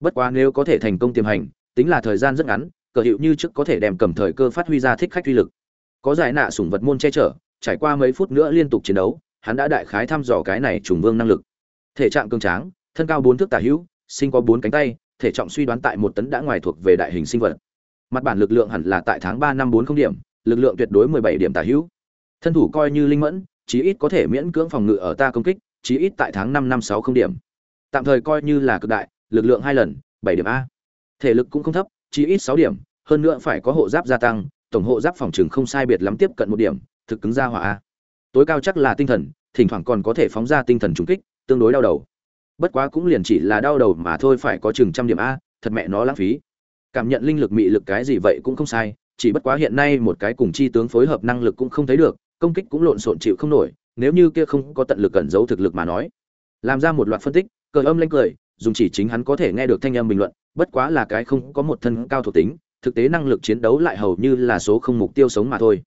bất quá nếu có thể thành công tiềm hành, tính là thời gian rất ngắn, cờ hiệu như trước có thể đem cầm thời cơ phát huy ra thích khách uy lực. Có giải nạ sủng vật môn che chở, trải qua mấy phút nữa liên tục chiến đấu, hắn đã đại khái thăm dò cái này trùng vương năng lực. Thể trạng cường tráng, thân cao bốn thước tả hữu, sinh có bốn cánh tay, thể trọng suy đoán tại một tấn đã ngoài thuộc về đại hình sinh vật. Mặt bản lực lượng hẳn là tại tháng ba năm bốn không điểm, lực lượng tuyệt đối mười bảy điểm tả hữu. Thân thủ coi như linh mẫn, chí ít có thể miễn cưỡng phòng ngự ở ta công kích, chí ít tại tháng năm năm sáu không điểm. Tạm thời coi như là cực đại lực lượng hai lần, bảy điểm a. Thể lực cũng không thấp, chỉ ít sáu điểm, hơn nữa phải có hộ giáp gia tăng, tổng hộ giáp phòng trường không sai biệt lắm tiếp cận một điểm, thực cứng ra hỏa a. Tối cao chắc là tinh thần, thỉnh thoảng còn có thể phóng ra tinh thần trùng kích, tương đối đau đầu. Bất quá cũng liền chỉ là đau đầu mà thôi phải có chừng trăm điểm a, thật mẹ nó lãng phí. Cảm nhận linh lực mị lực cái gì vậy cũng không sai, chỉ bất quá hiện nay một cái cùng chi tướng phối hợp năng lực cũng không thấy được, công kích cũng lộn xộn chịu không nổi, nếu như kia không có tận lực cẩn giấu thực lực mà nói. Làm ra một loạt phân tích, cờ âm lanh cười dùng chỉ chính hắn có thể nghe được thanh âm bình luận bất quá là cái không có một thân cao thuộc tính thực tế năng lực chiến đấu lại hầu như là số không mục tiêu sống mà thôi.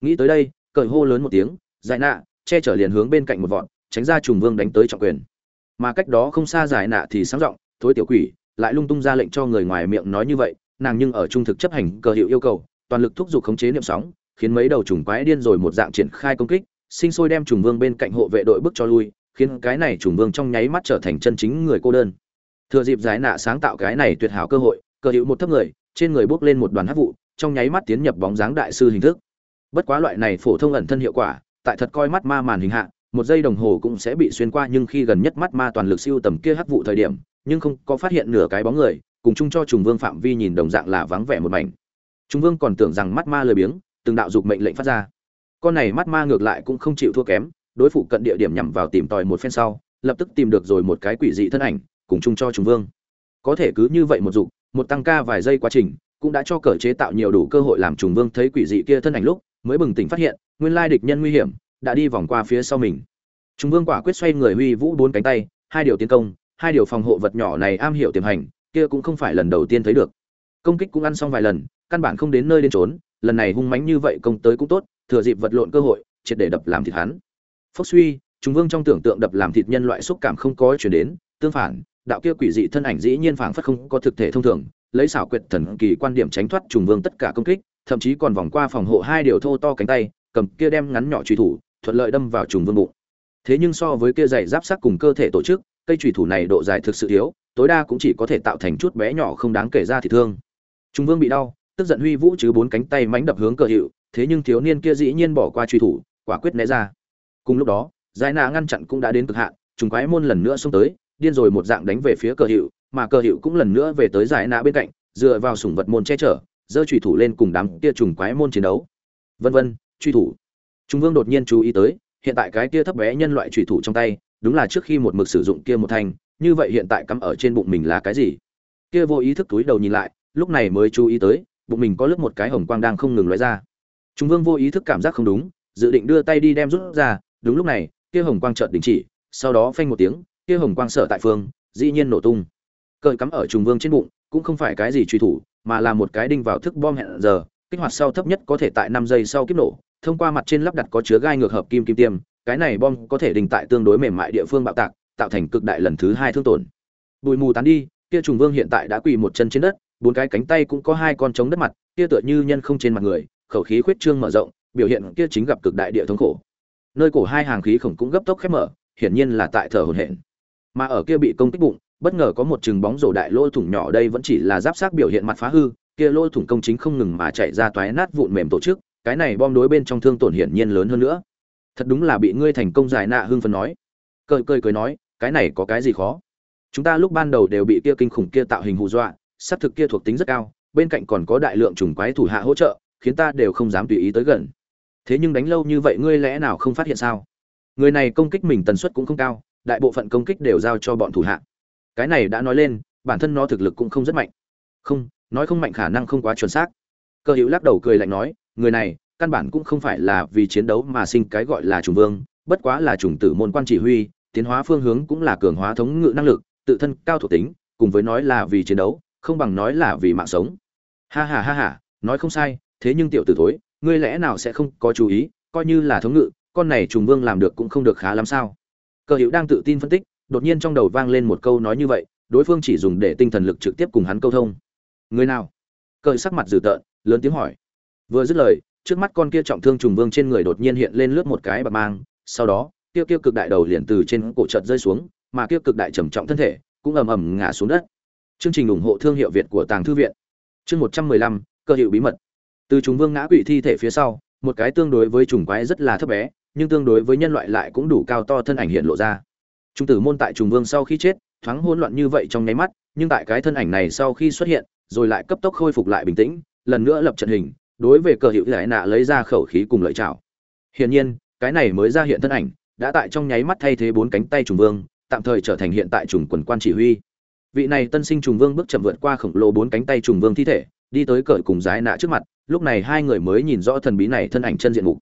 Nghĩ tới đây cởi hô lớn một tiếng giải nạ che chở liền hướng bên cạnh một vọn tránh ra trùng vương đánh tới trọng quyền. Mà cách đó không xa giải nạ thì sáng rộng, thối tiểu quỷ lại lung tung ra lệnh cho người ngoài miệng nói như vậy nàng nhưng ở trung thực chấp hành cờ hiệu yêu cầu toàn lực thúc giục khống chế niệm sóng khiến mấy đầu trùng quái điên rồi một dạng triển khai công kích sinh sôi đem trùng vương bên cạnh hộ vệ đội bước cho lui khiến cái này trùng vương trong nháy mắt trở thành chân chính người cô đơn. Thừa dịp giải nạ sáng tạo cái này tuyệt hảo cơ hội, cờ hữu một thấp người, trên người bước lên một đoàn hắc vụ, trong nháy mắt tiến nhập bóng dáng đại sư hình thức. Bất quá loại này phổ thông ẩn thân hiệu quả, tại thật coi mắt ma màn hình hạ, một giây đồng hồ cũng sẽ bị xuyên qua nhưng khi gần nhất mắt ma toàn lực siêu tầm kia hắc vụ thời điểm, nhưng không có phát hiện nửa cái bóng người, cùng chung cho trùng vương phạm vi nhìn đồng dạng là vắng vẻ một mảnh. Trùng vương còn tưởng rằng mắt ma lười biếng, từng đạo dục mệnh lệnh phát ra. Con này mắt ma ngược lại cũng không chịu thua kém đối phụ cận địa điểm nhằm vào tìm tòi một phen sau, lập tức tìm được rồi một cái quỷ dị thân ảnh, cùng chung cho trùng vương. Có thể cứ như vậy một dục, một tăng ca vài giây quá trình, cũng đã cho cờ chế tạo nhiều đủ cơ hội làm trùng vương thấy quỷ dị kia thân ảnh lúc, mới bừng tỉnh phát hiện, nguyên lai địch nhân nguy hiểm, đã đi vòng qua phía sau mình. Trùng vương quả quyết xoay người huy vũ bốn cánh tay, hai điều tiến công, hai điều phòng hộ vật nhỏ này am hiểu tiềm hành, kia cũng không phải lần đầu tiên thấy được. Công kích cũng ăn xong vài lần, căn bản không đến nơi đến trốn lần này hung mãnh như vậy công tới cũng tốt, thừa dịp vật lộn cơ hội, triệt để đập làm thịt hắn phốc suy chúng vương trong tưởng tượng đập làm thịt nhân loại xúc cảm không có chuyển đến, tương phản, đạo kia quỷ dị thân ảnh dĩ nhiên phảng phất không có thực thể thông thường, lấy xảo quyệt thần kỳ quan điểm tránh thoát trùng vương tất cả công kích, thậm chí còn vòng qua phòng hộ hai điều thô to cánh tay, cầm kia đem ngắn nhỏ truy thủ, thuận lợi đâm vào trùng vương bụng. Thế nhưng so với kia dày giáp sắc cùng cơ thể tổ chức, cây truy thủ này độ dài thực sự thiếu tối đa cũng chỉ có thể tạo thành chút bé nhỏ không đáng kể ra thì thương. Trùng vương bị đau, tức giận huy vũ chứ bốn cánh tay mánh đập hướng cờ hiệu, thế nhưng thiếu niên kia dĩ nhiên bỏ qua truy thủ, quả quyết né ra cùng lúc đó, giải nạ ngăn chặn cũng đã đến cực hạn, trùng quái môn lần nữa xông tới, điên rồi một dạng đánh về phía cờ hiệu mà cờ hiệu cũng lần nữa về tới giải nạ bên cạnh, dựa vào sủng vật môn che chở, giơ trùy thủ lên cùng đám kia trùng quái môn chiến đấu. Vân vân truy thủ. Trung vương đột nhiên chú ý tới, hiện tại cái kia thấp bé nhân loại trùy thủ trong tay, đúng là trước khi một mực sử dụng kia một thanh, như vậy hiện tại cắm ở trên bụng mình là cái gì? Kia vô ý thức túi đầu nhìn lại, lúc này mới chú ý tới, bụng mình có lướt một cái hồng quang đang không ngừng lóe ra. Trung vương vô ý thức cảm giác không đúng, dự định đưa tay đi đem rút ra đúng lúc này, kia hồng quang chợt đình chỉ, sau đó phanh một tiếng, kia hồng quang sợ tại phương, dĩ nhiên nổ tung. Cởi cắm ở trùng vương trên bụng, cũng không phải cái gì truy thủ, mà là một cái đinh vào thức bom hẹn giờ, kích hoạt sau thấp nhất có thể tại năm giây sau kiếp nổ, thông qua mặt trên lắp đặt có chứa gai ngược hợp kim kim tiêm, cái này bom có thể đình tại tương đối mềm mại địa phương bạo tạc, tạo thành cực đại lần thứ hai thương tổn. Bụi mù tán đi, kia trùng vương hiện tại đã quỳ một chân trên đất, bốn cái cánh tay cũng có hai con trống đất mặt, kia tựa như nhân không trên mặt người, khẩu khí khuyết trương mở rộng, biểu hiện kia chính gặp cực đại địa thống khổ nơi cổ hai hàng khí khổng cũng gấp tốc khép mở, hiển nhiên là tại thở hổn hển. Mà ở kia bị công kích bụng, bất ngờ có một chừng bóng rổ đại lỗ thủng nhỏ đây vẫn chỉ là giáp sát biểu hiện mặt phá hư, kia lỗ thủng công chính không ngừng mà chạy ra toái nát vụn mềm tổ chức, cái này bom đối bên trong thương tổn hiển nhiên lớn hơn nữa. Thật đúng là bị ngươi thành công giải nạ hưng phấn nói. Cười cười cười nói, cái này có cái gì khó? Chúng ta lúc ban đầu đều bị kia kinh khủng kia tạo hình hù dọa sắp thực kia thuộc tính rất cao, bên cạnh còn có đại lượng trùng quái thủ hạ hỗ trợ, khiến ta đều không dám tùy ý tới gần thế nhưng đánh lâu như vậy ngươi lẽ nào không phát hiện sao? Người này công kích mình tần suất cũng không cao, đại bộ phận công kích đều giao cho bọn thủ hạ. Cái này đã nói lên, bản thân nó thực lực cũng không rất mạnh. Không, nói không mạnh khả năng không quá chuẩn xác. Cơ hữu lắc đầu cười lạnh nói, người này, căn bản cũng không phải là vì chiến đấu mà sinh cái gọi là trùng vương, bất quá là trùng tử môn quan chỉ huy, tiến hóa phương hướng cũng là cường hóa thống ngự năng lực, tự thân cao thuộc tính, cùng với nói là vì chiến đấu, không bằng nói là vì mạng sống. Ha ha ha ha, nói không sai, thế nhưng tiểu tử thối ngươi lẽ nào sẽ không có chú ý, coi như là thống ngự, con này trùng vương làm được cũng không được khá lắm sao? Cờ hữu đang tự tin phân tích, đột nhiên trong đầu vang lên một câu nói như vậy, đối phương chỉ dùng để tinh thần lực trực tiếp cùng hắn câu thông. Người nào? Cởi sắc mặt dữ tợn, lớn tiếng hỏi. Vừa dứt lời, trước mắt con kia trọng thương trùng vương trên người đột nhiên hiện lên lướt một cái bạc mang, sau đó, kia kia cực đại đầu liền từ trên cổ chợt rơi xuống, mà kia cực đại trầm trọng thân thể cũng ầm ầm ngã xuống đất. Chương trình ủng hộ thương hiệu việt của tàng thư viện. Chương một trăm mười lăm cơ hiệu bí mật từ trùng vương ngã quỵ thi thể phía sau, một cái tương đối với trùng quái rất là thấp bé, nhưng tương đối với nhân loại lại cũng đủ cao to thân ảnh hiện lộ ra. Trung tử môn tại trùng vương sau khi chết, thoáng hỗn loạn như vậy trong nháy mắt, nhưng tại cái thân ảnh này sau khi xuất hiện, rồi lại cấp tốc khôi phục lại bình tĩnh, lần nữa lập trận hình, đối về cờ hiệu lại nạ lấy ra khẩu khí cùng lợi chảo hiển nhiên, cái này mới ra hiện thân ảnh, đã tại trong nháy mắt thay thế bốn cánh tay trùng vương, tạm thời trở thành hiện tại trùng quần quan chỉ huy. Vị này tân sinh trùng vương bước chậm vượt qua khổng lồ bốn cánh tay trùng vương thi thể đi tới cởi cùng giái nạ trước mặt, lúc này hai người mới nhìn rõ thần bí này thân ảnh chân diện mục.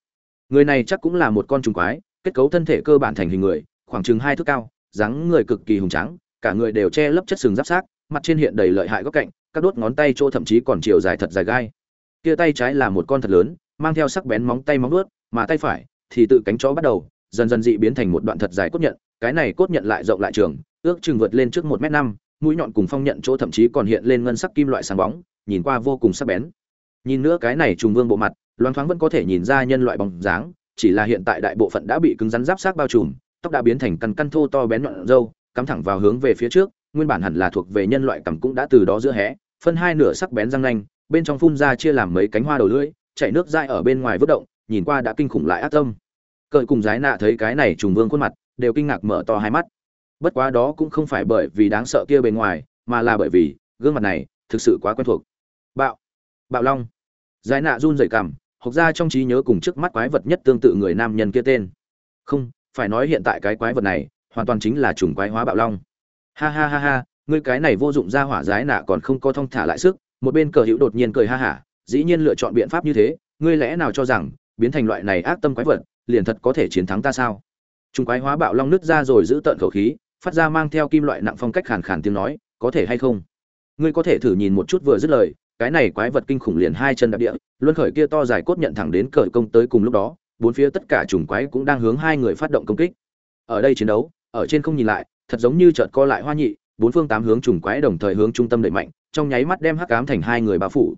Người này chắc cũng là một con trùng quái, kết cấu thân thể cơ bản thành hình người, khoảng chừng hai thước cao, dáng người cực kỳ hùng tráng, cả người đều che lấp chất sừng giáp sát mặt trên hiện đầy lợi hại góc cạnh, các đốt ngón tay chỗ thậm chí còn chiều dài thật dài gai. Kia tay trái là một con thật lớn, mang theo sắc bén móng tay móng vuốt, mà tay phải thì tự cánh chó bắt đầu, dần dần dị biến thành một đoạn thật dài cốt nhận cái này cốt nhận lại rộng lại trường, ước chừng vượt lên trước một m năm, mũi nhọn cùng phong nhận chỗ thậm chí còn hiện lên ngân sắc kim loại sáng bóng nhìn qua vô cùng sắc bén. Nhìn nữa cái này trùng vương bộ mặt, loáng thoáng vẫn có thể nhìn ra nhân loại bóng dáng, chỉ là hiện tại đại bộ phận đã bị cứng rắn giáp sát bao trùm, tóc đã biến thành căn căn thô to bén nhọn râu, cắm thẳng vào hướng về phía trước, nguyên bản hẳn là thuộc về nhân loại cằm cũng đã từ đó giữa hé, phân hai nửa sắc bén răng nanh, bên trong phun ra chia làm mấy cánh hoa đầu lưỡi chảy nước dai ở bên ngoài vứt động, nhìn qua đã kinh khủng lại ác tâm. Cởi cùng giái nạ thấy cái này trùng vương khuôn mặt, đều kinh ngạc mở to hai mắt. Bất quá đó cũng không phải bởi vì đáng sợ kia bên ngoài, mà là bởi vì gương mặt này thực sự quá quen thuộc bạo. Bạo long. Giải nạ run rẩy cằm học ra trong trí nhớ cùng trước mắt quái vật nhất tương tự người nam nhân kia tên. Không, phải nói hiện tại cái quái vật này, hoàn toàn chính là trùng quái hóa bạo long. Ha ha ha ha, ngươi cái này vô dụng ra hỏa giải nạ còn không có thông thả lại sức, một bên cờ hữu đột nhiên cười ha hả, dĩ nhiên lựa chọn biện pháp như thế, ngươi lẽ nào cho rằng, biến thành loại này ác tâm quái vật, liền thật có thể chiến thắng ta sao? Trùng quái hóa bạo long nứt ra rồi giữ tợn khẩu khí, phát ra mang theo kim loại nặng phong cách khàn khàn tiếng nói, có thể hay không? Ngươi có thể thử nhìn một chút vừa dứt lời cái này quái vật kinh khủng liền hai chân đạp địa, luân khởi kia to dài cốt nhận thẳng đến cởi công tới cùng lúc đó, bốn phía tất cả trùng quái cũng đang hướng hai người phát động công kích. Ở đây chiến đấu, ở trên không nhìn lại, thật giống như chợt co lại hoa nhị, bốn phương tám hướng trùng quái đồng thời hướng trung tâm đẩy mạnh, trong nháy mắt đem hắc ám thành hai người bao phủ.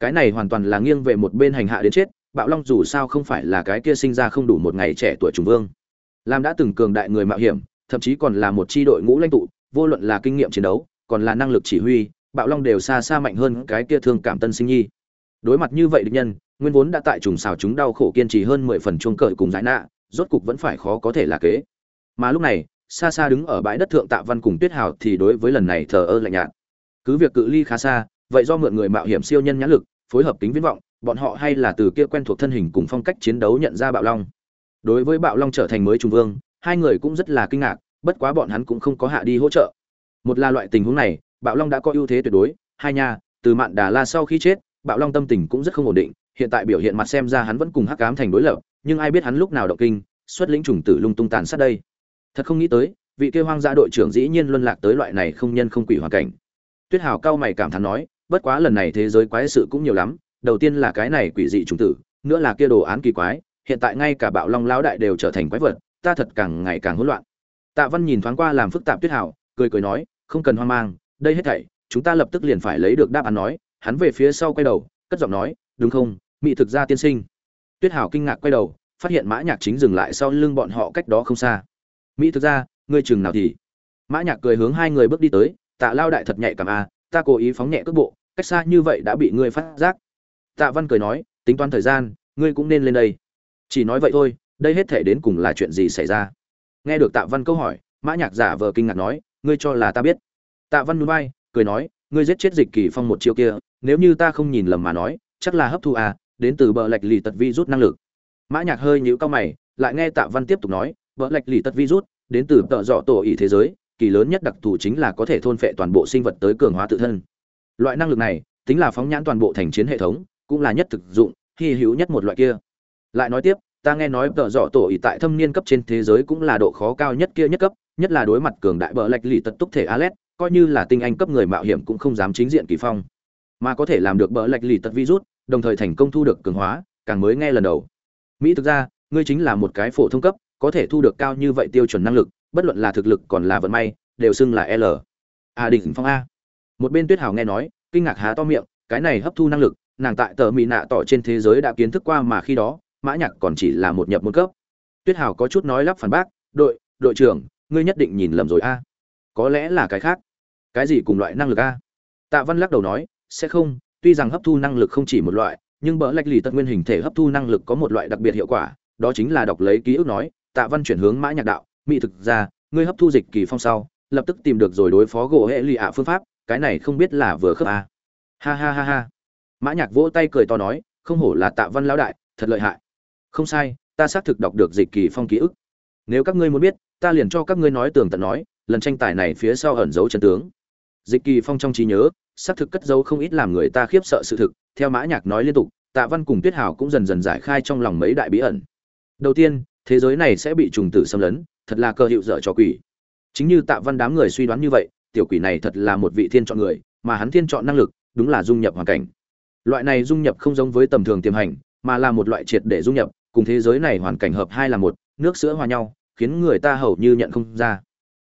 Cái này hoàn toàn là nghiêng về một bên hành hạ đến chết, bạo long dù sao không phải là cái kia sinh ra không đủ một ngày trẻ tuổi trùng vương. Làm đã từng cường đại người mạo hiểm, thậm chí còn là một chi đội ngũ lãnh tụ, vô luận là kinh nghiệm chiến đấu, còn là năng lực chỉ huy bạo long đều xa xa mạnh hơn cái kia thương cảm tân sinh nhi. Đối mặt như vậy địch nhân, nguyên vốn đã tại trùng xào chúng đau khổ kiên trì hơn mười phần chuông cởi cùng giải nạ, rốt cục vẫn phải khó có thể là kế. Mà lúc này, xa xa đứng ở bãi đất thượng tạ văn cùng tuyết hào thì đối với lần này thờ ơ lạnh nhạt. Cứ việc cự ly khá xa, vậy do mượn người mạo hiểm siêu nhân nhãn lực, phối hợp tính viễn vọng, bọn họ hay là từ kia quen thuộc thân hình cùng phong cách chiến đấu nhận ra bạo long. Đối với bạo long trở thành mới trung vương, hai người cũng rất là kinh ngạc, bất quá bọn hắn cũng không có hạ đi hỗ trợ. Một là loại tình huống này bạo long đã có ưu thế tuyệt đối. Hai nha, từ mạn đà la sau khi chết, bạo long tâm tình cũng rất không ổn định. Hiện tại biểu hiện mặt xem ra hắn vẫn cùng hắc Ám thành đối lập, nhưng ai biết hắn lúc nào động kinh, xuất lĩnh trùng tử lung tung tàn sát đây. Thật không nghĩ tới, vị kia hoang dã đội trưởng dĩ nhiên luân lạc tới loại này không nhân không quỷ hoàn cảnh. Tuyết hào cao mày cảm thán nói, bất quá lần này thế giới quái sự cũng nhiều lắm, đầu tiên là cái này quỷ dị trùng tử, nữa là kia đồ án kỳ quái, hiện tại ngay cả bạo long lão đại đều trở thành quái vật, ta thật càng ngày càng hỗn loạn. Tạ văn nhìn thoáng qua làm phức tạp tuyết hào, cười cười nói, không cần hoang mang đây hết thảy, chúng ta lập tức liền phải lấy được đáp án nói. Hắn về phía sau quay đầu, cất giọng nói, đúng không? Mỹ thực ra tiên sinh. Tuyết hảo kinh ngạc quay đầu, phát hiện mã nhạc chính dừng lại sau lưng bọn họ cách đó không xa. Mỹ thực ra ngươi chừng nào thì? Mã nhạc cười hướng hai người bước đi tới, tạ lao đại thật nhạy cảm à ta cố ý phóng nhẹ cước bộ, cách xa như vậy đã bị ngươi phát giác. Tạ văn cười nói, tính toán thời gian, ngươi cũng nên lên đây. Chỉ nói vậy thôi, đây hết thể đến cùng là chuyện gì xảy ra? Nghe được tạ văn câu hỏi, mã nhạc giả vờ kinh ngạc nói, ngươi cho là ta biết tạ văn nhún vai, cười nói ngươi giết chết dịch kỳ phong một chiêu kia nếu như ta không nhìn lầm mà nói chắc là hấp thu à đến từ bờ lệch lì tật vi rút năng lực. Mã nhạc hơi nhíu cao mày lại nghe tạ văn tiếp tục nói bờ lệch lì tật vi rút đến từ tợ dọ tổ ỷ thế giới kỳ lớn nhất đặc thù chính là có thể thôn phệ toàn bộ sinh vật tới cường hóa tự thân. Loại năng lực này tính là phóng nhãn toàn bộ thành chiến hệ thống cũng là nhất thực dụng hi hữu nhất một loại kia. Lại nói tiếp ta nghe nói tợ dọ tổ ỷ tại thâm niên cấp trên thế giới cũng là độ khó cao nhất kia nhất cấp nhất là đối mặt cường đại bờ lệch lì tật túc thể alet coi như là tinh anh cấp người mạo hiểm cũng không dám chính diện kỳ phong. Mà có thể làm được bỡ lạch lì tật virus, đồng thời thành công thu được cường hóa, càng mới nghe lần đầu. Mỹ thực ra, ngươi chính là một cái phổ thông cấp, có thể thu được cao như vậy tiêu chuẩn năng lực, bất luận là thực lực còn là vận may, đều xưng là l. À đỉnh phong a. Một bên tuyết hào nghe nói, kinh ngạc há to miệng, cái này hấp thu năng lực, nàng tại tờ mỹ nạ tỏ trên thế giới đã kiến thức qua mà khi đó, mã nhạc còn chỉ là một nhập môn cấp. Tuyết hào có chút nói lắp phản bác, đội đội trưởng, ngươi nhất định nhìn lầm rồi a có lẽ là cái khác. Cái gì cùng loại năng lực a? Tạ văn lắc đầu nói, sẽ không, tuy rằng hấp thu năng lực không chỉ một loại, nhưng bỡ lách lì tật nguyên hình thể hấp thu năng lực có một loại đặc biệt hiệu quả, đó chính là đọc lấy ký ức nói, tạ văn chuyển hướng mã nhạc đạo mỹ thực ra, ngươi hấp thu dịch kỳ phong sau, lập tức tìm được rồi đối phó gỗ hệ lì ạ phương pháp, cái này không biết là vừa khớp à. ha ha ha ha. Mã nhạc vỗ tay cười to nói, không hổ là tạ văn lão đại, thật lợi hại. Không sai, ta xác thực đọc được dịch kỳ phong ký ức. Nếu các ngươi muốn biết, ta liền cho các ngươi nói tường tận nói lần tranh tài này phía sau ẩn giấu chân tướng. Dịch kỳ phong trong trí nhớ, xác thực cất giấu không ít làm người ta khiếp sợ sự thực, theo mã nhạc nói liên tục, tạ văn cùng tuyết hào cũng dần dần giải khai trong lòng mấy đại bí ẩn. Đầu tiên, thế giới này sẽ bị trùng tử xâm lấn, thật là cơ hiệu dở cho quỷ. Chính như tạ văn đám người suy đoán như vậy, tiểu quỷ này thật là một vị thiên chọn người, mà hắn thiên chọn năng lực, đúng là dung nhập hoàn cảnh. Loại này dung nhập không giống với tầm thường tiềm hành, mà là một loại triệt để dung nhập, cùng thế giới này hoàn cảnh hợp hai là một, nước sữa hòa nhau, khiến người ta hầu như nhận không ra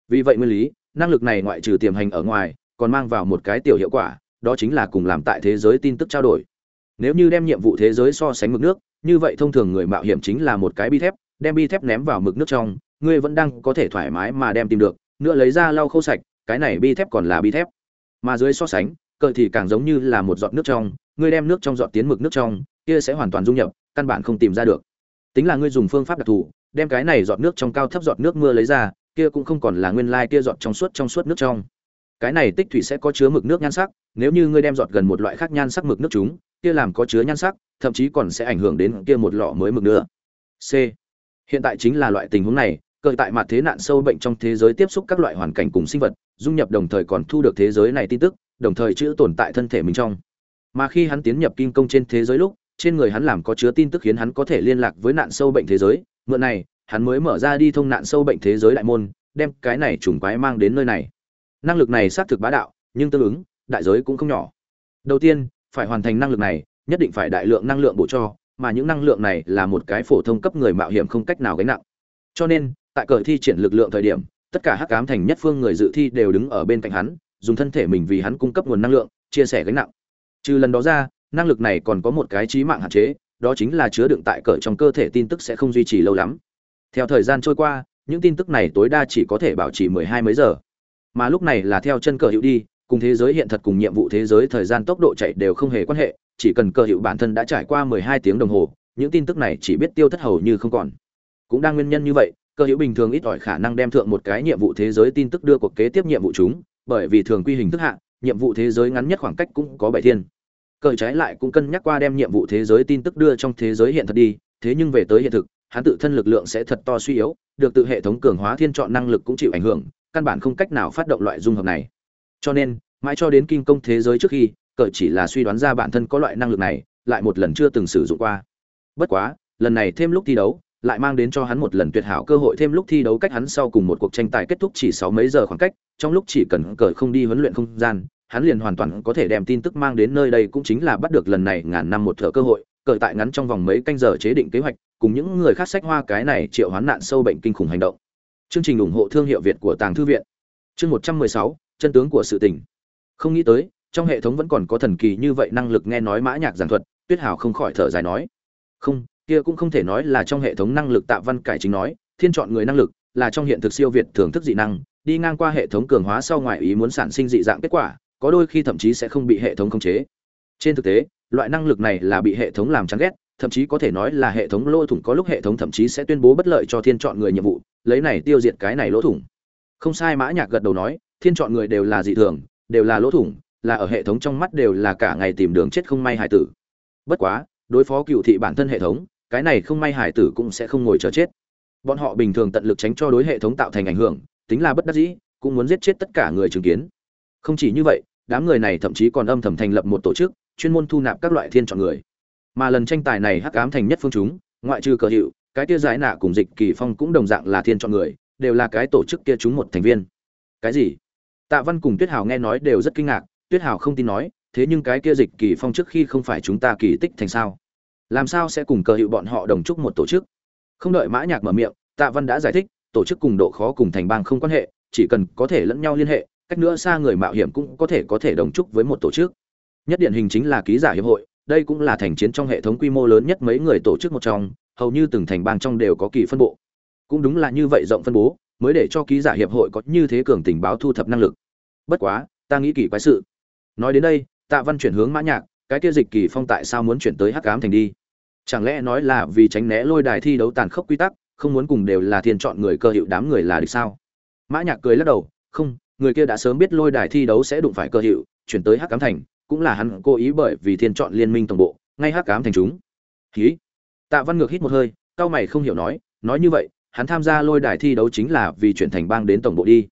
vì vậy nguyên lý, năng lực này ngoại trừ tiềm hành ở ngoài, còn mang vào một cái tiểu hiệu quả, đó chính là cùng làm tại thế giới tin tức trao đổi. Nếu như đem nhiệm vụ thế giới so sánh mực nước, như vậy thông thường người mạo hiểm chính là một cái bi thép, đem bi thép ném vào mực nước trong ngươi vẫn đang có thể thoải mái mà đem tìm được, nữa lấy ra lau khô sạch, cái này bi thép còn là bi thép. Mà dưới so sánh, cờ thì càng giống như là một giọt nước trong ngươi đem nước trong giọt tiến mực nước trong, kia sẽ hoàn toàn dung nhập, căn bản không tìm ra được. Tính là ngươi dùng phương pháp đặc thù, đem cái này giọt nước trong cao thấp giọt nước mưa lấy ra kia cũng không còn là nguyên lai kia giọt trong suốt trong suốt nước trong. Cái này tích thủy sẽ có chứa mực nước nhan sắc, nếu như ngươi đem giọt gần một loại khác nhan sắc mực nước chúng, kia làm có chứa nhan sắc, thậm chí còn sẽ ảnh hưởng đến kia một lọ mới mực nữa. C. Hiện tại chính là loại tình huống này cơ tại mặt thế nạn sâu bệnh trong thế giới tiếp xúc các loại hoàn cảnh cùng sinh vật, dung nhập đồng thời còn thu được thế giới này tin tức, đồng thời chữ tồn tại thân thể mình trong. Mà khi hắn tiến nhập kim công trên thế giới lúc, trên người hắn làm có chứa tin tức khiến hắn có thể liên lạc với nạn sâu bệnh thế giới, mượn này hắn mới mở ra đi thông nạn sâu bệnh thế giới đại môn, đem cái này trùng quái mang đến nơi này. Năng lực này xác thực bá đạo, nhưng tương ứng, đại giới cũng không nhỏ. Đầu tiên, phải hoàn thành năng lực này, nhất định phải đại lượng năng lượng bổ cho, mà những năng lượng này là một cái phổ thông cấp người mạo hiểm không cách nào gánh nặng. Cho nên, tại cờ thi triển lực lượng thời điểm, tất cả hắc ám thành nhất phương người dự thi đều đứng ở bên cạnh hắn, dùng thân thể mình vì hắn cung cấp nguồn năng lượng, chia sẻ gánh nặng. Trừ lần đó ra, năng lực này còn có một cái trí mạng hạn chế, đó chính là chứa đựng tại cờ trong cơ thể tin tức sẽ không duy trì lâu lắm theo thời gian trôi qua, những tin tức này tối đa chỉ có thể bảo trì mười hai mấy giờ. Mà lúc này là theo chân cờ hữu đi, cùng thế giới hiện thật cùng nhiệm vụ thế giới thời gian tốc độ chạy đều không hề quan hệ, chỉ cần cờ hữu bản thân đã trải qua mười hai tiếng đồng hồ, những tin tức này chỉ biết tiêu thất hầu như không còn. Cũng đang nguyên nhân như vậy cơ hữu bình thường ít ỏi khả năng đem thượng một cái nhiệm vụ thế giới tin tức đưa cuộc kế tiếp nhiệm vụ chúng, bởi vì thường quy hình thức hạ, nhiệm vụ thế giới ngắn nhất khoảng cách cũng có bảy thiên. Cơ trái lại cũng cân nhắc qua đem nhiệm vụ thế giới tin tức đưa trong thế giới hiện thật đi, thế nhưng về tới hiện thực hắn tự thân lực lượng sẽ thật to suy yếu, được tự hệ thống cường hóa thiên chọn năng lực cũng chịu ảnh hưởng, căn bản không cách nào phát động loại dung hợp này. Cho nên, mãi cho đến kinh công thế giới trước khi, cờ chỉ là suy đoán ra bản thân có loại năng lực này, lại một lần chưa từng sử dụng qua. Bất quá, lần này thêm lúc thi đấu, lại mang đến cho hắn một lần tuyệt hảo cơ hội thêm lúc thi đấu cách hắn sau cùng một cuộc tranh tài kết thúc chỉ sáu mấy giờ khoảng cách, trong lúc chỉ cần cờ không đi huấn luyện không gian, hắn liền hoàn toàn có thể đem tin tức mang đến nơi đây cũng chính là bắt được lần này ngàn năm một thợ cơ hội, cờ tại ngắn trong vòng mấy canh giờ chế định kế hoạch cùng những người khác sách hoa cái này triệu hoán nạn sâu bệnh kinh khủng hành động. Chương trình ủng hộ thương hiệu việt của tàng thư viện. Chương một trăm mười sáu, chân tướng của sự tình. Không nghĩ tới, trong hệ thống vẫn còn có thần kỳ như vậy năng lực nghe nói mã nhạc giảng thuật, tuyết hào không khỏi thở dài nói. Không, kia cũng không thể nói là trong hệ thống năng lực tạ văn cải chính nói, thiên chọn người năng lực là trong hiện thực siêu việt thưởng thức dị năng, đi ngang qua hệ thống cường hóa sau ngoại ý muốn sản sinh dị dạng kết quả, có đôi khi thậm chí sẽ không bị hệ thống khống chế. Trên thực tế, loại năng lực này là bị hệ thống làm chán ghét thậm chí có thể nói là hệ thống lỗ thủng có lúc hệ thống thậm chí sẽ tuyên bố bất lợi cho thiên chọn người nhiệm vụ, lấy này tiêu diệt cái này lỗ thủng. Không sai, mã nhạc gật đầu nói, thiên chọn người đều là dị thường, đều là lỗ thủng, là ở hệ thống trong mắt đều là cả ngày tìm đường chết không may hải tử. Bất quá, đối phó cựu thị bản thân hệ thống, cái này không may hải tử cũng sẽ không ngồi chờ chết. Bọn họ bình thường tận lực tránh cho đối hệ thống tạo thành ảnh hưởng, tính là bất đắc dĩ, cũng muốn giết chết tất cả người chứng kiến. Không chỉ như vậy, đám người này thậm chí còn âm thầm thành lập một tổ chức, chuyên môn thu nạp các loại thiên chọn người mà lần tranh tài này hắc ám thành nhất phương chúng, ngoại trừ cờ hiệu, cái kia giải nạ cùng dịch kỳ phong cũng đồng dạng là thiên chọn người, đều là cái tổ chức kia chúng một thành viên. Cái gì? Tạ văn cùng tuyết hào nghe nói đều rất kinh ngạc, tuyết hào không tin nói, thế nhưng cái kia dịch kỳ phong trước khi không phải chúng ta kỳ tích thành sao? Làm sao sẽ cùng cờ hiệu bọn họ đồng chúc một tổ chức? Không đợi mã nhạc mở miệng, tạ văn đã giải thích, tổ chức cùng độ khó cùng thành bang không quan hệ, chỉ cần có thể lẫn nhau liên hệ, cách nữa xa người mạo hiểm cũng có thể có thể đồng chúc với một tổ chức. Nhất điển hình chính là ký giả hiệp hội đây cũng là thành chiến trong hệ thống quy mô lớn nhất mấy người tổ chức một trong, hầu như từng thành bang trong đều có kỳ phân bộ. Cũng đúng là như vậy rộng phân bố, mới để cho ký giả hiệp hội có như thế cường tình báo thu thập năng lực. Bất quá, ta nghĩ kỳ quái sự. Nói đến đây, tạ văn chuyển hướng mã nhạc, cái kia dịch kỳ phong tại sao muốn chuyển tới hắc ám thành đi? Chẳng lẽ nói là vì tránh né lôi đài thi đấu tàn khốc quy tắc, không muốn cùng đều là thiên chọn người cơ hiệu đám người là được sao? Mã nhạc cười lắc đầu, không, người kia đã sớm biết lôi đài thi đấu sẽ đụng phải cơ hiệu, chuyển tới hắc ám thành cũng là hắn cố ý bởi vì thiên chọn liên minh tổng bộ, ngay hắc ám thành chúng. Khí tạ văn ngược hít một hơi cao mày không hiểu nói nói như vậy, hắn tham gia lôi đài thi đấu chính là vì chuyển thành bang đến tổng bộ đi.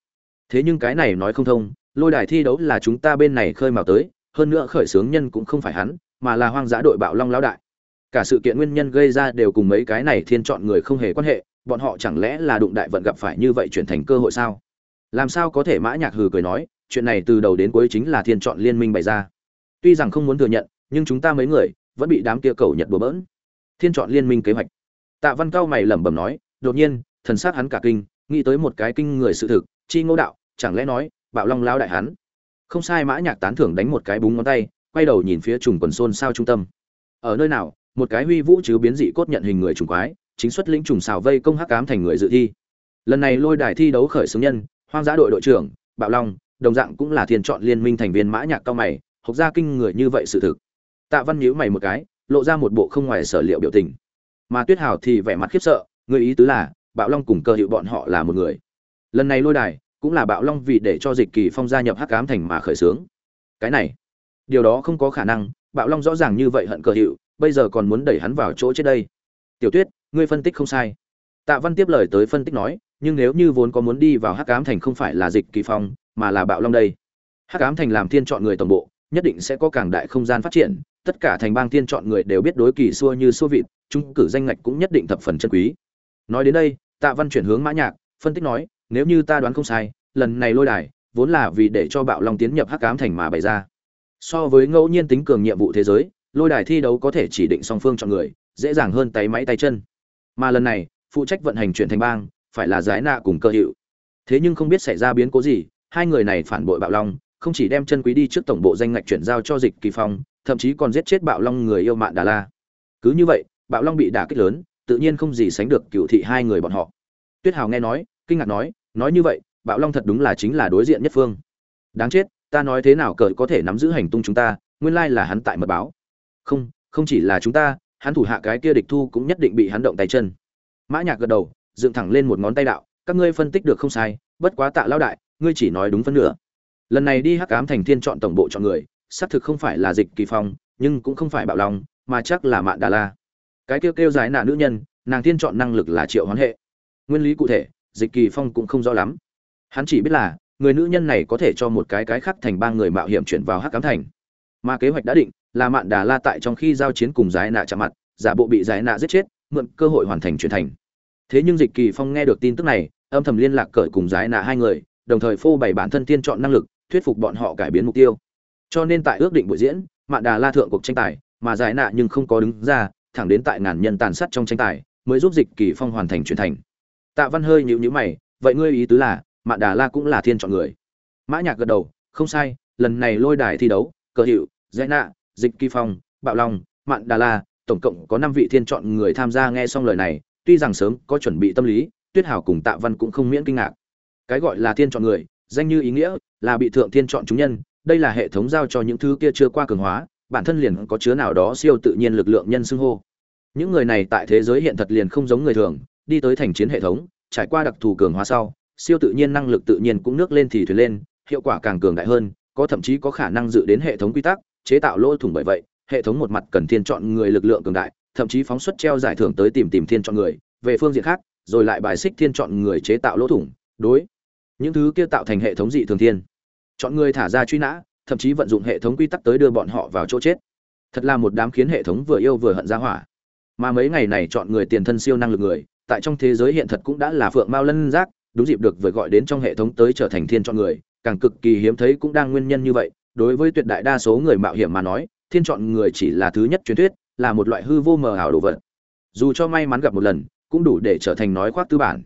Thế nhưng cái này nói không thông, lôi đài thi đấu là chúng ta bên này khơi mào tới, hơn nữa khởi xướng nhân cũng không phải hắn, mà là hoang dã đội bạo long lão đại. Cả sự kiện nguyên nhân gây ra đều cùng mấy cái này thiên chọn người không hề quan hệ, bọn họ chẳng lẽ là đụng đại vận gặp phải như vậy chuyển thành cơ hội sao? Làm sao có thể mã nhạc hừ cười nói, chuyện này từ đầu đến cuối chính là thiên chọn liên minh bày ra tuy rằng không muốn thừa nhận, nhưng chúng ta mấy người vẫn bị đám kia cầu nhật bừa bỡn. Thiên chọn liên minh kế hoạch. Tạ văn cao mày lẩm bẩm nói, đột nhiên, thần sát hắn cả kinh, nghĩ tới một cái kinh người sự thực, chi ngô đạo, chẳng lẽ nói, bạo long lao đại hắn. Không sai mã nhạc tán thưởng đánh một cái búng ngón tay, quay đầu nhìn phía trùng quần xôn sao trung tâm. Ở nơi nào, một cái huy vũ chứ biến dị cốt nhận hình người trùng quái, chính xuất lĩnh trùng xào vây công hắc ám thành người dự thi. Lần này lôi đài thi đấu khởi xướng nhân, hoang dã đội đội trưởng, bạo long, đồng dạng cũng là thiên chọn liên minh thành viên mã nhạc cao mày hộc ra kinh người như vậy sự thực. Tạ văn nhíu mày một cái, lộ ra một bộ không ngoài sở liệu biểu tình. Mà tuyết hào thì vẻ mặt khiếp sợ, người ý tứ là, bạo long cùng cơ hiệu bọn họ là một người. Lần này lôi đài, cũng là bạo long vì để cho dịch kỳ phong gia nhập hắc ám thành mà khởi xướng. Cái này, điều đó không có khả năng, bạo long rõ ràng như vậy hận cơ hiệu, bây giờ còn muốn đẩy hắn vào chỗ chết đây. Tiểu tuyết, ngươi phân tích không sai. Tạ văn tiếp lời tới phân tích nói, nhưng nếu như vốn có muốn đi vào hắc ám thành không phải là dịch kỳ phong, mà là bạo long đây. Hắc ám thành làm thiên chọn người tổng bộ nhất định sẽ có càng đại không gian phát triển, tất cả thành bang thiên chọn người đều biết đối kỳ xua như xua vịt chúng cử danh ngạch cũng nhất định thập phần chân quý. Nói đến đây, tạ văn chuyển hướng mã nhạc, phân tích nói, nếu như ta đoán không sai, lần này lôi đài, vốn là vì để cho bạo long tiến nhập hắc ám thành mà bày ra. So với ngẫu nhiên tính cường nhiệm vụ thế giới, lôi đài thi đấu có thể chỉ định song phương chọn người, dễ dàng hơn tay máy tay chân. Mà lần này, phụ trách vận hành chuyển thành bang, phải là giải nạ cùng cơ hiệu thế nhưng không biết xảy ra biến cố gì, hai người này phản bội bạo long không chỉ đem chân quý đi trước tổng bộ danh ngạch chuyển giao cho dịch kỳ phong, thậm chí còn giết chết bạo long người yêu mạn đà la. Cứ như vậy, bạo long bị đả kích lớn, tự nhiên không gì sánh được cựu thị hai người bọn họ. Tuyết hào nghe nói, kinh ngạc nói nói như vậy, bạo long thật đúng là chính là đối diện nhất phương. Đáng chết, ta nói thế nào cờ có thể nắm giữ hành tung chúng ta, nguyên lai là hắn tại mật báo. Không không chỉ là chúng ta, hắn thủ hạ cái kia địch thu cũng nhất định bị hắn động tay chân. Mã nhạc gật đầu, dựng thẳng lên một ngón tay đạo, các ngươi phân tích được không sai, bất quá tạ lão đại, ngươi chỉ nói đúng phân nửa lần này đi hắc ám thành thiên chọn tổng bộ chọn người, xác thực không phải là dịch kỳ phong, nhưng cũng không phải bạo long, mà chắc là mạn đà la. Cái kêu kêu giải nạ nữ nhân, nàng thiên chọn năng lực là triệu hoán hệ. Nguyên lý cụ thể, dịch kỳ phong cũng không rõ lắm. Hắn chỉ biết là, người nữ nhân này có thể cho một cái cái khác thành ba người mạo hiểm chuyển vào hắc cám thành. Mà kế hoạch đã định, là mạn đà la tại trong khi giao chiến cùng giải nạ chạm mặt, giả bộ bị giải nạ giết chết, mượn cơ hội hoàn thành chuyển thành. Thế nhưng dịch kỳ phong nghe được tin tức này, âm thầm liên lạc cởi cùng giải nạ hai người, đồng thời phô bày bản thân tiên chọn năng lực thuyết phục bọn họ cải biến mục tiêu. Cho nên tại ước định buổi diễn, mạn đà la thượng cuộc tranh tài, mà giải nạ nhưng không có đứng ra, thẳng đến tại ngàn nhân tàn sát trong tranh tài, mới giúp dịch kỳ phong hoàn thành chuyển thành. Tạ văn hơi nhíu nhíu mày, vậy ngươi ý tứ là, mạn đà la cũng là thiên chọn người? Mã nhạc gật đầu, không sai, lần này lôi đài thi đấu, cờ hiệu, giải nạ, dịch kỳ phong, bạo long, mạn đà la, tổng cộng có năm vị thiên chọn người tham gia nghe xong lời này, tuy rằng sớm có chuẩn bị tâm lý, tuyết hảo cùng tạ văn cũng không miễn kinh ngạc. Cái gọi là thiên chọn người danh như ý nghĩa là bị thượng thiên chọn chúng nhân, đây là hệ thống giao cho những thứ kia chưa qua cường hóa, bản thân liền có chứa nào đó siêu tự nhiên lực lượng nhân xưng hô. Những người này tại thế giới hiện thật liền không giống người thường, đi tới thành chiến hệ thống, trải qua đặc thù cường hóa sau, siêu tự nhiên năng lực tự nhiên cũng nước lên thì thuyền lên, hiệu quả càng cường đại hơn, có thậm chí có khả năng dự đến hệ thống quy tắc, chế tạo lỗ thủng bởi vậy, hệ thống một mặt cần thiên chọn người lực lượng cường đại, thậm chí phóng xuất treo giải thưởng tới tìm tìm thiên chọn người, về phương diện khác, rồi lại bài xích thiên chọn người chế tạo lỗ thủng, đối những thứ kia tạo thành hệ thống dị thường thiên. Chọn người thả ra truy nã, thậm chí vận dụng hệ thống quy tắc tới đưa bọn họ vào chỗ chết. Thật là một đám khiến hệ thống vừa yêu vừa hận ra hỏa. Mà mấy ngày này chọn người tiền thân siêu năng lực người, tại trong thế giới hiện thật cũng đã là phượng mao lân giác, đúng dịp được vừa gọi đến trong hệ thống tới trở thành thiên chọn người, càng cực kỳ hiếm thấy cũng đang nguyên nhân như vậy. Đối với tuyệt đại đa số người mạo hiểm mà nói, thiên chọn người chỉ là thứ nhất truyền thuyết, là một loại hư vô mờ ảo đồ vật. Dù cho may mắn gặp một lần, cũng đủ để trở thành nói khoác tư bản.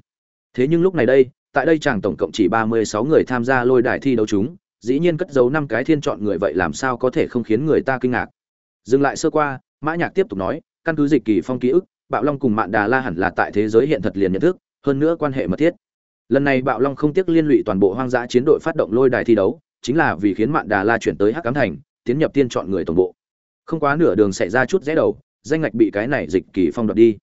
Thế nhưng lúc này đây tại đây chàng tổng cộng chỉ ba mươi sáu người tham gia lôi đài thi đấu chúng, dĩ nhiên cất giấu năm cái thiên chọn người vậy làm sao có thể không khiến người ta kinh ngạc. Dừng lại sơ qua, mã nhạc tiếp tục nói, căn cứ dịch kỳ phong ký ức, bạo long cùng mạn đà la hẳn là tại thế giới hiện thật liền nhận thức, hơn nữa quan hệ mật thiết. Lần này bạo long không tiếc liên lụy toàn bộ hoang dã chiến đội phát động lôi đài thi đấu, chính là vì khiến mạn đà la chuyển tới hắc cám thành, tiến nhập tiên chọn người tổng bộ. Không quá nửa đường xảy ra chút rẽ đầu, danh ngạch bị cái này dịch kỳ phong đoạt đi.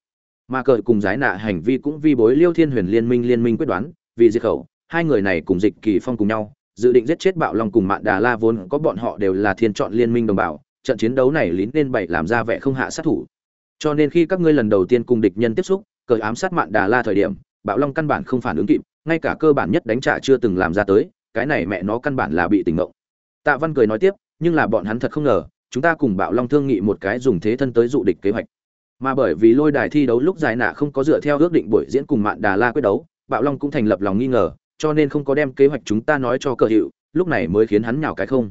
Mà cờ cùng giái nạ hành vi cũng vi bối liêu thiên huyền liên minh liên minh quyết đoán vì diệt khẩu, hai người này cùng dịch kỳ phong cùng nhau, dự định giết chết bạo long cùng mạn đà la vốn có bọn họ đều là thiên chọn liên minh đồng bào, trận chiến đấu này lín nên bậy làm ra vẻ không hạ sát thủ. Cho nên khi các ngươi lần đầu tiên cùng địch nhân tiếp xúc cờ ám sát mạn đà la thời điểm, bạo long căn bản không phản ứng kịp, ngay cả cơ bản nhất đánh trả chưa từng làm ra tới, cái này mẹ nó căn bản là bị tỉnh ngộ tạ văn cười nói tiếp, nhưng là bọn hắn thật không ngờ, chúng ta cùng bạo long thương nghị một cái dùng thế thân tới dụ địch kế hoạch. Mà bởi vì lôi đài thi đấu lúc dài nạ không có dựa theo ước định buổi diễn cùng mạn đà la quyết đấu bạo long cũng thành lập lòng nghi ngờ, cho nên không có đem kế hoạch chúng ta nói cho cờ hiệu, lúc này mới khiến hắn nhào cái không.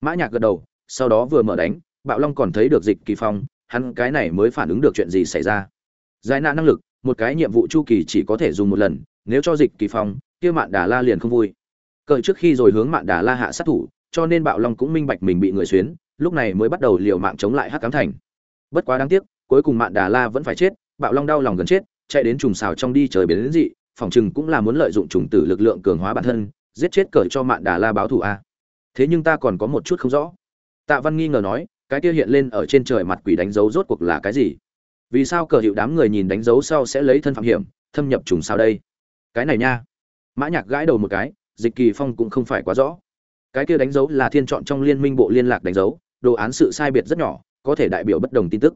Mã nhạc gật đầu, sau đó vừa mở đánh, bạo long còn thấy được dịch kỳ phong, hắn cái này mới phản ứng được chuyện gì xảy ra. Giải nạn năng lực, một cái nhiệm vụ chu kỳ chỉ có thể dùng một lần, nếu cho dịch kỳ phong, kia mạn đà la liền không vui. Cờ trước khi rồi hướng mạn đà la hạ sát thủ, cho nên bạo long cũng minh bạch mình bị người xuyến, lúc này mới bắt đầu liều mạng chống lại hắc cám thành. Bất quá đáng tiếc, cuối cùng mạn đà la vẫn phải chết, bạo long đau lòng gần chết, chạy đến trùng xào trong đi trời biến đến dị phòng chừng cũng là muốn lợi dụng trùng tử lực lượng cường hóa bản thân, giết chết cờ cho mạn đà la báo thù a. Thế nhưng ta còn có một chút không rõ. Tạ văn nghi ngờ nói, cái kia hiện lên ở trên trời mặt quỷ đánh dấu rốt cuộc là cái gì? Vì sao cờ hiệu đám người nhìn đánh dấu sau sẽ lấy thân phạm hiểm, thâm nhập trùng sao đây? Cái này nha. Mã nhạc gãi đầu một cái, dịch kỳ phong cũng không phải quá rõ. Cái kia đánh dấu là thiên chọn trong liên minh bộ liên lạc đánh dấu, đồ án sự sai biệt rất nhỏ, có thể đại biểu bất đồng tin tức.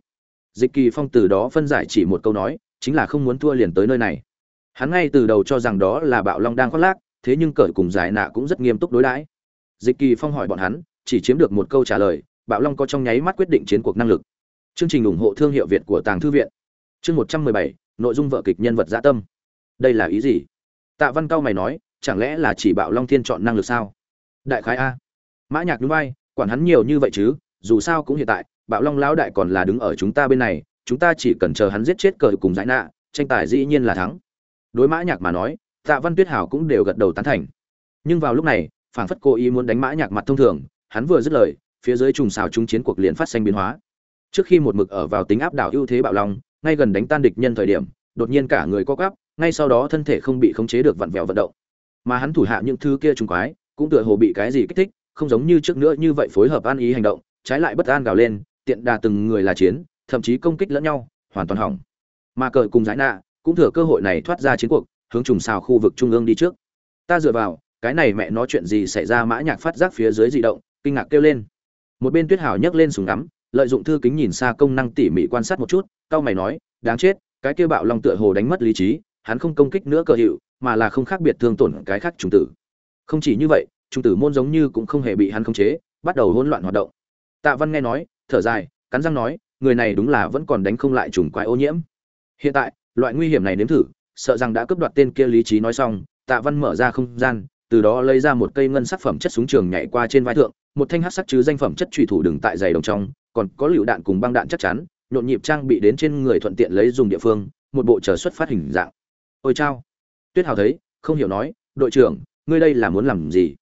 Dịch kỳ phong từ đó phân giải chỉ một câu nói, chính là không muốn thua liền tới nơi này hắn ngay từ đầu cho rằng đó là bạo long đang khoác lác, thế nhưng cởi cùng giải nạ cũng rất nghiêm túc đối đãi. Dịch kỳ phong hỏi bọn hắn, chỉ chiếm được một câu trả lời, bạo long có trong nháy mắt quyết định chiến cuộc năng lực. Chương trình ủng hộ thương hiệu việt của tàng thư viện. Chương một trăm mười bảy, nội dung vợ kịch nhân vật dã tâm. Đây là ý gì? Tạ văn cao mày nói, chẳng lẽ là chỉ bạo long thiên chọn năng lực sao? Đại khái a. Mã nhạc núi bay quản hắn nhiều như vậy chứ, dù sao cũng hiện tại, bạo long lão đại còn là đứng ở chúng ta bên này, chúng ta chỉ cần chờ hắn giết chết cờ cùng giải nạ, tranh tài dĩ nhiên là thắng đối mã nhạc mà nói, tạ văn tuyết hảo cũng đều gật đầu tán thành. Nhưng vào lúc này, phảng phất cô ý muốn đánh mã nhạc mặt thông thường, hắn vừa dứt lời, phía dưới trùng xào chúng chiến cuộc liền phát sinh biến hóa. Trước khi một mực ở vào tính áp đảo ưu thế bạo long, ngay gần đánh tan địch nhân thời điểm, đột nhiên cả người co quắp, ngay sau đó thân thể không bị khống chế được vặn vẹo vận động. Mà hắn thủ hạ những thứ kia trùng quái, cũng tựa hồ bị cái gì kích thích, không giống như trước nữa như vậy phối hợp an ý hành động, trái lại bất an gào lên, tiện đà từng người là chiến, thậm chí công kích lẫn nhau, hoàn toàn hỏng. Mà cờ cùng giải nạ cũng thừa cơ hội này thoát ra chiến cuộc, hướng trùng xào khu vực trung ương đi trước. Ta dựa vào, cái này mẹ nó chuyện gì xảy ra mã nhạc phát giác phía dưới dị động, kinh ngạc kêu lên. Một bên tuyết hào nhấc lên súng ngắm, lợi dụng thư kính nhìn xa công năng tỉ mỉ quan sát một chút cao mày nói, đáng chết, cái kia bạo long tựa hồ đánh mất lý trí, hắn không công kích nữa cơ hiệu, mà là không khác biệt thương tổn cái khác trùng tử. Không chỉ như vậy trùng tử môn giống như cũng không hề bị hắn khống chế, bắt đầu hỗn loạn hoạt động. Tạ văn nghe nói, thở dài, cắn răng nói, người này đúng là vẫn còn đánh không lại trùng quái ô nhiễm. Hiện tại loại nguy hiểm này nếm thử, sợ rằng đã cướp đoạt tên kia lý trí nói xong, tạ văn mở ra không gian, từ đó lấy ra một cây ngân sắc phẩm chất súng trường nhảy qua trên vai thượng, một thanh hắc sắc chứ danh phẩm chất trùy thủ đừng tại giày đồng trong, còn có lựu đạn cùng băng đạn chắc chắn, nhộn nhịp trang bị đến trên người thuận tiện lấy dùng địa phương, một bộ trở xuất phát hình dạng. Ôi chao. Tuyết hào thấy, không hiểu nói, đội trưởng, ngươi đây là muốn làm gì?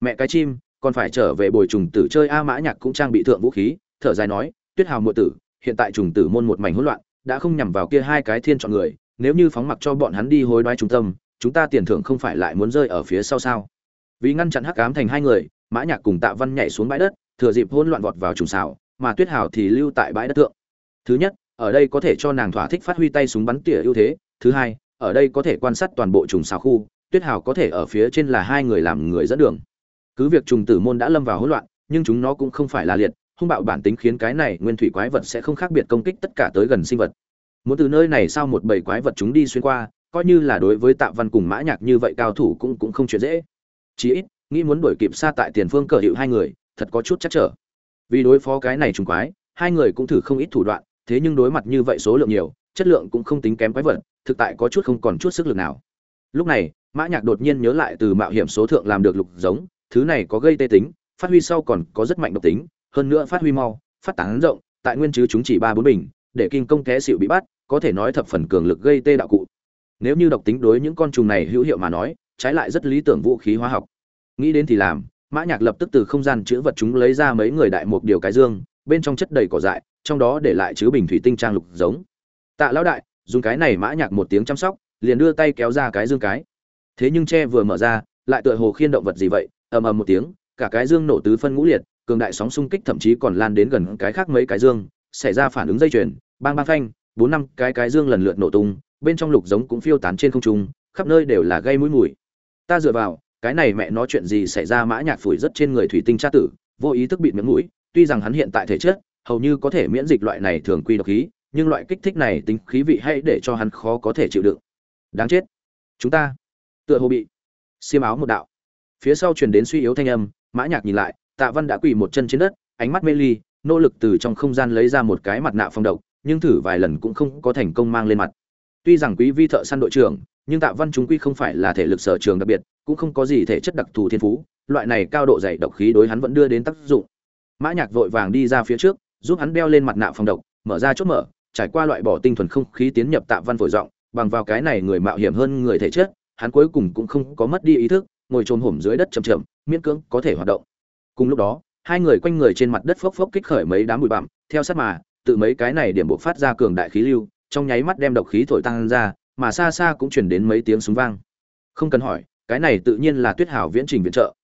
Mẹ cái chim, còn phải trở về bồi trùng tử chơi a mã nhạc cũng trang bị thượng vũ khí. Thở dài nói, tuyết hào muội tử, hiện tại trùng tử môn một mảnh hỗn loạn đã không nhằm vào kia hai cái thiên chọn người, nếu như phóng mặc cho bọn hắn đi hối đoái trung tâm, chúng ta tiền thưởng không phải lại muốn rơi ở phía sau sao? Vì ngăn chặn hắc ám thành hai người, mã nhạc cùng tạ văn nhảy xuống bãi đất, thừa dịp hỗn loạn vọt vào trùng xào, mà tuyết hào thì lưu tại bãi đất tượng thứ nhất, ở đây có thể cho nàng thỏa thích phát huy tay súng bắn tỉa ưu thế. Thứ hai, ở đây có thể quan sát toàn bộ trùng xào khu, tuyết hào có thể ở phía trên là hai người làm người dẫn đường. Cứ việc trùng tử môn đã lâm vào hỗn loạn, nhưng chúng nó cũng không phải là liệt hung bạo bản tính khiến cái này nguyên thủy quái vật sẽ không khác biệt công kích tất cả tới gần sinh vật. Muốn từ nơi này sao một bầy quái vật chúng đi xuyên qua, coi như là đối với tạ văn cùng mã nhạc như vậy cao thủ cũng cũng không chuyện dễ. Chí ít, nghĩ muốn đuổi kịp xa tại tiền phương cờ hiệu hai người, thật có chút chắc trở. Vì đối phó cái này trùng quái, hai người cũng thử không ít thủ đoạn, thế nhưng đối mặt như vậy số lượng nhiều, chất lượng cũng không tính kém quái vật, thực tại có chút không còn chút sức lực nào. Lúc này, mã nhạc đột nhiên nhớ lại từ mạo hiểm số thượng làm được lục giống, thứ này có gây tê tính, phát huy sau còn có rất mạnh độc tính hơn nữa phát huy mau, phát tán rộng, tại nguyên chứ chúng chỉ ba bốn bình, để kinh công té xịu bị bắt, có thể nói thập phần cường lực gây tê đạo cụ. Nếu như độc tính đối những con trùng này hữu hiệu mà nói, trái lại rất lý tưởng vũ khí hóa học. Nghĩ đến thì làm, mã nhạc lập tức từ không gian chứa vật chúng lấy ra mấy người đại một điều cái dương, bên trong chất đầy cỏ dại, trong đó để lại chứa bình thủy tinh trang lục giống. Tạ lão đại, dùng cái này mã nhạc một tiếng chăm sóc, liền đưa tay kéo ra cái dương cái. Thế nhưng che vừa mở ra, lại tựa hồ khiên động vật gì vậy? Ầm ầm một tiếng, cả cái dương nổ tứ phân ngũ liệt cường đại sóng xung kích thậm chí còn lan đến gần cái khác mấy cái dương, xảy ra phản ứng dây chuyền, bang bang phanh, bốn năm cái cái dương lần lượt nổ tung, bên trong lục giống cũng phiêu tán trên không trung, khắp nơi đều là gây mũi mùi. Ta dựa vào, cái này mẹ nó chuyện gì xảy ra mã nhạc phủi rất trên người thủy tinh cha tử, vô ý thức bị miệng mũi, tuy rằng hắn hiện tại thể chất, hầu như có thể miễn dịch loại này thường quy độc khí, nhưng loại kích thích này tính khí vị hay để cho hắn khó có thể chịu đựng. Đáng chết. Chúng ta, tựa hồ bị xiêm áo một đạo. Phía sau truyền đến suy yếu thanh âm, mã nhạc nhìn lại tạ văn đã quỳ một chân trên đất, ánh mắt mê ly, nỗ lực từ trong không gian lấy ra một cái mặt nạ phong độc, nhưng thử vài lần cũng không có thành công mang lên mặt. Tuy rằng quý vi thợ săn đội trưởng, nhưng tạ văn chúng quy không phải là thể lực sở trường đặc biệt, cũng không có gì thể chất đặc thù thiên phú, loại này cao độ dày độc khí đối hắn vẫn đưa đến tác dụng. Mã nhạc vội vàng đi ra phía trước, giúp hắn đeo lên mặt nạ phòng độc, mở ra chốt mở, trải qua loại bỏ tinh thuần không khí tiến nhập tạ văn phổi rộng bằng vào cái này người mạo hiểm hơn người thể chất, hắn cuối cùng cũng không có mất đi ý thức, ngồi trồm hổm dưới đất chậm chậm, miễn cưỡng có thể hoạt động cùng lúc đó, hai người quanh người trên mặt đất phốc phốc kích khởi mấy đám bụi bặm, theo sát mà, tự mấy cái này điểm buộc phát ra cường đại khí lưu, trong nháy mắt đem độc khí thổi tăng ra, mà xa xa cũng chuyển đến mấy tiếng súng vang. Không cần hỏi, cái này tự nhiên là tuyết hảo viễn trình viện trợ.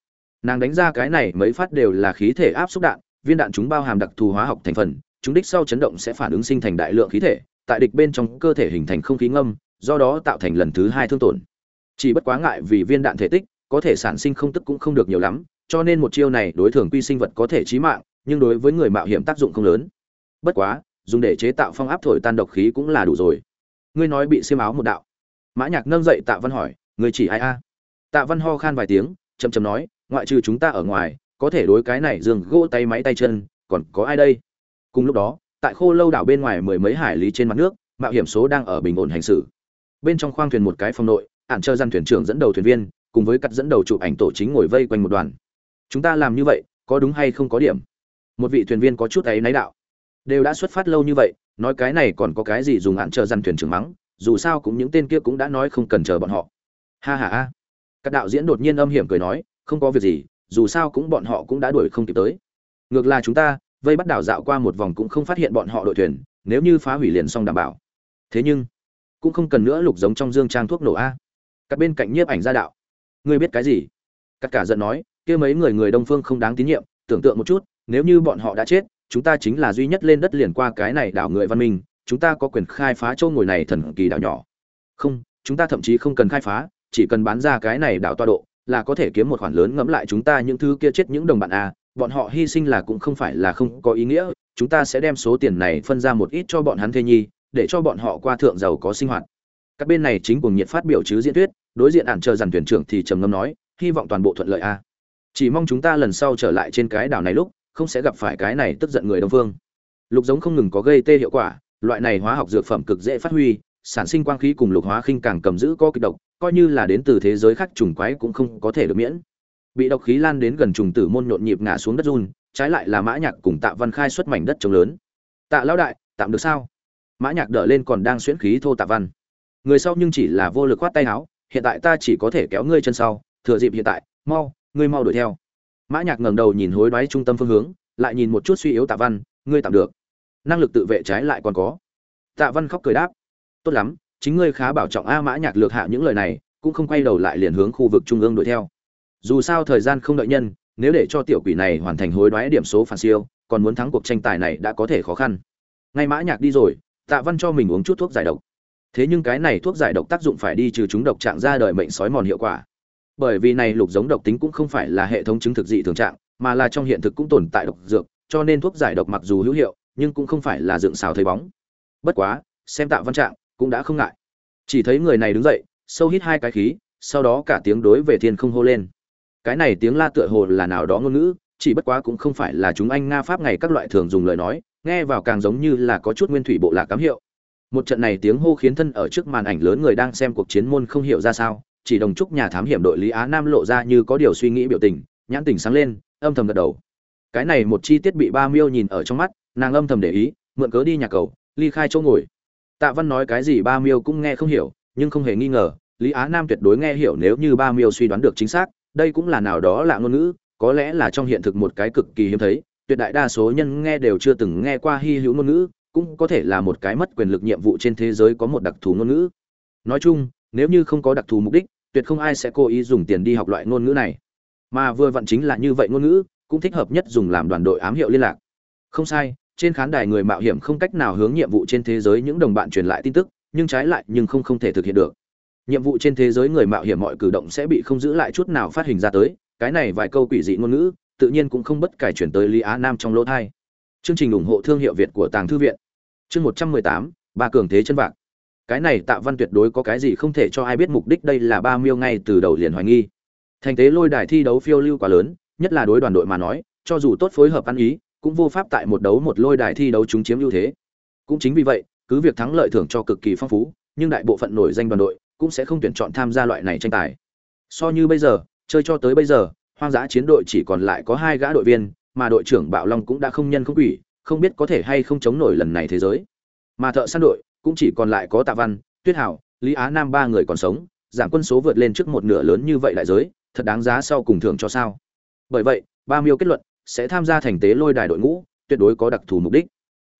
Nàng đánh ra cái này mấy phát đều là khí thể áp xúc đạn, viên đạn chúng bao hàm đặc thù hóa học thành phần, chúng đích sau chấn động sẽ phản ứng sinh thành đại lượng khí thể, tại địch bên trong cơ thể hình thành không khí ngâm, do đó tạo thành lần thứ hai thương tổn. Chỉ bất quá ngại vì viên đạn thể tích, có thể sản sinh không tức cũng không được nhiều lắm cho nên một chiêu này đối thường quy sinh vật có thể chí mạng, nhưng đối với người mạo hiểm tác dụng không lớn. Bất quá, dùng để chế tạo phong áp thổi tan độc khí cũng là đủ rồi. Ngươi nói bị xiêm áo một đạo. Mã nhạc nâng dậy tạ văn hỏi, ngươi chỉ ai a? Tạ văn ho khan vài tiếng, chậm chậm nói, ngoại trừ chúng ta ở ngoài, có thể đối cái này giường gỗ tay máy tay chân, còn có ai đây? Cùng lúc đó, tại khô lâu đảo bên ngoài mười mấy hải lý trên mặt nước, mạo hiểm số đang ở bình ổn hành xử. Bên trong khoang thuyền một cái phòng nội, ản chờ gian thuyền trưởng dẫn đầu thuyền viên, cùng với cắt dẫn đầu chụp ảnh tổ chính ngồi vây quanh một đoàn chúng ta làm như vậy, có đúng hay không có điểm? Một vị thuyền viên có chút ấy náy đạo. Đều đã xuất phát lâu như vậy, nói cái này còn có cái gì dùng hạn chờ dằn thuyền trưởng mắng, dù sao cũng những tên kia cũng đã nói không cần chờ bọn họ. Ha ha ha. Các đạo diễn đột nhiên âm hiểm cười nói, không có việc gì, dù sao cũng bọn họ cũng đã đuổi không kịp tới. Ngược là chúng ta, vây bắt đảo dạo qua một vòng cũng không phát hiện bọn họ đội thuyền, nếu như phá hủy liền xong đảm bảo. Thế nhưng, cũng không cần nữa lục giống trong dương trang thuốc nổ a. Các bên cạnh nhiếp ảnh gia đạo. Ngươi biết cái gì? Các cả giận nói kia mấy người người đông phương không đáng tín nhiệm, tưởng tượng một chút, nếu như bọn họ đã chết, chúng ta chính là duy nhất lên đất liền qua cái này đảo người văn minh, chúng ta có quyền khai phá châu ngồi này thần kỳ đảo nhỏ. Không, chúng ta thậm chí không cần khai phá, chỉ cần bán ra cái này đảo toa độ, là có thể kiếm một khoản lớn ngẫm lại chúng ta những thứ kia chết những đồng bạn a bọn họ hy sinh là cũng không phải là không có ý nghĩa, chúng ta sẽ đem số tiền này phân ra một ít cho bọn hắn thê nhi, để cho bọn họ qua thượng giàu có sinh hoạt. Các bên này chính cùng nhiệt phát biểu chứ diễn thuyết, đối diện ản chờ dàn thuyền trưởng thì trầm ngâm nói, hy vọng toàn bộ thuận lợi a chỉ mong chúng ta lần sau trở lại trên cái đảo này lúc, không sẽ gặp phải cái này tức giận người đông phương. Lục giống không ngừng có gây tê hiệu quả, loại này hóa học dược phẩm cực dễ phát huy, sản sinh quang khí cùng lục hóa khinh càng cầm giữ có kịch độc, coi như là đến từ thế giới khác trùng quái cũng không có thể được miễn. Bị độc khí lan đến gần trùng tử môn nhộn nhịp ngã xuống đất run, trái lại là mã nhạc cùng tạ văn khai xuất mảnh đất trống lớn. Tạ lão đại, tạm được sao? Mã nhạc đỡ lên còn đang xuyễn khí thô tạ văn. Người sau nhưng chỉ là vô lực khoát tay áo, hiện tại ta chỉ có thể kéo ngươi chân sau, thừa dịp hiện tại, mau ngươi mau đuổi theo. Mã nhạc ngẩng đầu nhìn hối đoái trung tâm phương hướng, lại nhìn một chút suy yếu tạ văn, ngươi tạm được. Năng lực tự vệ trái lại còn có. Tạ văn khóc cười đáp. Tốt lắm, chính ngươi khá bảo trọng a mã nhạc lược hạ những lời này, cũng không quay đầu lại liền hướng khu vực trung ương đuổi theo. Dù sao thời gian không đợi nhân, nếu để cho tiểu quỷ này hoàn thành hối đoái điểm số phản siêu, còn muốn thắng cuộc tranh tài này đã có thể khó khăn. Ngay mã nhạc đi rồi, tạ văn cho mình uống chút thuốc giải độc. Thế nhưng cái này thuốc giải độc tác dụng phải đi trừ chúng độc trạng ra đời mệnh sói mòn hiệu quả bởi vì này lục giống độc tính cũng không phải là hệ thống chứng thực dị thường trạng, mà là trong hiện thực cũng tồn tại độc dược, cho nên thuốc giải độc mặc dù hữu hiệu, nhưng cũng không phải là dựng xào thấy bóng. Bất quá, xem tạ văn trạng cũng đã không ngại. Chỉ thấy người này đứng dậy, sâu hít hai cái khí, sau đó cả tiếng đối về thiên không hô lên. Cái này tiếng la tựa hồ là nào đó ngôn ngữ, chỉ bất quá cũng không phải là chúng anh nga pháp ngày các loại thường dùng lời nói, nghe vào càng giống như là có chút nguyên thủy bộ lạc cám hiệu. Một trận này tiếng hô khiến thân ở trước màn ảnh lớn người đang xem cuộc chiến môn không hiểu ra sao chỉ đồng chúc nhà thám hiểm đội lý á nam lộ ra như có điều suy nghĩ biểu tình, nhãn tình sáng lên, âm thầm gật đầu. Cái này một chi tiết bị ba miêu nhìn ở trong mắt, nàng âm thầm để ý, mượn cớ đi nhà cầu, ly khai chỗ ngồi. Tạ văn nói cái gì ba miêu cũng nghe không hiểu, nhưng không hề nghi ngờ, lý á nam tuyệt đối nghe hiểu nếu như ba miêu suy đoán được chính xác, đây cũng là nào đó là ngôn ngữ, có lẽ là trong hiện thực một cái cực kỳ hiếm thấy, tuyệt đại đa số nhân nghe đều chưa từng nghe qua hy hữu ngôn ngữ, cũng có thể là một cái mất quyền lực nhiệm vụ trên thế giới có một đặc thù ngôn ngữ. Nói chung, nếu như không có đặc thù mục đích tuyệt không ai sẽ cố ý dùng tiền đi học loại ngôn ngữ này. Mà vừa vặn chính là như vậy ngôn ngữ, cũng thích hợp nhất dùng làm đoàn đội ám hiệu liên lạc. Không sai, trên khán đài người mạo hiểm không cách nào hướng nhiệm vụ trên thế giới những đồng bạn truyền lại tin tức, nhưng trái lại nhưng không không thể thực hiện được. Nhiệm vụ trên thế giới người mạo hiểm mọi cử động sẽ bị không giữ lại chút nào phát hình ra tới, cái này vài câu quỷ dị ngôn ngữ, tự nhiên cũng không bất cải chuyển tới lý á nam trong lỗ thai. Chương trình ủng hộ thương hiệu việt của tàng thư viện. Chương một trăm mười tám, ba cường thế chân vạc cái này tạ văn tuyệt đối có cái gì không thể cho ai biết mục đích đây là ba miêu ngay từ đầu liền hoài nghi. Thành tế lôi đài thi đấu phiêu lưu quá lớn, nhất là đối đoàn đội mà nói, cho dù tốt phối hợp ăn ý, cũng vô pháp tại một đấu một lôi đài thi đấu chúng chiếm ưu thế. Cũng chính vì vậy, cứ việc thắng lợi thưởng cho cực kỳ phong phú, nhưng đại bộ phận nổi danh đoàn đội cũng sẽ không tuyển chọn tham gia loại này tranh tài. So như bây giờ, chơi cho tới bây giờ, hoang dã chiến đội chỉ còn lại có hai gã đội viên, mà đội trưởng bạo long cũng đã không nhân không quỷ, không biết có thể hay không chống nổi lần này thế giới. Mà thợ săn đội cũng chỉ còn lại có tạ văn tuyết hảo lý á nam ba người còn sống giảm quân số vượt lên trước một nửa lớn như vậy đại giới thật đáng giá sau cùng thưởng cho sao. Bởi vậy ba miêu kết luận sẽ tham gia thành tế lôi đài đội ngũ tuyệt đối có đặc thù mục đích.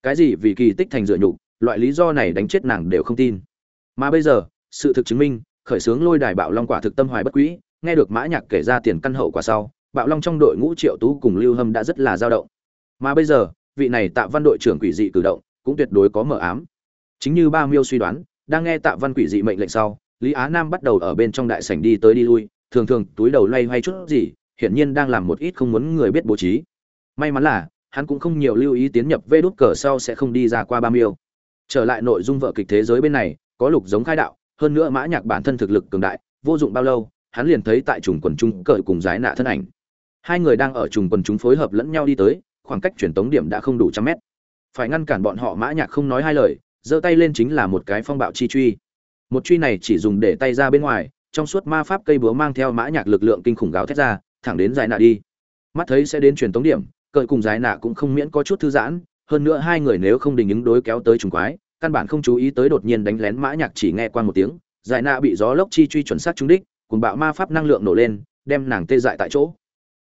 Cái gì vì kỳ tích thành dựa nhục loại lý do này đánh chết nàng đều không tin. Mà bây giờ sự thực chứng minh khởi sướng lôi đài bạo long quả thực tâm hoài bất quý, nghe được mã nhạc kể ra tiền căn hậu quả sau bạo long trong đội ngũ triệu tú cùng lưu hâm đã rất là dao động. Mà bây giờ vị này tạ văn đội trưởng quỷ dị cử động cũng tuyệt đối có mở ám chính như ba miêu suy đoán, đang nghe tạ văn quỷ dị mệnh lệnh sau, lý á nam bắt đầu ở bên trong đại sảnh đi tới đi lui, thường thường túi đầu loay hoay chút gì, hiển nhiên đang làm một ít không muốn người biết bố trí. May mắn là, hắn cũng không nhiều lưu ý tiến nhập vê đút cờ sau sẽ không đi ra qua ba miêu. Trở lại nội dung vợ kịch thế giới bên này, có lục giống khai đạo, hơn nữa mã nhạc bản thân thực lực cường đại, vô dụng bao lâu, hắn liền thấy tại trùng quần chúng cởi cùng giái nạ thân ảnh. Hai người đang ở trùng quần chúng phối hợp lẫn nhau đi tới, khoảng cách truyền tống điểm đã không đủ trăm mét. Phải ngăn cản bọn họ mã nhạc không nói hai lời giơ tay lên chính là một cái phong bạo chi truy. Một truy này chỉ dùng để tay ra bên ngoài, trong suốt ma pháp cây búa mang theo mã nhạc lực lượng kinh khủng gào thét ra, thẳng đến giải nạ đi. Mắt thấy sẽ đến truyền tống điểm, cởi cùng giải nạ cũng không miễn có chút thư giãn, hơn nữa hai người nếu không đình ứng đối kéo tới trùng quái, căn bản không chú ý tới đột nhiên đánh lén mã nhạc chỉ nghe quan một tiếng, giải nạ bị gió lốc chi truy chuẩn xác trúng đích, cùng bạo ma pháp năng lượng nổ lên, đem nàng tê dại tại chỗ.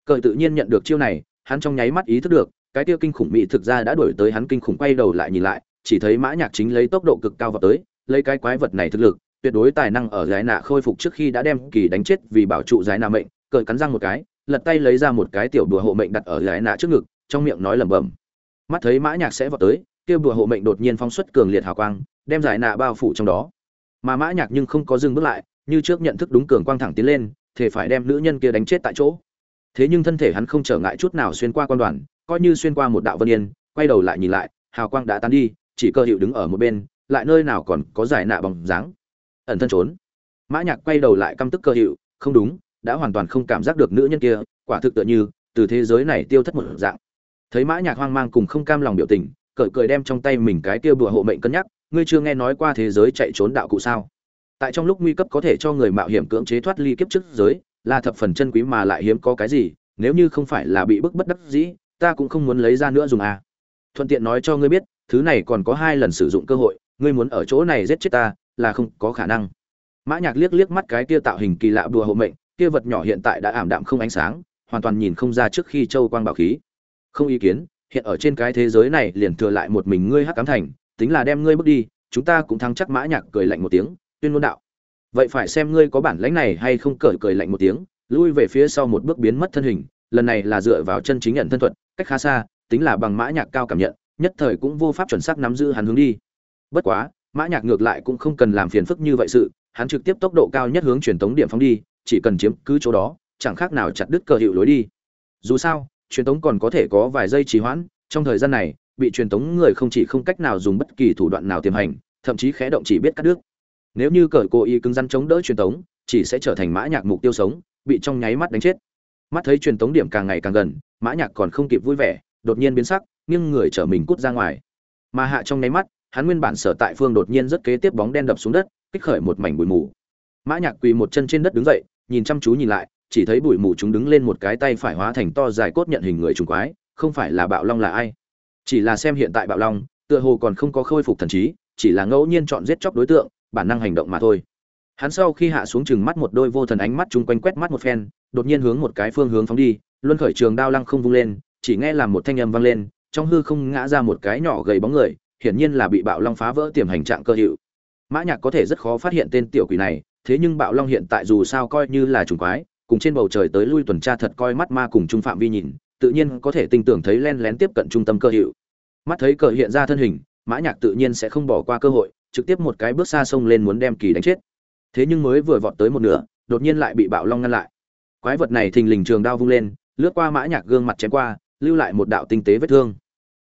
Cởi tự nhiên nhận được chiêu này, hắn trong nháy mắt ý thức được, cái tiêu kinh khủng mỹ thực ra đã đuổi tới hắn kinh khủng quay đầu lại nhìn lại chỉ thấy mã nhạc chính lấy tốc độ cực cao vào tới, lấy cái quái vật này thực lực, tuyệt đối tài năng ở giải nạ khôi phục trước khi đã đem kỳ đánh chết vì bảo trụ giải nạ mệnh, cởi cắn răng một cái, lật tay lấy ra một cái tiểu đùa hộ mệnh đặt ở giải nạ trước ngực, trong miệng nói lẩm bẩm. Mắt thấy mã nhạc sẽ vào tới, kia đùa hộ mệnh đột nhiên phóng xuất cường liệt hào quang, đem giải nạ bao phủ trong đó. Mà mã nhạc nhưng không có dừng bước lại, như trước nhận thức đúng cường quang thẳng tiến lên thể phải đem nữ nhân kia đánh chết tại chỗ. Thế nhưng thân thể hắn không trở ngại chút nào xuyên qua quan đoàn, coi như xuyên qua một đạo vân yên, quay đầu lại nhìn lại, hào quang đã tan đi chỉ cơ hiệu đứng ở một bên, lại nơi nào còn có giải nạ bằng dáng. Ẩn thân trốn. Mã nhạc quay đầu lại căm tức cơ hiệu, không đúng, đã hoàn toàn không cảm giác được nữ nhân kia, quả thực tựa như, từ thế giới này tiêu thất một dạng. Thấy mã nhạc hoang mang cùng không cam lòng biểu tình, cởi cười đem trong tay mình cái tiêu bùa hộ mệnh cân nhắc, ngươi chưa nghe nói qua thế giới chạy trốn đạo cụ sao? Tại trong lúc nguy cấp có thể cho người mạo hiểm cưỡng chế thoát ly kiếp trước giới, là thập phần chân quý mà lại hiếm có cái gì, nếu như không phải là bị bức bất đắc dĩ, ta cũng không muốn lấy ra nữa dùng à. Thuận tiện nói cho ngươi biết thứ này còn có hai lần sử dụng cơ hội, ngươi muốn ở chỗ này giết chết ta, là không có khả năng. Mã nhạc liếc liếc mắt cái kia tạo hình kỳ lạ đùa hộ mệnh, kia vật nhỏ hiện tại đã ảm đạm không ánh sáng, hoàn toàn nhìn không ra trước khi châu quang bảo khí. Không ý kiến, hiện ở trên cái thế giới này liền thừa lại một mình ngươi hắc cám thành, tính là đem ngươi bước đi, chúng ta cũng thắng chắc mã nhạc cười lạnh một tiếng, tuyên ngôn đạo. Vậy phải xem ngươi có bản lãnh này hay không cởi cười lạnh một tiếng, lui về phía sau một bước biến mất thân hình, lần này là dựa vào chân chính nhận thân thuật, cách khá xa, tính là bằng mã nhạc cao cảm nhận nhất thời cũng vô pháp chuẩn xác nắm giữ hắn hướng đi. Bất quá, mã nhạc ngược lại cũng không cần làm phiền phức như vậy sự, hắn trực tiếp tốc độ cao nhất hướng truyền tống điểm phóng đi, chỉ cần chiếm cứ chỗ đó, chẳng khác nào chặt đứt cờ hiệu lối đi. Dù sao, truyền tống còn có thể có vài giây trì hoãn, trong thời gian này, bị truyền tống người không chỉ không cách nào dùng bất kỳ thủ đoạn nào tiềm hành, thậm chí khẽ động chỉ biết cắt đứt. Nếu như cờ cố ý cứng rắn chống đỡ truyền tống, chỉ sẽ trở thành mã nhạc mục tiêu sống, bị trong nháy mắt đánh chết. Mắt thấy truyền tống điểm càng ngày càng gần, mã nhạc còn không kịp vui vẻ, đột nhiên biến sắc nghiêng người trở mình cút ra ngoài. Mà hạ trong nháy mắt, hắn nguyên bản sở tại phương đột nhiên rất kế tiếp bóng đen đập xuống đất, kích khởi một mảnh bụi mù. Mã nhạc quỳ một chân trên đất đứng dậy, nhìn chăm chú nhìn lại, chỉ thấy bụi mù chúng đứng lên một cái tay phải hóa thành to dài cốt nhận hình người trùng quái, không phải là bạo long là ai? Chỉ là xem hiện tại bạo long, tựa hồ còn không có khôi phục thần trí, chỉ là ngẫu nhiên chọn giết chóc đối tượng, bản năng hành động mà thôi. Hắn sau khi hạ xuống chừng mắt một đôi vô thần ánh mắt chung quanh quét mắt một phen, đột nhiên hướng một cái phương hướng phóng đi, luân khởi trường đao lăng không vung lên, chỉ nghe làm một thanh âm vang lên trong hư không ngã ra một cái nhỏ gầy bóng người, hiển nhiên là bị bạo long phá vỡ tiềm hành trạng cơ hiệu. Mã nhạc có thể rất khó phát hiện tên tiểu quỷ này, thế nhưng bạo long hiện tại dù sao coi như là trùng quái, cùng trên bầu trời tới lui tuần tra thật coi mắt ma cùng trung phạm vi nhìn, tự nhiên có thể tinh tưởng thấy len lén tiếp cận trung tâm cơ hiệu. Mắt thấy cờ hiện ra thân hình, mã nhạc tự nhiên sẽ không bỏ qua cơ hội, trực tiếp một cái bước xa sông lên muốn đem kỳ đánh chết. Thế nhưng mới vừa vọt tới một nửa, đột nhiên lại bị bạo long ngăn lại. Quái vật này thình lình trường đao vung lên, lướt qua mã nhạc gương mặt chém qua, lưu lại một đạo tinh tế vết thương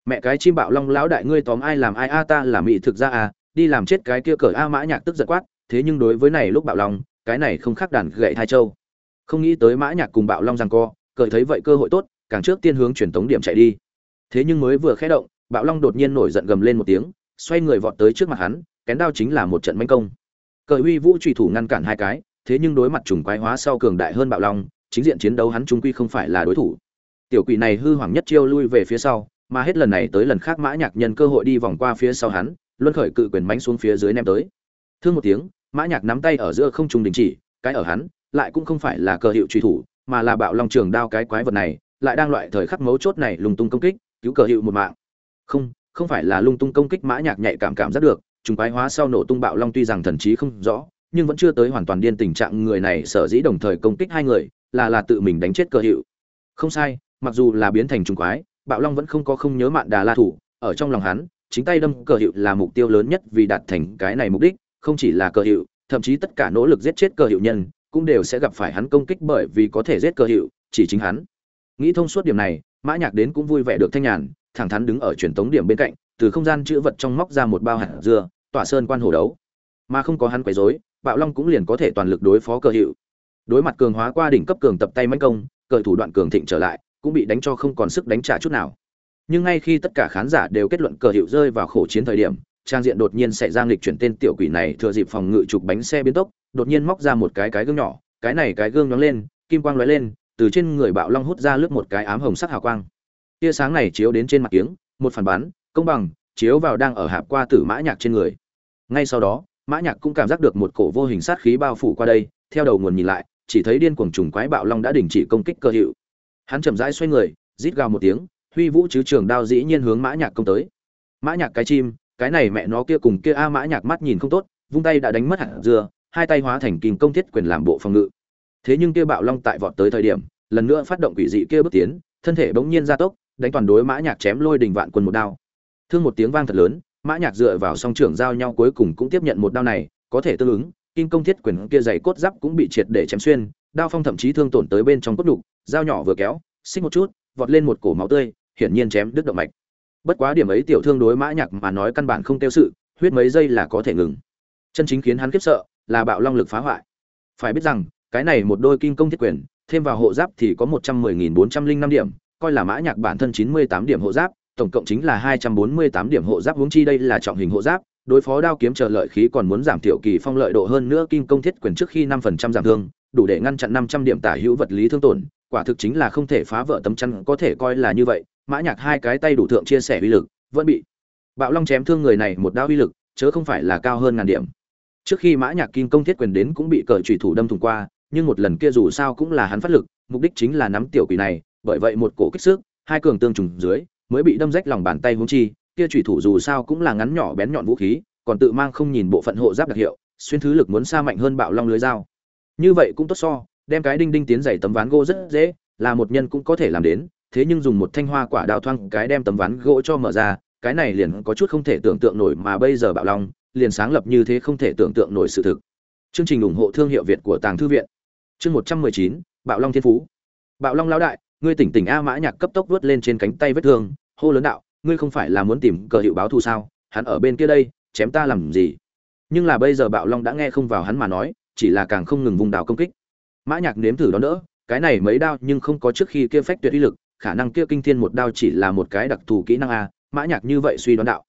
mẹ cái chim bạo long lão đại ngươi tóm ai làm ai a, ta là mỹ thực ra à đi làm chết cái kia cởi a mã nhạc tức giận quát, thế nhưng đối với này lúc bạo long, cái này không khác đàn gậy hai châu. Không nghĩ tới mã nhạc cùng bạo long giằng co, cởi thấy vậy cơ hội tốt, càng trước tiên hướng truyền tống điểm chạy đi. Thế nhưng mới vừa khẽ động, bạo long đột nhiên nổi giận gầm lên một tiếng, xoay người vọt tới trước mặt hắn, kén đao chính là một trận manh công. Cởi huy vũ truy thủ ngăn cản hai cái, thế nhưng đối mặt trùng quái hóa sau cường đại hơn bạo long, chính diện chiến đấu hắn trung quy không phải là đối thủ. Tiểu quỷ này hư hoàng nhất chiêu lui về phía sau mà hết lần này tới lần khác mã nhạc nhân cơ hội đi vòng qua phía sau hắn, luân khởi cự quyền mánh xuống phía dưới ném tới. Thương một tiếng, mã nhạc nắm tay ở giữa không trung đình chỉ, cái ở hắn, lại cũng không phải là cờ hiệu truy thủ, mà là bạo long trường đao cái quái vật này, lại đang loại thời khắc mấu chốt này lung tung công kích, cứu cờ hiệu một mạng. Không không phải là lung tung công kích mã nhạc nhạy cảm cảm giác được, trùng quái hóa sau nổ tung bạo long tuy rằng thần trí không rõ, nhưng vẫn chưa tới hoàn toàn điên tình trạng người này sở dĩ đồng thời công kích hai người, là là tự mình đánh chết cờ hiệu. Không sai, mặc dù là biến thành trùng quái bạo long vẫn không có không nhớ mạn đà la thủ, ở trong lòng hắn, chính tay đâm cờ hiệu là mục tiêu lớn nhất vì đạt thành cái này mục đích, không chỉ là cờ hiệu, thậm chí tất cả nỗ lực giết chết cờ hiệu nhân cũng đều sẽ gặp phải hắn công kích bởi vì có thể giết cờ hiệu, chỉ chính hắn. Nghĩ thông suốt điểm này, mã nhạc đến cũng vui vẻ được thanh nhàn, thẳng thắn đứng ở truyền tống điểm bên cạnh, từ không gian chứa vật trong móc ra một bao hạt dưa, tỏa sơn quan hồ đấu. Mà không có hắn quấy rối, bạo long cũng liền có thể toàn lực đối phó cờ hiệu. Đối mặt cường hóa qua đỉnh cấp cường tập tay mãnh công, cờ thủ đoạn cường thịnh trở lại cũng bị đánh cho không còn sức đánh trả chút nào. Nhưng ngay khi tất cả khán giả đều kết luận cờ hiệu rơi vào khổ chiến thời điểm, trang diện đột nhiên xảy ra nghịch chuyển tên tiểu quỷ này thừa dịp phòng ngự chụp bánh xe biến tốc, đột nhiên móc ra một cái cái gương nhỏ, cái này cái gương nhóng lên, kim quang lóe lên, từ trên người bạo long hút ra lướt một cái ám hồng sắc hào quang. Tia sáng này chiếu đến trên mặt kiếng, một phản bắn, công bằng, chiếu vào đang ở hạp qua tử mã nhạc trên người. Ngay sau đó, mã nhạc cũng cảm giác được một cổ vô hình sát khí bao phủ qua đây, theo đầu nguồn nhìn lại, chỉ thấy điên cuồng trùng quái bạo long đã đình chỉ công kích cơ hiệu hắn chậm rãi xoay người, rít gào một tiếng, huy vũ chứ trường đao dĩ nhiên hướng mã nhạc công tới. Mã nhạc cái chim, cái này mẹ nó kia cùng kia a mã nhạc mắt nhìn không tốt, vung tay đã đánh mất hạt dưa hai tay hóa thành kim công thiết quyền làm bộ phòng ngự. Thế nhưng kia bạo long tại vọt tới thời điểm, lần nữa phát động quỷ dị kia bước tiến, thân thể bỗng nhiên gia tốc, đánh toàn đối mã nhạc chém lôi đình vạn quân một đao. Thương một tiếng vang thật lớn, mã nhạc dựa vào song trưởng giao nhau cuối cùng cũng tiếp nhận một đao này, có thể tương ứng, kim công thiết quyền kia dày cốt giáp cũng bị triệt để chém xuyên, đao phong thậm chí thương tổn tới bên trong cốt đục dao nhỏ vừa kéo, xích một chút, vọt lên một cổ máu tươi, hiển nhiên chém đứt động mạch. Bất quá điểm ấy tiểu thương đối mã nhạc mà nói căn bản không tiêu sự, huyết mấy giây là có thể ngừng. Chân chính khiến hắn kiếp sợ là bạo long lực phá hoại. Phải biết rằng, cái này một đôi kim công thiết quyền, thêm vào hộ giáp thì có một trăm mười nghìn bốn trăm linh năm điểm, coi là mã nhạc bản thân chín mươi tám điểm hộ giáp, tổng cộng chính là hai trăm bốn mươi tám điểm hộ giáp huống chi đây là trọng hình hộ giáp, đối phó đao kiếm chờ lợi khí còn muốn giảm tiểu kỳ phong lợi độ hơn nữa kim công thiết quyền trước khi năm phần trăm giảm thương, đủ để ngăn chặn năm trăm điểm tả hữu vật lý thương tổn quả thực chính là không thể phá vỡ tấm chắn có thể coi là như vậy, mã nhạc hai cái tay đủ thượng chia sẻ uy lực, vẫn bị bạo long chém thương người này một đao uy lực, chớ không phải là cao hơn ngàn điểm. Trước khi mã nhạc kim công thiết quyền đến cũng bị cởi chủy thủ đâm thủng qua, nhưng một lần kia dù sao cũng là hắn phát lực, mục đích chính là nắm tiểu quỷ này, bởi vậy một cổ kích sức hai cường tương trùng dưới, mới bị đâm rách lòng bàn tay huống chi, kia chủy thủ dù sao cũng là ngắn nhỏ bén nhọn vũ khí, còn tự mang không nhìn bộ phận hộ giáp đặc hiệu, xuyên thứ lực muốn xa mạnh hơn bạo long lưới dao. Như vậy cũng tốt so đem cái đinh đinh tiến dày tấm ván gỗ rất dễ, là một nhân cũng có thể làm đến, thế nhưng dùng một thanh hoa quả đào thoang cái đem tấm ván gỗ cho mở ra, cái này liền có chút không thể tưởng tượng nổi mà bây giờ bạo long, liền sáng lập như thế không thể tưởng tượng nổi sự thực. Chương trình ủng hộ thương hiệu việt của tàng thư viện. Chương một trăm mười chín, bạo long thiên phú. Bạo long lão đại, ngươi tỉnh tỉnh a mã nhạc cấp tốc vớt lên trên cánh tay vết thương, hô lớn đạo, ngươi không phải là muốn tìm cờ hiệu báo thù sao, hắn ở bên kia đây, chém ta làm gì? Nhưng là bây giờ bạo long đã nghe không vào hắn mà nói, chỉ là càng không ngừng vùng đào công kích mã nhạc nếm thử đó nữa cái này mấy đao nhưng không có trước khi kia phách tuyệt uy lực, khả năng kia kinh thiên một đao chỉ là một cái đặc thù kỹ năng a, mã nhạc như vậy suy đoán đạo.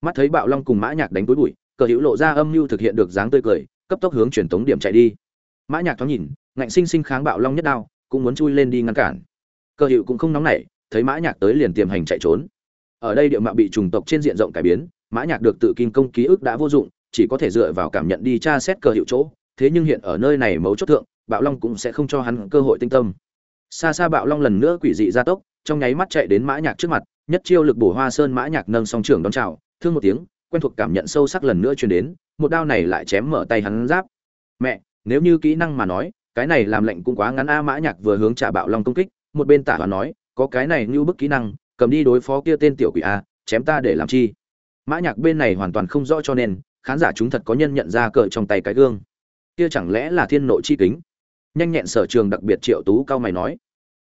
Mắt thấy bạo long cùng mã nhạc đánh túi bụi, cờ hữu lộ ra âm mưu thực hiện được dáng tươi cười, cấp tốc hướng truyền tống điểm chạy đi. Mã nhạc thoáng nhìn, ngạnh sinh sinh kháng bạo long nhất đao, cũng muốn chui lên đi ngăn cản. Cờ hữu cũng không nóng nảy, thấy mã nhạc tới liền tiềm hành chạy trốn. Ở đây địa mạo bị trùng tộc trên diện rộng cải biến, mã nhạc được tự kinh công ký ức đã vô dụng, chỉ có thể dựa vào cảm nhận đi tra xét cờ Hữu chỗ, thế nhưng hiện ở nơi này mấu chốt thượng bạo long cũng sẽ không cho hắn cơ hội tinh tâm. Xa xa bạo long lần nữa quỷ dị gia tốc, trong nháy mắt chạy đến mã nhạc trước mặt, nhất chiêu lực bổ hoa sơn mã nhạc nâng song trưởng đón chào, thương một tiếng, quen thuộc cảm nhận sâu sắc lần nữa truyền đến, một đao này lại chém mở tay hắn giáp. Mẹ, nếu như kỹ năng mà nói, cái này làm lệnh cũng quá ngắn a, mã nhạc vừa hướng trả bạo long công kích, một bên tả hoàn nói, có cái này như bức kỹ năng, cầm đi đối phó kia tên tiểu quỷ a, chém ta để làm chi? Mã nhạc bên này hoàn toàn không rõ cho nên, khán giả chúng thật có nhân nhận ra cờ trong tay cái gương. Kia chẳng lẽ là thiên nội chi kính? Nhanh nhẹn sở trường đặc biệt triệu tú cao mày nói.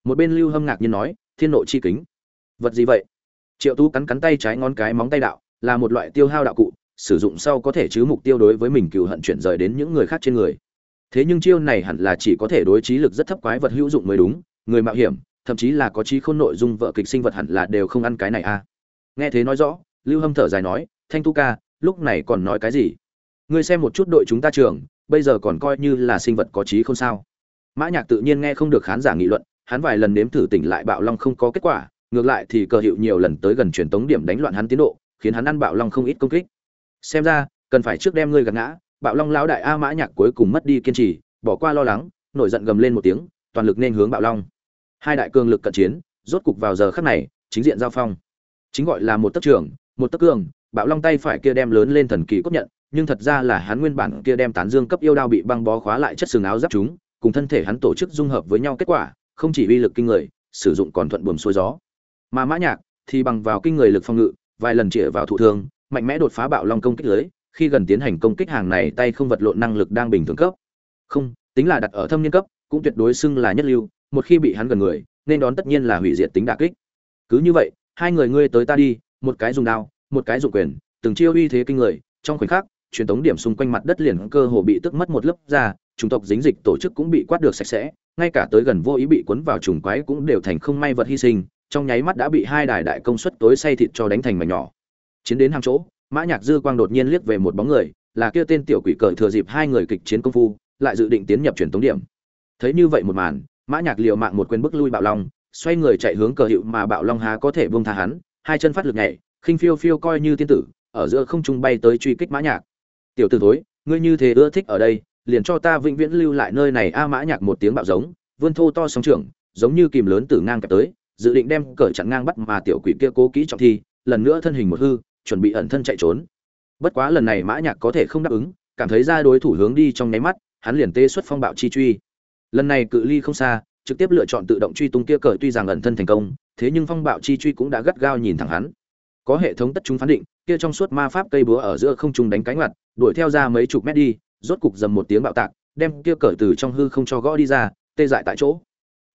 Một bên lưu hâm ngạc nhiên nói, thiên nội chi kính. Vật gì vậy? Triệu tú cắn cắn tay trái ngón cái móng tay đạo, là một loại tiêu hao đạo cụ, sử dụng sau có thể chứ mục tiêu đối với mình cựu hận chuyển rời đến những người khác trên người. Thế nhưng chiêu này hẳn là chỉ có thể đối trí lực rất thấp quái vật hữu dụng mới đúng, người mạo hiểm, thậm chí là có trí khôn nội dung vợ kịch sinh vật hẳn là đều không ăn cái này a à. nghe thế nói rõ, lưu hâm thở dài nói, thanh tu ca, lúc này còn nói cái gì? Ngươi xem một chút đội chúng ta trường, bây giờ còn coi như là sinh vật có trí không sao mã nhạc tự nhiên nghe không được khán giả nghị luận, hắn vài lần nếm thử tỉnh lại bạo long không có kết quả, ngược lại thì cờ hiệu nhiều lần tới gần truyền tống điểm đánh loạn hắn tiến độ, khiến hắn ăn bạo long không ít công kích. Xem ra, cần phải trước đem ngươi gạt ngã, bạo long lão đại a mã nhạc cuối cùng mất đi kiên trì, bỏ qua lo lắng, nổi giận gầm lên một tiếng, toàn lực nên hướng bạo long. Hai đại cường lực cận chiến, rốt cục vào giờ khắc này, chính diện giao phong. Chính gọi là một tấc trưởng một tấc cường, bạo long tay phải kia đem lớn lên thần kỳ cốt nhận, nhưng thật ra là hắn nguyên bản kia đem tán dương cấp yêu đao bị băng bó khóa lại chất sừng áo giáp chúng cùng thân thể hắn tổ chức dung hợp với nhau kết quả, không chỉ uy lực kinh người, sử dụng còn thuận buồm xuôi gió. Mà mã nhạc thì bằng vào kinh người lực phòng ngự, vài lần chĩa vào thủ thương, mạnh mẽ đột phá bạo long công kích lưới, khi gần tiến hành công kích hàng này tay không vật lộn năng lực đang bình thường cấp. Không, tính là đặt ở thâm niên cấp, cũng tuyệt đối xưng là nhất lưu, một khi bị hắn gần người, nên đón tất nhiên là hủy diệt tính đả kích. Cứ như vậy, hai người ngươi tới ta đi, một cái dùng đao, một cái dụng quyền, từng chiêu uy thế kinh người, trong khoảnh khắc, truyền tống điểm xung quanh mặt đất liền cơ hồ bị tức mất một lớp ra chủng tộc dính dịch tổ chức cũng bị quát được sạch sẽ, ngay cả tới gần vô ý bị cuốn vào trùng quái cũng đều thành không may vật hy sinh, trong nháy mắt đã bị hai đài đại công suất tối say thịt cho đánh thành mảnh nhỏ. Chiến đến hàng chỗ, mã nhạc dư quang đột nhiên liếc về một bóng người, là kia tên tiểu quỷ cờ thừa dịp hai người kịch chiến công phu, lại dự định tiến nhập truyền tống điểm. Thấy như vậy một màn, mã nhạc liều mạng một quyền bức lui bạo long, xoay người chạy hướng cờ hiệu mà bạo long há có thể buông tha hắn, hai chân phát lực nhảy, khinh phiêu phiêu coi như tiên tử, ở giữa không trung bay tới truy kích mã nhạc. Tiểu tử thối, ngươi như thế ưa thích ở đây liền cho ta vĩnh viễn lưu lại nơi này. A mã nhạc một tiếng bạo giống, vươn thô to sóng trưởng, giống như kìm lớn từ ngang kẹp tới, dự định đem cởi chặn ngang bắt mà tiểu quỷ kia cố kỹ trọng thi, lần nữa thân hình một hư, chuẩn bị ẩn thân chạy trốn. Bất quá lần này mã nhạc có thể không đáp ứng, cảm thấy ra đối thủ hướng đi trong nháy mắt, hắn liền tê xuất phong bạo chi truy. Lần này cự ly không xa, trực tiếp lựa chọn tự động truy tung kia cởi tuy rằng ẩn thân thành công, thế nhưng phong bạo chi truy cũng đã gắt gao nhìn thẳng hắn. Có hệ thống tất chúng phán định, kia trong suốt ma pháp cây búa ở giữa không trung đánh cánh ngặt đuổi theo ra mấy chục mét đi rốt cục dầm một tiếng bạo tạc, đem kia cởi từ trong hư không cho gõ đi ra, tê dại tại chỗ.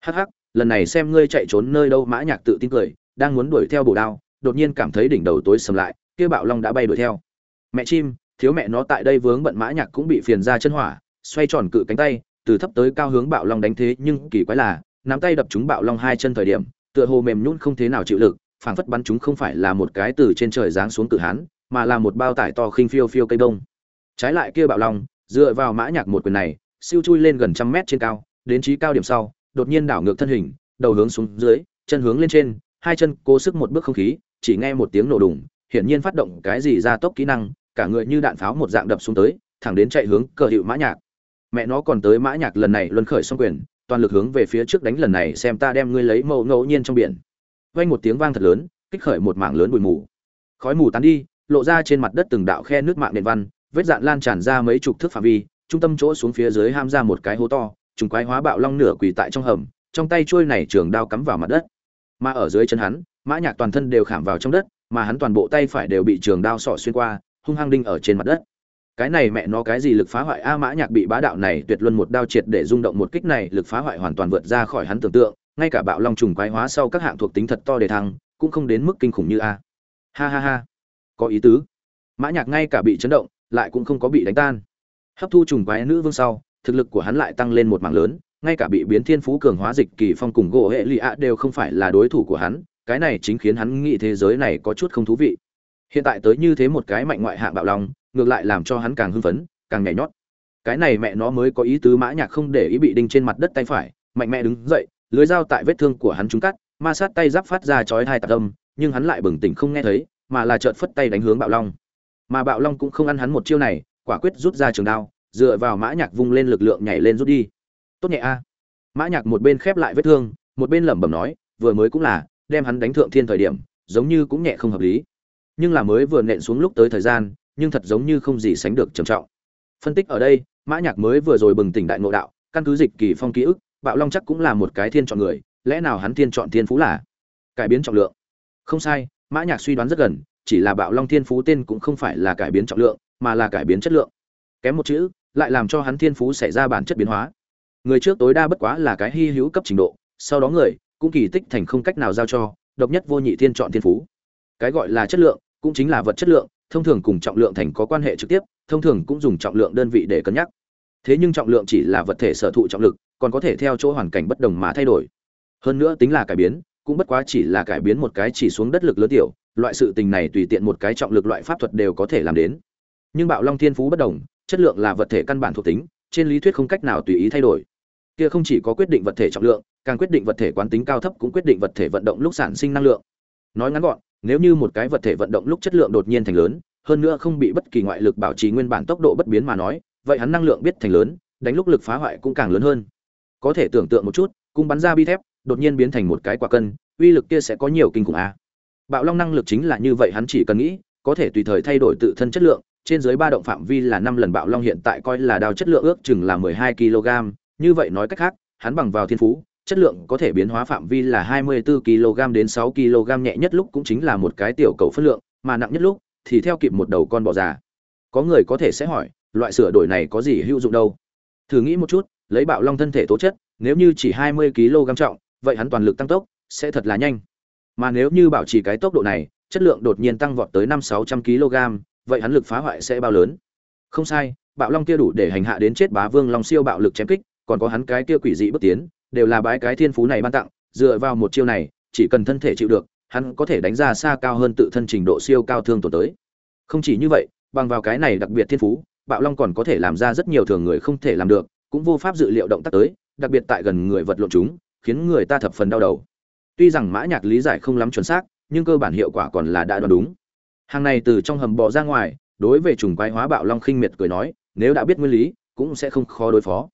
Hắc hắc, lần này xem ngươi chạy trốn nơi đâu, mã nhạc tự tin cười, đang muốn đuổi theo bổ đao, đột nhiên cảm thấy đỉnh đầu tối sầm lại, kia bạo long đã bay đuổi theo. Mẹ chim, thiếu mẹ nó tại đây vướng bận mã nhạc cũng bị phiền ra chân hỏa, xoay tròn cự cánh tay, từ thấp tới cao hướng bạo long đánh thế, nhưng kỳ quái là, nắm tay đập trúng bạo long hai chân thời điểm, tựa hồ mềm nhũn không thế nào chịu lực, phảng phất bắn chúng không phải là một cái từ trên trời giáng xuống cự hán, mà là một bao tải to khinh phiêu phiêu cây đông trái lại kia bạo long dựa vào mã nhạc một quyền này, siêu chui lên gần trăm mét trên cao, đến trí cao điểm sau, đột nhiên đảo ngược thân hình, đầu hướng xuống dưới, chân hướng lên trên, hai chân cố sức một bước không khí, chỉ nghe một tiếng nổ đùng, hiển nhiên phát động cái gì ra tốc kỹ năng, cả người như đạn pháo một dạng đập xuống tới, thẳng đến chạy hướng cờ hiệu mã nhạc. Mẹ nó còn tới mã nhạc lần này luân khởi xong quyền, toàn lực hướng về phía trước đánh lần này xem ta đem ngươi lấy mẫu ngẫu nhiên trong biển. Vang một tiếng vang thật lớn, kích khởi một mảng lớn bụi mù. Khói mù tán đi, lộ ra trên mặt đất từng đạo khe nước mạng nền văn vết dạn lan tràn ra mấy chục thước phạm vi, trung tâm chỗ xuống phía dưới ham ra một cái hố to, trùng quái hóa bạo long nửa quỳ tại trong hầm, trong tay trôi này trường đao cắm vào mặt đất. Mà ở dưới chân hắn, mã nhạc toàn thân đều khảm vào trong đất, mà hắn toàn bộ tay phải đều bị trường đao sọ xuyên qua, hung hăng đinh ở trên mặt đất. Cái này mẹ nó cái gì lực phá hoại? A, mã nhạc bị bá đạo này tuyệt luân một đao triệt để rung động một kích này, lực phá hoại hoàn toàn vượt ra khỏi hắn tưởng tượng, ngay cả bạo long trùng quái hóa sau các hạng thuộc tính thật to để thăng, cũng không đến mức kinh khủng như a. Ha ha ha. Có ý tứ. Mã nhạc ngay cả bị chấn động lại cũng không có bị đánh tan. Hấp thu trùng quái nữ vương sau, thực lực của hắn lại tăng lên một mảng lớn, ngay cả bị biến thiên phú cường hóa dịch kỳ phong cùng gỗ hệ lì ạ đều không phải là đối thủ của hắn, cái này chính khiến hắn nghĩ thế giới này có chút không thú vị. Hiện tại tới như thế một cái mạnh ngoại hạng bạo long, ngược lại làm cho hắn càng hưng phấn, càng nhảy nhót. Cái này mẹ nó mới có ý tứ mã nhạc không để ý bị đinh trên mặt đất tay phải, mạnh mẽ đứng dậy, lưới dao tại vết thương của hắn trúng cắt, ma sát tay giáp phát ra chói hai tạc âm, nhưng hắn lại bừng tỉnh không nghe thấy, mà là trợn phất tay đánh hướng bạo long mà bạo long cũng không ăn hắn một chiêu này, quả quyết rút ra trường đao, dựa vào mã nhạc vung lên lực lượng nhảy lên rút đi. Tốt nhẹ a. Mã nhạc một bên khép lại vết thương, một bên lẩm bẩm nói, vừa mới cũng là, đem hắn đánh thượng thiên thời điểm, giống như cũng nhẹ không hợp lý. Nhưng là mới vừa nện xuống lúc tới thời gian, nhưng thật giống như không gì sánh được trầm trọng. Phân tích ở đây, mã nhạc mới vừa rồi bừng tỉnh đại ngộ đạo, căn cứ dịch kỳ phong ký ức, bạo long chắc cũng là một cái thiên chọn người, lẽ nào hắn thiên chọn thiên phú là? Cải biến trọng lượng. Không sai, mã nhạc suy đoán rất gần chỉ là bạo long thiên phú tên cũng không phải là cải biến trọng lượng, mà là cải biến chất lượng. Kém một chữ, lại làm cho hắn thiên phú xảy ra bản chất biến hóa. Người trước tối đa bất quá là cái hy hữu cấp trình độ, sau đó người cũng kỳ tích thành không cách nào giao cho, độc nhất vô nhị thiên chọn thiên phú. Cái gọi là chất lượng cũng chính là vật chất lượng, thông thường cùng trọng lượng thành có quan hệ trực tiếp, thông thường cũng dùng trọng lượng đơn vị để cân nhắc. Thế nhưng trọng lượng chỉ là vật thể sở thụ trọng lực, còn có thể theo chỗ hoàn cảnh bất đồng mà thay đổi. Hơn nữa tính là cải biến, cũng bất quá chỉ là cải biến một cái chỉ xuống đất lực lớn tiểu loại sự tình này tùy tiện một cái trọng lực loại pháp thuật đều có thể làm đến. Nhưng bạo long thiên phú bất đồng, chất lượng là vật thể căn bản thuộc tính, trên lý thuyết không cách nào tùy ý thay đổi. Kia không chỉ có quyết định vật thể trọng lượng, càng quyết định vật thể quán tính cao thấp cũng quyết định vật thể vận động lúc sản sinh năng lượng. Nói ngắn gọn, nếu như một cái vật thể vận động lúc chất lượng đột nhiên thành lớn, hơn nữa không bị bất kỳ ngoại lực bảo trì nguyên bản tốc độ bất biến mà nói, vậy hắn năng lượng biết thành lớn, đánh lúc lực phá hoại cũng càng lớn hơn. Có thể tưởng tượng một chút, cung bắn ra bi thép, đột nhiên biến thành một cái quả cân, uy lực kia sẽ có nhiều kinh khủng a bạo long năng lực chính là như vậy hắn chỉ cần nghĩ, có thể tùy thời thay đổi tự thân chất lượng, trên dưới ba động phạm vi là năm lần bạo long hiện tại coi là đao chất lượng ước chừng là mười hai kg, như vậy nói cách khác, hắn bằng vào thiên phú, chất lượng có thể biến hóa phạm vi là hai mươi 24 kg đến sáu kg nhẹ nhất lúc cũng chính là một cái tiểu cầu phân lượng, mà nặng nhất lúc thì theo kịp một đầu con bò già. Có người có thể sẽ hỏi, loại sửa đổi này có gì hữu dụng đâu? Thử nghĩ một chút, lấy bạo long thân thể tố chất, nếu như chỉ hai mươi kg trọng, vậy hắn toàn lực tăng tốc sẽ thật là nhanh mà nếu như bảo trì cái tốc độ này, chất lượng đột nhiên tăng vọt tới năm sáu trăm kg, vậy hắn lực phá hoại sẽ bao lớn? Không sai, bạo long kia đủ để hành hạ đến chết bá vương long siêu bạo lực chém kích, còn có hắn cái kia quỷ dị bước tiến, đều là bái cái thiên phú này ban tặng, dựa vào một chiêu này, chỉ cần thân thể chịu được, hắn có thể đánh ra xa cao hơn tự thân trình độ siêu cao thương tổn tới. Không chỉ như vậy, bằng vào cái này đặc biệt thiên phú, bạo long còn có thể làm ra rất nhiều thường người không thể làm được, cũng vô pháp dự liệu động tác tới, đặc biệt tại gần người vật lộn chúng, khiến người ta thập phần đau đầu tuy rằng mã nhạc lý giải không lắm chuẩn xác, nhưng cơ bản hiệu quả còn là đã đoán đúng. Hàng này từ trong hầm bò ra ngoài, đối với trùng quái hóa bạo long khinh miệt cười nói, nếu đã biết nguyên lý, cũng sẽ không khó đối phó.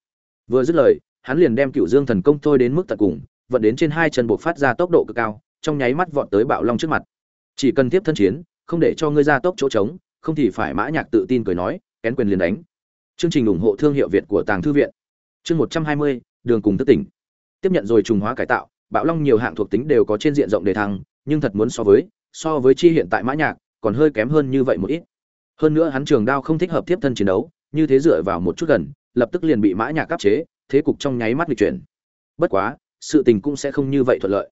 Vừa dứt lời, hắn liền đem cựu dương thần công thôi đến mức tận cùng, vận đến trên hai chân buộc phát ra tốc độ cực cao, trong nháy mắt vọt tới bạo long trước mặt. Chỉ cần tiếp thân chiến, không để cho ngươi ra tốc chỗ trống, không thì phải mã nhạc tự tin cười nói, kén quyền liền đánh. Chương trình ủng hộ thương hiệu việt của tàng thư viện. Chương một trăm hai mươi, đường cùng thức tỉnh. Tiếp nhận rồi trùng hóa cải tạo bạo long nhiều hạng thuộc tính đều có trên diện rộng đề thăng, nhưng thật muốn so với so với chi hiện tại mã nhạc, còn hơi kém hơn như vậy một ít. Hơn nữa hắn trường đao không thích hợp tiếp thân chiến đấu, như thế dựa vào một chút gần, lập tức liền bị mã nhạc áp chế, thế cục trong nháy mắt lịch chuyển. Bất quá, sự tình cũng sẽ không như vậy thuận lợi.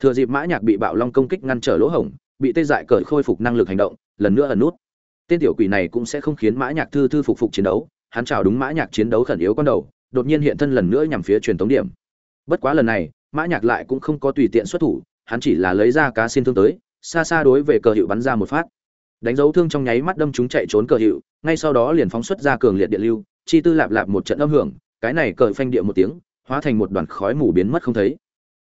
Thừa dịp mã nhạc bị bạo long công kích ngăn trở lỗ hổng, bị tê dại cởi khôi phục năng lực hành động, lần nữa ẩn nút. Tên tiểu quỷ này cũng sẽ không khiến mã nhạc thư thư phục phục chiến đấu, hắn chào đúng mã nhạc chiến đấu khẩn yếu con đầu, đột nhiên hiện thân lần nữa nhằm phía truyền tống điểm. Bất quá lần này mã nhạc lại cũng không có tùy tiện xuất thủ, hắn chỉ là lấy ra cá xin thương tới, xa xa đối về cờ hiệu bắn ra một phát. Đánh dấu thương trong nháy mắt đâm chúng chạy trốn cờ hiệu, ngay sau đó liền phóng xuất ra cường liệt điện lưu, chi tư lạp lạp một trận âm hưởng, cái này cờ phanh địa một tiếng, hóa thành một đoàn khói mù biến mất không thấy.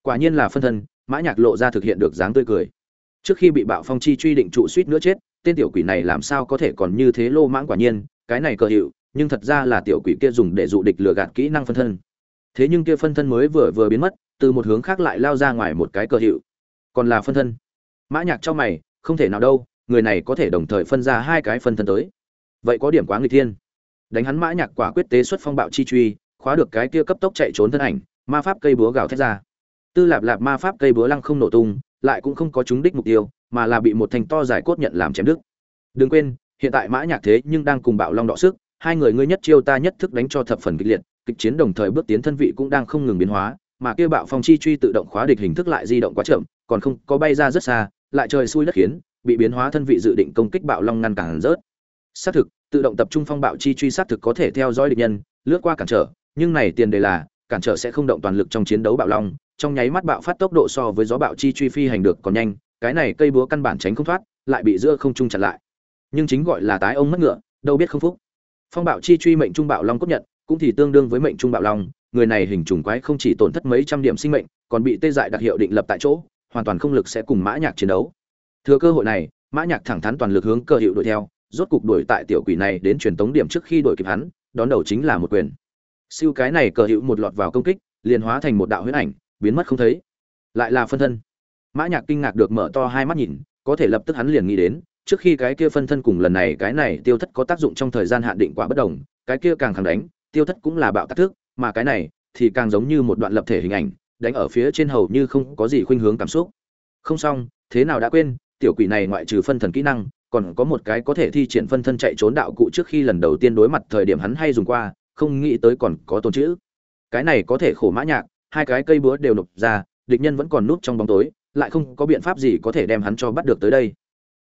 Quả nhiên là phân thân, mã nhạc lộ ra thực hiện được dáng tươi cười. Trước khi bị bạo phong chi truy định trụ suýt nữa chết, tên tiểu quỷ này làm sao có thể còn như thế lô mãng quả nhiên, cái này cờ hiệu, nhưng thật ra là tiểu quỷ kia dùng để dụ địch lừa gạt kỹ năng phân thân. Thế nhưng kia phân thân mới vừa vừa biến mất từ một hướng khác lại lao ra ngoài một cái cờ hiệu. Còn là phân thân. Mã nhạc cho mày, không thể nào đâu, người này có thể đồng thời phân ra hai cái phân thân tới. Vậy có điểm quá người thiên. Đánh hắn mã nhạc quả quyết tế xuất phong bạo chi truy, khóa được cái kia cấp tốc chạy trốn thân ảnh, ma pháp cây búa gào thét ra. Tư lạp lạp ma pháp cây búa lăng không nổ tung, lại cũng không có trúng đích mục tiêu, mà là bị một thành to dài cốt nhận làm chém đứt. Đừng quên, hiện tại mã nhạc thế nhưng đang cùng bạo long đọ sức, hai người ngươi nhất chiêu ta nhất thức đánh cho thập phần kịch liệt, kịch chiến đồng thời bước tiến thân vị cũng đang không ngừng biến hóa mà kia bạo phong chi truy tự động khóa địch hình thức lại di động quá chậm, còn không, có bay ra rất xa, lại trời xui đất khiến, bị biến hóa thân vị dự định công kích bạo long ngăn cản rớt. Xác thực, tự động tập trung phong bạo chi truy xác thực có thể theo dõi địch nhân, lướt qua cản trở, nhưng này tiền đề là, cản trở sẽ không động toàn lực trong chiến đấu bạo long, trong nháy mắt bạo phát tốc độ so với gió bạo chi truy phi hành được còn nhanh, cái này cây búa căn bản tránh không thoát, lại bị giữa không trung chặn lại. Nhưng chính gọi là tái ông mất ngựa, đâu biết không phúc. Phong bạo chi truy mệnh trung bạo long cốt nhận, cũng thì tương đương với mệnh trung bạo long người này hình trùng quái không chỉ tổn thất mấy trăm điểm sinh mệnh, còn bị tê dại đặc hiệu định lập tại chỗ, hoàn toàn không lực sẽ cùng mã nhạc chiến đấu. Thừa cơ hội này, mã nhạc thẳng thắn toàn lực hướng cơ hiệu đuổi theo, rốt cục đuổi tại tiểu quỷ này đến truyền tống điểm trước khi đuổi kịp hắn, đón đầu chính là một quyền. Siêu cái này cờ hữu một lọt vào công kích, liền hóa thành một đạo huyễn ảnh, biến mất không thấy. Lại là phân thân. Mã nhạc kinh ngạc được mở to hai mắt nhìn, có thể lập tức hắn liền nghĩ đến, trước khi cái kia phân thân cùng lần này cái này tiêu thất có tác dụng trong thời gian hạn định quá bất đồng, cái kia càng khẳng đánh, tiêu thất cũng là bạo tác thức mà cái này thì càng giống như một đoạn lập thể hình ảnh, đánh ở phía trên hầu như không có gì khuynh hướng cảm xúc. Không xong, thế nào đã quên, tiểu quỷ này ngoại trừ phân thần kỹ năng, còn có một cái có thể thi triển phân thân chạy trốn đạo cụ trước khi lần đầu tiên đối mặt thời điểm hắn hay dùng qua, không nghĩ tới còn có tồn chữ. Cái này có thể khổ mã nhạc, hai cái cây búa đều nộp ra, địch nhân vẫn còn núp trong bóng tối, lại không có biện pháp gì có thể đem hắn cho bắt được tới đây.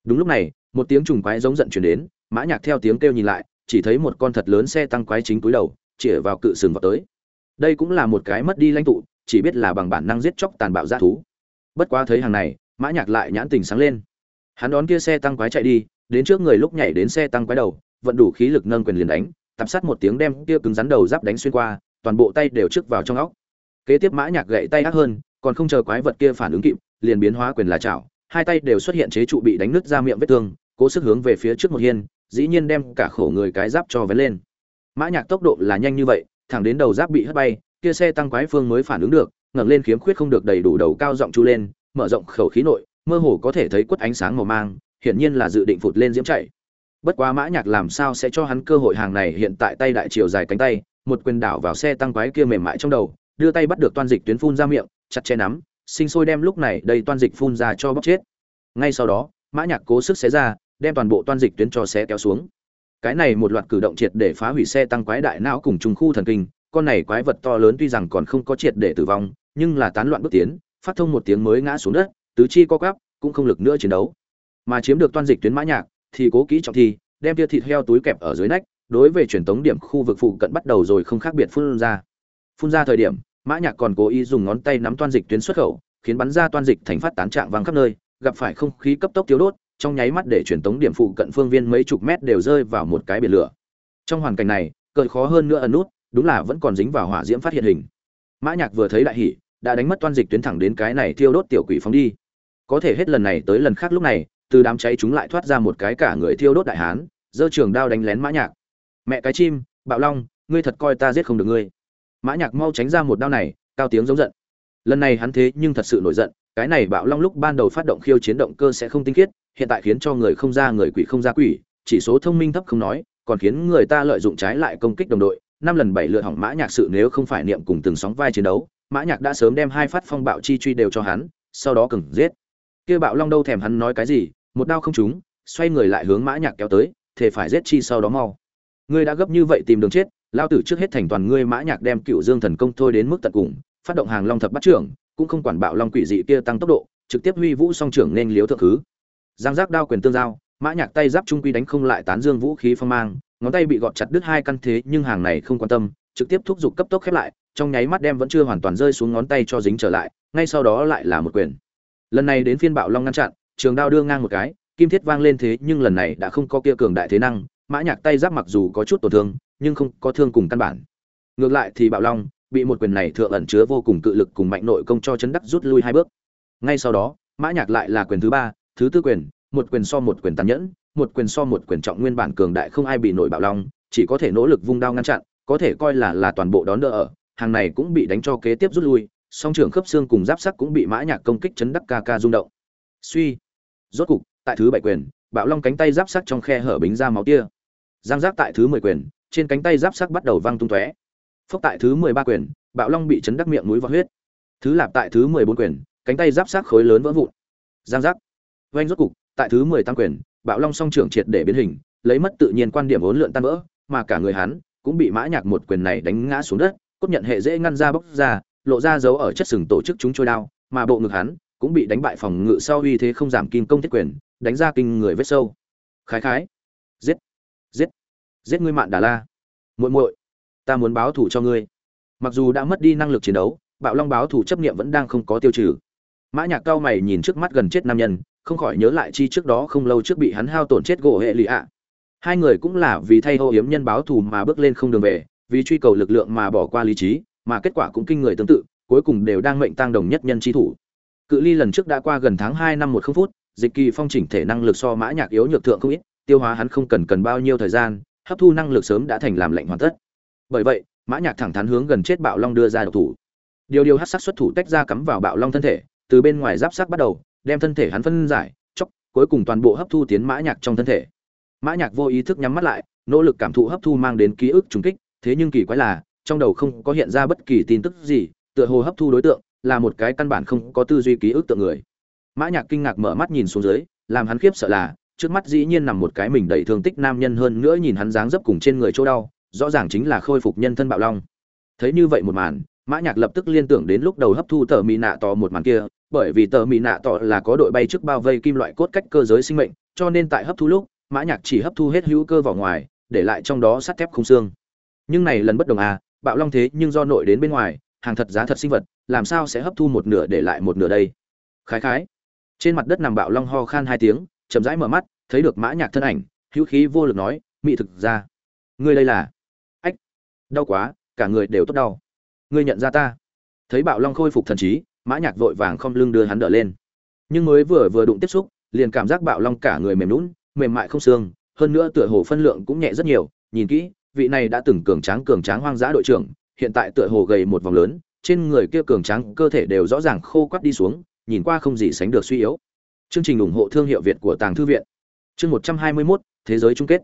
Đúng lúc này, một tiếng trùng quái giống giận truyền đến, mã nhạc theo tiếng kêu nhìn lại, chỉ thấy một con thật lớn xe tăng quái chính túi đầu chĩa vào cự sừng vào tới. Đây cũng là một cái mất đi lãnh tụ, chỉ biết là bằng bản năng giết chóc tàn bạo dã thú. Bất quá thấy hàng này, mã nhạc lại nhãn tình sáng lên. Hắn đón kia xe tăng quái chạy đi, đến trước người lúc nhảy đến xe tăng quái đầu, vận đủ khí lực nâng quyền liền đánh tập sát một tiếng đem kia cứng rắn đầu giáp đánh xuyên qua, toàn bộ tay đều trước vào trong óc. Kế tiếp mã nhạc gậy tay ác hơn, còn không chờ quái vật kia phản ứng kịp, liền biến hóa quyền là chảo, hai tay đều xuất hiện chế trụ bị đánh nứt ra miệng vết thương, cố sức hướng về phía trước một hiên, dĩ nhiên đem cả khổ người cái giáp cho vén lên mã nhạc tốc độ là nhanh như vậy, thẳng đến đầu giáp bị hất bay, kia xe tăng quái phương mới phản ứng được, ngẩng lên khiếm khuyết không được đầy đủ đầu cao giọng chu lên, mở rộng khẩu khí nội, mơ hồ có thể thấy quất ánh sáng màu mang, hiển nhiên là dự định phụt lên diễm chạy. Bất quá mã nhạc làm sao sẽ cho hắn cơ hội hàng này, hiện tại tay đại chiều dài cánh tay, một quyền đảo vào xe tăng quái kia mềm mại trong đầu, đưa tay bắt được toan dịch tuyến phun ra miệng, chặt che nắm, sinh sôi đem lúc này đầy toan dịch phun ra cho bóc chết. Ngay sau đó, mã nhạc cố sức xé ra, đem toàn bộ toan dịch tuyến cho xé kéo xuống cái này một loạt cử động triệt để phá hủy xe tăng quái đại não cùng trùng khu thần kinh, con này quái vật to lớn tuy rằng còn không có triệt để tử vong, nhưng là tán loạn bước tiến, phát thông một tiếng mới ngã xuống đất, tứ chi co quắp, cũng không lực nữa chiến đấu. Mà chiếm được toan dịch tuyến mã nhạc, thì cố kỹ trọng thi, đem tia thịt heo túi kẹp ở dưới nách, đối về truyền tống điểm khu vực phụ cận bắt đầu rồi không khác biệt phun ra. Phun ra thời điểm, mã nhạc còn cố ý dùng ngón tay nắm toan dịch tuyến xuất khẩu, khiến bắn ra toan dịch thành phát tán trạng vang khắp nơi, gặp phải không khí cấp tốc thiếu đốt trong nháy mắt để truyền tống điểm phụ cận phương viên mấy chục mét đều rơi vào một cái biển lửa. Trong hoàn cảnh này, cởi khó hơn nữa ẩn nút, đúng là vẫn còn dính vào hỏa diễm phát hiện hình. Mã nhạc vừa thấy đại hỉ, đã đánh mất toan dịch tuyến thẳng đến cái này thiêu đốt tiểu quỷ phóng đi. Có thể hết lần này tới lần khác lúc này, từ đám cháy chúng lại thoát ra một cái cả người thiêu đốt đại hán, giơ trường đao đánh lén mã nhạc. Mẹ cái chim, bạo long, ngươi thật coi ta giết không được ngươi. Mã nhạc mau tránh ra một đao này, cao tiếng giống giận. Lần này hắn thế nhưng thật sự nổi giận, cái này bạo long lúc ban đầu phát động khiêu chiến động cơ sẽ không tinh khiết hiện tại khiến cho người không ra người quỷ không ra quỷ, chỉ số thông minh thấp không nói, còn khiến người ta lợi dụng trái lại công kích đồng đội. Năm lần bảy lượt hỏng mã nhạc sự nếu không phải niệm cùng từng sóng vai chiến đấu, mã nhạc đã sớm đem hai phát phong bạo chi truy đều cho hắn, sau đó cứng giết. Kia bạo long đâu thèm hắn nói cái gì, một đao không trúng, xoay người lại hướng mã nhạc kéo tới thể phải giết chi sau đó mau. Ngươi đã gấp như vậy tìm đường chết, lao tử trước hết thành toàn ngươi mã nhạc đem cựu dương thần công thôi đến mức tận cùng, phát động hàng long thập bắt trưởng, cũng không quản bạo long quỷ dị kia tăng tốc độ, trực tiếp huy vũ song trưởng nên liếu thượng thứ giang giác đao quyền tương giao, mã nhạc tay giáp trung quy đánh không lại tán dương vũ khí phong mang, ngón tay bị gọt chặt đứt hai căn thế nhưng hàng này không quan tâm, trực tiếp thúc giục cấp tốc khép lại, trong nháy mắt đem vẫn chưa hoàn toàn rơi xuống ngón tay cho dính trở lại, ngay sau đó lại là một quyền. Lần này đến phiên bạo long ngăn chặn, trường đao đưa ngang một cái, kim thiết vang lên thế nhưng lần này đã không có kia cường đại thế năng, mã nhạc tay giáp mặc dù có chút tổn thương, nhưng không có thương cùng căn bản. Ngược lại thì bạo long, bị một quyền này thượng ẩn chứa vô cùng cự lực cùng mạnh nội công cho chấn đắc rút lui hai bước. Ngay sau đó, mã nhạc lại là quyền thứ ba thứ tư quyền, một quyền so một quyền tàn nhẫn, một quyền so một quyền trọng nguyên bản cường đại không ai bị nổi bạo long, chỉ có thể nỗ lực vung đao ngăn chặn, có thể coi là là toàn bộ đón đỡ ở, hàng này cũng bị đánh cho kế tiếp rút lui, song trưởng khớp xương cùng giáp sắc cũng bị mã nhạc công kích chấn đắc ca ca rung động. Suy, rốt cục, tại thứ bảy quyền, bạo long cánh tay giáp sắc trong khe hở bính ra máu tia. Giang giáp tại thứ mười quyền, trên cánh tay giáp sắc bắt đầu văng tung tóe. Phốc tại thứ mười ba quyền, bạo long bị chấn đắc miệng mũi và huyết. Thứ lạp tại thứ mười bốn quyền, cánh tay giáp sắc khối lớn vỡ vụn. Giang giáp vanh rốt cục, tại thứ mười tăng quyền, bạo long song trưởng triệt để biến hình, lấy mất tự nhiên quan điểm ốn lượn tan vỡ, mà cả người hắn cũng bị mã nhạc một quyền này đánh ngã xuống đất, cốt nhận hệ dễ ngăn ra bốc ra, lộ ra dấu ở chất sừng tổ chức chúng trôi đao, mà bộ ngực hắn cũng bị đánh bại phòng ngự sau uy thế không giảm kim công thiết quyền, đánh ra kinh người vết sâu. Khái khái. Giết. Giết. Giết ngươi mạn đà la. Muội muội, ta muốn báo thù cho ngươi. Mặc dù đã mất đi năng lực chiến đấu, bạo long báo thù chấp niệm vẫn đang không có tiêu trừ. Mã nhạc cao mày nhìn trước mắt gần chết nam nhân không khỏi nhớ lại chi trước đó không lâu trước bị hắn hao tổn chết gỗ hệ lì ạ. Hai người cũng là vì thay hô hiếm nhân báo thù mà bước lên không đường về, vì truy cầu lực lượng mà bỏ qua lý trí, mà kết quả cũng kinh người tương tự, cuối cùng đều đang mệnh tăng đồng nhất nhân chi thủ. Cự ly lần trước đã qua gần tháng hai năm một không phút, dịch kỳ phong chỉnh thể năng lực so mã nhạc yếu nhược thượng không ít, tiêu hóa hắn không cần cần bao nhiêu thời gian, hấp thu năng lực sớm đã thành làm lệnh hoàn tất. Bởi vậy, mã nhạc thẳng thắn hướng gần chết bạo long đưa ra độc thủ. Điều điều hắc sắc xuất thủ tách ra cắm vào bạo long thân thể từ bên ngoài giáp sắc bắt đầu, đem thân thể hắn phân giải chóc cuối cùng toàn bộ hấp thu tiến mã nhạc trong thân thể. Mã nhạc vô ý thức nhắm mắt lại, nỗ lực cảm thụ hấp thu mang đến ký ức trùng kích, thế nhưng kỳ quái là, trong đầu không có hiện ra bất kỳ tin tức gì, tựa hồ hấp thu đối tượng là một cái căn bản không có tư duy ký ức tượng người. Mã nhạc kinh ngạc mở mắt nhìn xuống dưới, làm hắn khiếp sợ là, trước mắt dĩ nhiên nằm một cái mình đầy thương tích nam nhân hơn nữa nhìn hắn dáng dấp cùng trên người chỗ đau, rõ ràng chính là khôi phục nhân thân bạo long. Thấy như vậy một màn, mã nhạc lập tức liên tưởng đến lúc đầu hấp thu tờ mị nạ to một màn kia bởi vì tờ mì nạ tỏ là có đội bay trước bao vây kim loại cốt cách cơ giới sinh mệnh, cho nên tại hấp thu lúc, mã nhạc chỉ hấp thu hết hữu cơ vào ngoài, để lại trong đó sắt thép không xương. Nhưng này lần bất đồng à bạo long thế nhưng do nội đến bên ngoài, hàng thật giá thật sinh vật, làm sao sẽ hấp thu một nửa để lại một nửa đây? Khái khái. Trên mặt đất nằm bạo long ho khan hai tiếng, chậm rãi mở mắt, thấy được mã nhạc thân ảnh, hữu khí vô lực nói, mị thực ra, ngươi đây là ách, đau quá, cả người đều tốt đau. Ngươi nhận ra ta. Thấy bạo long khôi phục thần trí mã nhạc vội vàng không lưng đưa hắn đỡ lên. Nhưng mới vừa vừa đụng tiếp xúc liền cảm giác bạo long cả người mềm lún mềm mại không xương hơn nữa tựa hồ phân lượng cũng nhẹ rất nhiều. Nhìn kỹ vị này đã từng cường tráng cường tráng hoang dã đội trưởng hiện tại tựa hồ gầy một vòng lớn trên người kia cường tráng cơ thể đều rõ ràng khô quắt đi xuống nhìn qua không gì sánh được suy yếu. Chương trình ủng hộ thương hiệu việt của tàng thư viện. Chương một trăm hai mươi 121, thế giới chung kết.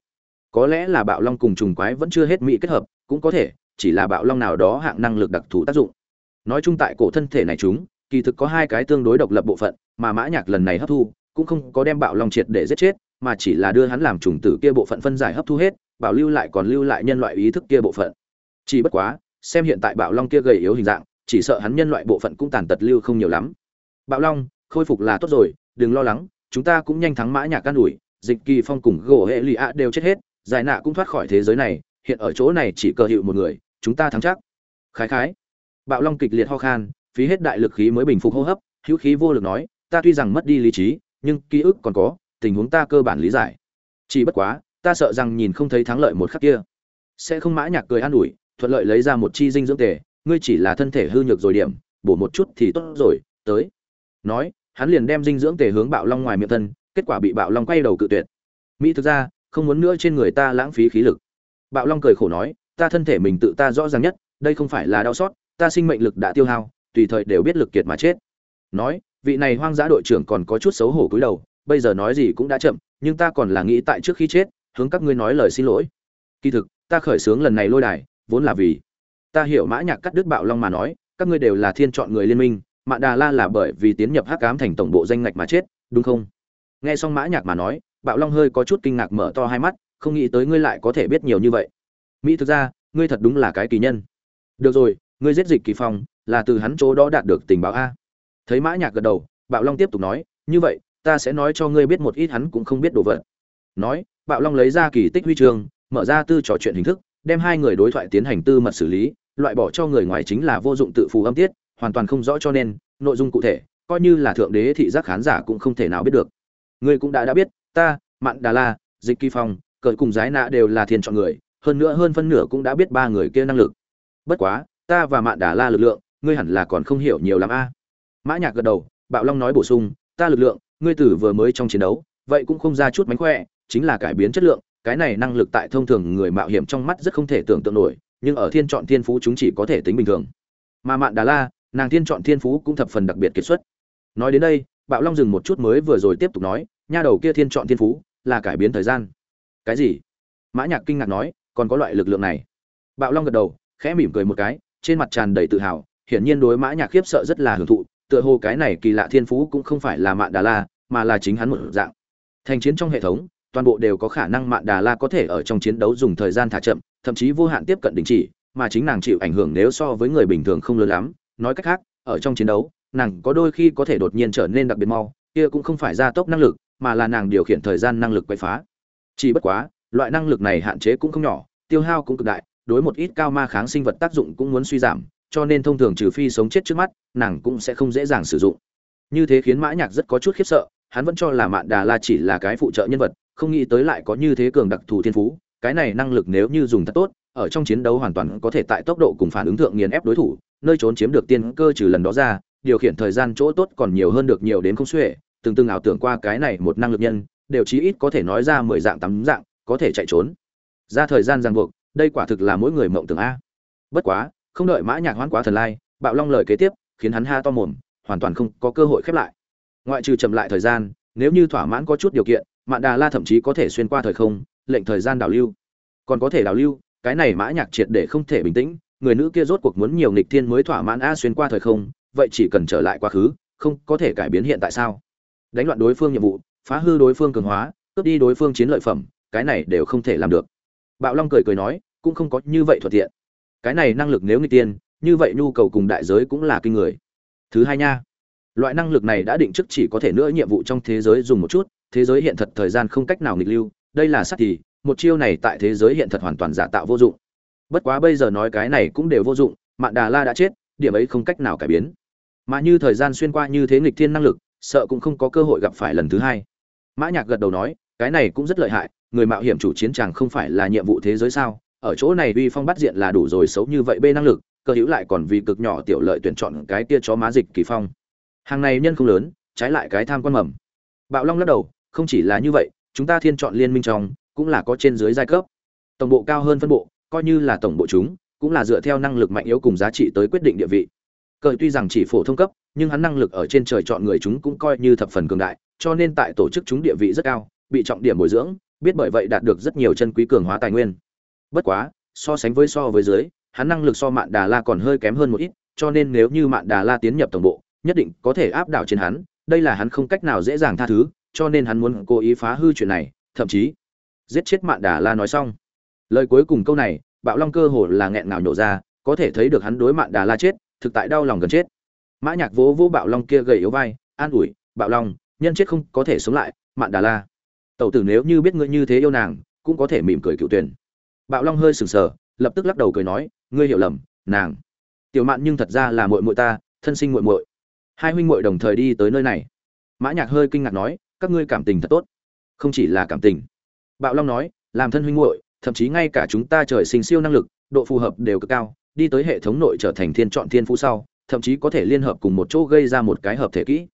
Có lẽ là bạo long cùng trùng quái vẫn chưa hết mỹ kết hợp cũng có thể chỉ là bạo long nào đó hạng năng lực đặc thù tác dụng nói chung tại cổ thân thể này chúng, kỳ thực có hai cái tương đối độc lập bộ phận, mà mã nhạc lần này hấp thu, cũng không có đem bạo long triệt để giết chết, mà chỉ là đưa hắn làm trùng tử kia bộ phận phân giải hấp thu hết, bảo lưu lại còn lưu lại nhân loại ý thức kia bộ phận. Chỉ bất quá, xem hiện tại bạo long kia gầy yếu hình dạng, chỉ sợ hắn nhân loại bộ phận cũng tàn tật lưu không nhiều lắm. Bạo long, khôi phục là tốt rồi, đừng lo lắng, chúng ta cũng nhanh thắng mã nhạc can đuổi dịch kỳ phong cùng gỗ hệ lụy ạ đều chết hết, giải nạ cũng thoát khỏi thế giới này, hiện ở chỗ này chỉ cờ hiệu một người, chúng ta thắng chắc. Khái khái bạo long kịch liệt ho khan, phí hết đại lực khí mới bình phục hô hấp, hữu khí vô lực nói, ta tuy rằng mất đi lý trí, nhưng ký ức còn có, tình huống ta cơ bản lý giải. Chỉ bất quá, ta sợ rằng nhìn không thấy thắng lợi một khắc kia. Sẽ không mã nhạc cười an ủi, thuận lợi lấy ra một chi dinh dưỡng tề, ngươi chỉ là thân thể hư nhược rồi điểm, bổ một chút thì tốt rồi, tới. Nói, hắn liền đem dinh dưỡng tề hướng bạo long ngoài miệng thân, kết quả bị bạo long quay đầu cự tuyệt. Mỹ thực ra, không muốn nữa trên người ta lãng phí khí lực. Bạo long cười khổ nói, ta thân thể mình tự ta rõ ràng nhất, đây không phải là đau xót ta sinh mệnh lực đã tiêu hao, tùy thời đều biết lực kiệt mà chết. Nói, vị này hoang dã đội trưởng còn có chút xấu hổ cúi đầu, bây giờ nói gì cũng đã chậm, nhưng ta còn là nghĩ tại trước khi chết, hướng các ngươi nói lời xin lỗi. Kỳ thực, ta khởi xướng lần này lôi đài, vốn là vì ta hiểu mã nhạc cắt đứt bạo long mà nói, các ngươi đều là thiên chọn người liên minh mạn đà la là bởi vì tiến nhập hắc ám thành tổng bộ danh ngạch mà chết, đúng không? Nghe xong mã nhạc mà nói, bạo long hơi có chút kinh ngạc mở to hai mắt, không nghĩ tới ngươi lại có thể biết nhiều như vậy. Mỹ thực ra, ngươi thật đúng là cái kỳ nhân. Được rồi ngươi giết dịch kỳ phong, là từ hắn chỗ đó đạt được tình báo a. Thấy mã nhạc gật đầu, bạo long tiếp tục nói, như vậy, ta sẽ nói cho ngươi biết một ít hắn cũng không biết đồ vật. Nói, bạo long lấy ra kỳ tích huy chương, mở ra tư trò chuyện hình thức, đem hai người đối thoại tiến hành tư mật xử lý, loại bỏ cho người ngoài chính là vô dụng tự phù âm tiết, hoàn toàn không rõ cho nên, nội dung cụ thể, coi như là thượng đế thị giác khán giả cũng không thể nào biết được. Ngươi cũng đã đã biết, ta, mạn đà la, dịch kỳ phong, cởi cùng giái nạ đều là thiên chọn người, hơn nữa hơn phân nửa cũng đã biết ba người kia năng lực. Bất quá ta và mạn đà la lực lượng, ngươi hẳn là còn không hiểu nhiều lắm a. Mã nhạc gật đầu, bạo long nói bổ sung, ta lực lượng, ngươi tử vừa mới trong chiến đấu, vậy cũng không ra chút mánh khỏe, chính là cải biến chất lượng, cái này năng lực tại thông thường người mạo hiểm trong mắt rất không thể tưởng tượng nổi, nhưng ở thiên chọn thiên phú chúng chỉ có thể tính bình thường. Mà mạn đà la, nàng thiên chọn thiên phú cũng thập phần đặc biệt kiệt xuất. Nói đến đây, bạo long dừng một chút mới vừa rồi tiếp tục nói, nha đầu kia thiên chọn thiên phú là cải biến thời gian. Cái gì? Mã nhạc kinh ngạc nói, còn có loại lực lượng này. Bạo long gật đầu, khẽ mỉm cười một cái trên mặt tràn đầy tự hào, hiển nhiên đối mã nhạc khiếp sợ rất là hưởng thụ, tựa hồ cái này kỳ lạ thiên phú cũng không phải là mạn đà la, mà là chính hắn một dạng. Thành chiến trong hệ thống, toàn bộ đều có khả năng mạn đà la có thể ở trong chiến đấu dùng thời gian thả chậm, thậm chí vô hạn tiếp cận đình chỉ, mà chính nàng chịu ảnh hưởng nếu so với người bình thường không lớn lắm. Nói cách khác, ở trong chiến đấu, nàng có đôi khi có thể đột nhiên trở nên đặc biệt mau, kia cũng không phải gia tốc năng lực, mà là nàng điều khiển thời gian năng lực quay phá. Chỉ bất quá, loại năng lực này hạn chế cũng không nhỏ, tiêu hao cũng cực đại đối một ít cao ma kháng sinh vật tác dụng cũng muốn suy giảm, cho nên thông thường trừ phi sống chết trước mắt, nàng cũng sẽ không dễ dàng sử dụng. Như thế khiến mã nhạc rất có chút khiếp sợ, hắn vẫn cho là mạn đà la chỉ là cái phụ trợ nhân vật, không nghĩ tới lại có như thế cường đặc thù thiên phú, cái này năng lực nếu như dùng thật tốt, ở trong chiến đấu hoàn toàn có thể tại tốc độ cùng phản ứng thượng nghiền ép đối thủ, nơi trốn chiếm được tiên cơ trừ lần đó ra, điều khiển thời gian chỗ tốt còn nhiều hơn được nhiều đến không xuể, từng từng ảo tưởng qua cái này một năng lực nhân, đều chí ít có thể nói ra mười dạng tám dạng, có thể chạy trốn. Ra thời gian ràng buộc đây quả thực là mỗi người mộng tưởng a. Bất quá, không đợi mã nhạc hoán quá thần lai, bạo long lời kế tiếp, khiến hắn ha to mồm, hoàn toàn không có cơ hội khép lại. Ngoại trừ chậm lại thời gian, nếu như thỏa mãn có chút điều kiện, mạn đà la thậm chí có thể xuyên qua thời không, lệnh thời gian đảo lưu. Còn có thể đảo lưu, cái này mã nhạc triệt để không thể bình tĩnh, người nữ kia rốt cuộc muốn nhiều nghịch thiên mới thỏa mãn a xuyên qua thời không, vậy chỉ cần trở lại quá khứ, không có thể cải biến hiện tại sao? Đánh loạn đối phương nhiệm vụ, phá hư đối phương cường hóa, cướp đi đối phương chiến lợi phẩm, cái này đều không thể làm được bạo long cười cười nói, cũng không có như vậy thuận tiện. Cái này năng lực nếu người tiên, như vậy nhu cầu cùng đại giới cũng là kinh người. Thứ hai nha, loại năng lực này đã định trước chỉ có thể nữa nhiệm vụ trong thế giới dùng một chút, thế giới hiện thật thời gian không cách nào nghịch lưu. Đây là sắc thì, một chiêu này tại thế giới hiện thật hoàn toàn giả tạo vô dụng. Bất quá bây giờ nói cái này cũng đều vô dụng, mạn đà la đã chết, điểm ấy không cách nào cải biến. Mà như thời gian xuyên qua như thế nghịch thiên năng lực, sợ cũng không có cơ hội gặp phải lần thứ hai. Mã nhạc gật đầu nói, cái này cũng rất lợi hại người mạo hiểm chủ chiến chàng không phải là nhiệm vụ thế giới sao? Ở chỗ này uy phong bắt diện là đủ rồi, xấu như vậy bê năng lực, cơ hữu lại còn vì cực nhỏ tiểu lợi tuyển chọn cái kia chó má dịch kỳ phong. Hàng này nhân không lớn, trái lại cái tham quan mầm. Bạo long lắc đầu, không chỉ là như vậy, chúng ta thiên chọn liên minh trong, cũng là có trên dưới giai cấp. Tổng bộ cao hơn phân bộ, coi như là tổng bộ chúng, cũng là dựa theo năng lực mạnh yếu cùng giá trị tới quyết định địa vị. Cờ tuy rằng chỉ phổ thông cấp, nhưng hắn năng lực ở trên trời chọn người chúng cũng coi như thập phần cường đại, cho nên tại tổ chức chúng địa vị rất cao, bị trọng điểm bồi dưỡng biết bởi vậy đạt được rất nhiều chân quý cường hóa tài nguyên. Bất quá, so sánh với so với dưới, hắn năng lực so mạn đà la còn hơi kém hơn một ít, cho nên nếu như mạn đà la tiến nhập tổng bộ, nhất định có thể áp đảo trên hắn, đây là hắn không cách nào dễ dàng tha thứ, cho nên hắn muốn cố ý phá hư chuyện này, thậm chí giết chết mạn đà la nói xong. Lời cuối cùng câu này, bạo long cơ hồ là nghẹn ngào nhổ ra, có thể thấy được hắn đối mạn đà la chết, thực tại đau lòng gần chết. Mã nhạc vỗ vỗ bạo long kia gầy yếu vai, an ủi, bạo long, nhân chết không có thể sống lại, mạn đà la tẩu tử nếu như biết ngươi như thế yêu nàng, cũng có thể mỉm cười cựu tuyển. Bạo long hơi sừng sờ, lập tức lắc đầu cười nói, ngươi hiểu lầm, nàng. Tiểu mạn nhưng thật ra là muội muội ta, thân sinh muội muội. Hai huynh muội đồng thời đi tới nơi này. Mã nhạc hơi kinh ngạc nói, các ngươi cảm tình thật tốt. Không chỉ là cảm tình. Bạo long nói, làm thân huynh muội, thậm chí ngay cả chúng ta trời sinh siêu năng lực, độ phù hợp đều cực cao, đi tới hệ thống nội trở thành thiên chọn thiên phú sau, thậm chí có thể liên hợp cùng một chỗ gây ra một cái hợp thể kỹ.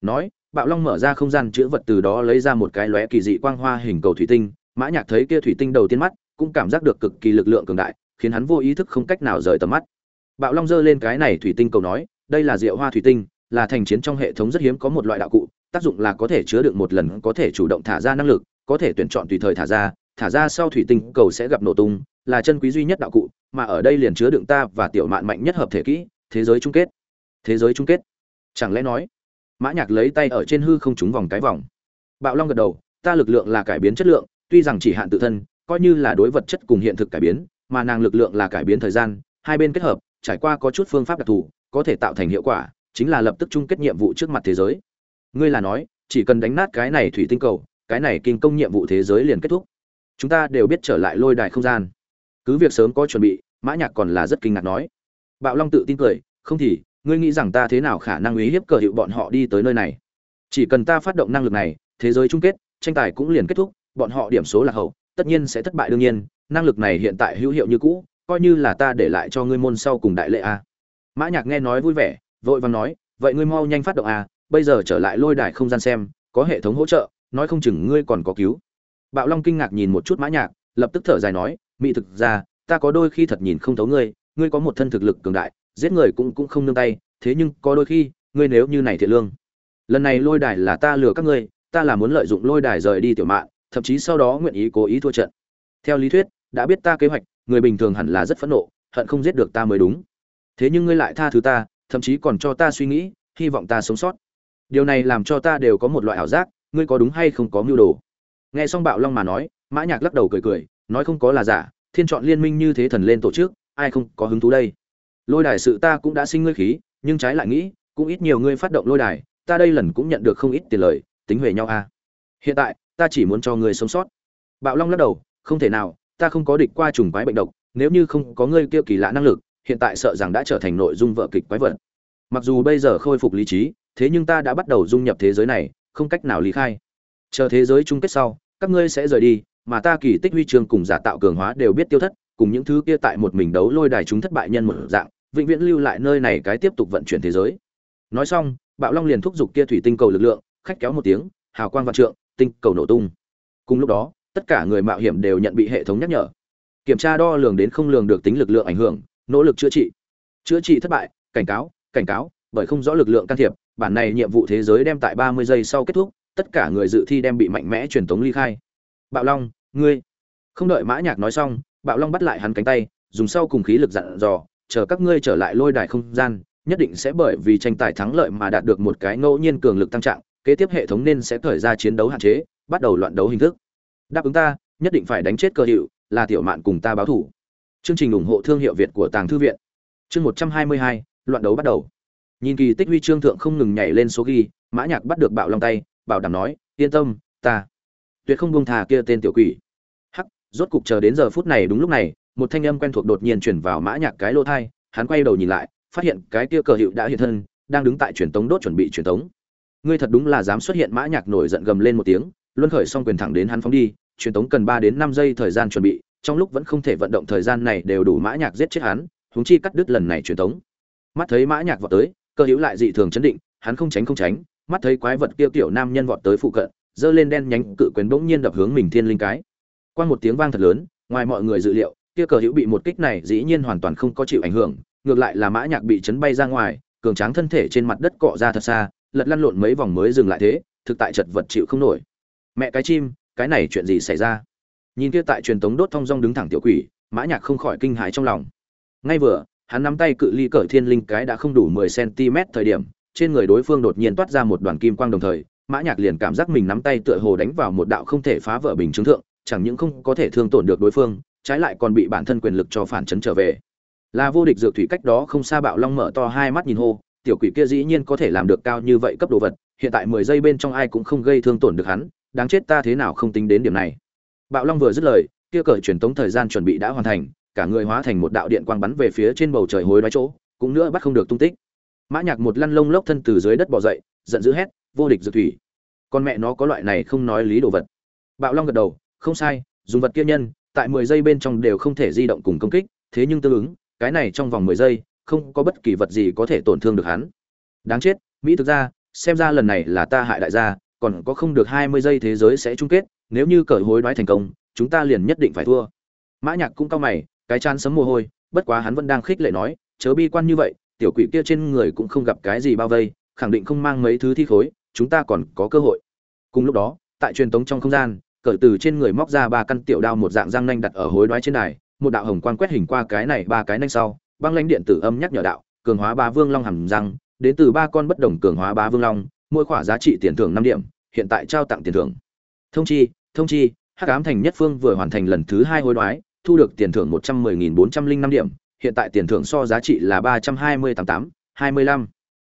Nói bạo long mở ra không gian chứa vật từ đó lấy ra một cái lóe kỳ dị quang hoa hình cầu thủy tinh, mã nhạc thấy kia thủy tinh đầu tiên mắt, cũng cảm giác được cực kỳ lực lượng cường đại, khiến hắn vô ý thức không cách nào rời tầm mắt. Bạo long giơ lên cái này thủy tinh cầu nói, đây là diệu hoa thủy tinh, là thành chiến trong hệ thống rất hiếm có một loại đạo cụ, tác dụng là có thể chứa đựng một lần có thể chủ động thả ra năng lực, có thể tuyển chọn tùy thời thả ra thả ra sau thủy tinh cầu sẽ gặp nổ tung, là chân quý duy nhất đạo cụ, mà ở đây liền chứa đựng ta và tiểu mạn mạnh nhất hợp thể kỹ, thế giới chung kết. Thế giới chung kết. Chẳng lẽ nói mã nhạc lấy tay ở trên hư không trúng vòng cái vòng. Bạo long gật đầu, ta lực lượng là cải biến chất lượng, tuy rằng chỉ hạn tự thân, coi như là đối vật chất cùng hiện thực cải biến, mà nàng lực lượng là cải biến thời gian, hai bên kết hợp, trải qua có chút phương pháp đặc thù, có thể tạo thành hiệu quả, chính là lập tức chung kết nhiệm vụ trước mặt thế giới. Ngươi là nói, chỉ cần đánh nát cái này thủy tinh cầu, cái này kinh công nhiệm vụ thế giới liền kết thúc. Chúng ta đều biết trở lại lôi đài không gian. Cứ việc sớm có chuẩn bị, mã nhạc còn là rất kinh ngạc nói. Bạo long tự tin cười, không thì ngươi nghĩ rằng ta thế nào khả năng uy hiếp cờ hiệu bọn họ đi tới nơi này? Chỉ cần ta phát động năng lực này, thế giới chung kết, tranh tài cũng liền kết thúc, bọn họ điểm số là hậu, tất nhiên sẽ thất bại đương nhiên, năng lực này hiện tại hữu hiệu như cũ, coi như là ta để lại cho ngươi môn sau cùng đại lệ a. Mã nhạc nghe nói vui vẻ, vội vàng nói, vậy ngươi mau nhanh phát động a, bây giờ trở lại lôi đài không gian xem, có hệ thống hỗ trợ, nói không chừng ngươi còn có cứu. Bạo long kinh ngạc nhìn một chút mã nhạc, lập tức thở dài nói mỹ thực ra, ta có đôi khi thật nhìn không thấu ngươi ngươi có một thân thực lực cường đại giết người cũng cũng không nương tay, thế nhưng có đôi khi, ngươi nếu như này thiệt lương. Lần này lôi đài là ta lừa các ngươi, ta là muốn lợi dụng lôi đài rời đi tiểu mạng thậm chí sau đó nguyện ý cố ý thua trận. Theo lý thuyết, đã biết ta kế hoạch, người bình thường hẳn là rất phẫn nộ, hận không giết được ta mới đúng. Thế nhưng ngươi lại tha thứ ta, thậm chí còn cho ta suy nghĩ, hy vọng ta sống sót. Điều này làm cho ta đều có một loại ảo giác, ngươi có đúng hay không có mưu đồ. Nghe xong bạo long mà nói, mã nhạc lắc đầu cười cười, nói không có là giả, thiên chọn liên minh như thế thần lên tổ chức, ai không có hứng thú đây? Lôi đài sự ta cũng đã sinh ngươi khí, nhưng trái lại nghĩ, cũng ít nhiều ngươi phát động lôi đài, ta đây lần cũng nhận được không ít tiền lời, tính huề nhau a. À. hiện tại, ta chỉ muốn cho ngươi sống sót. Bạo long lắc đầu, không thể nào, ta không có địch qua trùng quái bệnh độc, nếu như không có ngươi kia kỳ lạ năng lực, hiện tại sợ rằng đã trở thành nội dung vợ kịch quái vật. Mặc dù bây giờ khôi phục lý trí, thế nhưng ta đã bắt đầu dung nhập thế giới này, không cách nào lý khai. Chờ thế giới chung kết sau, các ngươi sẽ rời đi, mà ta kỳ tích huy chương cùng giả tạo cường hóa đều biết tiêu thất cùng những thứ kia tại một mình đấu lôi đài chúng thất bại nhân một dạng, vĩnh viễn lưu lại nơi này cái tiếp tục vận chuyển thế giới. Nói xong, bạo long liền thúc giục kia thủy tinh cầu lực lượng, khách kéo một tiếng, hào quang vạn trượng, tinh cầu nổ tung. Cùng lúc đó, tất cả người mạo hiểm đều nhận bị hệ thống nhắc nhở. Kiểm tra đo lường đến không lường được tính lực lượng ảnh hưởng, nỗ lực chữa trị. Chữa trị thất bại, cảnh cáo cảnh cáo, bởi không rõ lực lượng can thiệp, bản này nhiệm vụ thế giới đem tại ba mươi giây sau kết thúc, tất cả người dự thi đem bị mạnh mẽ truyền tống ly khai. Bạo long, ngươi. Không đợi mã nhạc nói xong bạo long bắt lại hắn cánh tay, dùng sau cùng khí lực dặn dò, chờ các ngươi trở lại lôi đài không gian, nhất định sẽ bởi vì tranh tài thắng lợi mà đạt được một cái ngẫu nhiên cường lực tăng trạng, kế tiếp hệ thống nên sẽ khởi ra chiến đấu hạn chế, bắt đầu loạn đấu hình thức. Đáp ứng ta, nhất định phải đánh chết cơ hiệu, là tiểu mạn cùng ta báo thủ. Chương trình ủng hộ thương hiệu việt của tàng thư viện. Chương một trăm hai mươi hai, loạn đấu bắt đầu. Nhìn kỳ tích huy chương thượng không ngừng nhảy lên số ghi, mã nhạc bắt được bạo long tay, bảo đảm nói, yên tâm, ta tuyệt không buông thà kia tên tiểu quỷ rốt cục chờ đến giờ phút này đúng lúc này, một thanh âm quen thuộc đột nhiên chuyển vào mã nhạc cái lô thai, hắn quay đầu nhìn lại, phát hiện cái kia cờ hiệu đã hiện thân, đang đứng tại truyền tống đốt chuẩn bị truyền tống. Ngươi thật đúng là dám xuất hiện mã nhạc nổi giận gầm lên một tiếng, luân khởi xong quyền thẳng đến hắn phóng đi, truyền tống cần ba đến năm giây thời gian chuẩn bị, trong lúc vẫn không thể vận động thời gian này đều đủ mã nhạc giết chết hắn chúng chi cắt đứt lần này truyền tống. Mắt thấy mã nhạc vọt tới cơ hữu lại dị thường chấn định, hắn không tránh không tránh, mắt thấy quái vật kia tiểu nam nhân vọt tới phụ cận, giơ lên đen nhánh cự quyền bỗng nhiên đập hướng mình thiên linh cái qua một tiếng vang thật lớn, ngoài mọi người dự liệu, kia cờ hữu bị một kích này dĩ nhiên hoàn toàn không có chịu ảnh hưởng, ngược lại là mã nhạc bị chấn bay ra ngoài, cường tráng thân thể trên mặt đất cọ ra thật xa, lật lăn lộn mấy vòng mới dừng lại thế, thực tại chật vật chịu không nổi. Mẹ cái chim, cái này chuyện gì xảy ra? Nhìn kia tại truyền tống đốt thông dong đứng thẳng tiểu quỷ, mã nhạc không khỏi kinh hãi trong lòng. Ngay vừa, hắn nắm tay cự ly cởi thiên linh cái đã không đủ 10 cm thời điểm, trên người đối phương đột nhiên toát ra một đoàn kim quang đồng thời, mã nhạc liền cảm giác mình nắm tay tựa hồ đánh vào một đạo không thể phá vỡ bình chứng thượng chẳng những không có thể thương tổn được đối phương, trái lại còn bị bản thân quyền lực cho phản chấn trở về. Là vô địch dược thủy cách đó không xa bạo long mở to hai mắt nhìn hô, tiểu quỷ kia dĩ nhiên có thể làm được cao như vậy cấp đồ vật, hiện tại mười giây bên trong ai cũng không gây thương tổn được hắn, đáng chết ta thế nào không tính đến điểm này. Bạo long vừa dứt lời, kia cởi truyền tống thời gian chuẩn bị đã hoàn thành, cả người hóa thành một đạo điện quang bắn về phía trên bầu trời hối đoái chỗ, cũng nữa bắt không được tung tích. Mã nhạc một lăn lông lốc thân từ dưới đất bò dậy, giận dữ hét, vô địch dược thủy! Con mẹ nó có loại này không nói lý đồ vật. Bạo long gật đầu không sai, dùng vật kia nhân, tại mười giây bên trong đều không thể di động cùng công kích, thế nhưng tương ứng, cái này trong vòng mười giây, không có bất kỳ vật gì có thể tổn thương được hắn. Đáng chết, mỹ thực ra xem ra lần này là ta hại đại gia, còn có không được hai mươi giây thế giới sẽ chung kết, nếu như cởi hối đoái thành công, chúng ta liền nhất định phải thua. Mã nhạc cũng cao mày, cái chán sấm mồ hôi, bất quá hắn vẫn đang khích lệ nói, chớ bi quan như vậy, tiểu quỷ kia trên người cũng không gặp cái gì bao vây, khẳng định không mang mấy thứ thi khối, chúng ta còn có cơ hội. Cùng lúc đó, tại truyền tống trong không gian cởi từ trên người móc ra ba căn tiểu đao một dạng răng nanh đặt ở hối đoái trên đài, một đạo hồng quang quét hình qua cái này ba cái nanh sau, băng lãnh điện tử âm nhắc nhở đạo, cường hóa ba vương long hầm răng, đến từ ba con bất đồng cường hóa ba vương long, mỗi khỏa giá trị tiền thưởng năm điểm, hiện tại trao tặng tiền thưởng. Thông chi thông chi, hắc ám thành nhất phương vừa hoàn thành lần thứ hai hối đoái, thu được tiền thưởng một trăm mười nghìn bốn trăm linh năm điểm, hiện tại tiền thưởng so giá trị là ba trăm hai mươi tám tám, hai mươi lăm.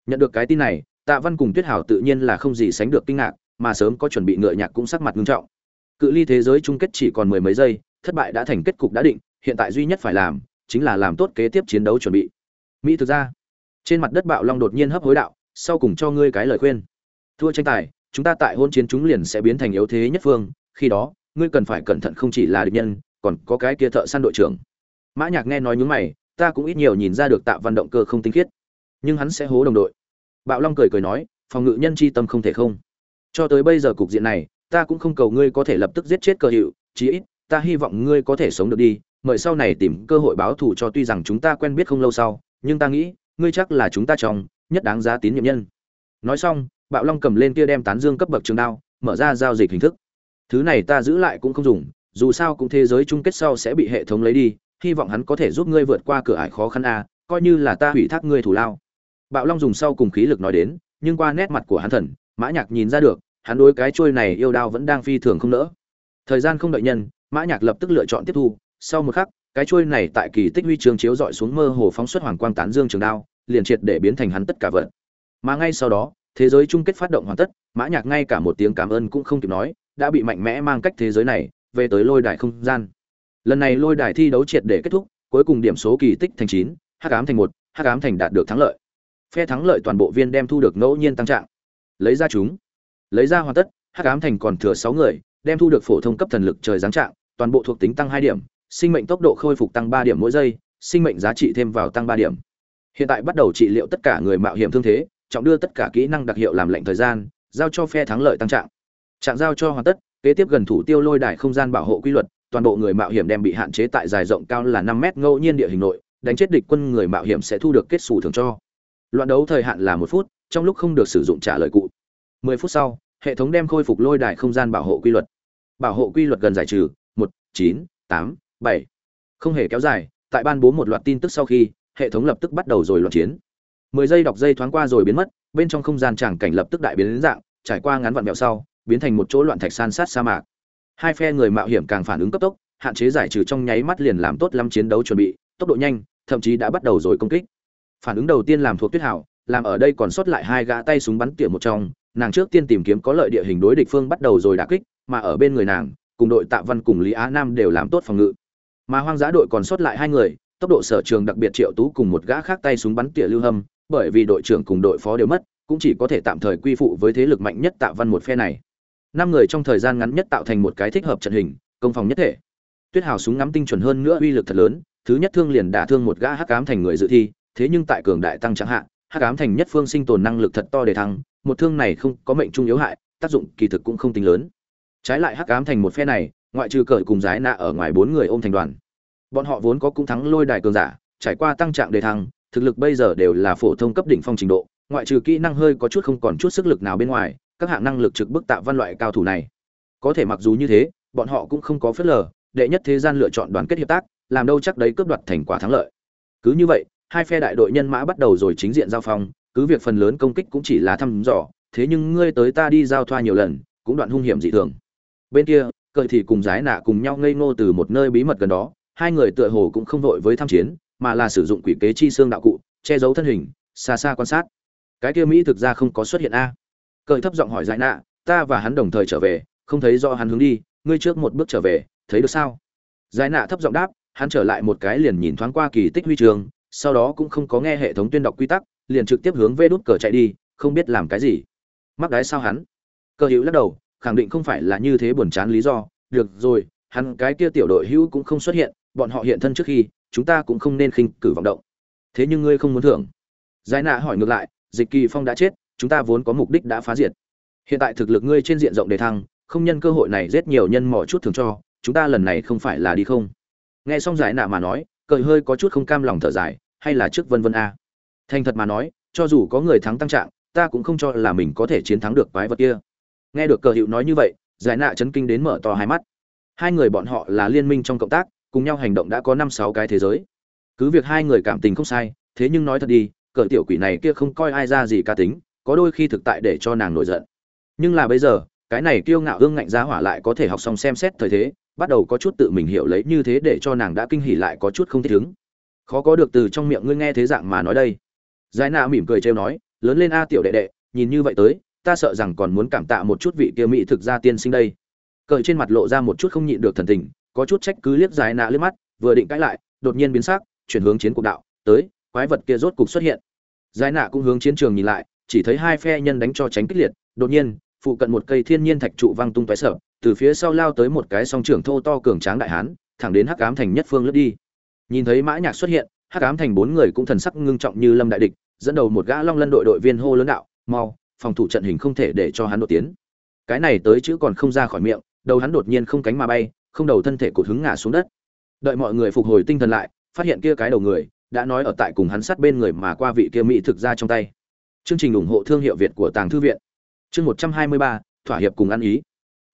Nhận được cái tin này, tạ văn cùng tuyết hảo tự nhiên là không gì sánh được kinh ngạc, mà sớm có chuẩn bị ngựa nhạc cũng sắc mặt nghiêm trọng cự ly thế giới chung kết chỉ còn mười mấy giây, thất bại đã thành kết cục đã định, hiện tại duy nhất phải làm, chính là làm tốt kế tiếp chiến đấu chuẩn bị. Mỹ thực ra, trên mặt đất bạo long đột nhiên hấp hối đạo, sau cùng cho ngươi cái lời khuyên. Thua tranh tài, chúng ta tại hôn chiến chúng liền sẽ biến thành yếu thế nhất phương, khi đó, ngươi cần phải cẩn thận không chỉ là địch nhân, còn có cái kia thợ săn đội trưởng. Mã nhạc nghe nói những mày, ta cũng ít nhiều nhìn ra được tạ văn động cơ không tinh khiết, nhưng hắn sẽ hố đồng đội. Bạo long cười cười nói, phòng ngự nhân chi tâm không thể không. Cho tới bây giờ cục diện này ta cũng không cầu ngươi có thể lập tức giết chết cơ hiệu, chí ít, ta hy vọng ngươi có thể sống được đi, mời sau này tìm cơ hội báo thù cho tuy rằng chúng ta quen biết không lâu sau, nhưng ta nghĩ, ngươi chắc là chúng ta trong nhất đáng giá tín nhiệm nhân. Nói xong, bạo long cầm lên kia đem tán dương cấp bậc trường đao, mở ra giao dịch hình thức. Thứ này ta giữ lại cũng không dùng, dù sao cũng thế giới chung kết sau sẽ bị hệ thống lấy đi, hy vọng hắn có thể giúp ngươi vượt qua cửa ải khó khăn a, coi như là ta hủy thác ngươi thủ lao. Bạo long dùng sau cùng khí lực nói đến, nhưng qua nét mặt của hắn thần, mã nhạc nhìn ra được hắn đối cái trôi này yêu đao vẫn đang phi thường không nỡ. Thời gian không đợi nhân, mã nhạc lập tức lựa chọn tiếp thu. Sau một khắc, cái trôi này tại kỳ tích huy trường chiếu dọi xuống mơ hồ phóng xuất hoàng quang tán dương trường đao, liền triệt để biến thành hắn tất cả vận mà ngay sau đó, thế giới chung kết phát động hoàn tất, mã nhạc ngay cả một tiếng cảm ơn cũng không kịp nói, đã bị mạnh mẽ mang cách thế giới này, về tới lôi đài không gian. Lần này lôi đài thi đấu triệt để kết thúc, cuối cùng điểm số kỳ tích thành chín, hắc ám thành một, hắc ám thành đạt được thắng lợi. Phe thắng lợi toàn bộ viên đem thu được ngẫu nhiên tăng trạng. Lấy ra chúng lấy ra hoàn tất, hắc ám thành còn thừa sáu người, đem thu được phổ thông cấp thần lực trời giáng trạng, toàn bộ thuộc tính tăng hai điểm, sinh mệnh tốc độ khôi phục tăng ba điểm mỗi giây, sinh mệnh giá trị thêm vào tăng ba điểm. Hiện tại bắt đầu trị liệu tất cả người mạo hiểm thương thế, trọng đưa tất cả kỹ năng đặc hiệu làm lệnh thời gian, giao cho phe thắng lợi tăng trạng. Trạng giao cho hoàn tất, kế tiếp gần thủ tiêu lôi đài không gian bảo hộ quy luật, toàn bộ người mạo hiểm đem bị hạn chế tại dài rộng cao là năm mét ngẫu nhiên địa hình nội, đánh chết địch quân người mạo hiểm sẽ thu được kết xù thường cho. Loạn đấu thời hạn là một phút, trong lúc không được sử dụng trả lời cụ. 10 phút sau hệ thống đem khôi phục lôi đài không gian bảo hộ quy luật. Bảo hộ quy luật gần giải trừ, một, chín, tám, bảy. Không hề kéo dài, tại ban bố một loạt tin tức sau khi, hệ thống lập tức bắt đầu rồi loạn chiến. Mười giây đọc dây thoáng qua rồi biến mất, bên trong không gian tràng cảnh lập tức đại biến đến dạng, trải qua ngắn vặn mẹo sau, biến thành một chỗ loạn thạch san sát sa mạc. Hai phe người mạo hiểm càng phản ứng cấp tốc, hạn chế giải trừ trong nháy mắt liền làm tốt lắm chiến đấu chuẩn bị, tốc độ nhanh, thậm chí đã bắt đầu rồi công kích. Phản ứng đầu tiên làm thuộc tuyết hảo làm ở đây còn sót lại hai gã tay súng bắn tỉa một trong nàng trước tiên tìm kiếm có lợi địa hình đối địch phương bắt đầu rồi đả kích, mà ở bên người nàng, cùng đội tạ văn cùng lý á nam đều làm tốt phòng ngự. Mà hoang dã đội còn sót lại hai người, tốc độ sở trường đặc biệt triệu tú cùng một gã khác tay súng bắn tỉa lưu hâm, bởi vì đội trưởng cùng đội phó đều mất, cũng chỉ có thể tạm thời quy phụ với thế lực mạnh nhất tạ văn một phe này. Năm người trong thời gian ngắn nhất tạo thành một cái thích hợp trận hình, công phòng nhất thể. Tuyết hào súng ngắm tinh chuẩn hơn nữa uy lực thật lớn, thứ nhất thương liền đả thương một gã hắc ám thành người dự thi, thế nhưng tại cường đại tăng chẳng hạn hắc ám thành nhất phương sinh tồn năng lực thật to để thăng, một thương này không có mệnh trung yếu hại, tác dụng kỳ thực cũng không tính lớn. Trái lại hắc ám thành một phe này, ngoại trừ cởi cùng giái nạ ở ngoài bốn người ôm thành đoàn. Bọn họ vốn có cũng thắng lôi đài cường giả, trải qua tăng trạng đề thăng, thực lực bây giờ đều là phổ thông cấp đỉnh phong trình độ, ngoại trừ kỹ năng hơi có chút không còn chút sức lực nào bên ngoài, các hạng năng lực trực bức tạ văn loại cao thủ này. Có thể mặc dù như thế, bọn họ cũng không có phớt lờ, đệ nhất thế gian lựa chọn đoàn kết hiệp tác, làm đâu chắc đấy cướp đoạt thành quả thắng lợi. Cứ như vậy hai phe đại đội nhân mã bắt đầu rồi chính diện giao phong, cứ việc phần lớn công kích cũng chỉ là thăm dò, thế nhưng ngươi tới ta đi giao thoa nhiều lần, cũng đoạn hung hiểm dị thường. Bên kia cợi thì cùng giái nạ cùng nhau ngây ngô từ một nơi bí mật gần đó, hai người tựa hồ cũng không vội với tham chiến, mà là sử dụng quỷ kế chi xương đạo cụ, che giấu thân hình, xa xa quan sát. Cái kia mỹ thực ra không có xuất hiện a. Cởi thấp giọng hỏi giải nạ, ta và hắn đồng thời trở về, không thấy do hắn hướng đi, ngươi trước một bước trở về, thấy được sao? Giải nạ thấp giọng đáp, hắn trở lại một cái liền nhìn thoáng qua kỳ tích huy trường sau đó cũng không có nghe hệ thống tuyên đọc quy tắc, liền trực tiếp hướng vê đút cờ chạy đi, không biết làm cái gì. Mắc đái sao hắn? Cơ hữu lắc đầu, khẳng định không phải là như thế buồn chán lý do. Được rồi, hắn cái kia tiểu đội hữu cũng không xuất hiện, bọn họ hiện thân trước khi, chúng ta cũng không nên khinh cử vọng động. Thế nhưng ngươi không muốn thưởng. Giải nạ hỏi ngược lại, dịch kỳ phong đã chết, chúng ta vốn có mục đích đã phá diệt. Hiện tại thực lực ngươi trên diện rộng đề thăng, không nhân cơ hội này giết nhiều nhân mỏ chút thường cho, chúng ta lần này không phải là đi không. Nghe xong giải nạ mà nói cởi hơi có chút không cam lòng thở dài hay là trước vân vân a? Thành thật mà nói, cho dù có người thắng tăng trạng, ta cũng không cho là mình có thể chiến thắng được quái vật kia. Nghe được cờ hiệu nói như vậy, giải nạ chấn kinh đến mở to hai mắt. Hai người bọn họ là liên minh trong cộng tác, cùng nhau hành động đã có năm sáu cái thế giới. Cứ việc hai người cảm tình không sai, thế nhưng nói thật đi, cờ tiểu quỷ này kia không coi ai ra gì cá tính, có đôi khi thực tại để cho nàng nổi giận. Nhưng là bây giờ, cái này kiêu ngạo hương ngạnh giá hỏa lại có thể học xong xem xét thời thế, bắt đầu có chút tự mình hiểu lấy như thế để cho nàng đã kinh hỉ lại có chút không thích ứng khó có được từ trong miệng ngươi nghe thế dạng mà nói đây. Giải nạ mỉm cười trêu nói, lớn lên a tiểu đệ đệ, nhìn như vậy tới, ta sợ rằng còn muốn cảm tạ một chút vị kia mỹ thực ra tiên sinh đây. Cởi trên mặt lộ ra một chút không nhịn được thần tình, có chút trách cứ liếc giải nạ liếc mắt, vừa định cãi lại, đột nhiên biến sắc, chuyển hướng chiến cuộc đạo, tới, quái vật kia rốt cục xuất hiện. Giải nạ cũng hướng chiến trường nhìn lại, chỉ thấy hai phe nhân đánh cho tránh kích liệt, đột nhiên, phụ cận một cây thiên nhiên thạch trụ văng tung tóe sở từ phía sau lao tới một cái song trưởng thô to cường tráng đại hán, thẳng đến hắc ám thành nhất phương lướt đi nhìn thấy mã nhạc xuất hiện, hắc ám thành bốn người cũng thần sắc ngưng trọng như lâm đại địch, dẫn đầu một gã long lân đội đội viên hô lớn đạo, mau, phòng thủ trận hình không thể để cho hắn đột tiến. Cái này tới chữ còn không ra khỏi miệng, đầu hắn đột nhiên không cánh mà bay, không đầu thân thể cột hứng ngã xuống đất. Đợi mọi người phục hồi tinh thần lại, phát hiện kia cái đầu người, đã nói ở tại cùng hắn sát bên người mà qua vị kia mỹ thực ra trong tay. Chương trình ủng hộ thương hiệu việt của tàng thư viện. Chương một trăm hai mươi ba, thỏa hiệp cùng ăn ý.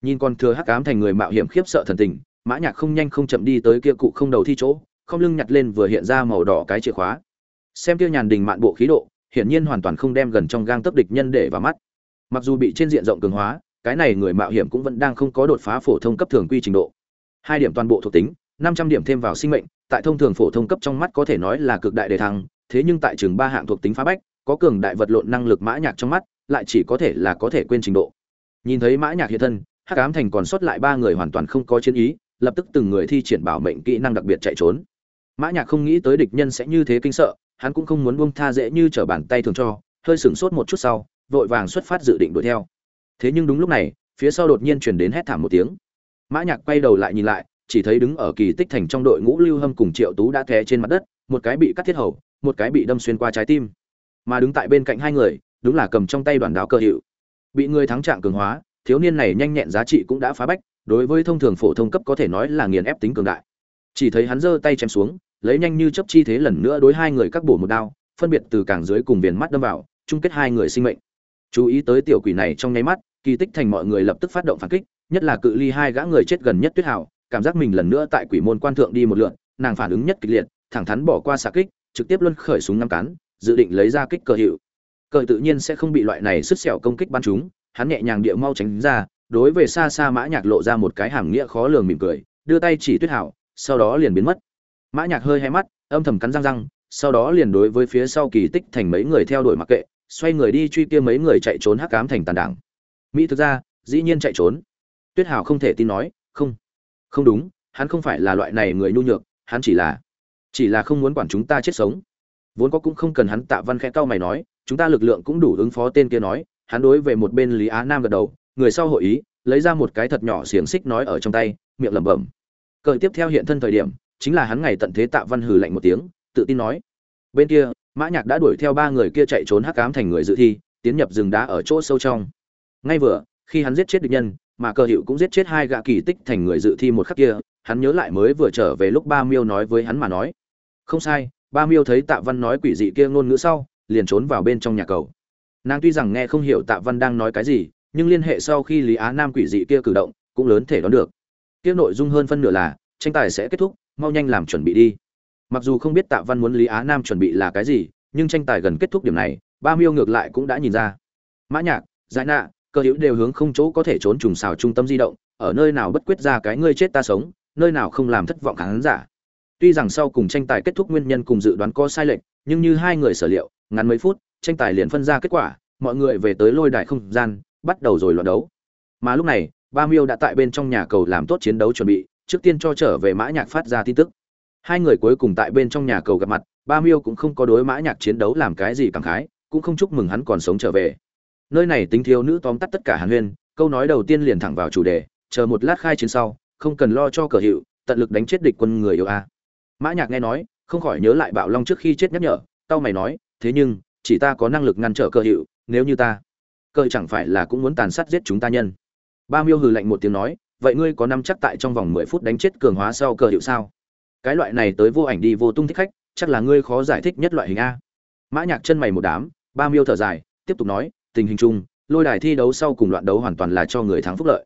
Nhìn con thừa hắc ám thành người mạo hiểm khiếp sợ thần tình, mã nhạc không nhanh không chậm đi tới kia cụ không đầu thi chỗ không lưng nhặt lên vừa hiện ra màu đỏ cái chìa khóa. Xem tiêu nhàn đình mạn bộ khí độ, hiển nhiên hoàn toàn không đem gần trong gang tấc địch nhân để vào mắt. Mặc dù bị trên diện rộng cường hóa, cái này người mạo hiểm cũng vẫn đang không có đột phá phổ thông cấp thường quy trình độ. Hai điểm toàn bộ thuộc tính, năm trăm điểm thêm vào sinh mệnh, tại thông thường phổ thông cấp trong mắt có thể nói là cực đại đề thăng, thế nhưng tại trường ba hạng thuộc tính phá bách, có cường đại vật lộn năng lực mã nhạc trong mắt, lại chỉ có thể là có thể quên trình độ. Nhìn thấy mã nhạc hiện thân, hắc ám thành còn sót lại ba người hoàn toàn không có chiến ý, lập tức từng người thi triển bảo mệnh kỹ năng đặc biệt chạy trốn mã nhạc không nghĩ tới địch nhân sẽ như thế kinh sợ, hắn cũng không muốn buông tha dễ như trở bàn tay thường cho, hơi sững sốt một chút sau, vội vàng xuất phát dự định đuổi theo. Thế nhưng đúng lúc này, phía sau đột nhiên truyền đến hét thảm một tiếng. Mã nhạc quay đầu lại nhìn lại, chỉ thấy đứng ở kỳ tích thành trong đội ngũ lưu hâm cùng triệu tú đã té trên mặt đất, một cái bị cắt thiết hầu, một cái bị đâm xuyên qua trái tim. Mà đứng tại bên cạnh hai người, đúng là cầm trong tay đoàn đao cơ hiệu. Bị người thắng trạng cường hóa, thiếu niên này nhanh nhẹn giá trị cũng đã phá bách, đối với thông thường phổ thông cấp có thể nói là nghiền ép tính cường đại. Chỉ thấy hắn giơ tay chém xuống lấy nhanh như chấp chi thế lần nữa đối hai người cắt bổ một đao, phân biệt từ cảng dưới cùng viền mắt đâm vào, chung kết hai người sinh mệnh. Chú ý tới tiểu quỷ này trong nháy mắt, kỳ tích thành mọi người lập tức phát động phản kích, nhất là cự ly hai gã người chết gần nhất tuyết hảo, cảm giác mình lần nữa tại quỷ môn quan thượng đi một lượn, nàng phản ứng nhất kịch liệt, thẳng thắn bỏ qua xạ kích, trực tiếp luân khởi súng năm cán, dự định lấy ra kích cờ hiệu. Cờ tự nhiên sẽ không bị loại này sứt sẹo công kích bắn chúng hắn nhẹ nhàng địa mau tránh ra, đối về xa xa mã nhạc lộ ra một cái hàm nghĩa khó lường mỉm cười, đưa tay chỉ tuyết hảo, sau đó liền biến mất mã nhạc hơi hé mắt, âm thầm cắn răng răng, sau đó liền đối với phía sau kỳ tích thành mấy người theo đuổi mặc kệ, xoay người đi truy kia mấy người chạy trốn hắc ám thành tàn đảng. Mỹ thực ra, dĩ nhiên chạy trốn. Tuyết hảo không thể tin nói, không không đúng, hắn không phải là loại này người nhu nhược, hắn chỉ là chỉ là không muốn quản chúng ta chết sống. Vốn có cũng không cần hắn tạ văn khẽ cao mày nói, chúng ta lực lượng cũng đủ ứng phó tên kia nói. Hắn đối về một bên lý á nam gật đầu, người sau hội ý, lấy ra một cái thật nhỏ xiềng xích nói ở trong tay, miệng lẩm bẩm. Cờ tiếp theo hiện thân thời điểm chính là hắn ngày tận thế tạ văn hừ lạnh một tiếng, tự tin nói. Bên kia, mã nhạc đã đuổi theo ba người kia chạy trốn hắc ám thành người dự thi, tiến nhập rừng đá ở chỗ sâu trong. Ngay vừa, khi hắn giết chết địch nhân, mà cờ hiệu cũng giết chết hai gã kỳ tích thành người dự thi một khắc kia, hắn nhớ lại mới vừa trở về lúc ba miêu nói với hắn mà nói. Không sai, ba miêu thấy tạ văn nói quỷ dị kia ngôn ngữ sau, liền trốn vào bên trong nhà cầu. Nàng tuy rằng nghe không hiểu tạ văn đang nói cái gì, nhưng liên hệ sau khi lý á nam quỷ dị kia cử động, cũng lớn thể đoán được. Kia nội dung hơn phân nửa là, tranh tài sẽ kết thúc mau nhanh làm chuẩn bị đi. Mặc dù không biết tạ văn muốn lý á nam chuẩn bị là cái gì, nhưng tranh tài gần kết thúc điểm này, ba miêu ngược lại cũng đã nhìn ra. Mã nhạc, giải nạ, cơ hữu đều hướng không chỗ có thể trốn trùng xào trung tâm di động, ở nơi nào bất quyết ra cái ngươi chết ta sống, nơi nào không làm thất vọng khán giả. Tuy rằng sau cùng tranh tài kết thúc nguyên nhân cùng dự đoán có sai lệch, nhưng như hai người sở liệu, ngắn mấy phút, tranh tài liền phân ra kết quả, mọi người về tới lôi đài không gian, bắt đầu rồi loạn đấu. Mà lúc này, ba miêu đã tại bên trong nhà cầu làm tốt chiến đấu chuẩn bị trước tiên cho trở về mã nhạc phát ra tin tức. Hai người cuối cùng tại bên trong nhà cầu gặp mặt, ba miêu cũng không có đối mã nhạc chiến đấu làm cái gì cảm khái, cũng không chúc mừng hắn còn sống trở về. Nơi này tính thiếu nữ tóm tắt tất cả hàn huyên, câu nói đầu tiên liền thẳng vào chủ đề, chờ một lát khai chiến sau, không cần lo cho cờ hiệu, tận lực đánh chết địch quân người yêu a. Mã nhạc nghe nói, không khỏi nhớ lại bạo long trước khi chết nhắc nhở, tao mày nói, thế nhưng, chỉ ta có năng lực ngăn trở cờ hiệu, nếu như ta, cờ chẳng phải là cũng muốn tàn sát giết chúng ta nhân. Ba miêu hừ lạnh một tiếng nói vậy ngươi có năm chắc tại trong vòng mười phút đánh chết cường hóa sau cờ hiệu sao? Cái loại này tới vô ảnh đi vô tung thích khách, chắc là ngươi khó giải thích nhất loại hình a. Mã nhạc chân mày một đám, ba miêu thở dài, tiếp tục nói, tình hình chung, lôi đài thi đấu sau cùng loạn đấu hoàn toàn là cho người thắng phúc lợi.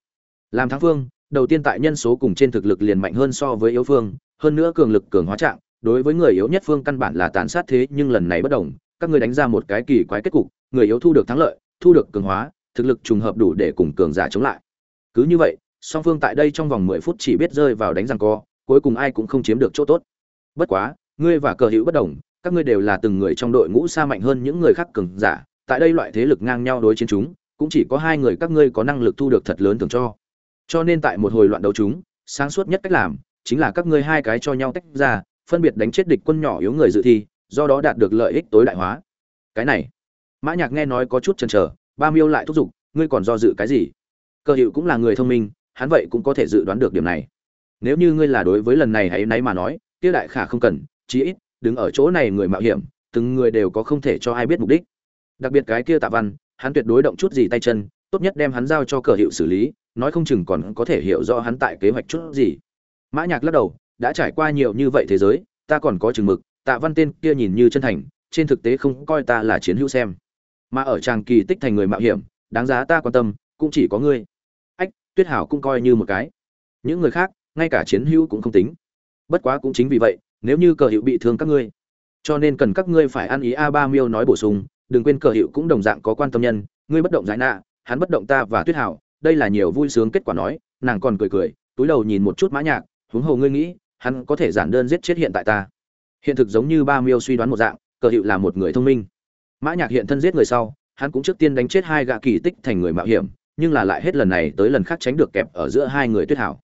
Làm thắng phương, đầu tiên tại nhân số cùng trên thực lực liền mạnh hơn so với yếu phương, hơn nữa cường lực cường hóa trạng, đối với người yếu nhất phương căn bản là tàn sát thế, nhưng lần này bất đồng, các ngươi đánh ra một cái kỳ quái kết cục, người yếu thu được thắng lợi, thu được cường hóa, thực lực trùng hợp đủ để cùng cường giả chống lại. Cứ như vậy song phương tại đây trong vòng mười phút chỉ biết rơi vào đánh răng co, cuối cùng ai cũng không chiếm được chỗ tốt. Bất quá, ngươi và cờ hữu bất đồng, các ngươi đều là từng người trong đội ngũ xa mạnh hơn những người khác cường giả, tại đây loại thế lực ngang nhau đối chiến chúng, cũng chỉ có hai người các ngươi có năng lực thu được thật lớn thường cho. Cho nên tại một hồi loạn đấu chúng, sáng suốt nhất cách làm, chính là các ngươi hai cái cho nhau tách ra, phân biệt đánh chết địch quân nhỏ yếu người dự thi, do đó đạt được lợi ích tối đại hóa. Cái này, mã nhạc nghe nói có chút chần chờ, ba miêu lại thúc giục, ngươi còn do dự cái gì? Cơ hiệu cũng là người thông minh hắn vậy cũng có thể dự đoán được điểm này. Nếu như ngươi là đối với lần này hãy nay mà nói tiêu đại khả không cần, chí ít, đứng ở chỗ này người mạo hiểm, từng người đều có không thể cho ai biết mục đích. Đặc biệt cái kia tạ văn, hắn tuyệt đối động chút gì tay chân, tốt nhất đem hắn giao cho cờ hiệu xử lý, nói không chừng còn có thể hiểu rõ hắn tại kế hoạch chút gì. Mã nhạc lắc đầu, đã trải qua nhiều như vậy thế giới, ta còn có chừng mực, tạ văn tên kia nhìn như chân thành, trên thực tế không coi ta là chiến hữu xem. Mà ở tràng kỳ tích thành người mạo hiểm, đáng giá ta quan tâm, cũng chỉ có ngươi tuyết hảo cũng coi như một cái. Những người khác, ngay cả chiến hữu cũng không tính. Bất quá cũng chính vì vậy, nếu như cờ hiệu bị thương các ngươi, cho nên cần các ngươi phải ăn ý a ba miêu nói bổ sung, đừng quên cờ hiệu cũng đồng dạng có quan tâm nhân, ngươi bất động giải nạ, hắn bất động ta và tuyết hảo, đây là nhiều vui sướng kết quả nói, nàng còn cười cười, túi đầu nhìn một chút mã nhạc, huống hồ ngươi nghĩ, hắn có thể giản đơn giết chết hiện tại ta. Hiện thực giống như ba miêu suy đoán một dạng, cờ hiệu là một người thông minh. Mã nhạc hiện thân giết người sau, hắn cũng trước tiên đánh chết hai gã kỳ tích thành người mạo hiểm nhưng là lại hết lần này tới lần khác tránh được kẹp ở giữa hai người tuyết hảo.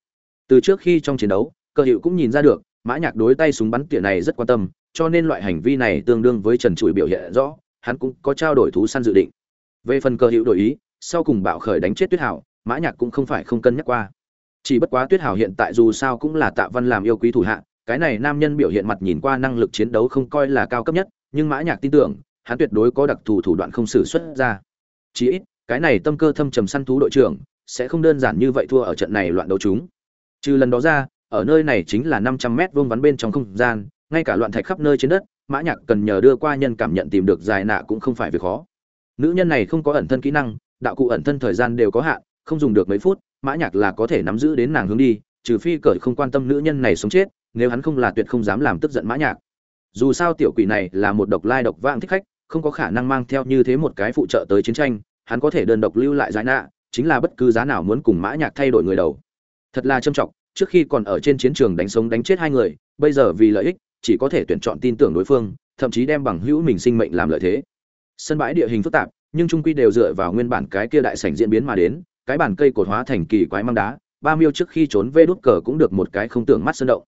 Từ trước khi trong chiến đấu, cơ hiệu cũng nhìn ra được, mã nhạc đối tay súng bắn tỉa này rất quan tâm, cho nên loại hành vi này tương đương với trần trụi biểu hiện rõ, hắn cũng có trao đổi thú săn dự định. Về phần cơ hiệu đổi ý, sau cùng bạo khởi đánh chết tuyết hảo, mã nhạc cũng không phải không cân nhắc qua. Chỉ bất quá tuyết hảo hiện tại dù sao cũng là tạ văn làm yêu quý thủ hạ, cái này nam nhân biểu hiện mặt nhìn qua năng lực chiến đấu không coi là cao cấp nhất, nhưng mã nhạc tin tưởng, hắn tuyệt đối có đặc thù thủ đoạn không sử xuất ra. Chí ít cái này tâm cơ thâm trầm săn thú đội trưởng sẽ không đơn giản như vậy thua ở trận này loạn đấu chúng. Trừ lần đó ra, ở nơi này chính là năm trăm mét vuông vắn bên trong không gian, ngay cả loạn thạch khắp nơi trên đất, mã nhạc cần nhờ đưa qua nhân cảm nhận tìm được dài nạ cũng không phải việc khó. Nữ nhân này không có ẩn thân kỹ năng, đạo cụ ẩn thân thời gian đều có hạn, không dùng được mấy phút, mã nhạc là có thể nắm giữ đến nàng hướng đi, trừ phi cởi không quan tâm nữ nhân này sống chết, nếu hắn không là tuyệt không dám làm tức giận mã nhạc. Dù sao tiểu quỷ này là một độc lai độc vãng thích khách, không có khả năng mang theo như thế một cái phụ trợ tới chiến tranh hắn có thể đơn độc lưu lại giải nạ, chính là bất cứ giá nào muốn cùng mã nhạc thay đổi người đầu. Thật là trâm trọng, trước khi còn ở trên chiến trường đánh sống đánh chết hai người, bây giờ vì lợi ích, chỉ có thể tuyển chọn tin tưởng đối phương, thậm chí đem bằng hữu mình sinh mệnh làm lợi thế. Sân bãi địa hình phức tạp, nhưng trung quy đều dựa vào nguyên bản cái kia đại sảnh diễn biến mà đến, cái bản cây cột hóa thành kỳ quái mang đá, ba miêu trước khi trốn vê đút cờ cũng được một cái không tưởng mắt sơn động.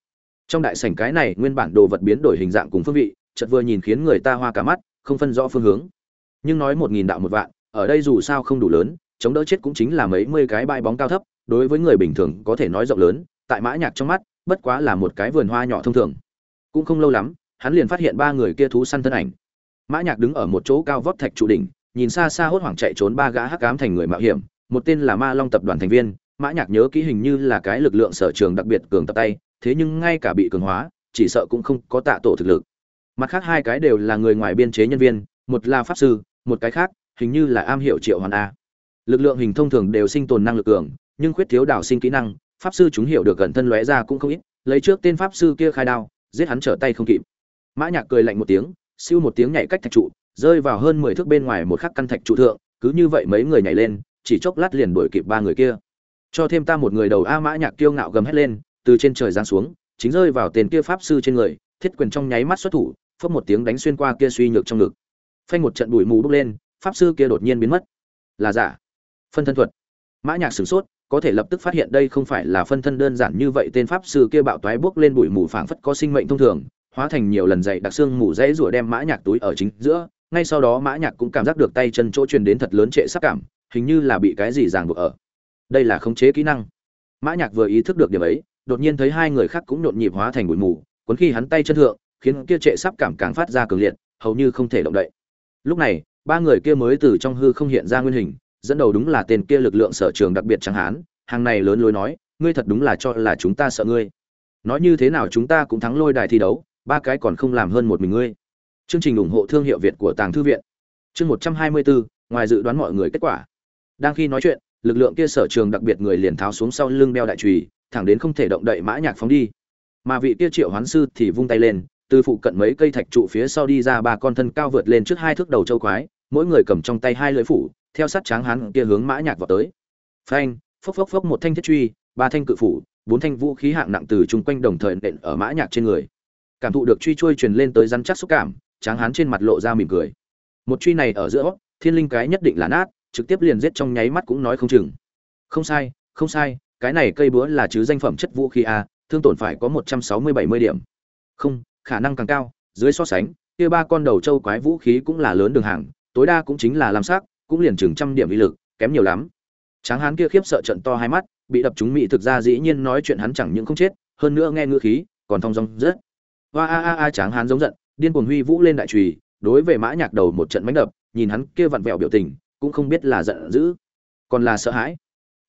Trong đại sảnh cái này nguyên bản đồ vật biến đổi hình dạng cùng phương vị, chợt vừa nhìn khiến người ta hoa cả mắt, không phân rõ phương hướng. Nhưng nói một nghìn đạo một vạn ở đây dù sao không đủ lớn, chống đỡ chết cũng chính là mấy mươi cái bãi bóng cao thấp, đối với người bình thường có thể nói rộng lớn, tại mã nhạc trong mắt, bất quá là một cái vườn hoa nhỏ thông thường. Cũng không lâu lắm, hắn liền phát hiện ba người kia thú săn thân ảnh. Mã nhạc đứng ở một chỗ cao vóc thạch trụ đỉnh, nhìn xa xa hốt hoảng chạy trốn ba gã hắc ám thành người mạo hiểm, một tên là ma long tập đoàn thành viên. Mã nhạc nhớ kỹ hình như là cái lực lượng sở trường đặc biệt cường tập tay, thế nhưng ngay cả bị cường hóa, chỉ sợ cũng không có tạ tổ thực lực. Mặt khác hai cái đều là người ngoài biên chế nhân viên, một là pháp sư, một cái khác hình như là am hiểu triệu hoàn a. Lực lượng hình thông thường đều sinh tồn năng lực cường, nhưng khuyết thiếu đảo sinh kỹ năng, pháp sư chúng hiểu được gần thân lóe ra cũng không ít, lấy trước tên pháp sư kia khai đao, giết hắn trở tay không kịp. Mã nhạc cười lạnh một tiếng, siêu một tiếng nhảy cách thạch trụ, rơi vào hơn mười thước bên ngoài một khắc căn thạch trụ thượng, cứ như vậy mấy người nhảy lên, chỉ chốc lát liền đuổi kịp ba người kia. Cho thêm ta một người đầu a mã nhạc kiêu ngạo gầm hét lên, từ trên trời giáng xuống, chính rơi vào tên kia pháp sư trên người, thiết quyền trong nháy mắt xuất thủ phất một tiếng đánh xuyên qua kia suy nhược trong ngực. Phanh một trận bụi mù bốc lên pháp sư kia đột nhiên biến mất. Là giả. Phân thân thuật. Mã nhạc sửng sốt, có thể lập tức phát hiện đây không phải là phân thân đơn giản như vậy, tên pháp sư kia bạo toái bước lên bụi mù phảng phất có sinh mệnh thông thường, hóa thành nhiều lần dày đặc xương mù dãy rủa đem mã nhạc túi ở chính giữa. Ngay sau đó mã nhạc cũng cảm giác được tay chân chỗ truyền đến thật lớn trệ sắc cảm, hình như là bị cái gì ràng buộc ở. Đây là khống chế kỹ năng. Mã nhạc vừa ý thức được điểm ấy, đột nhiên thấy hai người khác cũng nhộn nhịp hóa thành bụi mù, cuốn khi hắn tay chân thượng, khiến kia trệ sắp cảm càng phát ra cường liệt, hầu như không thể động đậy. Lúc này ba người kia mới từ trong hư không hiện ra nguyên hình, dẫn đầu đúng là tên kia lực lượng sở trường đặc biệt chẳng hán hàng này lớn lối nói, ngươi thật đúng là cho là chúng ta sợ ngươi. Nói như thế nào chúng ta cũng thắng lôi đài thi đấu, ba cái còn không làm hơn một mình ngươi. Chương trình ủng hộ thương hiệu việt của tàng thư viện. Chương một trăm hai mươi bốn ngoài dự đoán mọi người kết quả. Đang khi nói chuyện, lực lượng kia sở trường đặc biệt người liền tháo xuống sau lưng đeo đại trùy thẳng đến không thể động đậy mã nhạc phóng đi. Mà vị kia triệu hoán sư thì vung tay lên từ phụ cận mấy cây thạch trụ phía sau đi ra ba con thân cao vượt lên trước hai thước đầu châu quái, mỗi người cầm trong tay hai lưỡi phủ, theo sát tráng hắn kia hướng mã nhạc vào tới. Phanh, phốc phốc phốc một thanh thiết truy, ba thanh cự phủ, bốn thanh vũ khí hạng nặng từ chung quanh đồng thời nện ở mã nhạc trên người. Cảm thụ được truy trôi truyền lên tới rắn chắc xúc cảm, tráng hán trên mặt lộ ra mỉm cười. Một truy này ở giữa, thiên linh cái nhất định là nát, trực tiếp liền giết trong nháy mắt cũng nói không chừng. Không sai không sai, cái này cây búa là chứ danh phẩm chất vũ khí a, thương tổn phải có một trăm sáu mươi bảy mươi điểm. Không khả năng càng cao, dưới so sánh, kia ba con đầu châu quái vũ khí cũng là lớn đường hàng, tối đa cũng chính là làm sắc, cũng liền chừng trăm điểm uy lực, kém nhiều lắm. Tráng hán kia khiếp sợ trận to hai mắt, bị đập trúng mỹ thực ra dĩ nhiên nói chuyện hắn chẳng những không chết, hơn nữa nghe ngữ khí, còn thong dong rất. Hoa a a a, tráng hán giống giận, điên cuồng huy vũ lên đại trùy, đối về mã nhạc đầu một trận mánh đập, nhìn hắn kia vặn vẹo biểu tình, cũng không biết là giận dữ, còn là sợ hãi.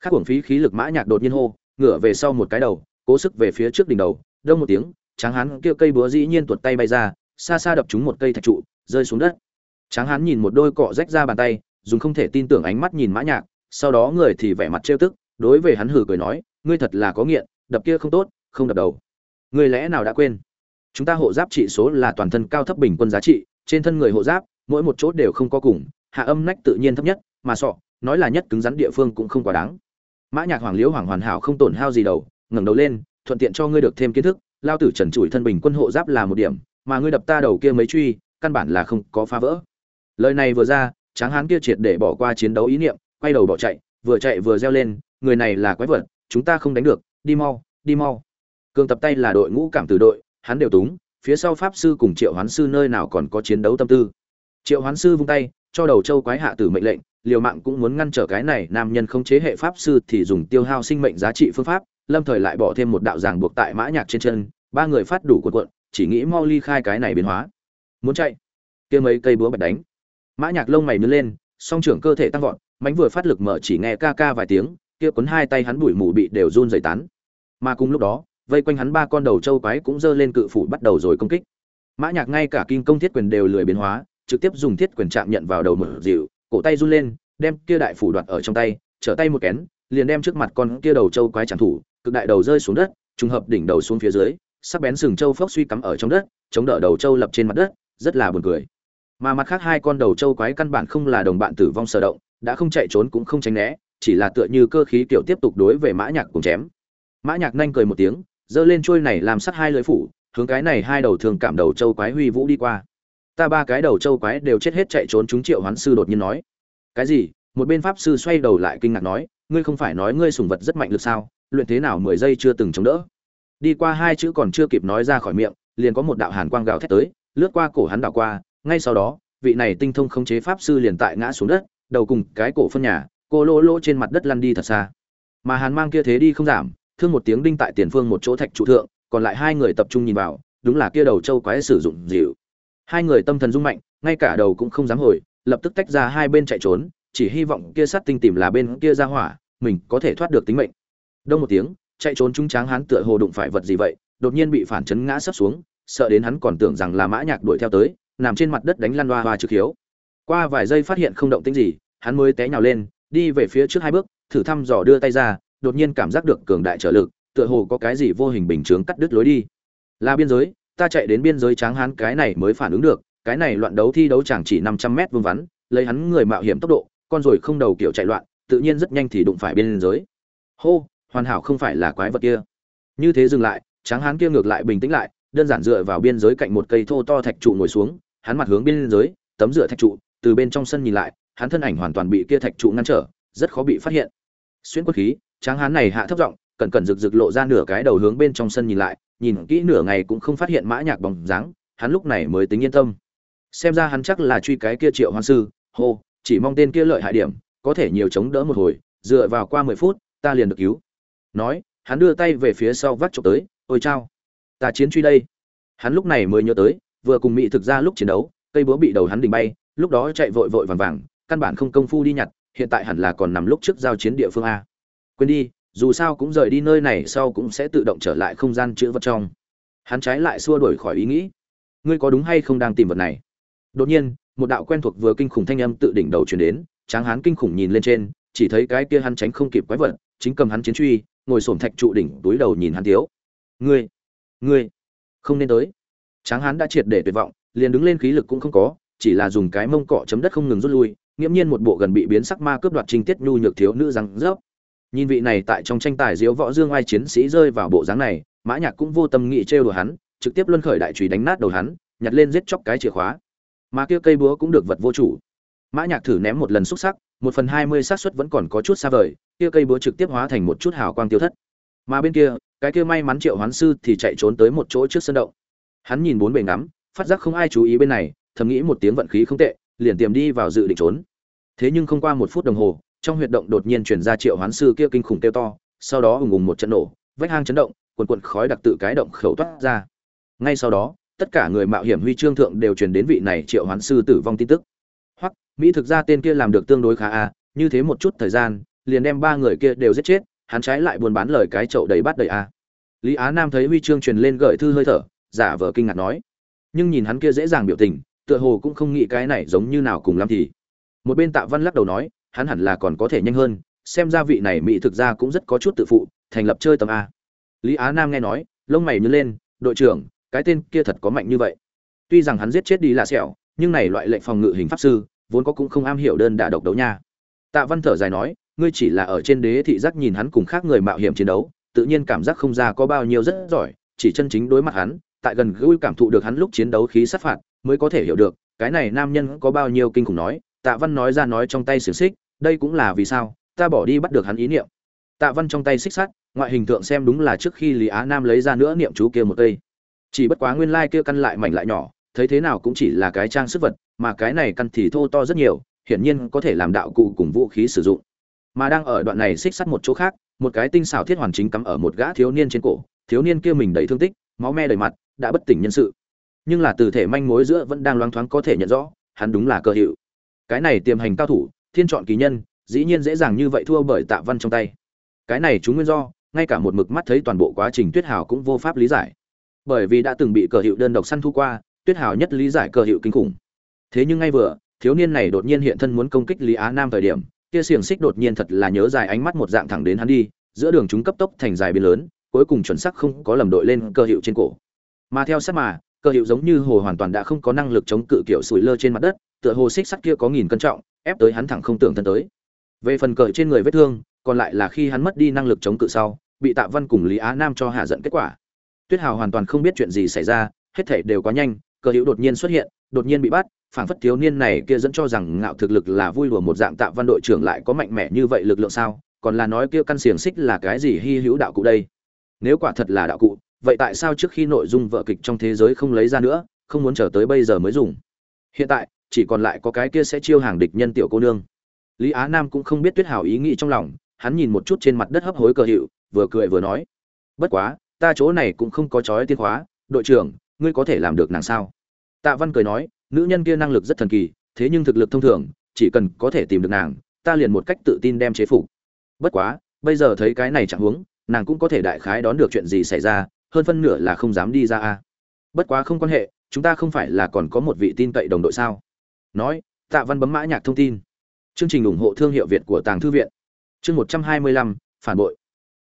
Khác cuồng phí khí lực mã nhạc đột nhiên hô, ngửa về sau một cái đầu, cố sức về phía trước đỉnh đầu, đông một tiếng tráng hán kia cây búa dĩ nhiên tuột tay bay ra, xa xa đập trúng một cây thạch trụ, rơi xuống đất. Tráng hán nhìn một đôi cọ rách ra bàn tay, dùng không thể tin tưởng ánh mắt nhìn mã nhạc, sau đó người thì vẻ mặt trêu tức, đối với hắn hừ cười nói, ngươi thật là có nghiện, đập kia không tốt, không đập đầu. Ngươi lẽ nào đã quên? Chúng ta hộ giáp trị số là toàn thân cao thấp bình quân giá trị, trên thân người hộ giáp, mỗi một chỗ đều không có cùng, hạ âm nách tự nhiên thấp nhất, mà sọ, nói là nhất cứng rắn địa phương cũng không quá đáng. Mã nhạc hoàng liễu hoàng hoàn hảo không tổn hao gì đầu, ngẩng đầu lên, thuận tiện cho ngươi được thêm kiến thức lao tử trần trụi thân bình quân hộ giáp là một điểm, mà ngươi đập ta đầu kia mấy truy, căn bản là không có phá vỡ. Lời này vừa ra, tráng hán kia triệt để bỏ qua chiến đấu ý niệm, quay đầu bỏ chạy, vừa chạy vừa reo lên, người này là quái vật, chúng ta không đánh được, đi mau đi mau. Cường tập tay là đội ngũ cảm từ đội, hắn đều túng, phía sau pháp sư cùng triệu hoán sư nơi nào còn có chiến đấu tâm tư. Triệu hoán sư vung tay, cho đầu châu quái hạ tử mệnh lệnh, liều mạng cũng muốn ngăn trở cái này, nam nhân không chế hệ pháp sư thì dùng tiêu hao sinh mệnh giá trị phương pháp lâm thời lại bỏ thêm một đạo ràng buộc tại mã nhạc trên chân, ba người phát đủ cuộn cuộn, chỉ nghĩ mau ly khai cái này biến hóa. Muốn chạy? Kia mấy cây búa bạch đánh. Mã nhạc lông mày nhướng lên, song trưởng cơ thể tăng vọt, mánh vừa phát lực mở chỉ nghe ca ca vài tiếng, kia cuốn hai tay hắn bụi mù bị đều run rẩy tán. Mà cùng lúc đó, vây quanh hắn ba con đầu châu quái cũng giơ lên cự phủ bắt đầu rồi công kích. Mã nhạc ngay cả kim công thiết quyền đều lười biến hóa, trực tiếp dùng thiết quyền chạm nhận vào đầu mở dịu, cổ tay run lên, đem kia đại phủ đoạt ở trong tay, trở tay một kén liền đem trước mặt con kia đầu châu quái chẳng thủ, cực đại đầu rơi xuống đất, trùng hợp đỉnh đầu xuống phía dưới, sắc bén sừng châu phốc suy cắm ở trong đất, chống đỡ đầu châu lập trên mặt đất, rất là buồn cười. Mà mặt khác hai con đầu châu quái căn bản không là đồng bạn tử vong sở động, đã không chạy trốn cũng không tránh né, chỉ là tựa như cơ khí tiểu tiếp tục đối về mã nhạc cùng chém. Mã nhạc nhanh cười một tiếng, giơ lên trôi này làm sắt hai lưỡi phủ, hướng cái này hai đầu thường cảm đầu châu quái huy vũ đi qua. Ta ba cái đầu châu quái đều chết hết chạy trốn chúng triệu hoán sư đột nhiên nói. Cái gì? Một bên pháp sư xoay đầu lại kinh ngạc nói ngươi không phải nói ngươi sùng vật rất mạnh lực sao, luyện thế nào mười giây chưa từng chống đỡ. Đi qua hai chữ còn chưa kịp nói ra khỏi miệng, liền có một đạo hàn quang gào thét tới, lướt qua cổ hắn đảo qua, ngay sau đó, vị này tinh thông khống chế pháp sư liền tại ngã xuống đất, đầu cùng cái cổ phân nhà, cô lỗ lỗ trên mặt đất lăn đi thật xa. Mà hàn mang kia thế đi không giảm, thương một tiếng đinh tại tiền phương một chỗ thạch trụ thượng, còn lại hai người tập trung nhìn vào, đúng là kia đầu châu quái sử dụng dịu. Hai người tâm thần rung mạnh, ngay cả đầu cũng không dám hồi, lập tức tách ra hai bên chạy trốn chỉ hy vọng kia sát tinh tìm là bên kia ra hỏa, mình có thể thoát được tính mệnh. Đông một tiếng, chạy trốn chúng tráng hắn tựa hồ đụng phải vật gì vậy, đột nhiên bị phản chấn ngã sấp xuống, sợ đến hắn còn tưởng rằng là mã nhạc đuổi theo tới, nằm trên mặt đất đánh lăn loa hoa trực hiếu. Qua vài giây phát hiện không động tĩnh gì, hắn mới té nhào lên, đi về phía trước hai bước, thử thăm dò đưa tay ra, đột nhiên cảm giác được cường đại trở lực, tựa hồ có cái gì vô hình bình chướng cắt đứt lối đi. Là biên giới, ta chạy đến biên giới tráng hắn, cái này mới phản ứng được, cái này loạn đấu thi đấu chẳng chỉ năm trăm mét vuông vắn, lấy hắn người mạo hiểm tốc độ con rồi không đầu kiểu chạy loạn, tự nhiên rất nhanh thì đụng phải biên giới. Hô, hoàn hảo không phải là quái vật kia. Như thế dừng lại, tráng hán kia ngược lại bình tĩnh lại, đơn giản dựa vào biên giới cạnh một cây thô to thạch trụ ngồi xuống, hắn mặt hướng biên giới, tấm dựa thạch trụ, từ bên trong sân nhìn lại, hắn thân ảnh hoàn toàn bị kia thạch trụ ngăn trở, rất khó bị phát hiện. Xuyên quân khí, tráng hán này hạ thấp giọng, cẩn cẩn rực rực lộ ra nửa cái đầu hướng bên trong sân nhìn lại, nhìn kỹ nửa ngày cũng không phát hiện mã nhạc bóng dáng, hắn lúc này mới tính yên tâm. Xem ra hắn chắc là truy cái kia triệu hoan sư, hô chỉ mong tên kia lợi hại điểm, có thể nhiều chống đỡ một hồi, dựa vào qua mười phút, ta liền được cứu. Nói, hắn đưa tay về phía sau vắt chụp tới, ôi chao, ta chiến truy đây. Hắn lúc này mới nhớ tới, vừa cùng mỹ thực ra lúc chiến đấu, cây búa bị đầu hắn đình bay, lúc đó chạy vội vội vàng vàng, căn bản không công phu đi nhặt, hiện tại hẳn là còn nằm lúc trước giao chiến địa phương a. Quên đi, dù sao cũng rời đi nơi này sau cũng sẽ tự động trở lại không gian chữ vật trong. Hắn trái lại xua đuổi khỏi ý nghĩ. Ngươi có đúng hay không đang tìm vật này? Đột nhiên một đạo quen thuộc vừa kinh khủng thanh âm tự đỉnh đầu truyền đến, tráng hán kinh khủng nhìn lên trên, chỉ thấy cái kia hắn tránh không kịp quái vật, chính cầm hắn chiến truy, ngồi xổm thạch trụ đỉnh, túi đầu nhìn hắn thiếu ngươi ngươi, không nên tới. Tráng hán đã triệt để tuyệt vọng, liền đứng lên khí lực cũng không có, chỉ là dùng cái mông cọ chấm đất không ngừng rút lui nghiêm nhiên một bộ gần bị biến sắc ma cướp đoạt trinh tiết nhu nhược thiếu nữ răng rớp. Nhìn vị này tại trong tranh tài diễu võ dương ai chiến sĩ rơi vào bộ dáng này, mã nhạc cũng vô tâm nghĩ trêu đùa hắn, trực tiếp luân khởi đại chùy đánh nát đầu hắn, nhặt lên giết chóc cái chìa khóa mà kia cây búa cũng được vật vô chủ. Mã nhạc thử ném một lần xúc sắc, một phần hai mươi xác suất vẫn còn có chút xa vời, kia cây búa trực tiếp hóa thành một chút hào quang tiêu thất. Mà bên kia, cái kia may mắn triệu hoán sư thì chạy trốn tới một chỗ trước sân động. Hắn nhìn bốn bề ngắm, phát giác không ai chú ý bên này, thầm nghĩ một tiếng vận khí không tệ, liền tiềm đi vào dự định trốn. Thế nhưng không qua một phút đồng hồ, trong huyệt động đột nhiên truyền ra triệu hoán sư kia kinh khủng tiêu to, sau đó ùng ùng một trận nổ, vách hang chấn động quần quần khói đặc tự cái động khẩu toát ra. Ngay sau đó tất cả người mạo hiểm huy chương thượng đều truyền đến vị này triệu hoán sư tử vong tin tức. Hoặc, mỹ thực ra tên kia làm được tương đối khá a như thế một chút thời gian, liền đem ba người kia đều giết chết, hắn trái lại buôn bán lời cái chậu đầy bát đầy a lý á nam thấy huy chương truyền lên gợi thư hơi thở, giả vờ kinh ngạc nói. Nhưng nhìn hắn kia dễ dàng biểu tình, tựa hồ cũng không nghĩ cái này giống như nào cùng lắm thì. Một bên tạ văn lắc đầu nói, hắn hẳn là còn có thể nhanh hơn, xem ra vị này mỹ thực ra cũng rất có chút tự phụ, thành lập chơi tầm a. Lý á nam nghe nói, lông mày nhớ lên, đội trưởng cái tên kia thật có mạnh như vậy. Tuy rằng hắn giết chết đi là sẹo, nhưng này loại lệnh phòng ngự hình pháp sư, vốn có cũng không am hiểu đơn đả độc đấu nha. Tạ văn thở dài nói, ngươi chỉ là ở trên đế thị giác nhìn hắn cùng khác người mạo hiểm chiến đấu, tự nhiên cảm giác không ra có bao nhiêu rất giỏi, chỉ chân chính đối mặt hắn, tại gần gũi cảm thụ được hắn lúc chiến đấu khí sát phạt, mới có thể hiểu được, cái này nam nhân có bao nhiêu kinh khủng nói. Tạ văn nói ra nói trong tay xiềng xích, đây cũng là vì sao, ta bỏ đi bắt được hắn ý niệm. Tạ văn trong tay xích sắt, ngoại hình tượng xem đúng là trước khi lý á nam lấy ra nữa niệm chú kia một cây chỉ bất quá nguyên lai kia căn lại mảnh lại nhỏ, thấy thế nào cũng chỉ là cái trang sức vật, mà cái này căn thì thô to rất nhiều, hiển nhiên có thể làm đạo cụ cùng vũ khí sử dụng. Mà đang ở đoạn này xích sắt một chỗ khác, một cái tinh xảo thiết hoàn chính cắm ở một gã thiếu niên trên cổ, thiếu niên kia mình đầy thương tích, máu me đầy mặt, đã bất tỉnh nhân sự. Nhưng là từ thể manh mối giữa vẫn đang loáng thoáng có thể nhận rõ, hắn đúng là cơ hiệu. Cái này tiềm hành cao thủ, thiên chọn kỳ nhân, dĩ nhiên dễ dàng như vậy thua bởi tạ văn trong tay. Cái này chúng nguyên do, ngay cả một mực mắt thấy toàn bộ quá trình tuyết hào cũng vô pháp lý giải bởi vì đã từng bị cờ hiệu đơn độc săn thu qua, tuyết hào nhất lý giải cờ hiệu kinh khủng. Thế nhưng ngay vừa, thiếu niên này đột nhiên hiện thân muốn công kích lý á nam thời điểm, kia xiềng xích đột nhiên thật là nhớ dài ánh mắt một dạng thẳng đến hắn đi, giữa đường chúng cấp tốc thành dài biến lớn, cuối cùng chuẩn xác không có lầm đội lên cơ hiệu trên cổ. Mà theo sát mà cơ hiệu giống như hồ hoàn toàn đã không có năng lực chống cự kiểu sủi lơ trên mặt đất, tựa hồ xích sắt kia có nghìn cân trọng, ép tới hắn thẳng không tưởng thân tới. Về phần cờ trên người vết thương, còn lại là khi hắn mất đi năng lực chống cự sau, bị tạ văn cùng lý á nam cho hạ giận kết quả tuyết hào hoàn toàn không biết chuyện gì xảy ra, hết thảy đều quá nhanh cơ Hữu đột nhiên xuất hiện, đột nhiên bị bắt, phảng phất thiếu niên này kia dẫn cho rằng ngạo thực lực là vui đùa một dạng tạ văn đội trưởng lại có mạnh mẽ như vậy lực lượng sao? Còn là nói kia căn xiềng xích là cái gì hy hữu đạo cụ đây? Nếu quả thật là đạo cụ, vậy tại sao trước khi nội dung vợ kịch trong thế giới không lấy ra nữa, không muốn chờ tới bây giờ mới dùng? Hiện tại, chỉ còn lại có cái kia sẽ chiêu hàng địch nhân tiểu cô nương. Lý á nam cũng không biết tuyết hào ý nghĩ trong lòng, hắn nhìn một chút trên mặt đất hấp hối cờ hiệu vừa cười vừa nói, bất quá ta chỗ này cũng không có chói tiên khóa, đội trưởng, ngươi có thể làm được nàng sao? Tạ văn cười nói, nữ nhân kia năng lực rất thần kỳ, thế nhưng thực lực thông thường, chỉ cần có thể tìm được nàng, ta liền một cách tự tin đem chế phục. Bất quá, bây giờ thấy cái này chẳng huống, nàng cũng có thể đại khái đón được chuyện gì xảy ra, hơn phân nửa là không dám đi ra a. Bất quá không quan hệ, chúng ta không phải là còn có một vị tin cậy đồng đội sao? Nói, tạ văn bấm mã nhạc thông tin. Chương trình ủng hộ thương hiệu việt của tàng thư viện. Chương một trăm hai mươi lăm, phản bội.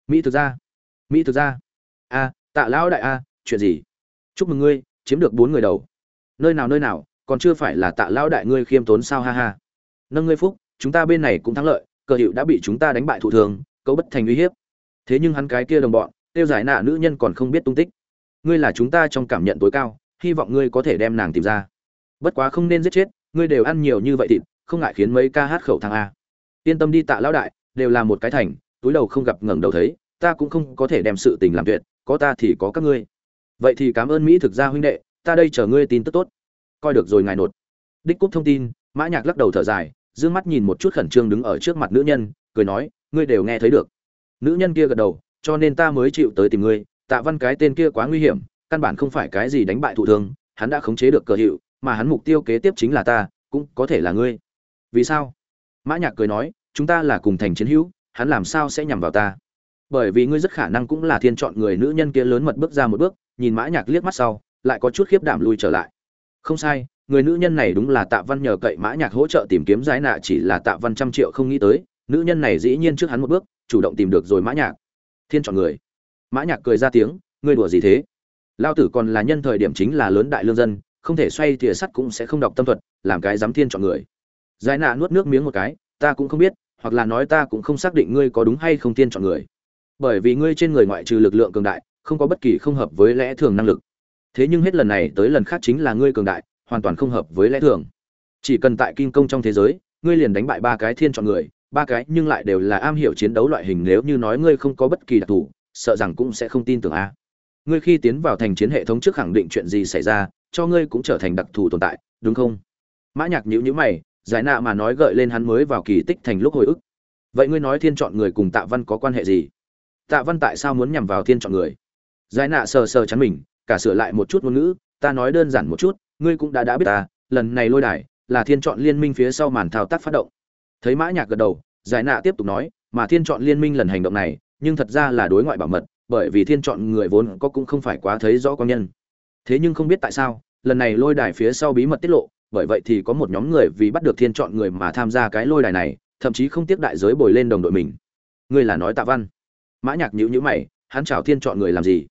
Mỹ thực ra mỹ thực ra a tạ lão đại a chuyện gì? Chúc mừng ngươi, chiếm được bốn người đầu. Nơi nào nơi nào, còn chưa phải là tạ lão đại ngươi khiêm tốn sao, ha ha. Nâng ngươi phúc, chúng ta bên này cũng thắng lợi, cờ hiệu đã bị chúng ta đánh bại thủ thường, cấu bất thành uy hiếp. Thế nhưng hắn cái kia đồng bọn, tiêu giải nạ nữ nhân còn không biết tung tích. Ngươi là chúng ta trong cảm nhận tối cao, hy vọng ngươi có thể đem nàng tìm ra. Bất quá không nên giết chết, ngươi đều ăn nhiều như vậy thịt, không ngại khiến mấy ca hát khẩu thang a. Yên tâm đi tạ lão đại, đều là một cái thành, túi đầu không gặp ngẩng đầu thấy, ta cũng không có thể đem sự tình làm tuyệt có ta thì có các ngươi. Vậy thì cảm ơn mỹ thực ra huynh đệ, ta đây chờ ngươi tin tức tốt. Coi được rồi ngài nột. Đích cúp thông tin, mã nhạc lắc đầu thở dài, dương mắt nhìn một chút khẩn trương đứng ở trước mặt nữ nhân, cười nói, ngươi đều nghe thấy được. Nữ nhân kia gật đầu, cho nên ta mới chịu tới tìm ngươi, tạ văn cái tên kia quá nguy hiểm, căn bản không phải cái gì đánh bại thủ thương, hắn đã khống chế được cờ hiệu, mà hắn mục tiêu kế tiếp chính là ta, cũng có thể là ngươi. Vì sao? Mã nhạc cười nói, chúng ta là cùng thành chiến hữu, hắn làm sao sẽ nhằm vào ta? Bởi vì ngươi rất khả năng cũng là thiên chọn người nữ nhân kia lớn mật bước ra một bước, nhìn mã nhạc liếc mắt sau, lại có chút khiếp đảm lui trở lại. Không sai, người nữ nhân này đúng là tạ văn nhờ cậy mã nhạc hỗ trợ tìm kiếm giải nạ chỉ là tạ văn trăm triệu không nghĩ tới, nữ nhân này dĩ nhiên trước hắn một bước, chủ động tìm được rồi mã nhạc. Thiên chọn người. Mã nhạc cười ra tiếng, ngươi đùa gì thế? Lao tử còn là nhân thời điểm chính là lớn đại lương dân, không thể xoay thìa sắt cũng sẽ không đọc tâm thuật, làm cái dám thiên chọn người. Giải nạ nuốt nước miếng một cái, ta cũng không biết, hoặc là nói ta cũng không xác định ngươi có đúng hay không thiên chọn người bởi vì ngươi trên người ngoại trừ lực lượng cường đại, không có bất kỳ không hợp với lẽ thường năng lực. Thế nhưng hết lần này tới lần khác chính là ngươi cường đại, hoàn toàn không hợp với lẽ thường. Chỉ cần tại kim công trong thế giới, ngươi liền đánh bại ba cái thiên chọn người, ba cái nhưng lại đều là am hiểu chiến đấu loại hình nếu như nói ngươi không có bất kỳ đặc thù, sợ rằng cũng sẽ không tin tưởng a. Ngươi khi tiến vào thành chiến hệ thống trước khẳng định chuyện gì xảy ra, cho ngươi cũng trở thành đặc thù tồn tại, đúng không? Mã nhạc nhíu nhíu mày, giải nạ mà nói gợi lên hắn mới vào kỳ tích thành lúc hồi ức. Vậy ngươi nói thiên chọn người cùng tạ văn có quan hệ gì? Tạ văn tại sao muốn nhằm vào thiên chọn người? Giải nạ sờ sờ chắn mình, cả sửa lại một chút ngôn ngữ, ta nói đơn giản một chút, ngươi cũng đã đã biết ta, lần này lôi đài là thiên chọn liên minh phía sau màn thao tác phát động. Thấy mã nhạc gật đầu, giải nạ tiếp tục nói, mà thiên chọn liên minh lần hành động này, nhưng thật ra là đối ngoại bảo mật, bởi vì thiên chọn người vốn có cũng không phải quá thấy rõ quan nhân. Thế nhưng không biết tại sao, lần này lôi đài phía sau bí mật tiết lộ, bởi vậy thì có một nhóm người vì bắt được thiên chọn người mà tham gia cái lôi đài này, thậm chí không tiếc đại giới bồi lên đồng đội mình. Ngươi là nói tạ văn mã nhạc nhíu nhíu mày, hắn chào thiên chọn người làm gì?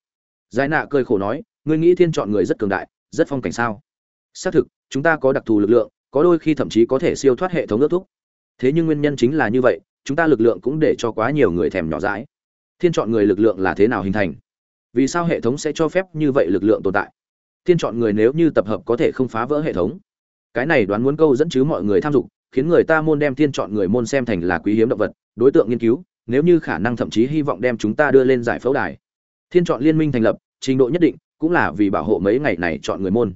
Giải nạ cười khổ nói, ngươi nghĩ thiên chọn người rất cường đại, rất phong cảnh sao? Xác thực, chúng ta có đặc thù lực lượng, có đôi khi thậm chí có thể siêu thoát hệ thống ước thúc. Thế nhưng nguyên nhân chính là như vậy, chúng ta lực lượng cũng để cho quá nhiều người thèm nhỏ dãi. Thiên chọn người lực lượng là thế nào hình thành? Vì sao hệ thống sẽ cho phép như vậy lực lượng tồn tại? Thiên chọn người nếu như tập hợp có thể không phá vỡ hệ thống? Cái này đoán muốn câu dẫn chứ mọi người tham dục, khiến người ta môn đem thiên chọn người môn xem thành là quý hiếm động vật, đối tượng nghiên cứu nếu như khả năng thậm chí hy vọng đem chúng ta đưa lên giải phẫu đài. Thiên chọn liên minh thành lập, trình độ nhất định, cũng là vì bảo hộ mấy ngày này chọn người môn.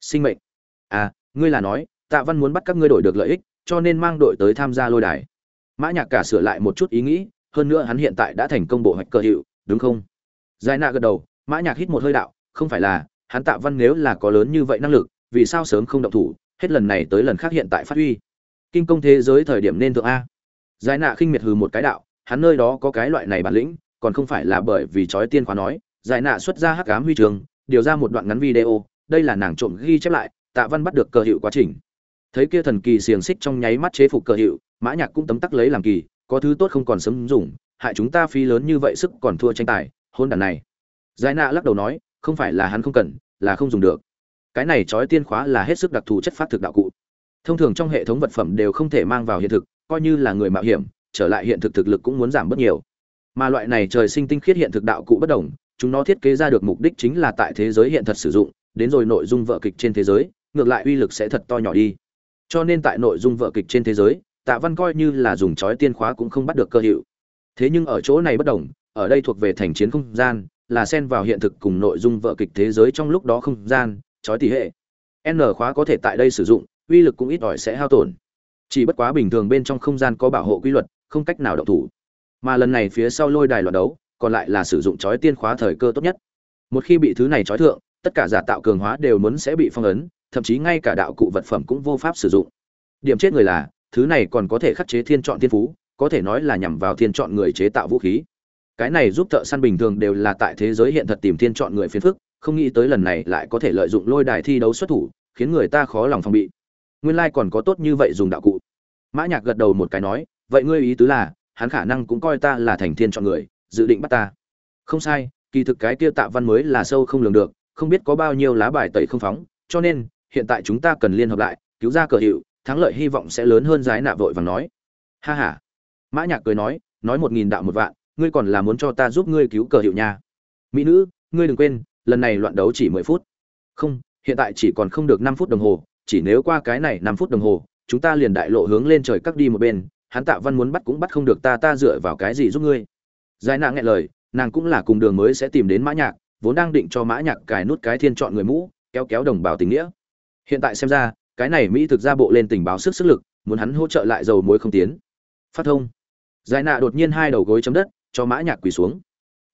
Sinh mệnh. À ngươi là nói, tạ văn muốn bắt các ngươi đổi được lợi ích, cho nên mang đội tới tham gia lôi đài. Mã nhạc cả sửa lại một chút ý nghĩ, hơn nữa hắn hiện tại đã thành công bộ hoạch cơ hiệu, đúng không? Giải nạ gật đầu, mã nhạc hít một hơi đạo, không phải là, hắn tạ văn nếu là có lớn như vậy năng lực, vì sao sớm không động thủ, hết lần này tới lần khác hiện tại phát huy. Kinh công thế giới thời điểm nên thượng a. Giải nạ khinh miệt hừ một cái đạo hắn nơi đó có cái loại này bản lĩnh, còn không phải là bởi vì chói tiên khóa nói, giải nạ xuất ra hắc ám huy trường, điều ra một đoạn ngắn video, đây là nàng trộm ghi chép lại, tạ văn bắt được cờ hiệu quá trình. Thấy kia thần kỳ xiềng xích trong nháy mắt chế phục cờ hiệu, mã nhạc cũng tấm tắc lấy làm kỳ, có thứ tốt không còn sớm dùng, hại chúng ta phí lớn như vậy sức còn thua tranh tài, hôn đàn này. Giải nạ lắc đầu nói, không phải là hắn không cần, là không dùng được. Cái này trói tiên khóa là hết sức đặc thù chất phát thực đạo cụ. Thông thường trong hệ thống vật phẩm đều không thể mang vào hiện thực, coi như là người mạo hiểm trở lại hiện thực thực lực cũng muốn giảm bớt nhiều. Mà loại này trời sinh tinh khiết hiện thực đạo cụ bất đồng, chúng nó thiết kế ra được mục đích chính là tại thế giới hiện thật sử dụng, đến rồi nội dung vợ kịch trên thế giới, ngược lại uy lực sẽ thật to nhỏ đi. Cho nên tại nội dung vợ kịch trên thế giới, tạ văn coi như là dùng chói tiên khóa cũng không bắt được cơ hiệu. Thế nhưng ở chỗ này bất đồng, ở đây thuộc về thành chiến không gian, là xen vào hiện thực cùng nội dung vợ kịch thế giới trong lúc đó không gian, chói tỷ hệ. N khóa có thể tại đây sử dụng, uy lực cũng ít ỏi sẽ hao tổn. Chỉ bất quá bình thường bên trong không gian có bảo hộ quy luật không cách nào động thủ. Mà lần này phía sau lôi đài loạt đấu, còn lại là sử dụng chói tiên khóa thời cơ tốt nhất. Một khi bị thứ này chói thượng, tất cả giả tạo cường hóa đều muốn sẽ bị phong ấn, thậm chí ngay cả đạo cụ vật phẩm cũng vô pháp sử dụng. Điểm chết người là, thứ này còn có thể khắc chế thiên chọn thiên phú, có thể nói là nhằm vào thiên chọn người chế tạo vũ khí. Cái này giúp thợ săn bình thường đều là tại thế giới hiện thật tìm thiên chọn người phiền phức, không nghĩ tới lần này lại có thể lợi dụng lôi đài thi đấu xuất thủ, khiến người ta khó lòng phòng bị. Nguyên lai còn có tốt như vậy dùng đạo cụ. Mã nhạc gật đầu một cái nói vậy ngươi ý tứ là, hắn khả năng cũng coi ta là thành thiên chọn người, dự định bắt ta. Không sai, kỳ thực cái kia tạ văn mới là sâu không lường được, không biết có bao nhiêu lá bài tẩy không phóng, cho nên, hiện tại chúng ta cần liên hợp lại, cứu ra cờ hiệu, thắng lợi hy vọng sẽ lớn hơn giái nạ vội vàng nói. Ha ha. Mã nhạc cười nói nói một nghìn đạo một vạn, ngươi còn là muốn cho ta giúp ngươi cứu cờ hiệu nha. Mỹ nữ, ngươi đừng quên, lần này loạn đấu chỉ mười phút. Không, hiện tại chỉ còn không được năm phút đồng hồ, chỉ nếu qua cái này năm phút đồng hồ, chúng ta liền đại lộ hướng lên trời cắt đi một bên hắn tạ văn muốn bắt cũng bắt không được ta ta dựa vào cái gì giúp ngươi? Giải nàng nghe lời, nàng cũng là cùng đường mới sẽ tìm đến mã nhạc, vốn đang định cho mã nhạc cài nút cái thiên chọn người mũ, kéo kéo đồng bào tình nghĩa. Hiện tại xem ra, cái này mỹ thực ra bộ lên tình báo sức sức lực, muốn hắn hỗ trợ lại dầu muối không tiến. Phát thông. Giải nạ đột nhiên hai đầu gối chấm đất, cho mã nhạc quỳ xuống.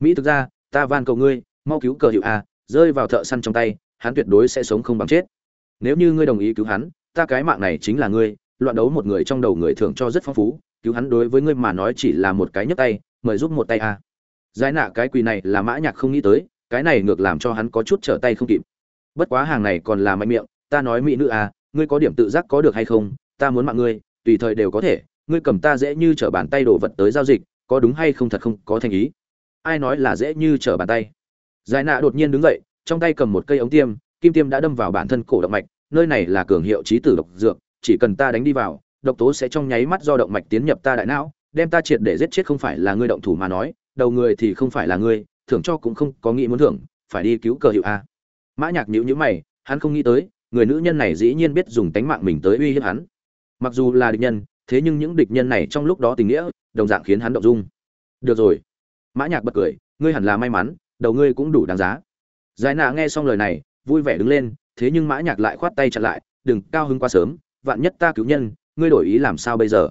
Mỹ thực ra, ta van cầu ngươi, mau cứu cờ hiệu a rơi vào thợ săn trong tay, hắn tuyệt đối sẽ sống không bằng chết. Nếu như ngươi đồng ý cứu hắn, ta cái mạng này chính là ngươi loạn đấu một người trong đầu người thưởng cho rất phong phú, cứu hắn đối với ngươi mà nói chỉ là một cái nhấc tay, mời giúp một tay a giải nạ cái quỳ này là mã nhạc không nghĩ tới, cái này ngược làm cho hắn có chút trở tay không kịp. Bất quá hàng này còn là mạnh miệng, ta nói mỹ nữ a ngươi có điểm tự giác có được hay không, ta muốn mạng ngươi, tùy thời đều có thể, ngươi cầm ta dễ như trở bàn tay đổ vật tới giao dịch, có đúng hay không thật không có thành ý. Ai nói là dễ như trở bàn tay. Giải nạ đột nhiên đứng dậy, trong tay cầm một cây ống tiêm, kim tiêm đã đâm vào bản thân cổ động mạch, nơi này là cường hiệu trí tử độc dược chỉ cần ta đánh đi vào, độc tố sẽ trong nháy mắt do động mạch tiến nhập ta đại não, đem ta triệt để giết chết không phải là ngươi động thủ mà nói, đầu người thì không phải là ngươi, thưởng cho cũng không có nghĩ muốn thưởng, phải đi cứu cờ hiệu a. Mã nhạc nhíu nhíu mày, hắn không nghĩ tới, người nữ nhân này dĩ nhiên biết dùng tánh mạng mình tới uy hiếp hắn. Mặc dù là địch nhân, thế nhưng những địch nhân này trong lúc đó tình nghĩa, đồng dạng khiến hắn động dung. Được rồi. Mã nhạc bật cười, ngươi hẳn là may mắn, đầu ngươi cũng đủ đáng giá. Giải nạ nghe xong lời này, vui vẻ đứng lên, thế nhưng mã nhạc lại khoát tay chặn lại, đừng cao hứng quá sớm vạn nhất ta cứu nhân, ngươi đổi ý làm sao bây giờ?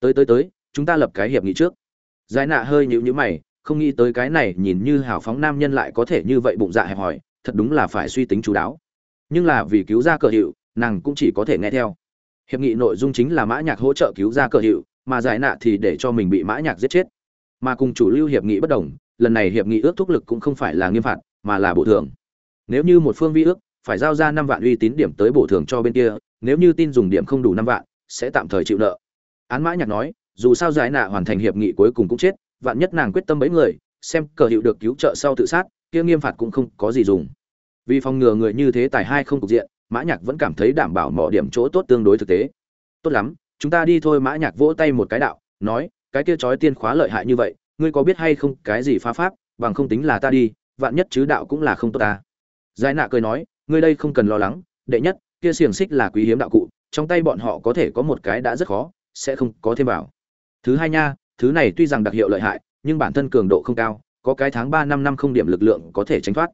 Tới tới tới, chúng ta lập cái hiệp nghị trước. Giải nạ hơi nhịu nhữ mày, không nghĩ tới cái này nhìn như hào phóng nam nhân lại có thể như vậy bụng dạ hẹp hòi, thật đúng là phải suy tính chú đáo. Nhưng là vì cứu ra cờ hiệu, nàng cũng chỉ có thể nghe theo. Hiệp nghị nội dung chính là mã nhạc hỗ trợ cứu ra cờ hiệu, mà giải nạ thì để cho mình bị mã nhạc giết chết. Mà cùng chủ lưu hiệp nghị bất đồng, lần này hiệp nghị ước thúc lực cũng không phải là nghiêm phạt, mà là bổ thường. Nếu như một phương vi ước phải giao ra năm vạn uy tín điểm tới bổ thường cho bên kia, nếu như tin dùng điểm không đủ năm vạn, sẽ tạm thời chịu nợ. Án mã nhạc nói, dù sao giải nạ hoàn thành hiệp nghị cuối cùng cũng chết, vạn nhất nàng quyết tâm mấy người, xem cờ hiệu được cứu trợ sau tự sát, kia nghiêm phạt cũng không có gì dùng. Vì phòng ngừa người như thế tài hai không cục diện, mã nhạc vẫn cảm thấy đảm bảo mọi điểm chỗ tốt tương đối thực tế. Tốt lắm, chúng ta đi thôi. Mã nhạc vỗ tay một cái đạo, nói, cái kia chói tiên khóa lợi hại như vậy, ngươi có biết hay không cái gì phá pháp, bằng không tính là ta đi, vạn nhất chứ đạo cũng là không tốt ta. Giải nạ cười nói ngươi đây không cần lo lắng, đệ nhất, kia xiềng xích là quý hiếm đạo cụ, trong tay bọn họ có thể có một cái đã rất khó, sẽ không có thêm vào. Thứ hai nha, thứ này tuy rằng đặc hiệu lợi hại, nhưng bản thân cường độ không cao, có cái tháng ba năm năm không điểm lực lượng có thể tránh thoát.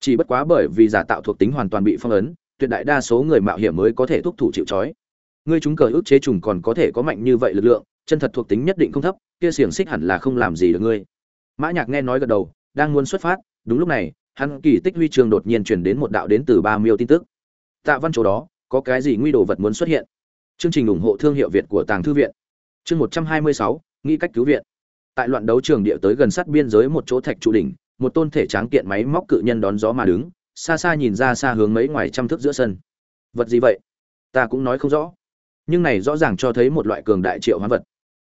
Chỉ bất quá bởi vì giả tạo thuộc tính hoàn toàn bị phong ấn, tuyệt đại đa số người mạo hiểm mới có thể thúc thủ chịu trói. Ngươi chúng cờ ức chế trùng còn có thể có mạnh như vậy lực lượng, chân thật thuộc tính nhất định không thấp, kia xiềng xích hẳn là không làm gì được ngươi. Mã nhạc nghe nói gật đầu, đang muốn xuất phát, đúng lúc này hắn kỳ tích huy chương đột nhiên truyền đến một đạo đến từ ba miêu tin tức. Tạ văn chỗ đó, có cái gì nguy đồ vật muốn xuất hiện? Chương trình ủng hộ thương hiệu việt của tàng thư viện. Chương một trăm hai mươi sáu, nghĩ cách cứu viện. Tại loạn đấu trường địa tới gần sát biên giới một chỗ thạch trụ đỉnh, một tôn thể tráng kiện máy móc cự nhân đón gió mà đứng, xa xa nhìn ra xa hướng mấy ngoài trăm thước giữa sân. Vật gì vậy? Ta cũng nói không rõ. Nhưng này rõ ràng cho thấy một loại cường đại triệu hoán vật.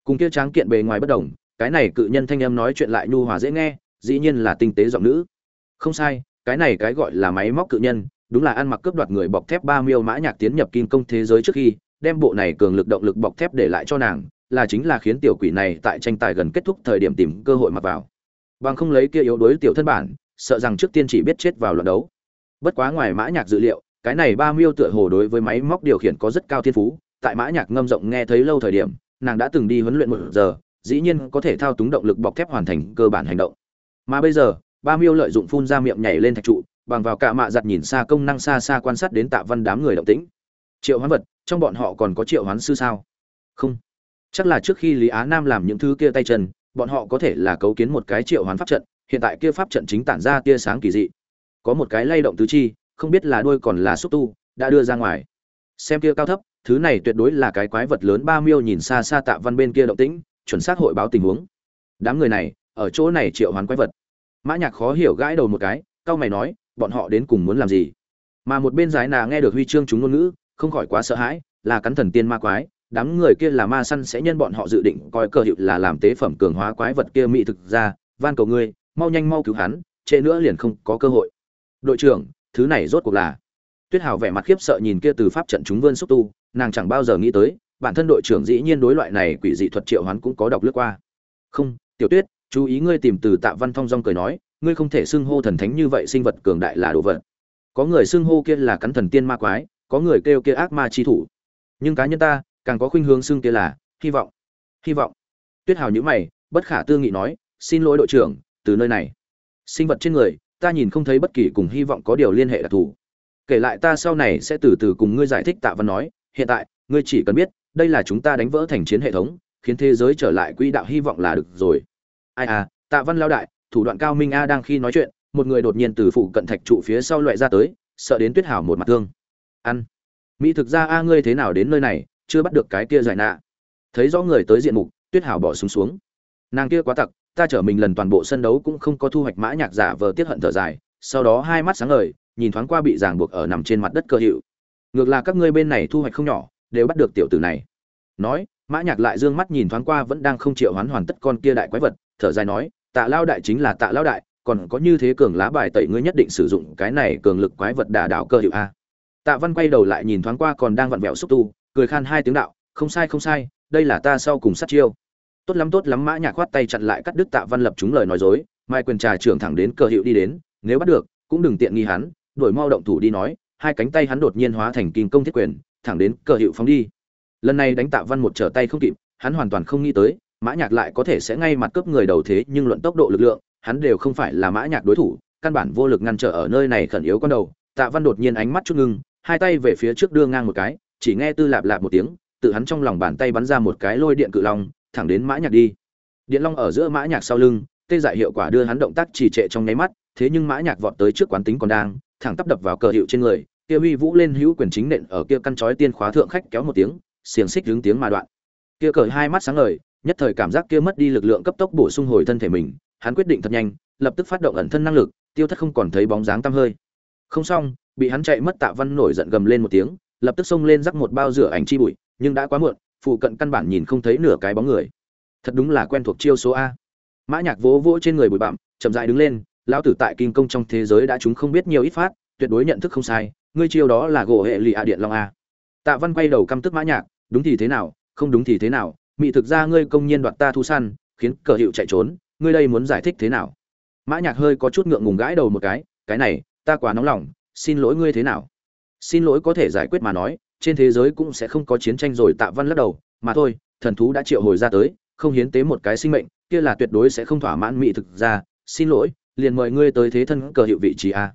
Cùng kia tráng kiện bề ngoài bất đồng, cái này cự nhân thanh âm nói chuyện lại nhu hòa dễ nghe, dĩ nhiên là tinh tế giọng nữ không sai, cái này cái gọi là máy móc cự nhân, đúng là ăn mặc cướp đoạt người bọc thép ba miêu mã nhạc tiến nhập kim công thế giới trước khi, đem bộ này cường lực động lực bọc thép để lại cho nàng, là chính là khiến tiểu quỷ này tại tranh tài gần kết thúc thời điểm tìm cơ hội mặc vào. Bằng không lấy kia yếu đuối tiểu thân bản, sợ rằng trước tiên chỉ biết chết vào loạt đấu. Bất quá ngoài mã nhạc dự liệu, cái này ba miêu tựa hồ đối với máy móc điều khiển có rất cao thiên phú, tại mã nhạc ngâm rộng nghe thấy lâu thời điểm, nàng đã từng đi huấn luyện một giờ, dĩ nhiên có thể thao túng động lực bọc thép hoàn thành cơ bản hành động. Mà bây giờ ba miêu lợi dụng phun ra miệng nhảy lên thạch trụ, bằng vào cả mạ giặt nhìn xa công năng xa xa quan sát đến tạ văn đám người động tĩnh. Triệu hoán vật, trong bọn họ còn có triệu hoán sư sao? Không. Chắc là trước khi lý á nam làm những thứ kia tay chân, bọn họ có thể là cấu kiến một cái triệu hoán pháp trận, hiện tại kia pháp trận chính tản ra tia sáng kỳ dị. Có một cái lay động tứ chi, không biết là đuôi còn là xúc tu, đã đưa ra ngoài. Xem kia cao thấp, thứ này tuyệt đối là cái quái vật lớn ba miêu nhìn xa xa tạ văn bên kia động tĩnh, chuẩn xác hội báo tình huống. Đám người này, ở chỗ này triệu hoán quái vật mã nhạc khó hiểu gãi đầu một cái cao mày nói, bọn họ đến cùng muốn làm gì? Mà một bên giải nà nghe được huy chương chúng ngôn ngữ, không khỏi quá sợ hãi, là cắn thần tiên ma quái, đám người kia là ma săn sẽ nhân bọn họ dự định coi cờ hiệu là làm tế phẩm cường hóa quái vật kia mỹ thực ra, van cầu ngươi, mau nhanh mau cứu hắn, trễ nữa liền không có cơ hội. Đội trưởng, thứ này rốt cuộc là. Tuyết hào vẻ mặt khiếp sợ nhìn kia từ pháp trận chúng vươn xúc tu, nàng chẳng bao giờ nghĩ tới, bản thân đội trưởng dĩ nhiên đối loại này quỷ dị thuật triệu hoán cũng có đọc lướt qua. Không, tiểu tuyết chú ý ngươi tìm từ tạ văn thong dong cười nói, ngươi không thể xưng hô thần thánh như vậy, sinh vật cường đại là đồ vật. Có người xưng hô kia là cắn thần tiên ma quái, có người kêu kia ác ma chi thủ. Nhưng cá nhân ta, càng có khuynh hướng xưng kia là hy vọng. Hy vọng. Tuyết hào nhữ mày, bất khả tư nghị nói, xin lỗi đội trưởng, từ nơi này. Sinh vật trên người, ta nhìn không thấy bất kỳ cùng hy vọng có điều liên hệ đặc thù. Kể lại ta sau này sẽ từ từ cùng ngươi giải thích, tạ văn nói, hiện tại, ngươi chỉ cần biết, đây là chúng ta đánh vỡ thành chiến hệ thống, khiến thế giới trở lại quỹ đạo hy vọng là được rồi ai à tạ văn lao đại thủ đoạn cao minh a đang khi nói chuyện một người đột nhiên từ phụ cận thạch trụ phía sau loại ra tới sợ đến tuyết hảo một mặt thương. Ăn. Mỹ thực ra a ngươi thế nào đến nơi này chưa bắt được cái kia giải nạ. Thấy rõ người tới diện mục tuyết hảo bỏ súng xuống, xuống. Nàng kia quá tặc ta chở mình lần toàn bộ sân đấu cũng không có thu hoạch mã nhạc giả vờ tiết hận thở dài sau đó hai mắt sáng ngời nhìn thoáng qua bị giảng buộc ở nằm trên mặt đất cơ hiệu. Ngược là các ngươi bên này thu hoạch không nhỏ đều bắt được tiểu tử này. Nói mã nhạc lại dương mắt nhìn thoáng qua vẫn đang không chịu hoán hoàn tất con kia đại quái vật thở dài nói, tạ lao đại chính là tạ lao đại, còn có như thế cường lá bài tẩy ngươi nhất định sử dụng cái này cường lực quái vật đả đảo cơ hiệu a. Tạ văn quay đầu lại nhìn thoáng qua còn đang vặn vẹo xúc tu, cười khan hai tiếng đạo, không sai không sai, đây là ta sau cùng sát chiêu. Tốt lắm tốt lắm, mã nhạc khoát tay chặn lại cắt đứt tạ văn lập chúng lời nói dối, mai quyền trà trưởng thẳng đến cơ hiệu đi đến, nếu bắt được, cũng đừng tiện nghi hắn đổi mau động thủ đi nói. Hai cánh tay hắn đột nhiên hóa thành kim công thiết quyền, thẳng đến cơ hiệu phóng đi. Lần này đánh tạ văn một trở tay không kịp, hắn hoàn toàn không nghĩ tới mã nhạc lại có thể sẽ ngay mặt cướp người đầu thế, nhưng luận tốc độ lực lượng, hắn đều không phải là mã nhạc đối thủ, căn bản vô lực ngăn trở ở nơi này khẩn yếu con đầu. Tạ văn đột nhiên ánh mắt chút ngưng, hai tay về phía trước đưa ngang một cái, chỉ nghe tư lạp lạp một tiếng, tự hắn trong lòng bàn tay bắn ra một cái lôi điện cự long, thẳng đến mã nhạc đi. Điện long ở giữa mã nhạc sau lưng, tê dại hiệu quả đưa hắn động tác trì trệ trong nháy mắt, thế nhưng mã nhạc vọt tới trước quán tính còn đang, thẳng tắp đập vào cờ hiệu trên người, kia huy vũ lên hữu quyền chính nện ở kia căn chói tiên khóa thượng khách kéo một tiếng, xiềng xích hướng tiếng mà đoạn. Kia cờ hai mắt sáng ngời nhất thời cảm giác kia mất đi lực lượng cấp tốc bổ sung hồi thân thể mình, hắn quyết định thật nhanh, lập tức phát động ẩn thân năng lực, tiêu thất không còn thấy bóng dáng tăm hơi. Không xong, bị hắn chạy mất tạ văn nổi giận gầm lên một tiếng, lập tức xông lên rắc một bao rửa ảnh chi bụi, nhưng đã quá muộn, phụ cận căn bản nhìn không thấy nửa cái bóng người. Thật đúng là quen thuộc chiêu số a. Mã nhạc vỗ vỗ trên người bụi bặm, chậm rãi đứng lên, lão tử tại kim công trong thế giới đã chúng không biết nhiều ít phát, tuyệt đối nhận thức không sai, ngươi chiêu đó là gỗ hệ lì a điện long a. Tạ văn quay đầu căm tức mã nhạc, đúng thì thế nào, không đúng thì thế nào mị thực ra ngươi công nhiên đoạt ta thu săn, khiến cờ hiệu chạy trốn, ngươi đây muốn giải thích thế nào? Mã nhạc hơi có chút ngượng ngùng gãi đầu một cái cái này, ta quá nóng lòng, xin lỗi ngươi thế nào? Xin lỗi có thể giải quyết mà nói, trên thế giới cũng sẽ không có chiến tranh rồi tạ văn lắc đầu, mà thôi, thần thú đã triệu hồi ra tới, không hiến tế một cái sinh mệnh, kia là tuyệt đối sẽ không thỏa mãn mị thực ra, xin lỗi, liền mời ngươi tới thế thân cờ hiệu vị trí a.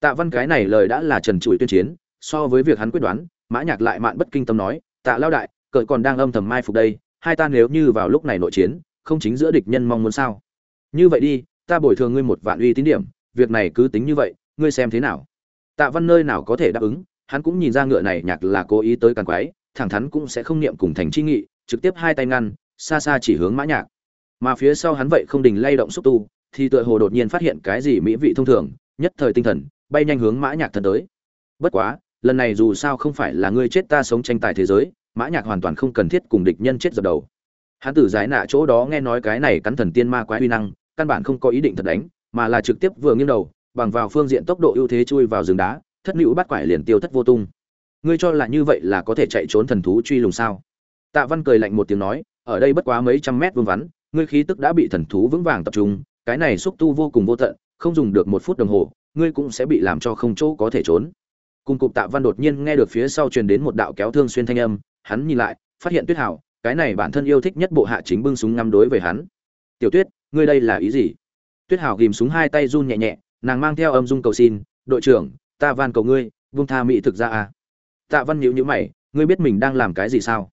Tạ văn cái này lời đã là trần trụi tuyên chiến, so với việc hắn quyết đoán, mã nhạc lại mạn bất kinh tâm nói, tạ lao đại, cờ còn đang âm thầm mai phục đây hai ta nếu như vào lúc này nội chiến, không chính giữa địch nhân mong muốn sao? Như vậy đi, ta bồi thường ngươi một vạn uy tín điểm, việc này cứ tính như vậy, ngươi xem thế nào? Tạ văn nơi nào có thể đáp ứng, hắn cũng nhìn ra ngựa này nhạc là cố ý tới càng quái thẳng thắn cũng sẽ không niệm cùng thành chi nghị, trực tiếp hai tay ngăn, xa xa chỉ hướng mã nhạc. Mà phía sau hắn vậy không đình lay động xúc tu, thì tựa hồ đột nhiên phát hiện cái gì mỹ vị thông thường, nhất thời tinh thần, bay nhanh hướng mã nhạc thần tới. Bất quá, lần này dù sao không phải là ngươi chết ta sống tranh tài thế giới mã nhạc hoàn toàn không cần thiết cùng địch nhân chết dập đầu. Hắn tử giải nạ chỗ đó nghe nói cái này cắn thần tiên ma quái uy năng, căn bản không có ý định thật đánh, mà là trực tiếp vừa nghiêng đầu, bằng vào phương diện tốc độ ưu thế chui vào rừng đá, thất nữ bắt quải liền tiêu thất vô tung. Ngươi cho là như vậy là có thể chạy trốn thần thú truy lùng sao? Tạ văn cười lạnh một tiếng nói, ở đây bất quá mấy trăm mét vuông vắn, ngươi khí tức đã bị thần thú vững vàng tập trung, cái này xúc tu vô cùng vô tận, không dùng được một phút đồng hồ, ngươi cũng sẽ bị làm cho không chỗ có thể trốn. Cùng cục tạ văn đột nhiên nghe được phía sau truyền đến một đạo kéo thương xuyên thanh âm hắn nhìn lại, phát hiện tuyết hảo, cái này bản thân yêu thích nhất bộ hạ chính bưng súng ngắm đối với hắn. Tiểu tuyết, ngươi đây là ý gì? Tuyết hảo ghim súng hai tay run nhẹ nhẹ, nàng mang theo âm dung cầu xin, đội trưởng, ta van cầu ngươi buông tha mỹ thực ra à. Tạ văn nhíu nhíu mày, ngươi biết mình đang làm cái gì sao?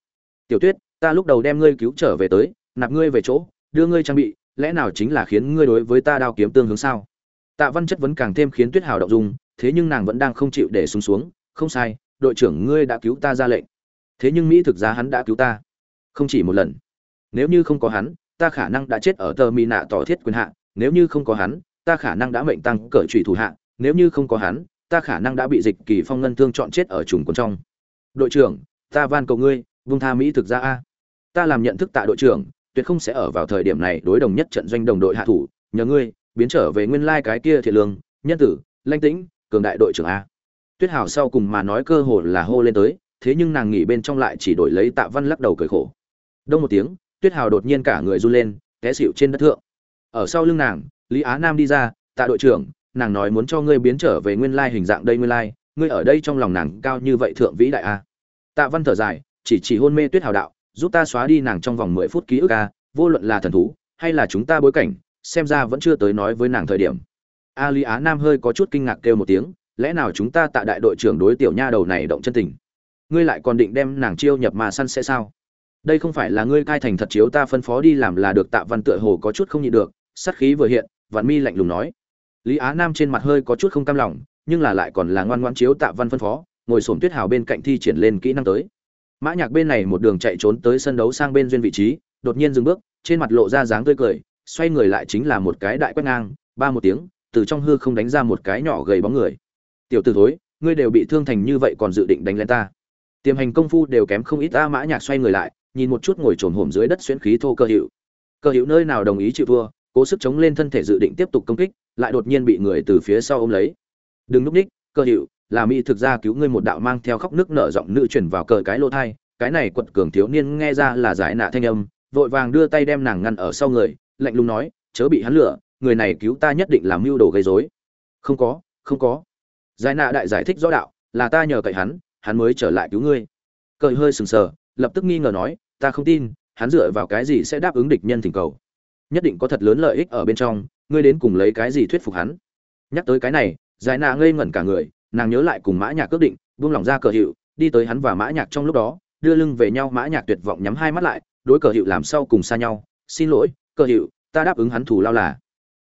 Tiểu tuyết, ta lúc đầu đem ngươi cứu trở về tới, nạp ngươi về chỗ, đưa ngươi trang bị, lẽ nào chính là khiến ngươi đối với ta đao kiếm tương hướng sao? Tạ văn chất vấn càng thêm khiến tuyết hào động dung, thế nhưng nàng vẫn đang không chịu để xuống xuống, không sai, đội trưởng ngươi đã cứu ta ra lệnh thế nhưng mỹ thực ra hắn đã cứu ta. Không chỉ một lần. Nếu như không có hắn, ta khả năng đã chết ở tờ mỹ nạ tỏ thiết quyền hạ. Nếu như không có hắn, ta khả năng đã mệnh tăng cởi trụy thủ hạ. Nếu như không có hắn, ta khả năng đã bị dịch kỳ phong ngân thương chọn chết ở trùng quần trong. Đội trưởng, ta van cầu ngươi, vung tha mỹ thực ra a. Ta làm nhận thức tạ đội trưởng, tuyệt không sẽ ở vào thời điểm này đối đồng nhất trận doanh đồng đội hạ thủ. Nhờ ngươi, biến trở về nguyên lai cái kia thiệt lương, nhân tử, lanh tĩnh, cường đại đội trưởng a. Tuyết hảo sau cùng mà nói cơ hồ là hô lên tới thế nhưng nàng nghỉ bên trong lại chỉ đổi lấy tạ văn lắc đầu cười khổ. Đông một tiếng, tuyết hào đột nhiên cả người run lên, té xịu trên đất thượng. Ở sau lưng nàng, lý á nam đi ra, tạ đội trưởng, nàng nói muốn cho ngươi biến trở về nguyên lai hình dạng đây nguyên lai, ngươi ở đây trong lòng nàng cao như vậy thượng vĩ đại a. Tạ văn thở dài, chỉ chỉ hôn mê tuyết hào đạo, giúp ta xóa đi nàng trong vòng mười phút ký ức a, vô luận là thần thú, hay là chúng ta bối cảnh, xem ra vẫn chưa tới nói với nàng thời điểm. A lý á nam hơi có chút kinh ngạc kêu một tiếng, lẽ nào chúng ta tạ đại đội trưởng đối tiểu nha đầu này động chân tình? Ngươi lại còn định đem nàng chiêu nhập mà săn sẽ sao? Đây không phải là ngươi cai thành thật chiếu ta phân phó đi làm là được, tạ văn tựa hồ có chút không nhịn được, sát khí vừa hiện, vạn mi lạnh lùng nói. Lý á nam trên mặt hơi có chút không cam lòng, nhưng là lại còn là ngoan ngoãn chiếu tạ văn phân phó, ngồi xổm tuyết hào bên cạnh thi triển lên kỹ năng tới. Mã nhạc bên này một đường chạy trốn tới sân đấu sang bên duyên vị trí, đột nhiên dừng bước, trên mặt lộ ra dáng tươi cười, xoay người lại chính là một cái đại quét ngang, ba một tiếng, từ trong hư không đánh ra một cái nhỏ gầy bóng người. Tiểu tử thối, ngươi đều bị thương thành như vậy còn dự định đánh lên ta? Tiềm hành công phu đều kém không ít a mã nhạc xoay người lại, nhìn một chút ngồi trồn hổm dưới đất xuyên khí thô cơ hiệu. Cơ hiệu nơi nào đồng ý chịu thua, cố sức chống lên thân thể dự định tiếp tục công kích, lại đột nhiên bị người từ phía sau ôm lấy. Đừng núp ních, cơ hiệu, là mỹ thực ra cứu ngươi một đạo mang theo khóc nước nở giọng nữ truyền vào cờ cái lô thai, cái này quật cường thiếu niên nghe ra là giải nạ thanh âm, vội vàng đưa tay đem nàng ngăn ở sau người, lạnh lùng nói, chớ bị hắn lửa người này cứu ta nhất định làm mưu đồ gây rối. Không có không có. Giải nạ đại giải thích rõ đạo, là ta nhờ cậy hắn hắn mới trở lại cứu ngươi. Cởi hơi sừng sờ, lập tức nghi ngờ nói, ta không tin, hắn dựa vào cái gì sẽ đáp ứng địch nhân thỉnh cầu? Nhất định có thật lớn lợi ích ở bên trong, ngươi đến cùng lấy cái gì thuyết phục hắn? Nhắc tới cái này, giải nạ ngây ngẩn cả người, nàng nhớ lại cùng mã nhạc cước định, buông lỏng ra cờ hiệu, đi tới hắn và mã nhạc trong lúc đó, đưa lưng về nhau mã nhạc tuyệt vọng nhắm hai mắt lại, đối cờ hiệu làm sau cùng xa nhau, xin lỗi, cờ hiệu, ta đáp ứng hắn thủ lao là.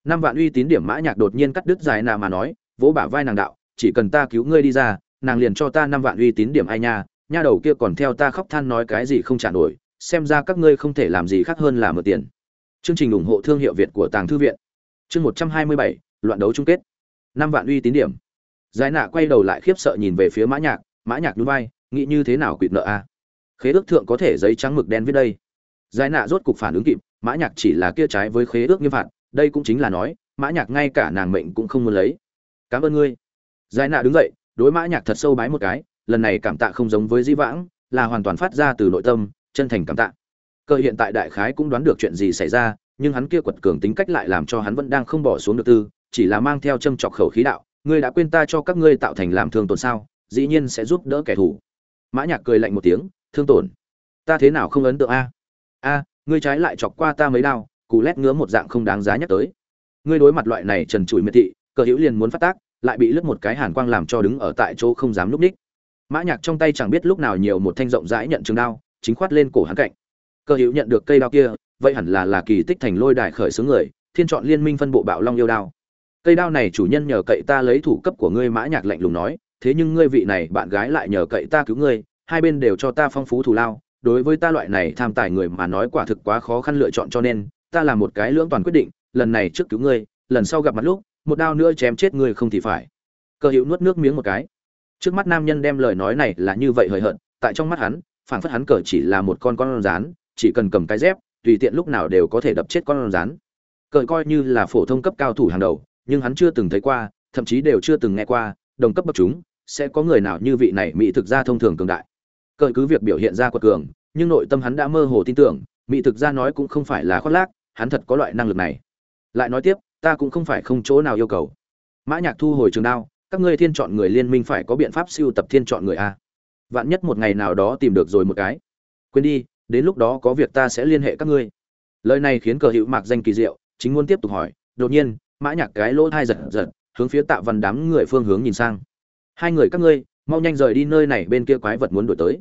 Năm vạn uy tín điểm mã nhạc đột nhiên cắt đứt giải nạ mà nói, vỗ bả vai nàng đạo, chỉ cần ta cứu ngươi đi ra nàng liền cho ta năm vạn uy tín điểm ai nha nha đầu kia còn theo ta khóc than nói cái gì không trả nổi, xem ra các ngươi không thể làm gì khác hơn là mượn tiền. Chương trình ủng hộ thương hiệu việt của tàng thư viện. Chương một trăm hai mươi bảy, loạn đấu chung kết. Năm vạn uy tín điểm. Giải nạ quay đầu lại khiếp sợ nhìn về phía mã nhạc mã nhạc núi vai, nghĩ như thế nào quỵt nợ a? Khế ước thượng có thể giấy trắng mực đen viết đây. Giải nạ rốt cục phản ứng kịp, mã nhạc chỉ là kia trái với khế ước nghiêm phạt, đây cũng chính là nói, mã nhạc ngay cả nàng mệnh cũng không muốn lấy. Cảm ơn ngươi. Giải nạ đứng dậy đối mã nhạc thật sâu bái một cái, lần này cảm tạ không giống với di vãng, là hoàn toàn phát ra từ nội tâm, chân thành cảm tạ. Cơ hiện tại đại khái cũng đoán được chuyện gì xảy ra, nhưng hắn kia quật cường tính cách lại làm cho hắn vẫn đang không bỏ xuống được tư, chỉ là mang theo châm chọc khẩu khí đạo, ngươi đã quên ta cho các ngươi tạo thành làm thương tổn sao, dĩ nhiên sẽ giúp đỡ kẻ thù. Mã nhạc cười lạnh một tiếng, thương tổn? Ta thế nào không ấn tượng a? A, ngươi trái lại chọc qua ta mấy đao cù lét ngứa một dạng không đáng giá nhắc tới. Ngươi đối mặt loại này trần trụi miệt thị, cờ hữu liền muốn phát tác lại bị lướt một cái hàn quang làm cho đứng ở tại chỗ không dám lúc ních. Mã nhạc trong tay chẳng biết lúc nào nhiều một thanh rộng rãi nhận trường đao, chính khoát lên cổ hắn cạnh. Cơ hữu nhận được cây đao kia, vậy hẳn là là kỳ tích thành lôi đài khởi xướng người, thiên chọn liên minh phân bộ bạo long yêu đao. Cây đao này chủ nhân nhờ cậy ta lấy thủ cấp của ngươi, mã nhạc lạnh lùng nói, thế nhưng ngươi vị này bạn gái lại nhờ cậy ta cứu ngươi, hai bên đều cho ta phong phú thù lao, đối với ta loại này tham tài người mà nói quả thực quá khó khăn lựa chọn cho nên, ta là một cái lưỡng toàn quyết định, lần này trước cứu ngươi, lần sau gặp mặt lúc một đao nữa chém chết người không thì phải. Cơ hữu nuốt nước miếng một cái. Trước mắt nam nhân đem lời nói này là như vậy hời hợt, tại trong mắt hắn, phảng phất hắn cờ chỉ là một con con rán chỉ cần cầm cái dép, tùy tiện lúc nào đều có thể đập chết con rán cờ coi như là phổ thông cấp cao thủ hàng đầu, nhưng hắn chưa từng thấy qua, thậm chí đều chưa từng nghe qua, đồng cấp bậc chúng, sẽ có người nào như vị này mỹ thực ra thông thường cường đại. Cờ cứ việc biểu hiện ra quật cường, nhưng nội tâm hắn đã mơ hồ tin tưởng, mỹ thực ra nói cũng không phải là khoác lác, hắn thật có loại năng lực này. Lại nói tiếp ta cũng không phải không chỗ nào yêu cầu. Mã nhạc thu hồi trường đao, các ngươi thiên chọn người liên minh phải có biện pháp siêu tập thiên chọn người a. Vạn nhất một ngày nào đó tìm được rồi một cái. Quên đi, đến lúc đó có việc ta sẽ liên hệ các ngươi. Lời này khiến cờ hữu mạc danh kỳ diệu, chính muốn tiếp tục hỏi, đột nhiên, mã nhạc cái lỗ thai giật giật, hướng phía tạ văn đám người phương hướng nhìn sang. Hai người các ngươi, mau nhanh rời đi nơi này bên kia quái vật muốn đuổi tới.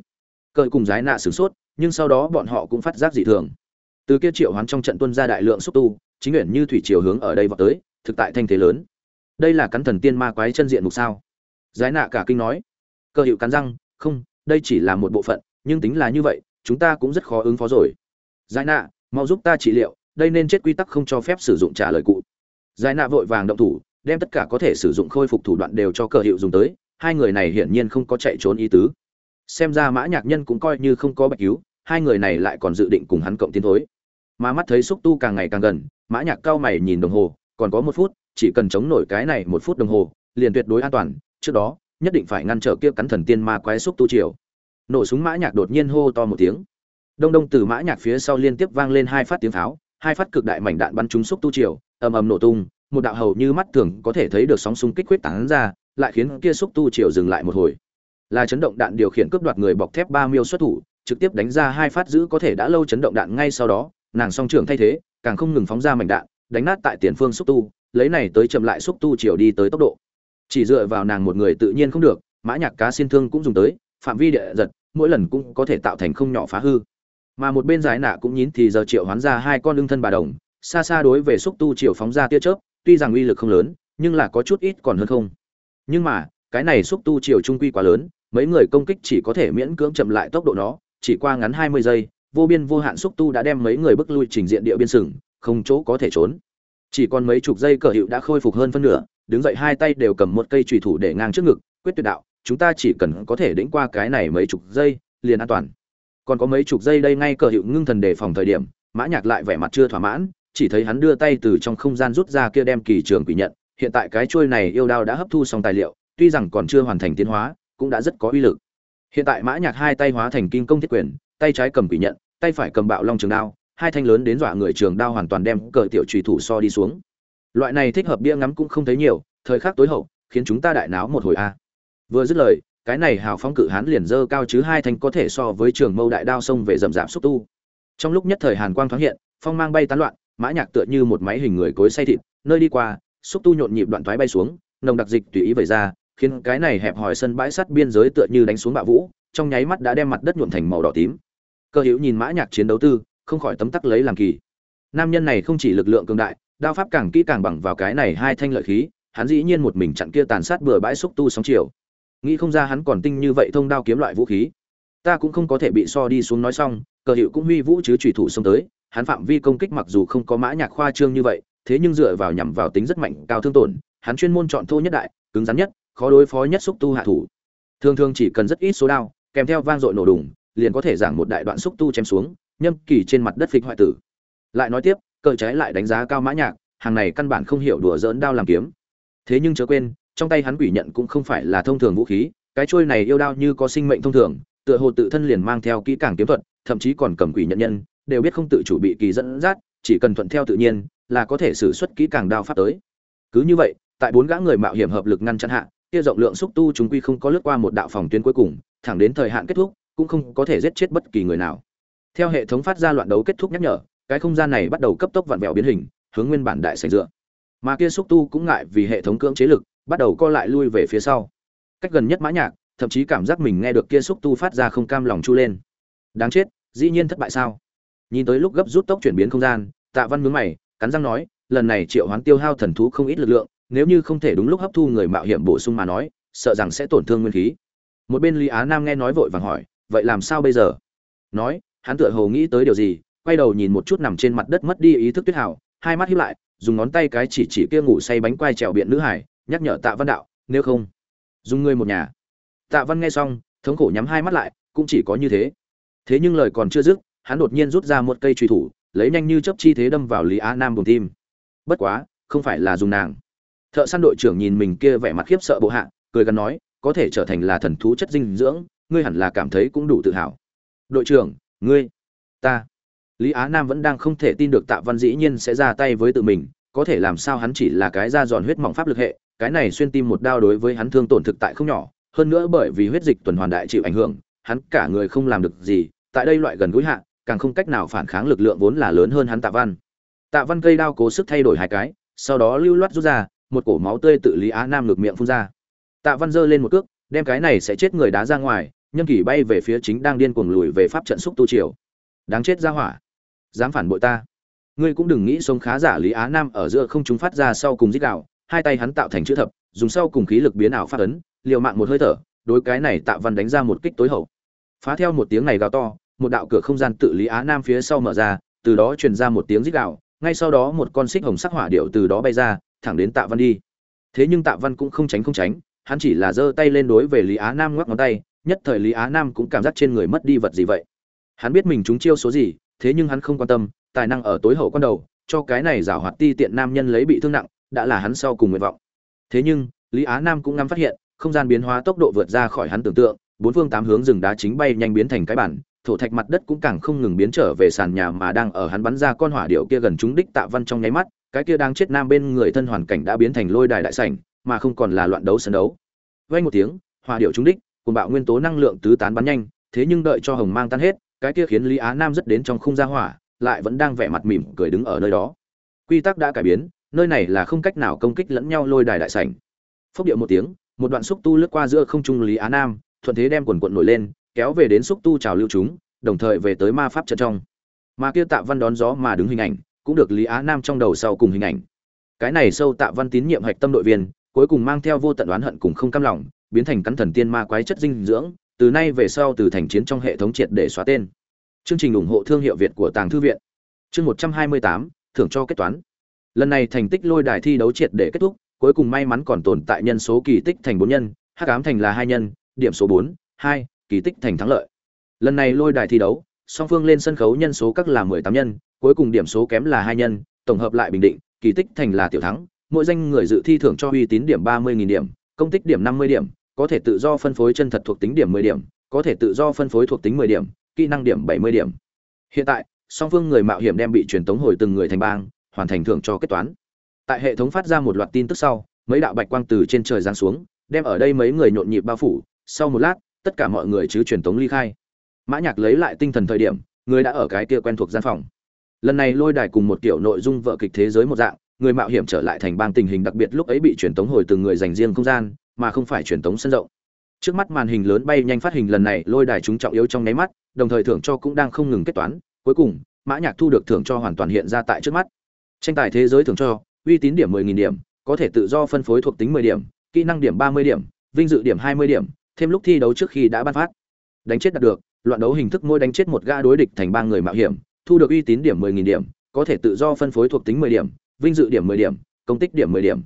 Cờ cùng giái nạ sửng sốt, nhưng sau đó bọn họ cũng phát giác dị thường từ kia triệu hoán trong trận tuân ra đại lượng xúc tu, chính nguyện như thủy chiều hướng ở đây vào tới, thực tại thanh thế lớn. Đây là cắn thần tiên ma quái chân diện mục sao? Giái nạ cả kinh nói. Cơ hiệu cắn răng, không, đây chỉ là một bộ phận, nhưng tính là như vậy, chúng ta cũng rất khó ứng phó rồi. Giái nạ, mau giúp ta trị liệu, đây nên chết quy tắc không cho phép sử dụng trả lời cụ. Giái nạ vội vàng động thủ, đem tất cả có thể sử dụng khôi phục thủ đoạn đều cho cờ hiệu dùng tới, hai người này hiển nhiên không có chạy trốn ý tứ. Xem ra mã nhạc nhân cũng coi như không có bạch cứu, hai người này lại còn dự định cùng hắn cộng tiến thối mà mắt thấy xúc tu càng ngày càng gần, mã nhạc cao mày nhìn đồng hồ, còn có một phút, chỉ cần chống nổi cái này một phút đồng hồ, liền tuyệt đối an toàn, trước đó, nhất định phải ngăn trở kia cắn thần tiên ma quái xúc tu chiều nổ súng mã nhạc đột nhiên hô to một tiếng. Đông đông từ mã nhạc phía sau liên tiếp vang lên hai phát tiếng pháo, hai phát cực đại mảnh đạn bắn trúng xúc tu chiều ầm ầm nổ tung, một đạo hầu như mắt thường có thể thấy được sóng xung kích quyết tán ra, lại khiến kia xúc tu chiều dừng lại một hồi. Là chấn động đạn điều khiển cướp đoạt người bọc thép ba miêu xuất thủ, trực tiếp đánh ra hai phát giữ có thể đã lâu chấn động đạn ngay sau đó nàng song trưởng thay thế, càng không ngừng phóng ra mảnh đạn, đánh nát tại tiền phương xúc tu, lấy này tới chậm lại xúc tu chiều đi tới tốc độ. Chỉ dựa vào nàng một người tự nhiên không được, mã nhạc cá xin thương cũng dùng tới, phạm vi địa giật, mỗi lần cũng có thể tạo thành không nhỏ phá hư. Mà một bên giải nạ cũng nhín thì giờ triệu hoán ra hai con lưng thân bà đồng, xa xa đối về xúc tu chiều phóng ra tia chớp, tuy rằng uy lực không lớn, nhưng là có chút ít còn hơn không. Nhưng mà, cái này xúc tu chiều trung quy quá lớn, mấy người công kích chỉ có thể miễn cưỡng chậm lại tốc độ nó, chỉ qua ngắn hai mươi giây vô biên vô hạn xúc tu đã đem mấy người bước lui trình diện địa biên sừng, không chỗ có thể trốn. Chỉ còn mấy chục giây cờ hiệu đã khôi phục hơn phân nửa, đứng dậy hai tay đều cầm một cây trùy thủ để ngang trước ngực, quyết tuyệt đạo, chúng ta chỉ cần có thể đĩnh qua cái này mấy chục giây, liền an toàn. Còn có mấy chục giây đây ngay cờ hiệu ngưng thần đề phòng thời điểm, mã nhạc lại vẻ mặt chưa thỏa mãn, chỉ thấy hắn đưa tay từ trong không gian rút ra kia đem kỳ trường quỷ nhận, hiện tại cái chuôi này yêu đao đã hấp thu xong tài liệu, tuy rằng còn chưa hoàn thành tiến hóa, cũng đã rất có uy lực. Hiện tại mã nhạc hai tay hóa thành kim công thiết quyền tay trái cầm quỷ nhận, tay phải cầm bạo long trường đao, hai thanh lớn đến dọa người trường đao hoàn toàn đem cờ tiểu trùy thủ so đi xuống. Loại này thích hợp bia ngắm cũng không thấy nhiều, thời khắc tối hậu, khiến chúng ta đại náo một hồi a. Vừa dứt lời, cái này hào phong cự hán liền dơ cao chứ hai thanh có thể so với trường mâu đại đao sông về rậm rạp xúc tu. Trong lúc nhất thời hàn quang thoáng hiện, phong mang bay tán loạn, mã nhạc tựa như một máy hình người cối say thịt, nơi đi qua, xúc tu nhộn nhịp đoạn thoái bay xuống, nồng đặc dịch tùy ý vẩy ra, khiến cái này hẹp hòi sân bãi sắt biên giới tựa như đánh xuống bạo vũ, trong nháy mắt đã đem mặt đất nhuộm thành màu đỏ tím cơ hữu nhìn mã nhạc chiến đấu tư, không khỏi tấm tắc lấy làm kỳ. Nam nhân này không chỉ lực lượng cường đại, đao pháp càng kỹ càng bằng vào cái này hai thanh lợi khí, hắn dĩ nhiên một mình chặn kia tàn sát bừa bãi xúc tu sóng chiều. Nghĩ không ra hắn còn tinh như vậy thông đao kiếm loại vũ khí. Ta cũng không có thể bị so đi xuống nói xong cờ hiệu cũng huy vũ chứ chủy thủ xông tới, hắn phạm vi công kích mặc dù không có mã nhạc khoa trương như vậy, thế nhưng dựa vào nhằm vào tính rất mạnh, cao thương tổn, hắn chuyên môn chọn thô nhất đại, cứng rắn nhất, khó đối phó nhất xúc tu hạ thủ. Thường thường chỉ cần rất ít số đao, kèm theo vang dội nổ đùng liền có thể giảng một đại đoạn xúc tu chém xuống, nhâm kỳ trên mặt đất phịch hoại tử. Lại nói tiếp, cờ trái lại đánh giá cao mã nhạc, hàng này căn bản không hiểu đùa dỡn đao làm kiếm. Thế nhưng chớ quên, trong tay hắn quỷ nhận cũng không phải là thông thường vũ khí, cái trôi này yêu đao như có sinh mệnh thông thường, tựa hồ tự thân liền mang theo kỹ càng kiếm thuật, thậm chí còn cầm quỷ nhận nhân, đều biết không tự chủ bị kỳ dẫn dắt, chỉ cần thuận theo tự nhiên là có thể sử xuất kỹ càng đao pháp tới. Cứ như vậy, tại bốn gã người mạo hiểm hợp lực ngăn chặn hạ, kia rộng lượng xúc tu chúng quy không có lướt qua một đạo phòng tuyến cuối cùng, thẳng đến thời hạn kết thúc cũng không có thể giết chết bất kỳ người nào. Theo hệ thống phát ra loạn đấu kết thúc nhắc nhở, cái không gian này bắt đầu cấp tốc vặn vẹo biến hình, hướng nguyên bản đại sành dựa. Mà kia xúc tu cũng ngại vì hệ thống cưỡng chế lực, bắt đầu co lại lui về phía sau. Cách gần nhất mã nhạc, thậm chí cảm giác mình nghe được kia xúc tu phát ra không cam lòng chu lên. Đáng chết, dĩ nhiên thất bại sao? Nhìn tới lúc gấp rút tốc chuyển biến không gian, tạ văn nhướng mày, cắn răng nói, lần này triệu hoán tiêu hao thần thú không ít lực lượng, nếu như không thể đúng lúc hấp thu người mạo hiểm bổ sung mà nói, sợ rằng sẽ tổn thương nguyên khí. Một bên lý á nam nghe nói vội vàng hỏi vậy làm sao bây giờ? Nói, hắn tựa hồ nghĩ tới điều gì, quay đầu nhìn một chút nằm trên mặt đất mất đi ý thức tuyết hảo, hai mắt hiếp lại, dùng ngón tay cái chỉ chỉ kia ngủ say bánh quai trèo biện nữ hải, nhắc nhở tạ văn đạo, nếu không, dùng ngươi một nhà. Tạ văn nghe xong, thống khổ nhắm hai mắt lại, cũng chỉ có như thế. Thế nhưng lời còn chưa dứt, hắn đột nhiên rút ra một cây truy thủ, lấy nhanh như chấp chi thế đâm vào lý á nam buồng tim. Bất quá, không phải là dùng nàng. Thợ săn đội trưởng nhìn mình kia vẻ mặt khiếp sợ bộ hạ, cười gắn nói, có thể trở thành là thần thú chất dinh dưỡng ngươi hẳn là cảm thấy cũng đủ tự hào. Đội trưởng, ngươi, ta. Lý á nam vẫn đang không thể tin được tạ văn dĩ nhiên sẽ ra tay với tự mình, có thể làm sao hắn chỉ là cái da giòn huyết mỏng pháp lực hệ, cái này xuyên tim một đao đối với hắn thương tổn thực tại không nhỏ, hơn nữa bởi vì huyết dịch tuần hoàn đại chịu ảnh hưởng, hắn cả người không làm được gì, tại đây loại gần gũi hạ, càng không cách nào phản kháng lực lượng vốn là lớn hơn hắn tạ văn. Tạ văn cây đao cố sức thay đổi hai cái, sau đó lưu loát rút ra, một cổ máu tươi tự lý á nam ngược miệng phun ra. Tạ văn giơ lên một cước, đem cái này sẽ chết người đá ra ngoài nhân kỳ bay về phía chính đang điên cuồng lùi về pháp trận xúc tu triều. Đáng chết ra hỏa. Dám phản bội ta. Ngươi cũng đừng nghĩ sống khá giả lý á nam ở giữa không chúng phát ra sau cùng dích đạo, hai tay hắn tạo thành chữ thập, dùng sau cùng khí lực biến ảo phát ấn, liều mạng một hơi thở, đối cái này tạ văn đánh ra một kích tối hậu. Phá theo một tiếng này gào to, một đạo cửa không gian tự lý á nam phía sau mở ra, từ đó truyền ra một tiếng rít gạo ngay sau đó một con xích hồng sắc hỏa điệu từ đó bay ra, thẳng đến tạ văn đi. Thế nhưng tạ văn cũng không tránh không tránh, hắn chỉ là giơ tay lên đối về lý á nam ngoắc ngón tay nhất thời lý á nam cũng cảm giác trên người mất đi vật gì vậy. Hắn biết mình trúng chiêu số gì, thế nhưng hắn không quan tâm, tài năng ở tối hậu con đầu, cho cái này giảo hoạt ti tiện nam nhân lấy bị thương nặng, đã là hắn sau cùng nguyện vọng. Thế nhưng, lý á nam cũng ngắm phát hiện, không gian biến hóa tốc độ vượt ra khỏi hắn tưởng tượng, bốn phương tám hướng rừng đá chính bay nhanh biến thành cái bản, thổ thạch mặt đất cũng càng không ngừng biến trở về sàn nhà mà đang ở hắn bắn ra con hỏa điệu kia gần chúng đích tạ văn trong nháy mắt, cái kia đang chết nam bên người thân hoàn cảnh đã biến thành lôi đài đại sảnh, mà không còn là loạn đấu sân đấu. Vay một tiếng, hỏa điệu chúng đích cùng bạo nguyên tố năng lượng tứ tán bắn nhanh, thế nhưng đợi cho hồng mang tan hết, cái kia khiến lý á nam rất đến trong khung gia hỏa, lại vẫn đang vẻ mặt mỉm cười đứng ở nơi đó. Quy tắc đã cải biến, nơi này là không cách nào công kích lẫn nhau lôi đài đại sảnh. Phốc điệu một tiếng, một đoạn xúc tu lướt qua giữa không trung lý á nam, thuận thế đem quần quận nổi lên, kéo về đến xúc tu trào lưu chúng, đồng thời về tới ma pháp trận trong. Mà kia tạ văn đón gió mà đứng hình ảnh, cũng được lý á nam trong đầu sau cùng hình ảnh. Cái này sâu tạ văn tín nhiệm hạch tâm đội viên, cuối cùng mang theo vô tận oán hận cùng không cam lòng biến thành cắn thần tiên ma quái chất dinh dưỡng, từ nay về sau từ thành chiến trong hệ thống triệt để xóa tên. Chương trình ủng hộ thương hiệu việt của tàng thư viện. Chương một trăm hai mươi tám, thưởng cho kết toán. Lần này thành tích lôi đài thi đấu triệt để kết thúc, cuối cùng may mắn còn tồn tại nhân số kỳ tích thành bốn nhân, hắc ám thành là hai nhân, điểm số bốn, hai, kỳ tích thành thắng lợi. Lần này lôi đài thi đấu, song phương lên sân khấu nhân số các là mười tám nhân, cuối cùng điểm số kém là hai nhân, tổng hợp lại bình định, kỳ tích thành là tiểu thắng, mỗi danh người dự thi thưởng cho uy tín điểm ba mươi điểm, công tích điểm năm mươi điểm có thể tự do phân phối chân thật thuộc tính điểm mười điểm, có thể tự do phân phối thuộc tính mười điểm, kỹ năng điểm bảy mươi điểm. Hiện tại, song phương người mạo hiểm đem bị truyền tống hồi từng người thành bang, hoàn thành thưởng cho kết toán. Tại hệ thống phát ra một loạt tin tức sau, mấy đạo bạch quang từ trên trời giáng xuống, đem ở đây mấy người nhộn nhịp bao phủ. Sau một lát, tất cả mọi người chứ truyền tống ly khai. Mã nhạc lấy lại tinh thần thời điểm, người đã ở cái kia quen thuộc gian phòng. Lần này lôi đài cùng một kiểu nội dung vợ kịch thế giới một dạng, người mạo hiểm trở lại thành bang tình hình đặc biệt lúc ấy bị truyền tống hồi từng người dành riêng không gian mà không phải truyền tống sân rộng. Trước mắt màn hình lớn bay nhanh phát hình lần này lôi đài chúng trọng yếu trong nháy mắt, đồng thời thưởng cho cũng đang không ngừng kết toán, cuối cùng, mã nhạc thu được thưởng cho hoàn toàn hiện ra tại trước mắt. Tranh tài thế giới thưởng cho, uy tín điểm 10.000 điểm, có thể tự do phân phối thuộc tính 10 điểm, kỹ năng điểm 30 điểm, vinh dự điểm 20 điểm, thêm lúc thi đấu trước khi đã ban phát. Đánh chết đạt được, loạn đấu hình thức mỗi đánh chết một gã đối địch thành ba người mạo hiểm, thu được uy tín điểm 10.000 điểm, có thể tự do phân phối thuộc tính 10 điểm, vinh dự điểm 10 điểm, công tích điểm 10 điểm.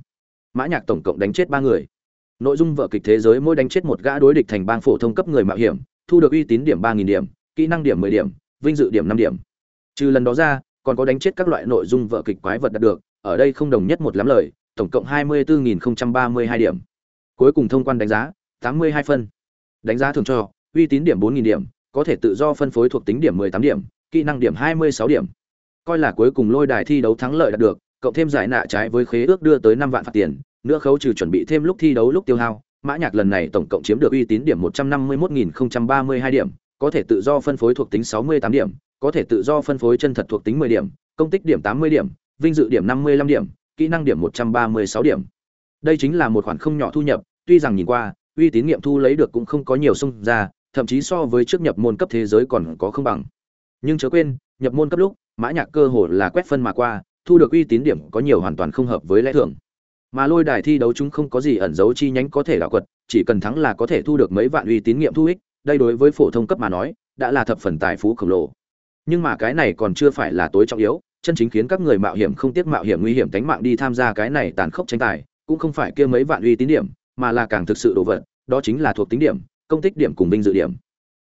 Mã nhạc tổng cộng đánh chết ba người nội dung vở kịch thế giới mỗi đánh chết một gã đối địch thành bang phổ thông cấp người mạo hiểm, thu được uy tín điểm 3.000 điểm, kỹ năng điểm 10 điểm, vinh dự điểm 5 điểm. Trừ lần đó ra, còn có đánh chết các loại nội dung vở kịch quái vật đạt được, ở đây không đồng nhất một lắm lời, tổng cộng 24.032 điểm. Cuối cùng thông quan đánh giá 82 phân. Đánh giá thường cho, uy tín điểm 4.000 điểm, có thể tự do phân phối thuộc tính điểm 18 điểm, kỹ năng điểm 26 điểm. Coi là cuối cùng lôi đài thi đấu thắng lợi đạt được, cộng thêm giải nạ trái với khế ước đưa tới năm vạn phạt tiền nữa khấu trừ chuẩn bị thêm lúc thi đấu lúc tiêu hao, mã nhạc lần này tổng cộng chiếm được uy tín điểm 151.032 điểm, có thể tự do phân phối thuộc tính 68 điểm, có thể tự do phân phối chân thật thuộc tính 10 điểm, công tích điểm 80 điểm, vinh dự điểm 55 điểm, kỹ năng điểm 136 điểm. Đây chính là một khoản không nhỏ thu nhập, tuy rằng nhìn qua, uy tín nghiệm thu lấy được cũng không có nhiều xung ra, thậm chí so với trước nhập môn cấp thế giới còn có không bằng. Nhưng chớ quên, nhập môn cấp lúc, mã nhạc cơ hồ là quét phân mà qua, thu được uy tín điểm có nhiều hoàn toàn không hợp với lẽ thường mà lôi đài thi đấu chúng không có gì ẩn giấu chi nhánh có thể đảo quật, chỉ cần thắng là có thể thu được mấy vạn uy tín nghiệm thu ích, đây đối với phổ thông cấp mà nói, đã là thập phần tài phú khổng lồ. Nhưng mà cái này còn chưa phải là tối trọng yếu, chân chính khiến các người mạo hiểm không tiếc mạo hiểm nguy hiểm tánh mạng đi tham gia cái này tàn khốc tranh tài, cũng không phải kia mấy vạn uy tín điểm, mà là càng thực sự đồ vật, đó chính là thuộc tính điểm, công tích điểm cùng vinh dự điểm.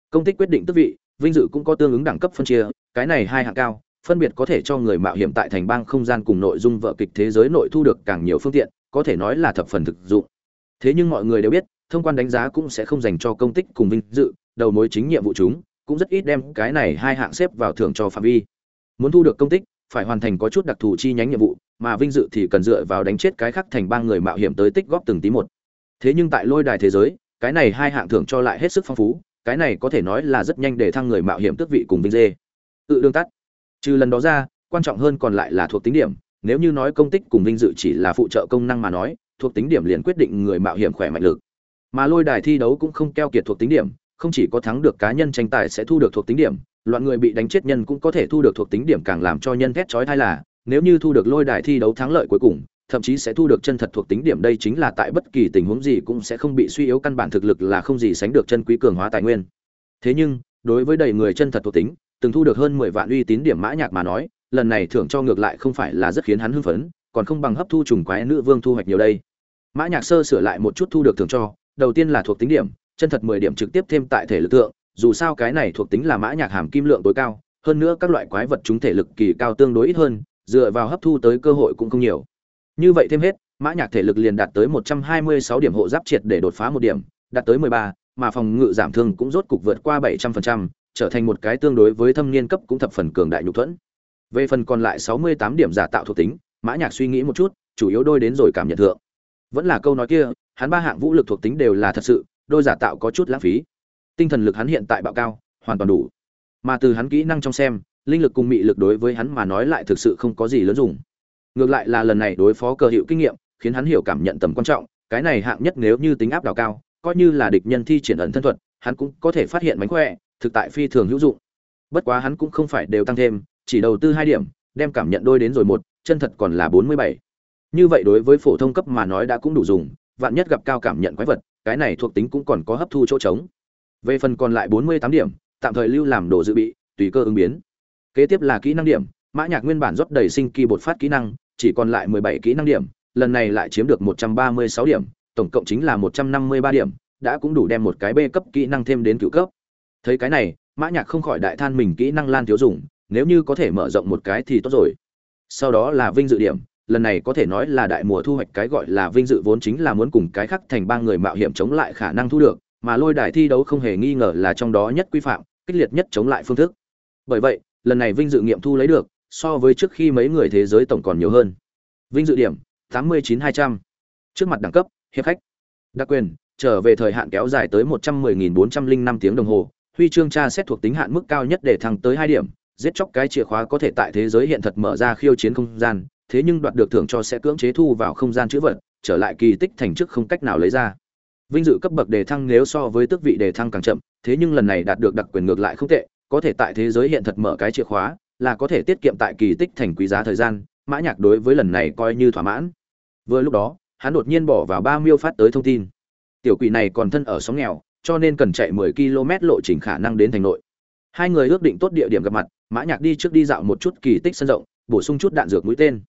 Công tích quyết định tước vị, vinh dự cũng có tương ứng đẳng cấp phân chia, cái này hai hạng cao, phân biệt có thể cho người mạo hiểm tại thành bang không gian cùng nội dung vợ kịch thế giới nội thu được càng nhiều phương tiện có thể nói là thập phần thực dụng. Thế nhưng mọi người đều biết, thông quan đánh giá cũng sẽ không dành cho công tích cùng vinh dự, đầu mối chính nhiệm vụ chúng cũng rất ít đem cái này hai hạng xếp vào thưởng cho phạm vi. Muốn thu được công tích, phải hoàn thành có chút đặc thù chi nhánh nhiệm vụ, mà vinh dự thì cần dựa vào đánh chết cái khác thành ba người mạo hiểm tới tích góp từng tí một. Thế nhưng tại lôi đài thế giới, cái này hai hạng thưởng cho lại hết sức phong phú, cái này có thể nói là rất nhanh để thăng người mạo hiểm tước vị cùng vinh dê. Tự đương tắt. Trừ lần đó ra, quan trọng hơn còn lại là thuộc tính điểm nếu như nói công tích cùng vinh dự chỉ là phụ trợ công năng mà nói, thuộc tính điểm liền quyết định người mạo hiểm khỏe mạnh lực. Mà lôi đài thi đấu cũng không keo kiệt thuộc tính điểm, không chỉ có thắng được cá nhân tranh tài sẽ thu được thuộc tính điểm, loạn người bị đánh chết nhân cũng có thể thu được thuộc tính điểm càng làm cho nhân thét chói thai là, nếu như thu được lôi đài thi đấu thắng lợi cuối cùng, thậm chí sẽ thu được chân thật thuộc tính điểm đây chính là tại bất kỳ tình huống gì cũng sẽ không bị suy yếu căn bản thực lực là không gì sánh được chân quý cường hóa tài nguyên. Thế nhưng, đối với đầy người chân thật thuộc tính, từng thu được hơn mười vạn uy tín điểm mã nhạc mà nói lần này thưởng cho ngược lại không phải là rất khiến hắn hưng phấn, còn không bằng hấp thu trùng quái nữ vương thu hoạch nhiều đây. Mã nhạc sơ sửa lại một chút thu được thưởng cho, đầu tiên là thuộc tính điểm, chân thật mười điểm trực tiếp thêm tại thể lực tượng dù sao cái này thuộc tính là mã nhạc hàm kim lượng tối cao, hơn nữa các loại quái vật chúng thể lực kỳ cao tương đối ít hơn, dựa vào hấp thu tới cơ hội cũng không nhiều. Như vậy thêm hết, mã nhạc thể lực liền đạt tới một trăm hai mươi sáu điểm hộ giáp triệt để đột phá một điểm, đạt tới mười ba, mà phòng ngự giảm thương cũng rốt cục vượt qua bảy trăm phần trăm, trở thành một cái tương đối với thâm niên cấp cũng thập phần cường đại nhục thuẫn về phần còn lại sáu mươi tám điểm giả tạo thuộc tính, mã nhạc suy nghĩ một chút, chủ yếu đôi đến rồi cảm nhận thượng. Vẫn là câu nói kia, hắn ba hạng vũ lực thuộc tính đều là thật sự, đôi giả tạo có chút lãng phí. Tinh thần lực hắn hiện tại bạo cao, hoàn toàn đủ. Mà từ hắn kỹ năng trong xem, linh lực cùng mị lực đối với hắn mà nói lại thực sự không có gì lớn dùng. Ngược lại là lần này đối phó cơ hiệu kinh nghiệm, khiến hắn hiểu cảm nhận tầm quan trọng, cái này hạng nhất nếu như tính áp đảo cao, coi như là địch nhân thi triển ẩn thân thuật, hắn cũng có thể phát hiện mánh khỏe, thực tại phi thường hữu dụng. Bất quá hắn cũng không phải đều tăng thêm chỉ đầu tư hai điểm, đem cảm nhận đôi đến rồi một, chân thật còn là bốn mươi bảy. Như vậy đối với phổ thông cấp mà nói đã cũng đủ dùng, vạn nhất gặp cao cảm nhận quái vật, cái này thuộc tính cũng còn có hấp thu chỗ trống. Về phần còn lại bốn mươi tám điểm, tạm thời lưu làm đồ dự bị, tùy cơ ứng biến. Kế tiếp là kỹ năng điểm, mã nhạc nguyên bản rót đầy sinh kỳ bột phát kỹ năng, chỉ còn lại mười bảy kỹ năng điểm, lần này lại chiếm được một trăm ba mươi sáu điểm, tổng cộng chính là một trăm năm mươi ba điểm, đã cũng đủ đem một cái b cấp kỹ năng thêm đến cửu cấp. Thấy cái này, mã nhạc không khỏi đại than mình kỹ năng lan thiếu dùng nếu như có thể mở rộng một cái thì tốt rồi. Sau đó là vinh dự điểm, lần này có thể nói là đại mùa thu hoạch cái gọi là vinh dự vốn chính là muốn cùng cái khác thành ba người mạo hiểm chống lại khả năng thu được, mà lôi đài thi đấu không hề nghi ngờ là trong đó nhất quy phạm, kích liệt nhất chống lại phương thức. Bởi vậy, lần này vinh dự nghiệm thu lấy được, so với trước khi mấy người thế giới tổng còn nhiều hơn. Vinh dự điểm, tám mươi chín hai trăm. Trước mặt đẳng cấp, hiệp khách. Đặc quyền, trở về thời hạn kéo dài tới một trăm mười nghìn bốn trăm linh năm tiếng đồng hồ, huy chương tra xét thuộc tính hạn mức cao nhất để thăng tới hai điểm giết chóc cái chìa khóa có thể tại thế giới hiện thật mở ra khiêu chiến không gian, thế nhưng đoạt được thưởng cho sẽ cưỡng chế thu vào không gian chữ vật, trở lại kỳ tích thành trước không cách nào lấy ra. Vinh dự cấp bậc đề thăng nếu so với tước vị đề thăng càng chậm, thế nhưng lần này đạt được đặc quyền ngược lại không tệ, có thể tại thế giới hiện thật mở cái chìa khóa, là có thể tiết kiệm tại kỳ tích thành quý giá thời gian, mã nhạc đối với lần này coi như thỏa mãn. Vừa lúc đó, hắn đột nhiên bỏ vào ba miêu phát tới thông tin. Tiểu quỷ này còn thân ở xóm nghèo, cho nên cần chạy 10 km lộ trình khả năng đến thành nội hai người ước định tốt địa điểm gặp mặt, mã nhạc đi trước đi dạo một chút kỳ tích sân rộng, bổ sung chút đạn dược mũi tên.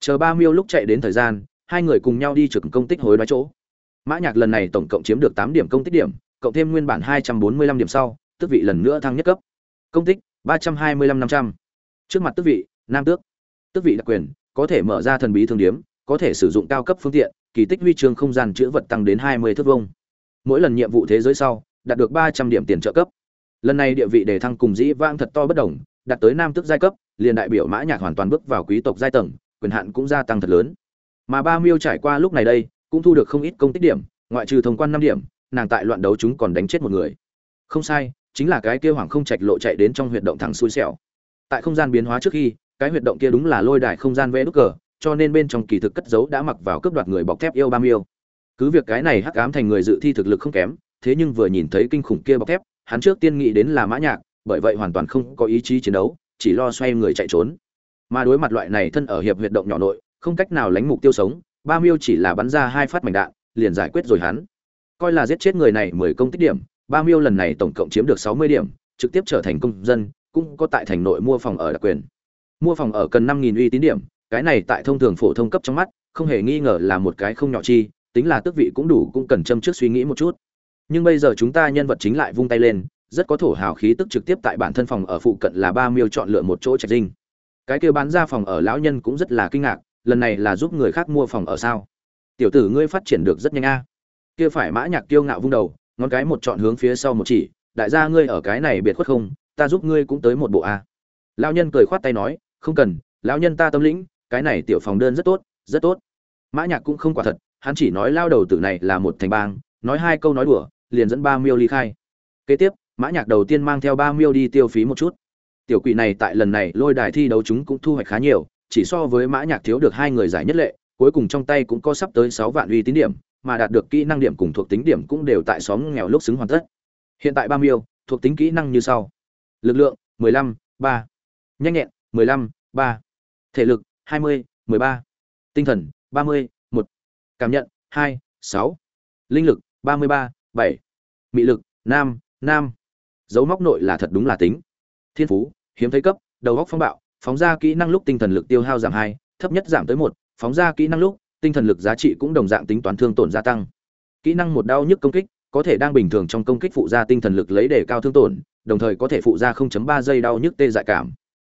Chờ ba miêu lúc chạy đến thời gian, hai người cùng nhau đi trực công tích hối đoái chỗ. Mã nhạc lần này tổng cộng chiếm được tám điểm công tích điểm, cộng thêm nguyên bản hai trăm bốn mươi lăm điểm sau, tước vị lần nữa thăng nhất cấp. Công tích, ba trăm hai mươi lăm năm trăm. Trước mặt tước vị, nam tước. Tước vị đặc quyền, có thể mở ra thần bí thương điếm, có thể sử dụng cao cấp phương tiện, kỳ tích huy chương không gian chữa vật tăng đến hai mươi thước vông mỗi lần nhiệm vụ thế giới sau, đạt được ba trăm điểm tiền trợ cấp lần này địa vị đề thăng cùng dĩ vãng thật to bất đồng, đạt tới nam tước giai cấp, liền đại biểu mã nhạc hoàn toàn bước vào quý tộc giai tầng, quyền hạn cũng gia tăng thật lớn. Mà ba miêu trải qua lúc này đây, cũng thu được không ít công tích điểm, ngoại trừ thông quan năm điểm, nàng tại loạn đấu chúng còn đánh chết một người. Không sai, chính là cái kia hoàng không trạch lộ chạy đến trong huyệt động thẳng xui xẻo. Tại không gian biến hóa trước khi, cái huyệt động kia đúng là lôi đài không gian vẽ đúc cờ, cho nên bên trong kỳ thực cất giấu đã mặc vào cướp đoạt người bọc thép yêu ba miêu. Cứ việc cái này hắc ám thành người dự thi thực lực không kém, thế nhưng vừa nhìn thấy kinh khủng kia bọc thép hắn trước tiên nghĩ đến là mã nhạc, bởi vậy hoàn toàn không có ý chí chiến đấu, chỉ lo xoay người chạy trốn. Mà đối mặt loại này thân ở hiệp huyệt động nhỏ nội, không cách nào lánh mục tiêu sống, ba miêu chỉ là bắn ra hai phát mảnh đạn, liền giải quyết rồi hắn. Coi là giết chết người này mười công tích điểm, ba miêu lần này tổng cộng chiếm được sáu mươi điểm, trực tiếp trở thành công dân, cũng có tại thành nội mua phòng ở đặc quyền. Mua phòng ở cần năm nghìn uy tín điểm, cái này tại thông thường phổ thông cấp trong mắt, không hề nghi ngờ là một cái không nhỏ chi, tính là tước vị cũng đủ cũng cần châm trước suy nghĩ một chút nhưng bây giờ chúng ta nhân vật chính lại vung tay lên, rất có thổ hào khí tức trực tiếp tại bản thân phòng ở phụ cận là ba miêu chọn lựa một chỗ trạch dinh. Cái kêu bán ra phòng ở lão nhân cũng rất là kinh ngạc, lần này là giúp người khác mua phòng ở sao? Tiểu tử ngươi phát triển được rất nhanh a. Kia phải mã nhạc kiêu ngạo vung đầu, ngón cái một chọn hướng phía sau một chỉ, đại gia ngươi ở cái này biệt khuất không, ta giúp ngươi cũng tới một bộ a. Lão nhân cười khoát tay nói, không cần, lão nhân ta tâm lĩnh, cái này tiểu phòng đơn rất tốt rất tốt. Mã nhạc cũng không quả thật, hắn chỉ nói lao đầu tử này là một thành bang, nói hai câu nói đùa liền dẫn ba miêu ly khai kế tiếp mã nhạc đầu tiên mang theo ba miêu đi tiêu phí một chút tiểu quỷ này tại lần này lôi đài thi đấu chúng cũng thu hoạch khá nhiều chỉ so với mã nhạc thiếu được hai người giải nhất lệ cuối cùng trong tay cũng có sắp tới sáu vạn uy tín điểm mà đạt được kỹ năng điểm cùng thuộc tính điểm cũng đều tại xóm nghèo lúc xứng hoàn tất hiện tại ba miêu thuộc tính kỹ năng như sau lực lượng 15, 3. nhanh nhẹn 15, 3. thể lực 20, 13. tinh thần 30, 1. cảm nhận 2, 6. linh lực 33, 7. mị lực, nam nam. Dấu móc nội là thật đúng là tính. Thiên phú, hiếm thấy cấp, đầu góc phong bạo, phóng ra kỹ năng lúc tinh thần lực tiêu hao giảm hai, thấp nhất giảm tới một, phóng ra kỹ năng lúc, tinh thần lực giá trị cũng đồng dạng tính toán thương tổn gia tăng. Kỹ năng một đau nhức công kích, có thể đang bình thường trong công kích phụ ra tinh thần lực lấy để cao thương tổn, đồng thời có thể phụ ra 0.3 giây đau nhức tê dại cảm.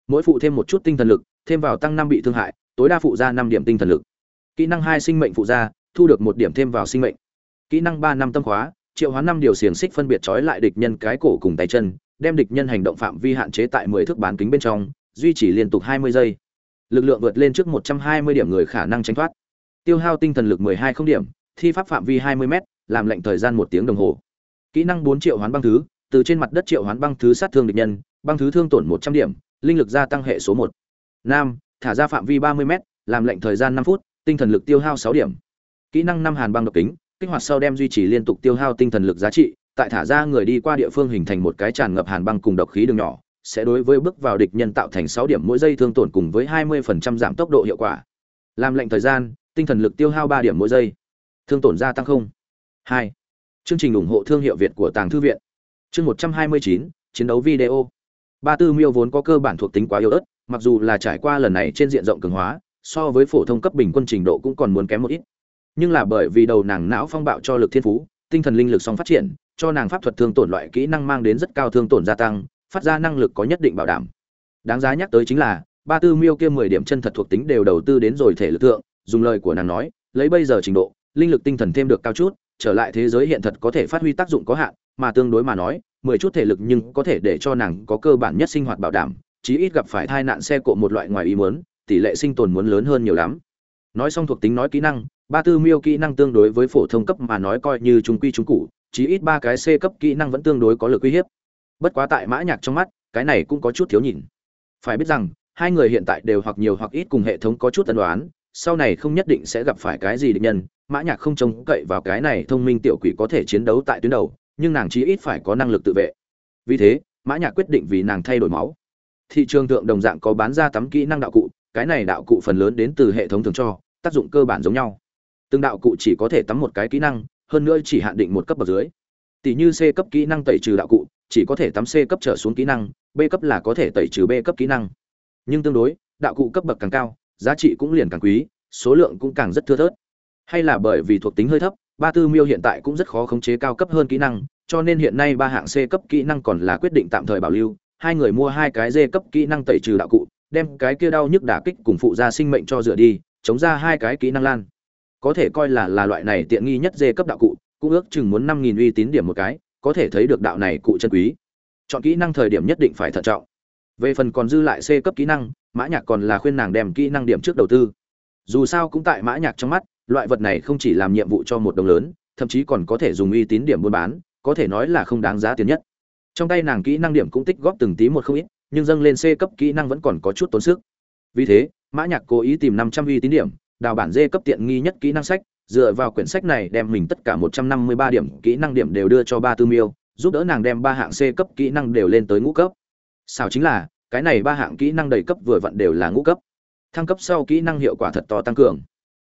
Mỗi phụ thêm một chút tinh thần lực, thêm vào tăng năm bị thương hại, tối đa phụ ra năm điểm tinh thần lực. Kỹ năng hai sinh mệnh phụ ra, thu được một điểm thêm vào sinh mệnh. Kỹ năng ba năm tâm khóa triệu hoán năm điều xiềng xích phân biệt trói lại địch nhân cái cổ cùng tay chân, đem địch nhân hành động phạm vi hạn chế tại mười thước bán kính bên trong, duy trì liên tục hai mươi giây. Lực lượng vượt lên trước một trăm hai mươi điểm người khả năng tránh thoát. Tiêu hao tinh thần lực mười hai không điểm, thi pháp phạm vi hai mươi m làm lệnh thời gian một tiếng đồng hồ. Kỹ năng bốn triệu hoán băng thứ, từ trên mặt đất triệu hoán băng thứ sát thương địch nhân, băng thứ thương tổn một trăm điểm, linh lực gia tăng hệ số một. Nam, thả ra phạm vi ba mươi m làm lệnh thời gian năm phút, tinh thần lực tiêu hao sáu điểm. Kỹ năng năm hàn băng độc kính kích hoạt sau đem duy trì liên tục tiêu hao tinh thần lực giá trị, tại thả ra người đi qua địa phương hình thành một cái tràn ngập hàn băng cùng độc khí đường nhỏ, sẽ đối với bước vào địch nhân tạo thành sáu điểm mỗi giây thương tổn cùng với hai mươi phần trăm giảm tốc độ hiệu quả. Làm lệnh thời gian, tinh thần lực tiêu hao ba điểm mỗi giây. Thương tổn gia tăng không. Hai. Chương trình ủng hộ thương hiệu việt của tàng thư viện. Chương một trăm hai mươi chín, chiến đấu video. Ba tư miêu vốn có cơ bản thuộc tính quá yếu ớt, mặc dù là trải qua lần này trên diện rộng cường hóa, so với phổ thông cấp bình quân trình độ cũng còn muốn kém một ít nhưng là bởi vì đầu nàng não phong bạo cho lực thiên phú, tinh thần linh lực song phát triển, cho nàng pháp thuật thương tổn loại kỹ năng mang đến rất cao thương tổn gia tăng, phát ra năng lực có nhất định bảo đảm. Đáng giá nhắc tới chính là, ba tư miêu kia mười điểm chân thật thuộc tính đều đầu tư đến rồi thể lực thượng, dùng lời của nàng nói, lấy bây giờ trình độ, linh lực tinh thần thêm được cao chút, trở lại thế giới hiện thật có thể phát huy tác dụng có hạn, mà tương đối mà nói, mười chút thể lực nhưng có thể để cho nàng có cơ bản nhất sinh hoạt bảo đảm, chí ít gặp phải tai nạn xe cộ một loại ngoài ý muốn, tỷ lệ sinh tồn muốn lớn hơn nhiều lắm. Nói xong thuộc tính nói kỹ năng ba tư miêu kỹ năng tương đối với phổ thông cấp mà nói coi như trung quy trung cụ chí ít ba cái c cấp kỹ năng vẫn tương đối có lực uy hiếp. Bất quá tại mã nhạc trong mắt, cái này cũng có chút thiếu nhìn. Phải biết rằng, hai người hiện tại đều hoặc nhiều hoặc ít cùng hệ thống có chút tân đoán sau này không nhất định sẽ gặp phải cái gì địch nhân, mã nhạc không trông cậy vào cái này thông minh tiểu quỷ có thể chiến đấu tại tuyến đầu, nhưng nàng chí ít phải có năng lực tự vệ. Vì thế, mã nhạc quyết định vì nàng thay đổi máu. Thị trường thượng đồng dạng có bán ra tấm kỹ năng đạo cụ, cái này đạo cụ phần lớn đến từ hệ thống thường cho, tác dụng cơ bản giống nhau từng đạo cụ chỉ có thể tắm một cái kỹ năng, hơn nữa chỉ hạn định một cấp bậc dưới. Tỷ như c cấp kỹ năng tẩy trừ đạo cụ, chỉ có thể tắm c cấp trở xuống kỹ năng, b cấp là có thể tẩy trừ b cấp kỹ năng. Nhưng tương đối, đạo cụ cấp bậc càng cao, giá trị cũng liền càng quý, số lượng cũng càng rất thưa thớt. Hay là bởi vì thuộc tính hơi thấp, ba tư miêu hiện tại cũng rất khó khống chế cao cấp hơn kỹ năng, cho nên hiện nay ba hạng c cấp kỹ năng còn là quyết định tạm thời bảo lưu. Hai người mua hai cái d cấp kỹ năng tẩy trừ đạo cụ, đem cái kia đau nhức đả kích cùng phụ gia sinh mệnh cho rửa đi, chống ra hai cái kỹ năng lan có thể coi là là loại này tiện nghi nhất dê cấp đạo cụ, cũng ước chừng muốn năm nghìn uy tín điểm một cái, có thể thấy được đạo này cụ chân quý. Chọn kỹ năng thời điểm nhất định phải thận trọng. Về phần còn dư lại c cấp kỹ năng, mã nhạc còn là khuyên nàng đem kỹ năng điểm trước đầu tư. Dù sao cũng tại mã nhạc trong mắt, loại vật này không chỉ làm nhiệm vụ cho một đồng lớn, thậm chí còn có thể dùng uy tín điểm buôn bán, có thể nói là không đáng giá tiền nhất. Trong tay nàng kỹ năng điểm cũng tích góp từng tí một không ít, nhưng dâng lên c cấp kỹ năng vẫn còn có chút tốn sức. Vì thế, mã nhạc cố ý tìm năm trăm uy tín điểm đào bản dê cấp tiện nghi nhất kỹ năng sách, dựa vào quyển sách này đem mình tất cả một trăm năm mươi ba điểm kỹ năng điểm đều đưa cho ba tư miêu, giúp đỡ nàng đem ba hạng c cấp kỹ năng đều lên tới ngũ cấp. Sao chính là, cái này ba hạng kỹ năng đầy cấp vừa vặn đều là ngũ cấp. Thăng cấp sau kỹ năng hiệu quả thật to tăng cường.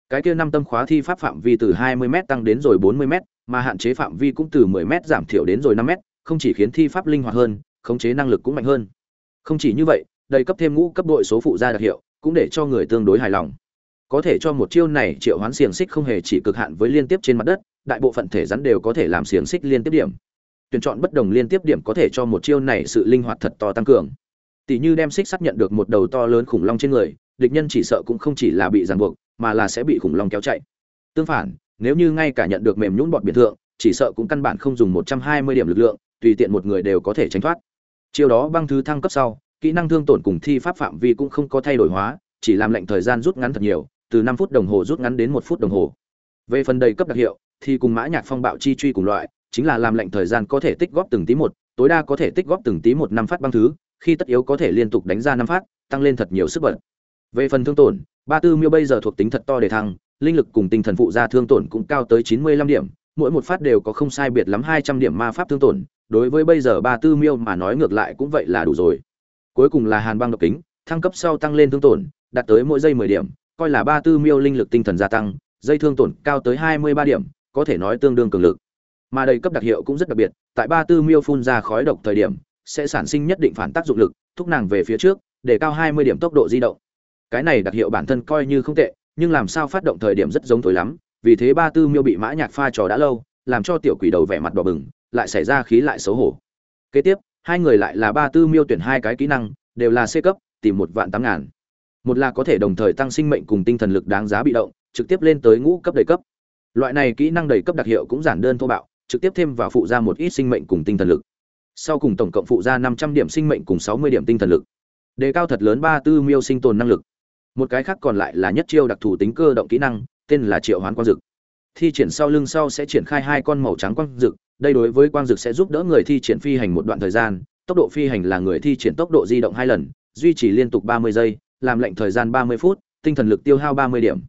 Cái kia năm tâm khóa thi pháp phạm vi từ 20 m tăng đến rồi 40 m mà hạn chế phạm vi cũng từ 10 m giảm thiểu đến rồi 5 m không chỉ khiến thi pháp linh hoạt hơn, khống chế năng lực cũng mạnh hơn. Không chỉ như vậy, đầy cấp thêm ngũ cấp đội số phụ gia đặc hiệu, cũng để cho người tương đối hài lòng có thể cho một chiêu này triệu hoán xiềng xích không hề chỉ cực hạn với liên tiếp trên mặt đất, đại bộ phận thể rắn đều có thể làm xiềng xích liên tiếp điểm. Tuyển chọn bất đồng liên tiếp điểm có thể cho một chiêu này sự linh hoạt thật to tăng cường. Tỷ như đem xích sắt nhận được một đầu to lớn khủng long trên người, địch nhân chỉ sợ cũng không chỉ là bị ràng buộc, mà là sẽ bị khủng long kéo chạy. Tương phản, nếu như ngay cả nhận được mềm nhũn bọt biển thượng, chỉ sợ cũng căn bản không dùng một trăm hai mươi điểm lực lượng, tùy tiện một người đều có thể tránh thoát. Chiêu đó băng thứ thăng cấp sau, kỹ năng thương tổn cùng thi pháp phạm vi cũng không có thay đổi hóa, chỉ làm lệnh thời gian rút ngắn thật nhiều từ năm phút đồng hồ rút ngắn đến một phút đồng hồ. Về phần đầy cấp đặc hiệu, thì cùng mã nhạc phong bạo chi truy cùng loại, chính là làm lệnh thời gian có thể tích góp từng tí một, tối đa có thể tích góp từng tí một năm phát băng thứ, khi tất yếu có thể liên tục đánh ra năm phát, tăng lên thật nhiều sức bật. Về phần thương tổn, ba tư miêu bây giờ thuộc tính thật to để thăng, linh lực cùng tinh thần phụ gia thương tổn cũng cao tới chín mươi lăm điểm, mỗi một phát đều có không sai biệt lắm hai trăm điểm ma pháp thương tổn, đối với bây giờ ba tư miêu mà nói ngược lại cũng vậy là đủ rồi. Cuối cùng là hàn băng độc kính, thăng cấp sau tăng lên thương tổn, đạt tới mỗi giây mười điểm coi là ba tư miêu linh lực tinh thần gia tăng, dây thương tổn cao tới hai mươi ba điểm, có thể nói tương đương cường lực. Mà đầy cấp đặc hiệu cũng rất đặc biệt, tại ba tư miêu phun ra khói độc thời điểm, sẽ sản sinh nhất định phản tác dụng lực, thúc nàng về phía trước, để cao hai mươi điểm tốc độ di động. Cái này đặc hiệu bản thân coi như không tệ, nhưng làm sao phát động thời điểm rất giống thối lắm, vì thế ba tư miêu bị mã nhạc pha trò đã lâu, làm cho tiểu quỷ đầu vẻ mặt đỏ bừng, lại xảy ra khí lại xấu hổ. Kế tiếp, hai người lại là ba tư miêu tuyển hai cái kỹ năng, đều là c cấp, tìm một vạn tám ngàn một là có thể đồng thời tăng sinh mệnh cùng tinh thần lực đáng giá bị động, trực tiếp lên tới ngũ cấp đầy cấp. Loại này kỹ năng đầy cấp đặc hiệu cũng giản đơn thô bạo, trực tiếp thêm và phụ ra một ít sinh mệnh cùng tinh thần lực. Sau cùng tổng cộng phụ ra năm trăm điểm sinh mệnh cùng sáu mươi điểm tinh thần lực. Đề cao thật lớn ba tư miêu sinh tồn năng lực. Một cái khác còn lại là nhất chiêu đặc thù tính cơ động kỹ năng, tên là triệu hoán quang dực. Thi triển sau lưng sau sẽ triển khai hai con màu trắng quang dực, đây đối với quang dực sẽ giúp đỡ người thi triển phi hành một đoạn thời gian, tốc độ phi hành là người thi triển tốc độ di động hai lần, duy trì liên tục ba mươi giây làm lệnh thời gian ba mươi phút, tinh thần lực tiêu hao ba mươi điểm.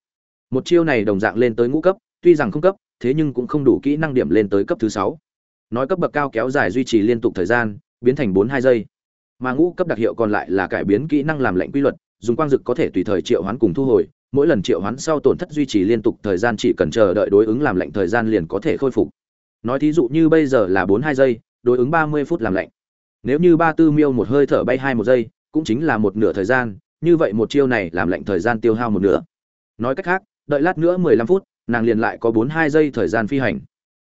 Một chiêu này đồng dạng lên tới ngũ cấp, tuy rằng không cấp, thế nhưng cũng không đủ kỹ năng điểm lên tới cấp thứ sáu. Nói cấp bậc cao kéo dài duy trì liên tục thời gian, biến thành bốn hai giây. Mà ngũ cấp đặc hiệu còn lại là cải biến kỹ năng làm lệnh quy luật, dùng quang dực có thể tùy thời triệu hoán cùng thu hồi, mỗi lần triệu hoán sau tổn thất duy trì liên tục thời gian chỉ cần chờ đợi đối ứng làm lệnh thời gian liền có thể khôi phục. Nói thí dụ như bây giờ là bốn hai giây, đối ứng ba mươi phút làm lệnh. Nếu như ba tư miêu một hơi thở bay hai một giây, cũng chính là một nửa thời gian như vậy một chiêu này làm lệnh thời gian tiêu hao một nửa. Nói cách khác, đợi lát nữa mười lăm phút, nàng liền lại có bốn hai giây thời gian phi hành.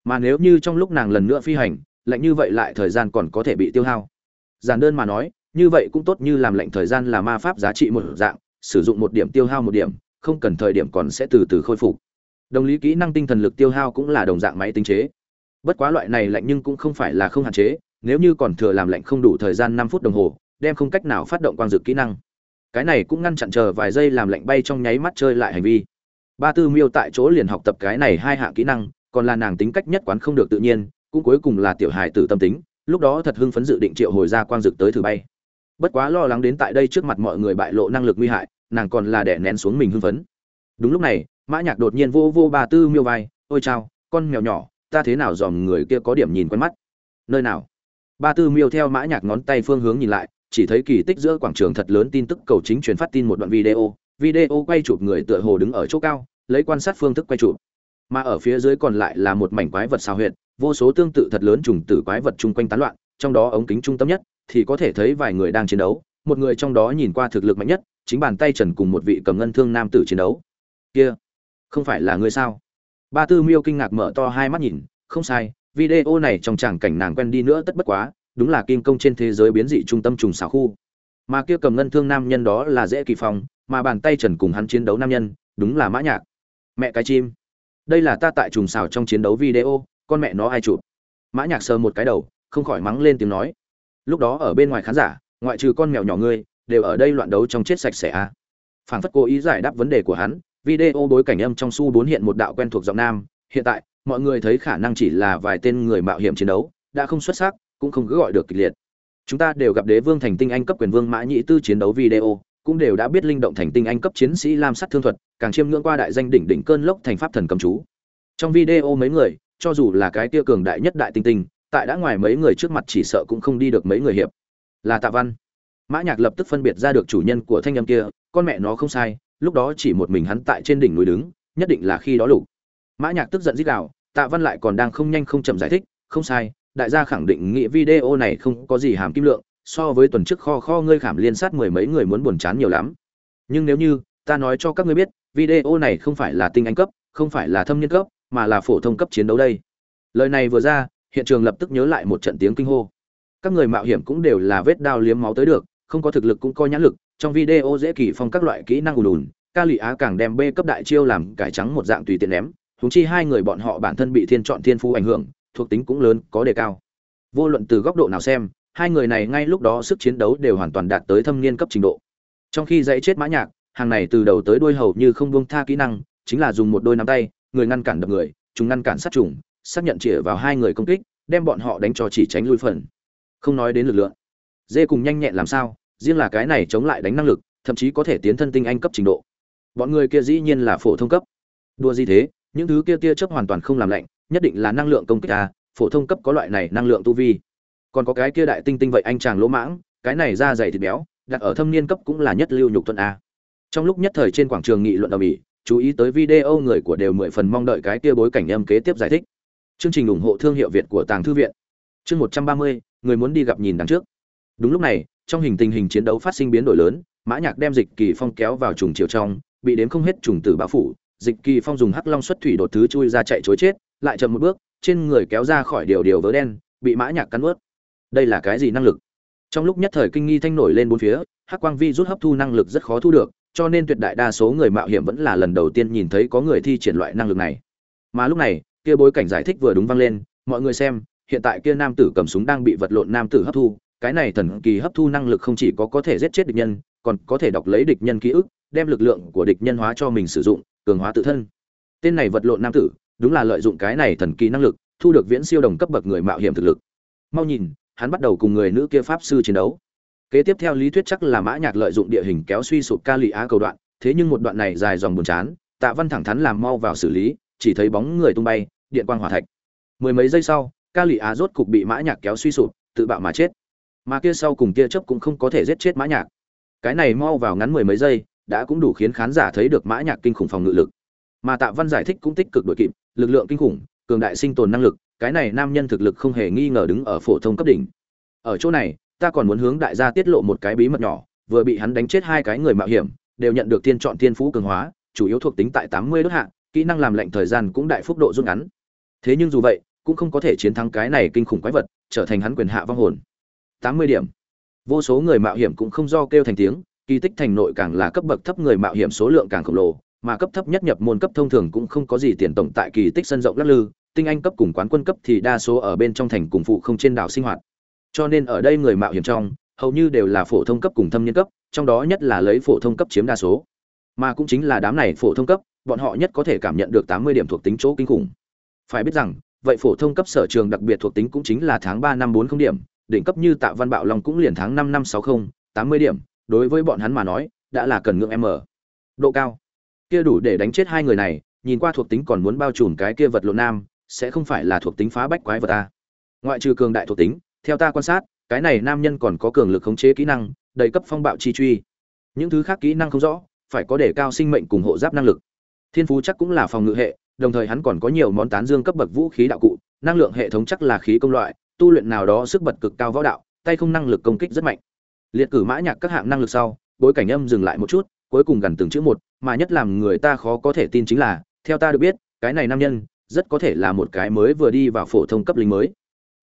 Mà nếu như trong lúc nàng lần nữa phi hành, lệnh như vậy lại thời gian còn có thể bị tiêu hao. Giản đơn mà nói, như vậy cũng tốt như làm lệnh thời gian là ma pháp giá trị một dạng, sử dụng một điểm tiêu hao một điểm, không cần thời điểm còn sẽ từ từ khôi phục. Đồng lý kỹ năng tinh thần lực tiêu hao cũng là đồng dạng máy tính chế. Bất quá loại này lệnh nhưng cũng không phải là không hạn chế, nếu như còn thừa làm lệnh không đủ thời gian năm phút đồng hồ, đem không cách nào phát động quang dự kỹ năng cái này cũng ngăn chặn chờ vài giây làm lệnh bay trong nháy mắt chơi lại hành vi. Ba tư miêu tại chỗ liền học tập cái này hai hạng kỹ năng, còn là nàng tính cách nhất quán không được tự nhiên, cũng cuối cùng là tiểu hài tử tâm tính, lúc đó thật hưng phấn dự định triệu hồi ra quang dực tới thử bay. Bất quá lo lắng đến tại đây trước mặt mọi người bại lộ năng lực nguy hại, nàng còn là đẻ nén xuống mình hưng phấn. Đúng lúc này, mã nhạc đột nhiên vô vô ba tư miêu vai, ôi chao, con mèo nhỏ, ta thế nào dòm người kia có điểm nhìn quen mắt. Nơi nào? Ba tư miêu theo mã nhạc ngón tay phương hướng nhìn lại chỉ thấy kỳ tích giữa quảng trường thật lớn tin tức cầu chính truyền phát tin một đoạn video video quay chụp người tựa hồ đứng ở chỗ cao, lấy quan sát phương thức quay chụp. Mà ở phía dưới còn lại là một mảnh quái vật xào huyệt, vô số tương tự thật lớn trùng tử quái vật chung quanh tán loạn, trong đó ống kính trung tâm nhất thì có thể thấy vài người đang chiến đấu, một người trong đó nhìn qua thực lực mạnh nhất, chính bàn tay trần cùng một vị cầm ngân thương nam tử chiến đấu. Kia, không phải là người sao? Ba tư miêu kinh ngạc mở to hai mắt nhìn, không sai, video này trong tràng cảnh nàng quen đi nữa tất bất quá đúng là kim công trên thế giới biến dị trung tâm trùng xảo khu. Mà kia cầm ngân thương nam nhân đó là dễ kỳ phong, mà bàn tay trần cùng hắn chiến đấu nam nhân, đúng là mã nhạc. Mẹ cái chim. Đây là ta tại trùng xào trong chiến đấu video, con mẹ nó ai chụp. Mã nhạc sờ một cái đầu, không khỏi mắng lên tiếng nói. Lúc đó ở bên ngoài khán giả, ngoại trừ con mèo nhỏ ngươi, đều ở đây loạn đấu trong chết sạch sẽ a phảng phất cố ý giải đáp vấn đề của hắn, video bối cảnh âm trong su bốn hiện một đạo quen thuộc giọng nam. Hiện tại, mọi người thấy khả năng chỉ là vài tên người mạo hiểm chiến đấu, đã không xuất sắc cũng không cứ gọi được kịch liệt. Chúng ta đều gặp đế vương thành tinh anh cấp quyền vương mã nhị tư chiến đấu video, cũng đều đã biết linh động thành tinh anh cấp chiến sĩ lam sắt thương thuật, càng chiêm ngưỡng qua đại danh đỉnh đỉnh cơn lốc thành pháp thần cầm chú. Trong video mấy người, cho dù là cái kia cường đại nhất đại tinh tinh, tại đã ngoài mấy người trước mặt chỉ sợ cũng không đi được mấy người hiệp. Là tạ văn. Mã nhạc lập tức phân biệt ra được chủ nhân của thanh âm kia, con mẹ nó không sai, lúc đó chỉ một mình hắn tại trên đỉnh núi đứng, nhất định là khi đó lục. Mã nhạc tức giận rít gào, tạ văn lại còn đang không nhanh không chậm giải thích, không sai đại gia khẳng định nghĩ video này không có gì hàm kim lượng, so với tuần trước kho kho ngươi khảm liên sát mười mấy người muốn buồn chán nhiều lắm. Nhưng nếu như, ta nói cho các ngươi biết, video này không phải là tinh anh cấp, không phải là thâm niên cấp, mà là phổ thông cấp chiến đấu đây. Lời này vừa ra, hiện trường lập tức nhớ lại một trận tiếng kinh hô. Các người mạo hiểm cũng đều là vết đao liếm máu tới được, không có thực lực cũng có nhãn lực, trong video dễ kỳ phong các loại kỹ năng ùn ùn, ca lụy á càng đem b cấp đại chiêu làm cải trắng một dạng tùy tiện ném húng chi hai người bọn họ bản thân bị thiên chọn thiên phú ảnh hưởng thuộc tính cũng lớn, có đề cao. Vô luận từ góc độ nào xem, hai người này ngay lúc đó sức chiến đấu đều hoàn toàn đạt tới thâm niên cấp trình độ. Trong khi dãy chết mã nhạc, hàng này từ đầu tới đuôi hầu như không buông tha kỹ năng, chính là dùng một đôi nắm tay, người ngăn cản đập người, chúng ngăn cản sát trùng, xác nhận chĩa vào hai người công kích, đem bọn họ đánh cho chỉ tránh lui phần. Không nói đến lực lượng. Dê cùng nhanh nhẹn làm sao, riêng là cái này chống lại đánh năng lực, thậm chí có thể tiến thân tinh anh cấp trình độ. Bọn người kia dĩ nhiên là phổ thông cấp. Đua gì thế, những thứ kia tia chớp hoàn toàn không làm lạnh nhất định là năng lượng công kích a phổ thông cấp có loại này năng lượng tu vi. Còn có cái kia đại tinh tinh vậy anh chàng lỗ mãng, cái này da dày thịt béo, đặt ở thâm niên cấp cũng là nhất lưu nhục thuận a. Trong lúc nhất thời trên quảng trường nghị luận ở mỹ chú ý tới video người của đều mười phần mong đợi cái kia bối cảnh âm kế tiếp giải thích. Chương trình ủng hộ thương hiệu việt của tàng thư viện. Chương một trăm ba mươi, người muốn đi gặp nhìn đằng trước. Đúng lúc này, trong hình tình hình chiến đấu phát sinh biến đổi lớn, mã nhạc đem dịch kỳ phong kéo vào trùng chiều trong, bị đếm không hết trùng tử bao phủ, dịch kỳ phong dùng hắc long xuất thủy đột thứ chui ra chạy chối chết lại chậm một bước, trên người kéo ra khỏi điều điều vớ đen, bị mã nhạc cắn ướt đây là cái gì năng lực? Trong lúc nhất thời kinh nghi thanh nổi lên bốn phía, hắc quang vi rút hấp thu năng lực rất khó thu được, cho nên tuyệt đại đa số người mạo hiểm vẫn là lần đầu tiên nhìn thấy có người thi triển loại năng lực này. Mà lúc này, kia bối cảnh giải thích vừa đúng vang lên, mọi người xem, hiện tại kia nam tử cầm súng đang bị vật lộn nam tử hấp thu, cái này thần kỳ hấp thu năng lực không chỉ có có thể giết chết địch nhân, còn có thể đọc lấy địch nhân ký ức, đem lực lượng của địch nhân hóa cho mình sử dụng, cường hóa tự thân. Tên này vật lộn nam tử đúng là lợi dụng cái này thần kỳ năng lực, thu được viễn siêu đồng cấp bậc người mạo hiểm thực lực. Mau nhìn, hắn bắt đầu cùng người nữ kia pháp sư chiến đấu. Kế tiếp theo lý thuyết chắc là mã nhạc lợi dụng địa hình kéo suy sụp ca lị á cầu đoạn, thế nhưng một đoạn này dài dòng buồn chán, tạ văn thẳng thắn làm mau vào xử lý, chỉ thấy bóng người tung bay, điện quang hỏa thạch. Mười mấy giây sau, ca lị á rốt cục bị mã nhạc kéo suy sụp, tự bạo mà chết. Mà kia sau cùng kia chớp cũng không có thể giết chết mã nhạc. Cái này mau vào ngắn mười mấy giây, đã cũng đủ khiến khán giả thấy được mã nhạc kinh khủng phòng ngự lực mà tạ văn giải thích cũng tích cực đội kịp, lực lượng kinh khủng, cường đại sinh tồn năng lực, cái này nam nhân thực lực không hề nghi ngờ đứng ở phổ thông cấp đỉnh. Ở chỗ này, ta còn muốn hướng đại gia tiết lộ một cái bí mật nhỏ, vừa bị hắn đánh chết hai cái người mạo hiểm, đều nhận được thiên chọn thiên phú cường hóa, chủ yếu thuộc tính tại tám mươi đốt hạ, kỹ năng làm lệnh thời gian cũng đại phúc độ rút ngắn. Thế nhưng dù vậy, cũng không có thể chiến thắng cái này kinh khủng quái vật, trở thành hắn quyền hạ vong hồn. Tám mươi điểm. Vô số người mạo hiểm cũng không do kêu thành tiếng, kỳ tích thành nội càng là cấp bậc thấp người mạo hiểm số lượng càng khổng lồ mà cấp thấp nhất nhập môn cấp thông thường cũng không có gì tiền tổng tại kỳ tích sân rộng lắc lư, tinh anh cấp cùng quán quân cấp thì đa số ở bên trong thành cùng phụ không trên đảo sinh hoạt. Cho nên ở đây người mạo hiểm trong, hầu như đều là phổ thông cấp cùng thâm niên cấp, trong đó nhất là lấy phổ thông cấp chiếm đa số. Mà cũng chính là đám này phổ thông cấp, bọn họ nhất có thể cảm nhận được tám mươi điểm thuộc tính chỗ kinh khủng. Phải biết rằng, vậy phổ thông cấp sở trường đặc biệt thuộc tính cũng chính là tháng ba năm bốn không điểm, đỉnh cấp như tạ văn bạo long cũng liền tháng năm năm sáu không, tám mươi điểm, đối với bọn hắn mà nói, đã là cần ngưỡng m. Độ cao kia đủ để đánh chết hai người này, nhìn qua thuộc tính còn muốn bao trùm cái kia vật lộn nam, sẽ không phải là thuộc tính phá bách quái vật ta. Ngoại trừ cường đại thuộc tính, theo ta quan sát, cái này nam nhân còn có cường lực khống chế kỹ năng, đầy cấp phong bạo chi truy. Những thứ khác kỹ năng không rõ, phải có để cao sinh mệnh cùng hộ giáp năng lực. Thiên phú chắc cũng là phòng ngự hệ, đồng thời hắn còn có nhiều món tán dương cấp bậc vũ khí đạo cụ, năng lượng hệ thống chắc là khí công loại, tu luyện nào đó sức bật cực cao võ đạo, tay không năng lực công kích rất mạnh. Liệt cử mã nhạc các hạng năng lực sau, bối cảnh âm dừng lại một chút cuối cùng gần từng chữ một, mà nhất làm người ta khó có thể tin chính là, theo ta được biết, cái này nam nhân, rất có thể là một cái mới vừa đi vào phổ thông cấp lính mới.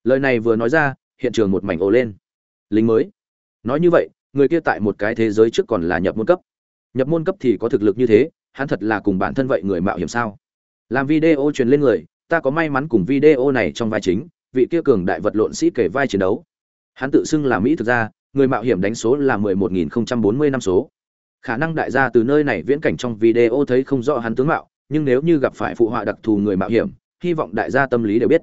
Lời này vừa nói ra, hiện trường một mảnh ồ lên. Lính mới. Nói như vậy, người kia tại một cái thế giới trước còn là nhập môn cấp. Nhập môn cấp thì có thực lực như thế, hắn thật là cùng bản thân vậy người mạo hiểm sao? Làm video truyền lên người, ta có may mắn cùng video này trong vai chính, vị kia cường đại vật lộn sĩ kể vai chiến đấu. Hắn tự xưng là mỹ thực ra người mạo hiểm đánh số là mười một nghìn không trăm bốn mươi năm số khả năng đại gia từ nơi này viễn cảnh trong video thấy không rõ hắn tướng mạo, nhưng nếu như gặp phải phụ họa đặc thù người mạo hiểm, hy vọng đại gia tâm lý đều biết.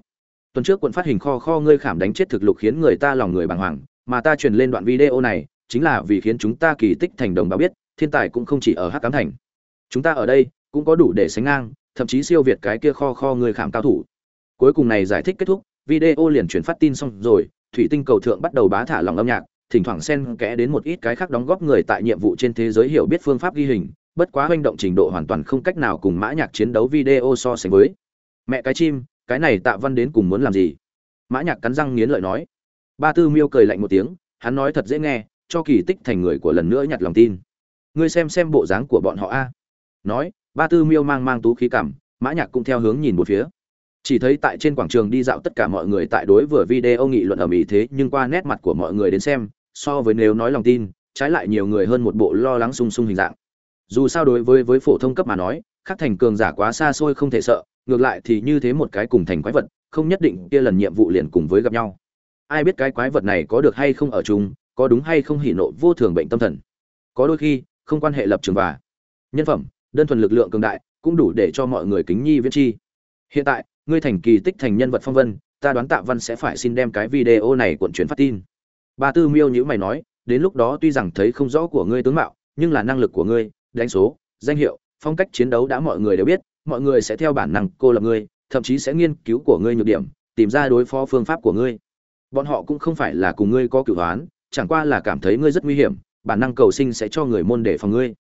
Tuần trước quận phát hình kho kho ngươi khảm đánh chết thực lục khiến người ta lòng người bàng hoàng, mà ta truyền lên đoạn video này, chính là vì khiến chúng ta kỳ tích thành đồng báo biết, thiên tài cũng không chỉ ở hắc cám thành. Chúng ta ở đây, cũng có đủ để sánh ngang, thậm chí siêu việt cái kia kho kho người khảm cao thủ. Cuối cùng này giải thích kết thúc, video liền chuyển phát tin xong rồi, thủy tinh cầu thượng bắt đầu bá thả lòng âm nhạc thỉnh thoảng xen kẽ đến một ít cái khác đóng góp người tại nhiệm vụ trên thế giới hiểu biết phương pháp ghi hình, bất quá hoành động trình độ hoàn toàn không cách nào cùng mã nhạc chiến đấu video so sánh với. Mẹ cái chim, cái này tạ văn đến cùng muốn làm gì? Mã nhạc cắn răng nghiến lợi nói. Ba tư miêu cười lạnh một tiếng, hắn nói thật dễ nghe, cho kỳ tích thành người của lần nữa nhặt lòng tin. Ngươi xem xem bộ dáng của bọn họ a. Nói, ba tư miêu mang mang tú khí cảm, mã nhạc cũng theo hướng nhìn một phía. Chỉ thấy tại trên quảng trường đi dạo tất cả mọi người tại đối vừa video nghị luận ở mỹ thế, nhưng qua nét mặt của mọi người đến xem so với nếu nói lòng tin, trái lại nhiều người hơn một bộ lo lắng sung sung hình dạng. Dù sao đối với với phổ thông cấp mà nói khắc thành cường giả quá xa xôi không thể sợ, ngược lại thì như thế một cái cùng thành quái vật, không nhất định kia lần nhiệm vụ liền cùng với gặp nhau. Ai biết cái quái vật này có được hay không ở chung, có đúng hay không hỉ nộ vô thường bệnh tâm thần. Có đôi khi, không quan hệ lập trường và nhân phẩm, đơn thuần lực lượng cường đại, cũng đủ để cho mọi người kính nhi viễn chi. Hiện tại, ngươi thành kỳ tích thành nhân vật phong vân, ta đoán tạ văn sẽ phải xin đem cái video này cuộn chuyển phát tin ba tư miêu nhíu mày nói đến lúc đó tuy rằng thấy không rõ của ngươi tướng mạo nhưng là năng lực của ngươi đánh số danh hiệu phong cách chiến đấu đã mọi người đều biết mọi người sẽ theo bản năng cô lập ngươi thậm chí sẽ nghiên cứu của ngươi nhược điểm tìm ra đối phó phương pháp của ngươi. Bọn họ cũng không phải là cùng ngươi có cửu oán, chẳng qua là cảm thấy ngươi rất nguy hiểm bản năng cầu sinh sẽ cho người môn để phòng ngươi.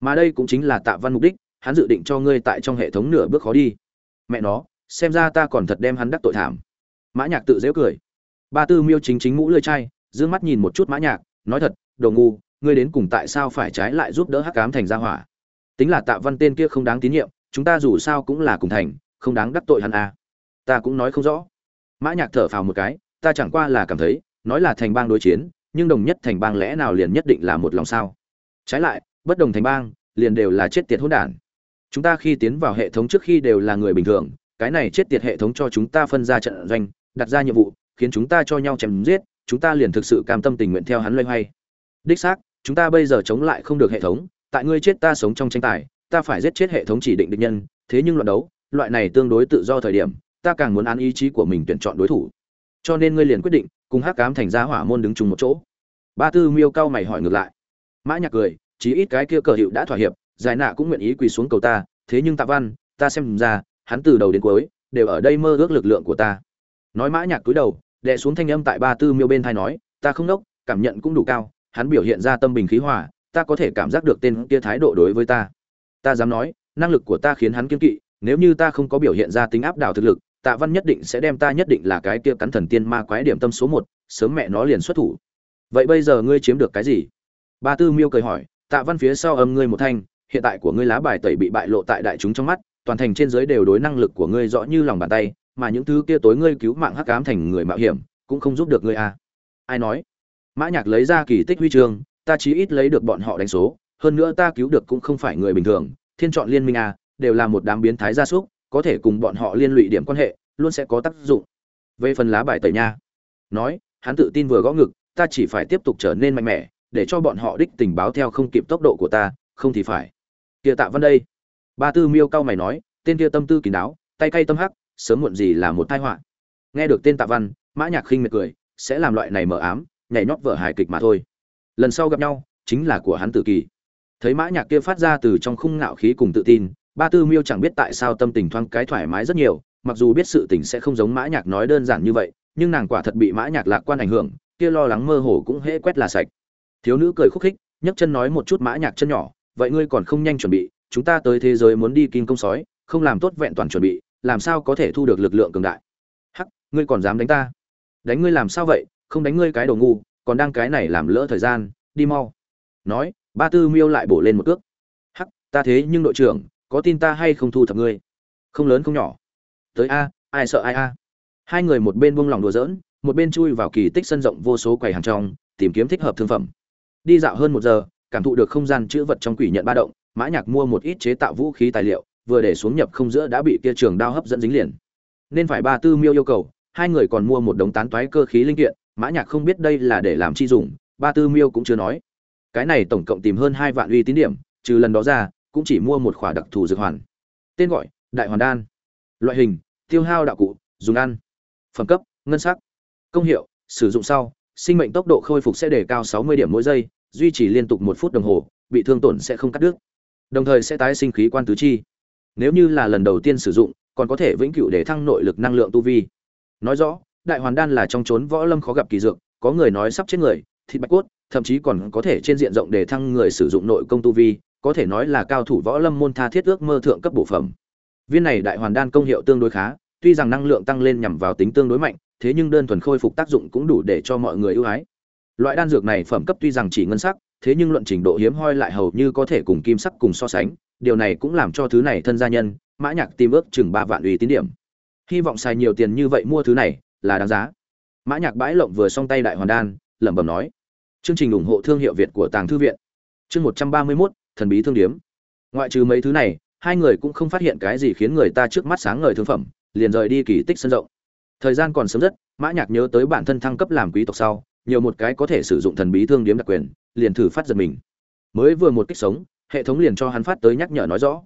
Mà đây cũng chính là tạ văn mục đích hắn dự định cho ngươi tại trong hệ thống nửa bước khó đi. Mẹ nó xem ra ta còn thật đem hắn đắc tội thảm. Mã nhạc tự dễ cười. Ba tư miêu chính chính mũ lưỡi chai dương mắt nhìn một chút mã nhạc, nói thật, đồ ngu, ngươi đến cùng tại sao phải trái lại giúp đỡ hắc ám thành gia hỏa? Tính là tạ văn tên kia không đáng tín nhiệm, chúng ta dù sao cũng là cùng thành, không đáng đắc tội hắn à. ta cũng nói không rõ. Mã nhạc thở phào một cái, ta chẳng qua là cảm thấy, nói là thành bang đối chiến, nhưng đồng nhất thành bang lẽ nào liền nhất định là một lòng sao? Trái lại, bất đồng thành bang, liền đều là chết tiệt hỗn đản. Chúng ta khi tiến vào hệ thống trước khi đều là người bình thường, cái này chết tiệt hệ thống cho chúng ta phân ra trận doanh, đặt ra nhiệm vụ, khiến chúng ta cho nhau chém giết chúng ta liền thực sự cam tâm tình nguyện theo hắn loay hoay. Đích xác, chúng ta bây giờ chống lại không được hệ thống, tại ngươi chết ta sống trong tranh tài, ta phải giết chết hệ thống chỉ định định nhân, thế nhưng loạn đấu, loại này tương đối tự do thời điểm, ta càng muốn án ý chí của mình tuyển chọn đối thủ. Cho nên ngươi liền quyết định, cùng hắc cám thành ra hỏa môn đứng chung một chỗ. Ba tư miêu cao mày hỏi ngược lại. Mã nhạc cười, chí ít cái kia cờ hiệu đã thỏa hiệp, giải nạ cũng nguyện ý quỳ xuống cầu ta, thế nhưng tạ văn, ta xem ra, hắn từ đầu đến cuối, đều ở đây mơ ước lực lượng của ta. Nói mã nhạc cúi đầu đệ xuống thanh âm tại ba tư miêu bên thai nói, ta không nốc, cảm nhận cũng đủ cao, hắn biểu hiện ra tâm bình khí hòa, ta có thể cảm giác được tên kia thái độ đối với ta. Ta dám nói, năng lực của ta khiến hắn kiên kỵ, nếu như ta không có biểu hiện ra tính áp đảo thực lực, tạ văn nhất định sẽ đem ta nhất định là cái kia cắn thần tiên ma quái điểm tâm số một, sớm mẹ nó liền xuất thủ. Vậy bây giờ ngươi chiếm được cái gì? Ba tư miêu cười hỏi, tạ văn phía sau âm ngươi một thanh, hiện tại của ngươi lá bài tẩy bị bại lộ tại đại chúng trong mắt, toàn thành trên dưới đều đối năng lực của ngươi rõ như lòng bàn tay mà những thứ kia tối ngươi cứu mạng hắc ám thành người mạo hiểm, cũng không giúp được ngươi à. Ai nói? Mã nhạc lấy ra kỳ tích huy chương, ta chí ít lấy được bọn họ đánh số, hơn nữa ta cứu được cũng không phải người bình thường, thiên chọn liên minh à đều là một đám biến thái gia súc, có thể cùng bọn họ liên lụy điểm quan hệ, luôn sẽ có tác dụng. Về phần lá bài tẩy nha. Nói, hắn tự tin vừa gõ ngực, ta chỉ phải tiếp tục trở nên mạnh mẽ, để cho bọn họ đích tình báo theo không kịp tốc độ của ta, không thì phải. Kia tạ văn đây. Ba tư miêu cao mày nói, tên kia tâm tư kỳ đáo, tay cay tâm hắc sớm muộn gì là một tai họa. Nghe được tên tạ văn, mã nhạc khinh miệt cười, sẽ làm loại này mở ám, nhảy nhót vở hài kịch mà thôi. Lần sau gặp nhau, chính là của hắn tự kỳ. Thấy mã nhạc kia phát ra từ trong khung ngạo khí cùng tự tin, ba tư miêu chẳng biết tại sao tâm tình thoáng cái thoải mái rất nhiều, mặc dù biết sự tình sẽ không giống mã nhạc nói đơn giản như vậy, nhưng nàng quả thật bị mã nhạc lạc quan ảnh hưởng, kia lo lắng mơ hồ cũng hễ quét là sạch. Thiếu nữ cười khúc khích, nhấc chân nói một chút mã nhạc chân nhỏ, vậy ngươi còn không nhanh chuẩn bị, chúng ta tới thế giới muốn đi kinh công sói, không làm tốt vẹn toàn chuẩn bị làm sao có thể thu được lực lượng cường đại? Hắc, ngươi còn dám đánh ta? Đánh ngươi làm sao vậy? Không đánh ngươi cái đồ ngu, còn đang cái này làm lỡ thời gian, đi mau. Nói, ba tư miêu lại bổ lên một cước. Hắc, ta thế nhưng đội trưởng, có tin ta hay không thu thập ngươi? Không lớn không nhỏ. Tới a, ai sợ ai a? Hai người một bên buông lòng đùa giỡn, một bên chui vào kỳ tích sân rộng vô số quầy hàng trong, tìm kiếm thích hợp thương phẩm. Đi dạo hơn một giờ, cảm thụ được không gian chữ vật trong quỷ nhận ba động, mã nhạc mua một ít chế tạo vũ khí tài liệu vừa để xuống nhập không giữa đã bị kia trường đao hấp dẫn dính liền. Nên phải ba tư miêu yêu cầu, hai người còn mua một đống tán toái cơ khí linh kiện, mã nhạc không biết đây là để làm chi dùng, ba tư miêu cũng chưa nói. Cái này tổng cộng tìm hơn hai vạn uy tín điểm, trừ lần đó ra, cũng chỉ mua một khỏa đặc thù dược hoàn. Tên gọi, đại hoàn đan. Loại hình, tiêu hao đạo cụ, dùng ăn. Phẩm cấp, ngân sắc. Công hiệu, sử dụng sau, sinh mệnh tốc độ khôi phục sẽ đề cao 60 điểm mỗi giây, duy trì liên tục một phút đồng hồ, bị thương tổn sẽ không cắt đứt. Đồng thời sẽ tái sinh khí quan tứ chi nếu như là lần đầu tiên sử dụng, còn có thể vĩnh cửu để thăng nội lực năng lượng tu vi. Nói rõ, đại hoàn đan là trong chốn võ lâm khó gặp kỳ dược, có người nói sắp chết người, thịt bạch cốt, thậm chí còn có thể trên diện rộng để thăng người sử dụng nội công tu vi, có thể nói là cao thủ võ lâm môn tha thiết ước mơ thượng cấp bổ phẩm. Viên này đại hoàn đan công hiệu tương đối khá, tuy rằng năng lượng tăng lên nhằm vào tính tương đối mạnh, thế nhưng đơn thuần khôi phục tác dụng cũng đủ để cho mọi người ưu ái. Loại đan dược này phẩm cấp tuy rằng chỉ ngân sắc thế nhưng luận trình độ hiếm hoi lại hầu như có thể cùng kim sắc cùng so sánh điều này cũng làm cho thứ này thân gia nhân mã nhạc tìm ước chừng ba vạn uy tín điểm. Hy vọng xài nhiều tiền như vậy mua thứ này là đáng giá. Mã nhạc bãi lộng vừa xong tay đại hoàn đan lẩm bẩm nói. Chương trình ủng hộ thương hiệu việt của tàng thư viện. Chương một trăm ba mươi 131, thần bí thương điếm. Ngoại trừ mấy thứ này hai người cũng không phát hiện cái gì khiến người ta trước mắt sáng ngời thương phẩm liền rời đi kỳ tích sân rộng. Thời gian còn sớm rất mã nhạc nhớ tới bản thân thăng cấp làm quý tộc sau nhiều một cái có thể sử dụng thần bí thương điếm đặc quyền liền thử phát giật mình. Mới vừa một kích sống, hệ thống liền cho hắn phát tới nhắc nhở nói rõ.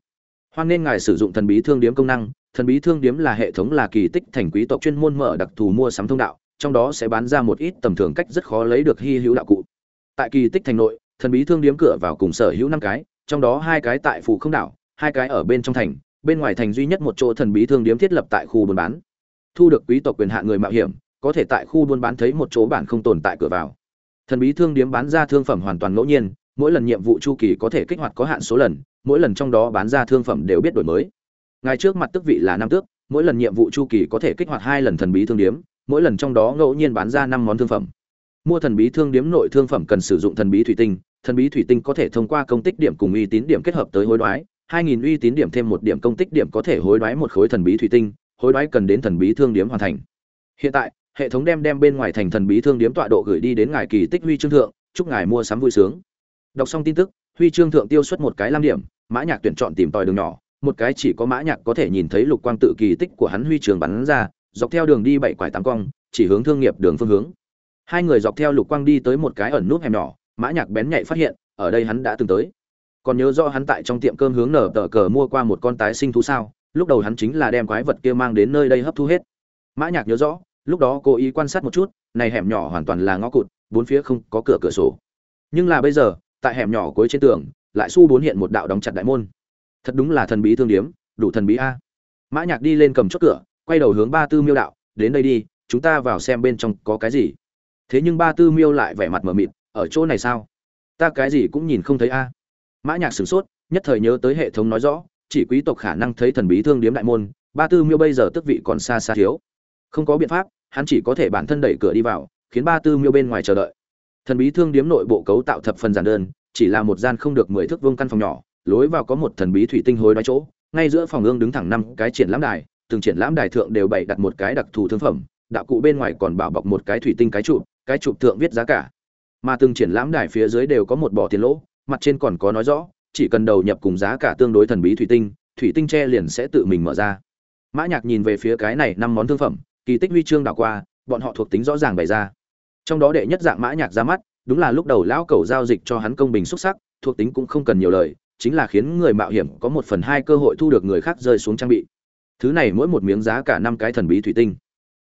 Hoan nên ngài sử dụng thần bí thương điếm công năng, thần bí thương điếm là hệ thống là kỳ tích thành quý tộc chuyên môn mở đặc thù mua sắm thông đạo, trong đó sẽ bán ra một ít tầm thường cách rất khó lấy được hy hữu đạo cụ. Tại kỳ tích thành nội, thần bí thương điếm cửa vào cùng sở hữu năm cái, trong đó hai cái tại phủ không đảo, hai cái ở bên trong thành, bên ngoài thành duy nhất một chỗ thần bí thương điếm thiết lập tại khu buôn bán. Thu được quý tộc quyền hạn người mạo hiểm, có thể tại khu buôn bán thấy một chỗ bản không tồn tại cửa vào thần bí thương điếm bán ra thương phẩm hoàn toàn ngẫu nhiên mỗi lần nhiệm vụ chu kỳ có thể kích hoạt có hạn số lần mỗi lần trong đó bán ra thương phẩm đều biết đổi mới Ngay trước mặt tức vị là năm tước mỗi lần nhiệm vụ chu kỳ có thể kích hoạt hai lần thần bí thương điếm mỗi lần trong đó ngẫu nhiên bán ra năm món thương phẩm mua thần bí thương điếm nội thương phẩm cần sử dụng thần bí thủy tinh thần bí thủy tinh có thể thông qua công tích điểm cùng uy tín điểm kết hợp tới hối đoái 2000 uy tín điểm thêm một điểm công tích điểm có thể hối đoái một khối thần bí thủy tinh, hối đoái cần đến thần bí thương Điếm hoàn thành. Hiện tại, hệ thống đem đem bên ngoài thành thần bí thương điểm tọa độ gửi đi đến ngài kỳ tích huy chương thượng, chúc ngài mua sắm vui sướng. Đọc xong tin tức, huy chương thượng tiêu xuất một cái lam điểm, Mã Nhạc tuyển chọn tìm tòi đường nhỏ, một cái chỉ có Mã Nhạc có thể nhìn thấy lục quang tự kỳ tích của hắn huy trường bắn ra, dọc theo đường đi bảy quải tám cong, chỉ hướng thương nghiệp đường phương hướng. Hai người dọc theo lục quang đi tới một cái ẩn nút hẻm nhỏ, Mã Nhạc bén nhạy phát hiện, ở đây hắn đã từng tới còn nhớ rõ hắn tại trong tiệm cơm hướng nở tờ cờ mua qua một con tái sinh thú sao lúc đầu hắn chính là đem quái vật kia mang đến nơi đây hấp thu hết mã nhạc nhớ rõ lúc đó cố ý quan sát một chút, này hẻm nhỏ hoàn toàn là ngõ cụt, bốn phía không có cửa cửa sổ. Nhưng là bây giờ, tại hẻm nhỏ cuối trên tường, lại su bốn hiện một đạo đóng chặt đại môn. Thật đúng là thần bí thương điếm, đủ thần bí a. Mã nhạc đi lên cầm chốt cửa, quay đầu hướng ba tư miêu đạo, đến đây đi, chúng ta vào xem bên trong có cái gì. Thế nhưng ba tư miêu lại vẻ mặt mờ mịt, ở chỗ này sao? Ta cái gì cũng nhìn không thấy a. Mã nhạc sửng sốt, nhất thời nhớ tới hệ thống nói rõ, chỉ quý tộc khả năng thấy thần bí thương điếm đại môn, ba tư miêu bây giờ tức vị còn xa xa thiếu. Không có biện pháp hắn chỉ có thể bản thân đẩy cửa đi vào, khiến ba tư miêu bên ngoài chờ đợi. Thần bí thương điếm nội bộ cấu tạo thập phần giản đơn, chỉ là một gian không được mười thước vuông căn phòng nhỏ, lối vào có một thần bí thủy tinh hối đoái chỗ, ngay giữa phòng ương đứng thẳng năm cái triển lãm đài, từng triển lãm đài thượng đều bày đặt một cái đặc thù thương phẩm, đạo cụ bên ngoài còn bảo bọc một cái thủy tinh cái trụ cái trụ thượng viết giá cả. Mà từng triển lãm đài phía dưới đều có một bỏ tiền lỗ, mặt trên còn có nói rõ, chỉ cần đầu nhập cùng giá cả tương đối thần bí thủy tinh thủy tinh tre liền sẽ tự mình mở ra. Mã nhạc nhìn về phía cái này năm món thương phẩm kỳ tích huy chương đảo qua, bọn họ thuộc tính rõ ràng bày ra. Trong đó đệ nhất dạng mã nhạc ra mắt, đúng là lúc đầu lão cầu giao dịch cho hắn công bình xuất sắc, thuộc tính cũng không cần nhiều lời, chính là khiến người mạo hiểm có một phần hai cơ hội thu được người khác rơi xuống trang bị. Thứ này mỗi một miếng giá cả năm cái thần bí thủy tinh.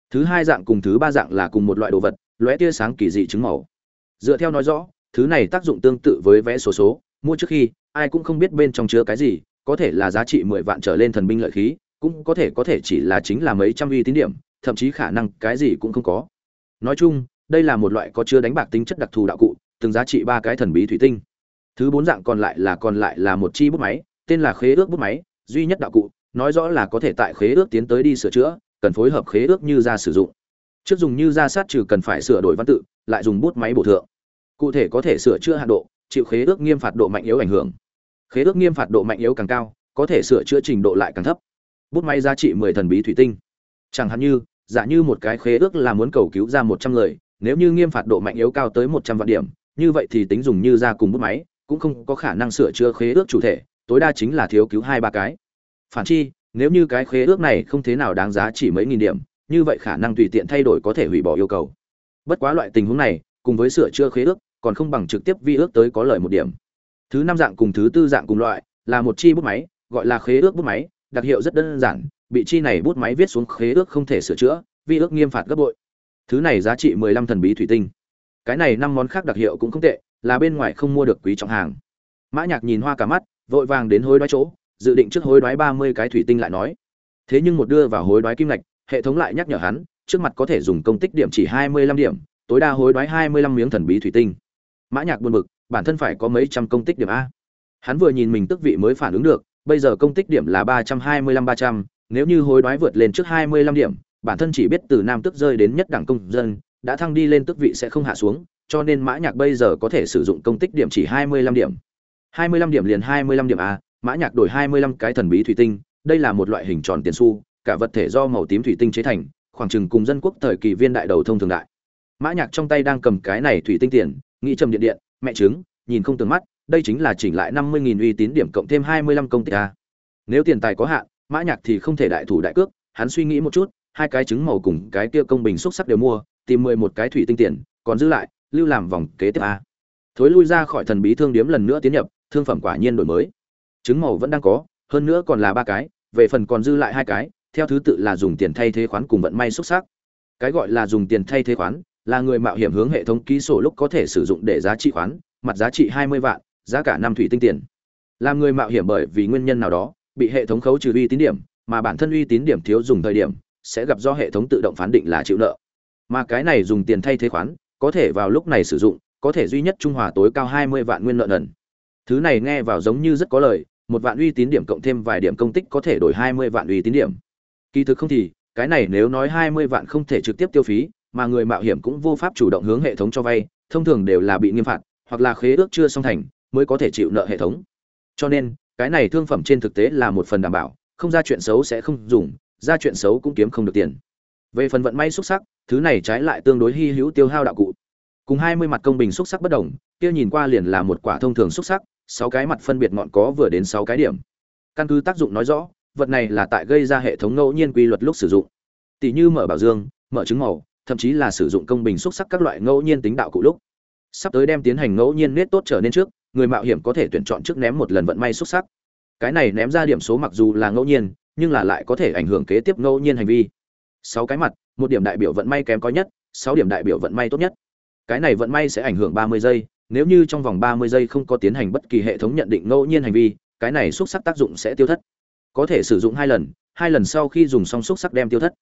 Thứ hai dạng cùng thứ ba dạng là cùng một loại đồ vật, lóe tia sáng kỳ dị chứng màu. Dựa theo nói rõ, thứ này tác dụng tương tự với vé số số, mua trước khi, ai cũng không biết bên trong chứa cái gì, có thể là giá trị mười vạn trở lên thần binh lợi khí, cũng có thể có thể chỉ là chính là mấy trăm uy tín điểm thậm chí khả năng cái gì cũng không có. Nói chung, đây là một loại có chứa đánh bạc tính chất đặc thù đạo cụ, từng giá trị ba cái thần bí thủy tinh. Thứ bốn dạng còn lại là còn lại là một chi bút máy, tên là khế ước bút máy, duy nhất đạo cụ, nói rõ là có thể tại khế ước tiến tới đi sửa chữa, cần phối hợp khế ước như ra sử dụng. Trước dùng như ra sát trừ cần phải sửa đổi văn tự, lại dùng bút máy bổ thượng. Cụ thể có thể sửa chữa hạ độ, chịu khế ước nghiêm phạt độ mạnh yếu ảnh hưởng. Khế ước nghiêm phạt độ mạnh yếu càng cao, có thể sửa chữa trình độ lại càng thấp. Bút máy giá trị mười thần bí thủy tinh. Chẳng hạn như giả như một cái khế ước là muốn cầu cứu ra một trăm người, nếu như nghiêm phạt độ mạnh yếu cao tới một trăm vạn điểm, như vậy thì tính dùng như ra cùng bút máy, cũng không có khả năng sửa chữa khế ước chủ thể, tối đa chính là thiếu cứu hai ba cái. Phản chi, nếu như cái khế ước này không thế nào đáng giá chỉ mấy nghìn điểm, như vậy khả năng tùy tiện thay đổi có thể hủy bỏ yêu cầu. Bất quá loại tình huống này, cùng với sửa chữa khế ước, còn không bằng trực tiếp vi ước tới có lợi một điểm. Thứ năm dạng cùng thứ tư dạng cùng loại, là một chi bút máy, gọi là khế ước bút máy, đặc hiệu rất đơn giản bị chi này bút máy viết xuống khế ước không thể sửa chữa, vi ước nghiêm phạt gấp bội. Thứ này giá trị mười lăm thần bí thủy tinh. Cái này năm món khác đặc hiệu cũng không tệ, là bên ngoài không mua được quý trọng hàng. Mã nhạc nhìn hoa cả mắt, vội vàng đến hối đoái chỗ, dự định trước hối đoái ba mươi cái thủy tinh lại nói. Thế nhưng một đưa vào hối đoái kim ngạch, hệ thống lại nhắc nhở hắn, trước mặt có thể dùng công tích điểm chỉ hai mươi lăm điểm, tối đa hối đoái hai mươi lăm miếng thần bí thủy tinh. Mã nhạc buồn bực, bản thân phải có mấy trăm công tích điểm a. Hắn vừa nhìn mình tức vị mới phản ứng được, bây giờ công tích điểm là ba trăm hai mươi lăm ba trăm nếu như hối đoái vượt lên trước hai mươi lăm điểm bản thân chỉ biết từ nam tước rơi đến nhất đẳng công dân đã thăng đi lên tước vị sẽ không hạ xuống cho nên mã nhạc bây giờ có thể sử dụng công tích điểm chỉ 25 điểm. 25 điểm liền 25 điểm a, mã nhạc đổi 25 cái thần bí thủy tinh, đây là một loại hình tròn tiền xu, cả vật thể do màu tím thủy tinh chế thành, khoảng chừng cùng dân quốc thời kỳ viên đại đầu thông thường đại. Mã nhạc trong tay đang cầm cái này thủy tinh tiền, nghĩ trầm điện điện, mẹ trứng, nhìn không tưởng mắt, đây chính là chỉnh lại 50000 uy tín điểm cộng thêm 25 công tích a. Nếu tiền tài có hạn, mã nhạc thì không thể đại thủ đại cước, hắn suy nghĩ một chút, hai cái trứng màu cùng cái kia công bình xúc sắc đều mua, tìm 11 cái thủy tinh tiền, còn giữ lại, lưu làm vòng kế tiếp a. Thối lui ra khỏi thần bí thương điếm lần nữa tiến nhập, thương phẩm quả nhiên đổi mới. Trứng màu vẫn đang có, hơn nữa còn là ba cái, về phần còn dư lại hai cái, theo thứ tự là dùng tiền thay thế khoán cùng vận may xuất sắc. Cái gọi là dùng tiền thay thế khoán, là người mạo hiểm hướng hệ thống ký sổ lúc có thể sử dụng để giá trị khoán, mặt giá trị 20 vạn, giá cả năm thủy tinh tiền. Làm người mạo hiểm bởi vì nguyên nhân nào đó, bị hệ thống khấu trừ uy tín điểm, mà bản thân uy tín điểm thiếu dùng thời điểm, sẽ gặp do hệ thống tự động phán định là chịu nợ. Mà cái này dùng tiền thay thế khoán, có thể vào lúc này sử dụng, có thể duy nhất trung hòa tối cao 20 vạn nguyên nợ nần. Thứ này nghe vào giống như rất có lời, một vạn uy tín điểm cộng thêm vài điểm công tích có thể đổi 20 vạn uy tín điểm. Kỳ thực không thì, cái này nếu nói 20 vạn không thể trực tiếp tiêu phí, mà người mạo hiểm cũng vô pháp chủ động hướng hệ thống cho vay, thông thường đều là bị nghiêm phạt, hoặc là khế ước chưa xong thành, mới có thể chịu nợ hệ thống. Cho nên, cái này thương phẩm trên thực tế là một phần đảm bảo, không ra chuyện xấu sẽ không dùng, ra chuyện xấu cũng kiếm không được tiền. Về phần vận may xuất sắc, thứ này trái lại tương đối hy hữu tiêu hao đạo cụ. Cùng 20 mặt công bình xuất sắc bất đồng, kia nhìn qua liền là một quả thông thường xuất sắc, sáu cái mặt phân biệt ngọn có vừa đến sáu cái điểm. Căn cứ tác dụng nói rõ, vật này là tại gây ra hệ thống ngẫu nhiên quy luật lúc sử dụng. Tỷ như mở bảo dương, mở trứng màu, thậm chí là sử dụng công bình xuất sắc các loại ngẫu nhiên tính đạo cụ lúc. Sắp tới đem tiến hành ngẫu nhiên nết tốt trở nên trước, người mạo hiểm có thể tuyển chọn trước ném một lần vận may xuất sắc. Cái này ném ra điểm số mặc dù là ngẫu nhiên, nhưng là lại có thể ảnh hưởng kế tiếp ngẫu nhiên hành vi. Sáu cái mặt, một điểm đại biểu vận may kém có nhất, sáu điểm đại biểu vận may tốt nhất. Cái này vận may sẽ ảnh hưởng 30 giây, nếu như trong vòng 30 giây không có tiến hành bất kỳ hệ thống nhận định ngẫu nhiên hành vi, cái này xúc sắc tác dụng sẽ tiêu thất. Có thể sử dụng hai lần, hai lần sau khi dùng xong xúc sắc đem tiêu thất.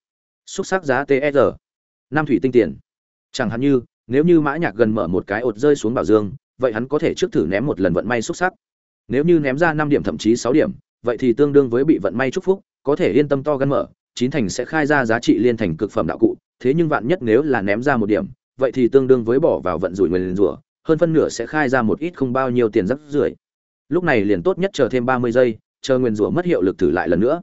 Xúc sắc giá tsr năm thủy tinh tiền. Chẳng hạn như, nếu như Mã Nhạc gần mở một cái ột rơi xuống bảo dương, vậy hắn có thể trước thử ném một lần vận may xuất sắc. Nếu như ném ra 5 điểm thậm chí 6 điểm, vậy thì tương đương với bị vận may chúc phúc, có thể yên tâm to gan mở, chín thành sẽ khai ra giá trị liên thành cực phẩm đạo cụ, thế nhưng vạn nhất nếu là ném ra một điểm, vậy thì tương đương với bỏ vào vận rủi nguyên rủa, hơn phân nửa sẽ khai ra một ít không bao nhiêu tiền rắc rưởi. Lúc này liền tốt nhất chờ thêm 30 giây, chờ nguyên rủa mất hiệu lực thử lại lần nữa.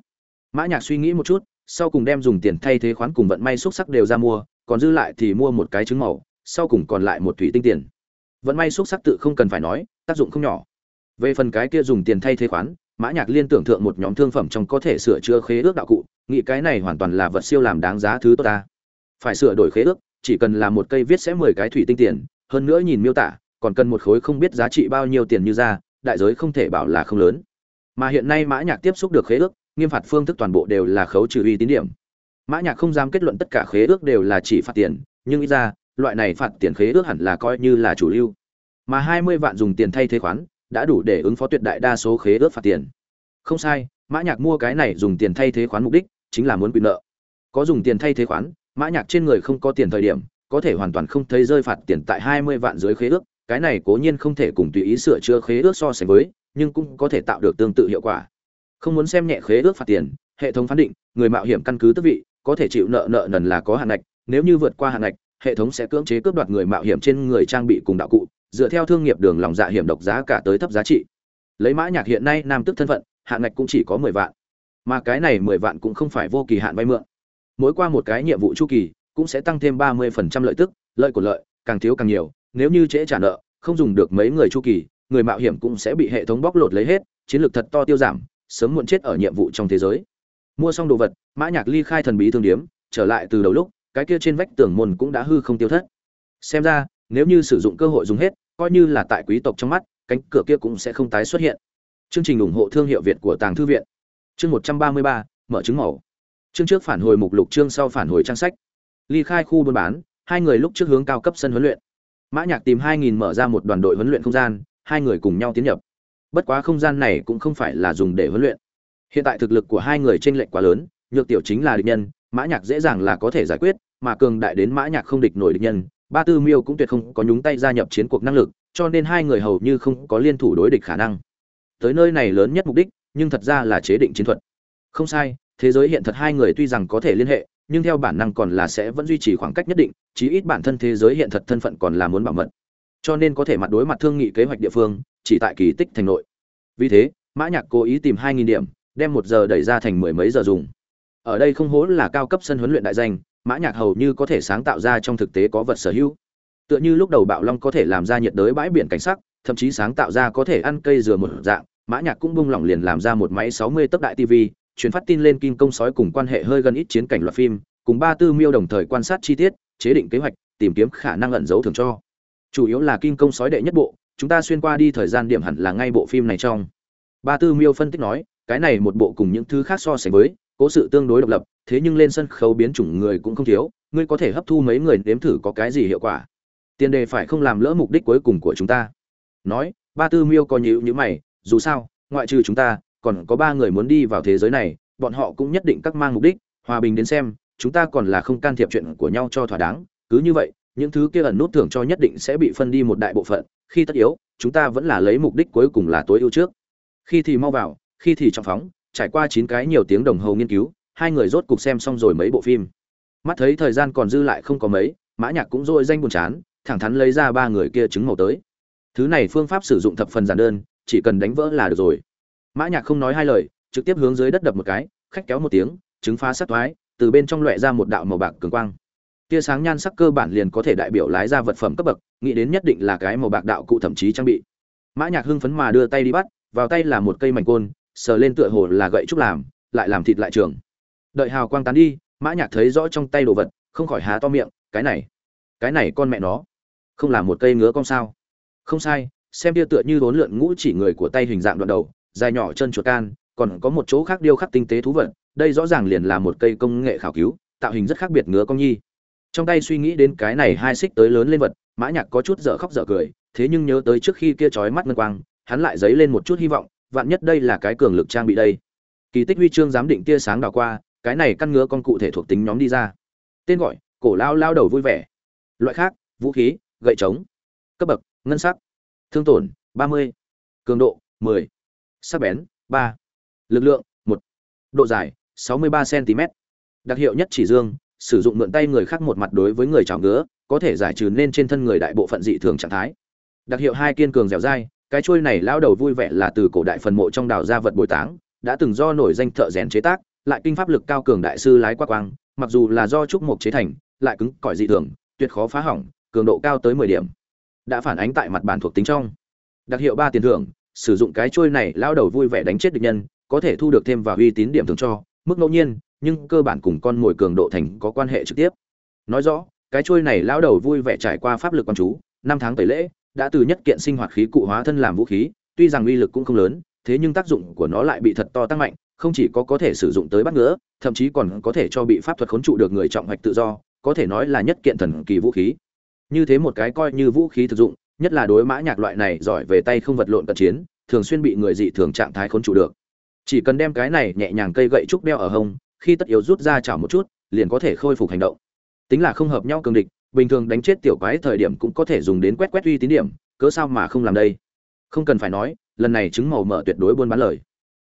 Mã Nhạc suy nghĩ một chút, sau cùng đem dùng tiền thay thế khoán cùng vận may xúc sắc đều ra mua, còn dư lại thì mua một cái trứng màu, sau cùng còn lại một thủy tinh tiền. Vẫn may xúc sắc tự không cần phải nói, tác dụng không nhỏ. Về phần cái kia dùng tiền thay thế khoán, Mã Nhạc liên tưởng thượng một nhóm thương phẩm trong có thể sửa chữa khế ước đạo cụ, nghĩ cái này hoàn toàn là vật siêu làm đáng giá thứ tốt ta. Phải sửa đổi khế ước, chỉ cần là một cây viết sẽ 10 cái thủy tinh tiền, hơn nữa nhìn miêu tả, còn cần một khối không biết giá trị bao nhiêu tiền như ra, đại giới không thể bảo là không lớn. Mà hiện nay Mã Nhạc tiếp xúc được khế ước, nghiêm phạt phương thức toàn bộ đều là khấu trừ uy tín điểm. Mã Nhạc không dám kết luận tất cả khế ước đều là chỉ phạt tiền, nhưng ít ra, loại này phạt tiền khế ước hẳn là coi như là chủ lưu. Mà 20 vạn dùng tiền thay thế khoán, đã đủ để ứng phó tuyệt đại đa số khế ước phạt tiền. Không sai, Mã Nhạc mua cái này dùng tiền thay thế khoán mục đích chính là muốn quy nợ. Có dùng tiền thay thế khoán, Mã Nhạc trên người không có tiền thời điểm, có thể hoàn toàn không thấy rơi phạt tiền tại 20 vạn dưới khế ước, cái này cố nhiên không thể cùng tùy ý sửa chữa khế ước so sánh với, nhưng cũng có thể tạo được tương tự hiệu quả. Không muốn xem nhẹ khế ước phạt tiền, hệ thống phán định, người mạo hiểm căn cứ tước vị, có thể chịu nợ nợ nần là có hạn ngạch, nếu như vượt qua hạn ngạch, hệ thống sẽ cưỡng chế cướp đoạt người mạo hiểm trên người trang bị cùng đạo cụ, dựa theo thương nghiệp đường lòng dạ hiểm độc giá cả tới thấp giá trị. Lấy Mã Nhạc hiện nay nam tức thân phận, hạn ngạch cũng chỉ có 10 vạn. Mà cái này 10 vạn cũng không phải vô kỳ hạn vay mượn. Mỗi qua một cái nhiệm vụ chu kỳ, cũng sẽ tăng thêm 30% lợi tức, lợi của lợi, càng thiếu càng nhiều, nếu như trễ trả nợ, không dùng được mấy người chu kỳ, người mạo hiểm cũng sẽ bị hệ thống bóc lột lấy hết, chiến lược thật to tiêu giảm, sớm muộn chết ở nhiệm vụ trong thế giới. Mua xong đồ vật, Mã Nhạc ly khai thần bí thương điếm, trở lại từ đầu lúc, cái kia trên vách tường môn cũng đã hư không tiêu thất. Xem ra, nếu như sử dụng cơ hội dùng hết, coi như là tại quý tộc trong mắt, cánh cửa kia cũng sẽ không tái xuất hiện. Chương trình ủng hộ thương hiệu Việt của Tàng thư viện. Chương 133, mở chứng màu. Chương trước phản hồi mục lục chương sau phản hồi trang sách. Ly khai khu buôn bán, hai người lúc trước hướng cao cấp sân huấn luyện. Mã Nhạc tìm 2000 mở ra một đoàn đội huấn luyện không gian, hai người cùng nhau tiến nhập. Bất quá không gian này cũng không phải là dùng để huấn luyện. Hiện tại thực lực của hai người chênh lệch quá lớn, nhược tiểu chính là địch nhân, Mã Nhạc dễ dàng là có thể giải quyết, mà cường đại đến Mã Nhạc không địch nổi địch nhân, Ba Tư Miêu cũng tuyệt không có nhúng tay gia nhập chiến cuộc năng lực, cho nên hai người hầu như không có liên thủ đối địch khả năng. Tới nơi này lớn nhất mục đích nhưng thật ra là chế định chiến thuật. Không sai thế giới hiện thật hai người tuy rằng có thể liên hệ nhưng theo bản năng còn là sẽ vẫn duy trì khoảng cách nhất định chí ít bản thân thế giới hiện thật thân phận còn là muốn bảo mật. Cho nên có thể mặt đối mặt thương nghị kế hoạch địa phương chỉ tại kỳ tích thành nội. Vì thế mã nhạc cố ý tìm hai nghìn điểm đem một giờ đẩy ra thành mười mấy giờ dùng ở đây không hố là cao cấp sân huấn luyện đại danh, mã nhạc hầu như có thể sáng tạo ra trong thực tế có vật sở hữu. Tựa như lúc đầu bạo long có thể làm ra nhiệt đới bãi biển cảnh sắc, thậm chí sáng tạo ra có thể ăn cây dừa một dạng, mã nhạc cũng bung lỏng liền làm ra một máy 60 tấc đại tv truyền phát tin lên kim công sói cùng quan hệ hơi gần ít chiến cảnh loạt phim, cùng ba tư miêu đồng thời quan sát chi tiết, chế định kế hoạch, tìm kiếm khả năng ẩn giấu thường cho. Chủ yếu là kim công sói đệ nhất bộ, chúng ta xuyên qua đi thời gian điểm hẳn là ngay bộ phim này trong. Ba tư miêu phân tích nói, cái này một bộ cùng những thứ khác so sánh với cố sự tương đối độc lập, thế nhưng lên sân khấu biến chủng người cũng không thiếu, ngươi có thể hấp thu mấy người nếm thử có cái gì hiệu quả. Tiền đề phải không làm lỡ mục đích cuối cùng của chúng ta? Nói, ba tư miêu có nhíu nhữ mày, dù sao, ngoại trừ chúng ta, còn có ba người muốn đi vào thế giới này, bọn họ cũng nhất định các mang mục đích, hòa bình đến xem, chúng ta còn là không can thiệp chuyện của nhau cho thỏa đáng, cứ như vậy, những thứ kia ẩn nút thưởng cho nhất định sẽ bị phân đi một đại bộ phận, khi tất yếu, chúng ta vẫn là lấy mục đích cuối cùng là tối ưu trước. Khi thì mau vào, khi thì trọng phóng trải qua chín cái nhiều tiếng đồng hồ nghiên cứu, hai người rốt cục xem xong rồi mấy bộ phim. Mắt thấy thời gian còn dư lại không có mấy, mã nhạc cũng dội danh buồn chán, thẳng thắn lấy ra ba người kia chứng màu tới. Thứ này phương pháp sử dụng thập phần giản đơn, chỉ cần đánh vỡ là được rồi. Mã nhạc không nói hai lời, trực tiếp hướng dưới đất đập một cái, khách kéo một tiếng, trứng phá sát thoái, từ bên trong loẹ ra một đạo màu bạc cường quang. Tia sáng nhan sắc cơ bản liền có thể đại biểu lái ra vật phẩm cấp bậc, nghĩ đến nhất định là cái màu bạc đạo cụ thậm chí trang bị. Mã nhạc hưng phấn mà đưa tay đi bắt, vào tay là một cây mảnh côn sờ lên tựa hồ là gậy trúc làm, lại làm thịt lại trường. Đợi hào quang tán đi, mã nhạc thấy rõ trong tay đồ vật, không khỏi há to miệng, cái này cái này con mẹ nó, không là một cây ngứa con sao? Không sai, xem kia tựa như bốn lượn ngũ chỉ người của tay hình dạng đoạn đầu, dài nhỏ chân chuột can, còn có một chỗ khác điêu khắc tinh tế thú vật, đây rõ ràng liền là một cây công nghệ khảo cứu, tạo hình rất khác biệt ngứa con nhi. Trong tay suy nghĩ đến cái này hai xích tới lớn lên vật, mã nhạc có chút dở khóc dở cười, thế nhưng nhớ tới trước khi kia chói mắt ngân quang, hắn lại dấy lên một chút hy vọng vạn nhất đây là cái cường lực trang bị đây kỳ tích huy chương giám định tia sáng đảo qua, cái này căn ngứa con cụ thể thuộc tính nhóm đi ra tên gọi, cổ lao lao đầu vui vẻ loại khác, vũ khí, gậy trống cấp bậc, ngân sắc thương tổn 30. cường độ 10. sắc bén 3. lực lượng 1. độ dài 63 cm đặc hiệu nhất chỉ dương, sử dụng mượn tay người khác một mặt đối với người chảo ngứa, có thể giải trừ nên trên thân người đại bộ phận dị thường trạng thái đặc hiệu hai kiên cường dẻo dai cái chuôi này lao đầu vui vẻ là từ cổ đại phần mộ trong đào ra vật bồi táng, đã từng do nổi danh thợ rèn chế tác, lại kinh pháp lực cao cường đại sư lái qua quang, mặc dù là do trúc mộc chế thành, lại cứng cỏi dị thường, tuyệt khó phá hỏng, cường độ cao tới 10 điểm. Đã phản ánh tại mặt bản thuộc tính trong. Đặc hiệu ba tiền thưởng, sử dụng cái chuôi này lao đầu vui vẻ đánh chết địch nhân, có thể thu được thêm vào uy tín điểm thưởng cho, mức ngẫu nhiên, nhưng cơ bản cùng con mồi cường độ thành có quan hệ trực tiếp. Nói rõ, cái chuôi này lao đầu vui vẻ trải qua pháp lực quan chú, năm tháng tẩy lễ đã từ nhất kiện sinh hoạt khí cụ hóa thân làm vũ khí, tuy rằng uy lực cũng không lớn, thế nhưng tác dụng của nó lại bị thật to tăng mạnh, không chỉ có có thể sử dụng tới bắt ngứa thậm chí còn có thể cho bị pháp thuật khốn trụ được người trọng hoạch tự do, có thể nói là nhất kiện thần kỳ vũ khí. Như thế một cái coi như vũ khí thực dụng, nhất là đối mã nhạc loại này giỏi về tay không vật lộn cận chiến, thường xuyên bị người dị thường trạng thái khốn trụ được. Chỉ cần đem cái này nhẹ nhàng cây gậy trúc đeo ở hông, khi tất yếu rút ra chảo một chút, liền có thể khôi phục hành động. Tính là không hợp nhau cường địch bình thường đánh chết tiểu quái thời điểm cũng có thể dùng đến quét quét uy tín điểm, cớ sao mà không làm đây? Không cần phải nói, lần này trứng màu mở tuyệt đối buôn bán lời.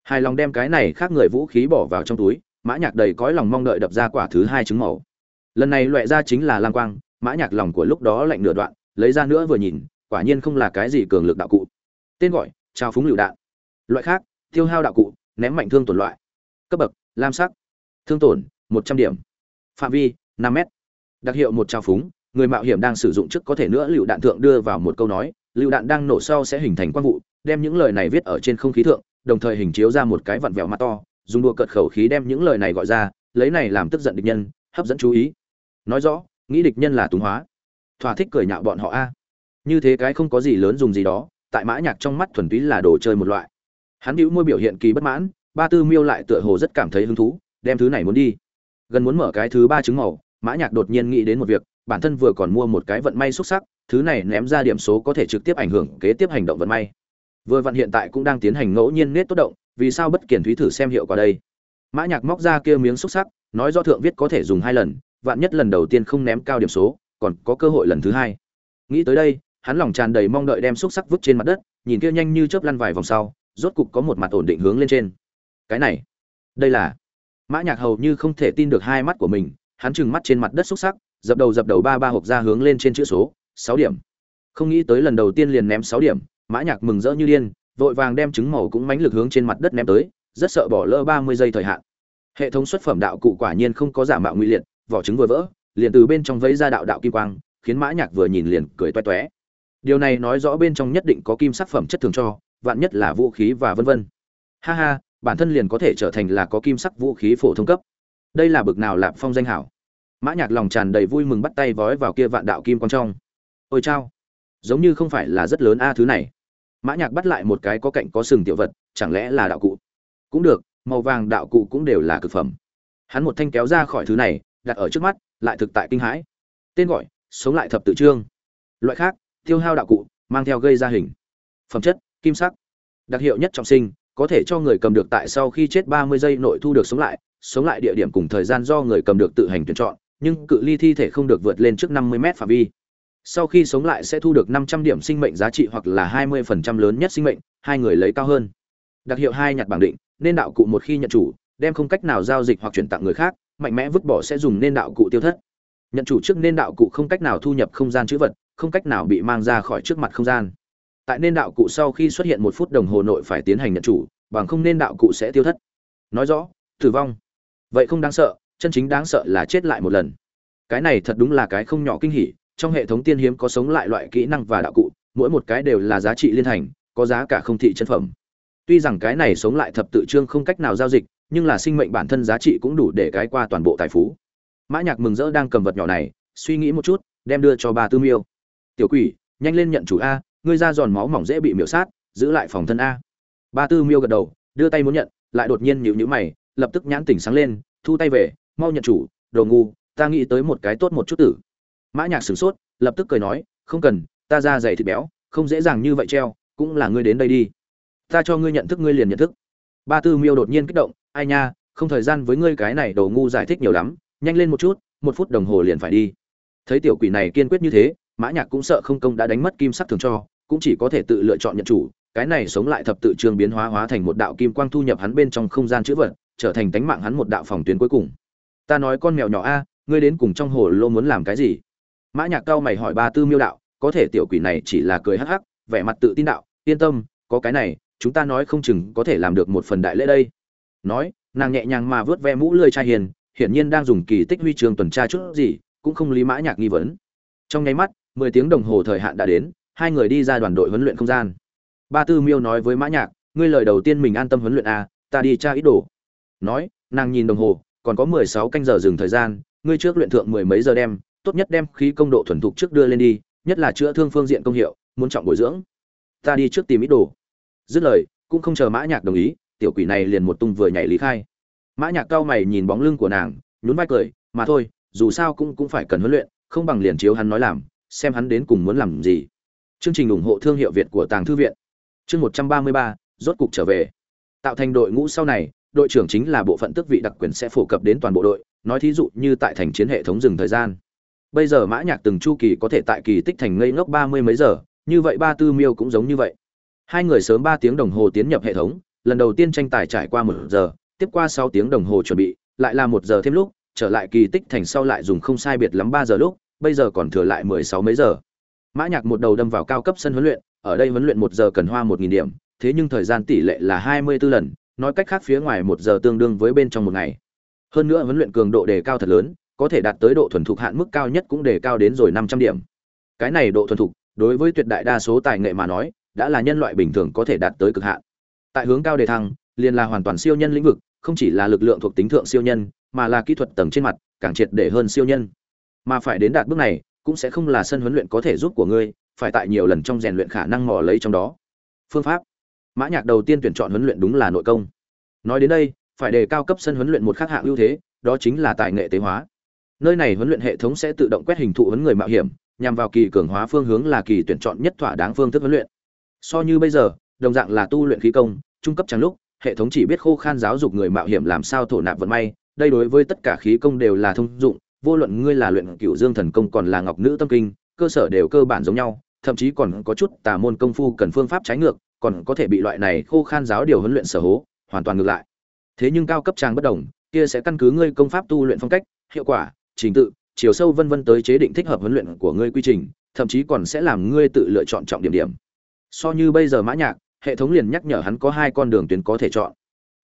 Hài lòng đem cái này khác người vũ khí bỏ vào trong túi, mã nhạc đầy cõi lòng mong đợi đập ra quả thứ hai trứng màu. Lần này loại ra chính là lang quang, mã nhạc lòng của lúc đó lạnh nửa đoạn, lấy ra nữa vừa nhìn, quả nhiên không là cái gì cường lực đạo cụ. Tên gọi trao phúng lựu đạn. Loại khác, tiêu hao đạo cụ, ném mạnh thương tổn loại. Cấp bậc, lam sắc. Thương tổn, một trăm điểm. Phạm vi, năm mét đặc hiệu một trao phúng, người mạo hiểm đang sử dụng trước có thể nữa lựu đạn thượng đưa vào một câu nói, lựu đạn đang nổ sau sẽ hình thành quang vụ, đem những lời này viết ở trên không khí thượng, đồng thời hình chiếu ra một cái vặn vẹo mặt to, dùng đua cợt khẩu khí đem những lời này gọi ra, lấy này làm tức giận địch nhân, hấp dẫn chú ý. Nói rõ, nghĩ địch nhân là túng hóa. Thỏa thích cười nhạo bọn họ a. Như thế cái không có gì lớn dùng gì đó, tại mã nhạc trong mắt thuần túy là đồ chơi một loại. Hắn bĩu môi biểu hiện kỳ bất mãn, ba tư miêu lại tựa hồ rất cảm thấy hứng thú, đem thứ này muốn đi. Gần muốn mở cái thứ ba trứng màu mã nhạc đột nhiên nghĩ đến một việc, bản thân vừa còn mua một cái vận may xuất sắc, thứ này ném ra điểm số có thể trực tiếp ảnh hưởng kế tiếp hành động vận may. Vừa vận hiện tại cũng đang tiến hành ngẫu nhiên nết tốt động, vì sao bất kiển thúy thử xem hiệu quả đây? Mã nhạc móc ra kia miếng xuất sắc, nói do thượng viết có thể dùng hai lần, vạn nhất lần đầu tiên không ném cao điểm số, còn có cơ hội lần thứ hai. Nghĩ tới đây, hắn lòng tràn đầy mong đợi đem xúc sắc vứt trên mặt đất, nhìn kia nhanh như chớp lăn vài vòng sau, rốt cục có một mặt ổn định hướng lên trên. Cái này, đây là mã nhạc hầu như không thể tin được hai mắt của mình hắn trừng mắt trên mặt đất xúc sắc, dập đầu dập đầu ba ba hộp ra hướng lên trên chữ số, sáu điểm. Không nghĩ tới lần đầu tiên liền ném sáu điểm, mã nhạc mừng rỡ như điên, vội vàng đem trứng màu cũng mãnh lực hướng trên mặt đất ném tới, rất sợ bỏ lỡ ba mươi giây thời hạn. Hệ thống xuất phẩm đạo cụ quả nhiên không có giả mạo nguy liệt, vỏ trứng vừa vỡ, liền từ bên trong vẫy ra đạo đạo kim quang, khiến mã nhạc vừa nhìn liền cười toe toé. Điều này nói rõ bên trong nhất định có kim sắc phẩm chất thường cho, vạn nhất là vũ khí và vân vân. Ha ha, bản thân liền có thể trở thành là có kim sắc vũ khí phổ thông cấp đây là bực nào lạp phong danh hảo. Mã nhạc lòng tràn đầy vui mừng bắt tay vói vào kia vạn đạo kim quang trong. Ôi chao, giống như không phải là rất lớn a thứ này. Mã nhạc bắt lại một cái có cạnh có sừng tiểu vật, chẳng lẽ là đạo cụ? Cũng được, màu vàng đạo cụ cũng đều là cực phẩm. Hắn một thanh kéo ra khỏi thứ này, đặt ở trước mắt, lại thực tại kinh hãi. Tên gọi, sống lại thập tự trương. Loại khác, tiêu hao đạo cụ, mang theo gây ra hình. Phẩm chất, kim sắc. Đặc hiệu nhất trọng sinh, có thể cho người cầm được tại sau khi chết 30 giây nội thu được sống lại sống lại địa điểm cùng thời gian do người cầm được tự hành tuyển chọn, nhưng cự ly thi thể không được vượt lên trước 50 mét phạm vi. Sau khi sống lại sẽ thu được 500 điểm sinh mệnh giá trị hoặc là 20% lớn nhất sinh mệnh, hai người lấy cao hơn. Đặc hiệu hai nhặt bảng định, nên đạo cụ một khi nhận chủ, đem không cách nào giao dịch hoặc chuyển tặng người khác, mạnh mẽ vứt bỏ sẽ dùng nên đạo cụ tiêu thất. Nhận chủ trước nên đạo cụ không cách nào thu nhập không gian chữ vật, không cách nào bị mang ra khỏi trước mặt không gian. Tại nên đạo cụ sau khi xuất hiện một phút đồng hồ nội phải tiến hành nhận chủ, bằng không nên đạo cụ sẽ tiêu thất. Nói rõ, tử vong vậy không đáng sợ, chân chính đáng sợ là chết lại một lần. Cái này thật đúng là cái không nhỏ kinh hỉ, trong hệ thống tiên hiếm có sống lại loại kỹ năng và đạo cụ, mỗi một cái đều là giá trị liên thành có giá cả không thị chân phẩm. Tuy rằng cái này sống lại thập tự trương không cách nào giao dịch, nhưng là sinh mệnh bản thân giá trị cũng đủ để cái qua toàn bộ tài phú. Mã nhạc mừng rỡ đang cầm vật nhỏ này, suy nghĩ một chút, đem đưa cho bà tư miêu. Tiểu quỷ, nhanh lên nhận chủ a, ngươi ra giòn máu mỏng dễ bị miểu sát, giữ lại phòng thân a. Ba tư miêu gật đầu, đưa tay muốn nhận, lại đột nhiên nhíu nhíu mày lập tức nhãn tỉnh sáng lên, thu tay về, mau nhận chủ, đồ ngu, ta nghĩ tới một cái tốt một chút tử. Mã nhạc sửng sốt, lập tức cười nói, không cần, ta ra dày thịt béo, không dễ dàng như vậy treo, cũng là ngươi đến đây đi. Ta cho ngươi nhận thức ngươi liền nhận thức. Ba tư miêu đột nhiên kích động, ai nha, không thời gian với ngươi cái này đồ ngu giải thích nhiều lắm, nhanh lên một chút, một phút đồng hồ liền phải đi. Thấy tiểu quỷ này kiên quyết như thế, mã nhạc cũng sợ không công đã đánh mất kim sắc thường cho, cũng chỉ có thể tự lựa chọn nhận chủ. Cái này sống lại thập tự trường biến hóa hóa thành một đạo kim quang thu nhập hắn bên trong không gian chữ vật trở thành tánh mạng hắn một đạo phòng tuyến cuối cùng. Ta nói con mèo nhỏ a ngươi đến cùng trong hồ lô muốn làm cái gì? Mã nhạc cao mày hỏi ba tư miêu đạo có thể tiểu quỷ này chỉ là cười hắc hắc vẻ mặt tự tin đạo yên tâm có cái này chúng ta nói không chừng có thể làm được một phần đại lễ đây. Nói nàng nhẹ nhàng mà vớt ve mũ lưỡi trai hiền hiển nhiên đang dùng kỳ tích huy trường tuần tra chút gì cũng không lý mã nhạc nghi vấn. Trong nháy mắt mười tiếng đồng hồ thời hạn đã đến hai người đi ra đoàn đội huấn luyện không gian. Ba tư miêu nói với mã nhạc ngươi lời đầu tiên mình an tâm huấn luyện a à, ta đi tra ít đồ nói, nàng nhìn đồng hồ, còn có mười sáu canh giờ dừng thời gian, ngươi trước luyện thượng mười mấy giờ đem, tốt nhất đem khí công độ thuần thục trước đưa lên đi, nhất là chữa thương phương diện công hiệu, muốn trọng bồi dưỡng. Ta đi trước tìm ít đồ. Dứt lời, cũng không chờ mã nhạc đồng ý, tiểu quỷ này liền một tung vừa nhảy lý khai. Mã nhạc cao mày nhìn bóng lưng của nàng, nhún vai cười, mà thôi, dù sao cũng cũng phải cần huấn luyện, không bằng liền chiếu hắn nói làm, xem hắn đến cùng muốn làm gì. Chương trình ủng hộ thương hiệu việt của tàng thư viện. Chương một trăm ba mươi ba, rốt cục trở về. Tạo thành đội ngũ sau này đội trưởng chính là bộ phận tước vị đặc quyền sẽ phổ cập đến toàn bộ đội, nói thí dụ như tại thành chiến hệ thống dừng thời gian. Bây giờ mã nhạc từng chu kỳ có thể tại kỳ tích thành ngây ngốc ba mươi mấy giờ, như vậy ba tư miêu cũng giống như vậy. Hai người sớm ba tiếng đồng hồ tiến nhập hệ thống, lần đầu tiên tranh tài trải qua một giờ, tiếp qua sáu tiếng đồng hồ chuẩn bị, lại là một giờ thêm lúc, trở lại kỳ tích thành sau lại dùng không sai biệt lắm ba giờ lúc, bây giờ còn thừa lại mười sáu mấy giờ. Mã nhạc một đầu đâm vào cao cấp sân huấn luyện, ở đây huấn luyện một giờ cần hoa một nghìn điểm, thế nhưng thời gian tỷ lệ là hai mươi 24 lần nói cách khác phía ngoài một giờ tương đương với bên trong một ngày. Hơn nữa huấn luyện cường độ đề cao thật lớn, có thể đạt tới độ thuần thục hạn mức cao nhất cũng đề cao đến rồi năm trăm điểm. Cái này độ thuần thục, đối với tuyệt đại đa số tài nghệ mà nói, đã là nhân loại bình thường có thể đạt tới cực hạn. Tại hướng cao đề thăng, liền là hoàn toàn siêu nhân lĩnh vực, không chỉ là lực lượng thuộc tính thượng siêu nhân, mà là kỹ thuật tầng trên mặt, càng triệt để hơn siêu nhân. Mà phải đến đạt bước này, cũng sẽ không là sân huấn luyện có thể giúp của ngươi, phải tại nhiều lần trong rèn luyện khả năng mò lấy trong đó. Phương pháp mã nhạc đầu tiên tuyển chọn huấn luyện đúng là nội công. Nói đến đây, phải đề cao cấp sân huấn luyện một khác hạng ưu thế, đó chính là tài nghệ tế hóa. Nơi này huấn luyện hệ thống sẽ tự động quét hình thụ huấn người mạo hiểm, nhằm vào kỳ cường hóa phương hướng là kỳ tuyển chọn nhất thỏa đáng phương thức huấn luyện. So như bây giờ, đồng dạng là tu luyện khí công, trung cấp chẳng lúc, hệ thống chỉ biết khô khan giáo dục người mạo hiểm làm sao thổ nạp vận may, đây đối với tất cả khí công đều là thông dụng, vô luận ngươi là luyện cửu dương thần công còn là ngọc nữ tâm kinh, cơ sở đều cơ bản giống nhau, thậm chí còn có chút tà môn công phu cần phương pháp trái ngược còn có thể bị loại này khô khan giáo điều huấn luyện sở hố, hoàn toàn ngược lại. Thế nhưng cao cấp trang bất đồng, kia sẽ căn cứ ngươi công pháp tu luyện phong cách, hiệu quả, trình tự, chiều sâu vân vân tới chế định thích hợp huấn luyện của ngươi quy trình, thậm chí còn sẽ làm ngươi tự lựa chọn trọng điểm điểm. So như bây giờ mã nhạc, hệ thống liền nhắc nhở hắn có hai con đường tuyến có thể chọn.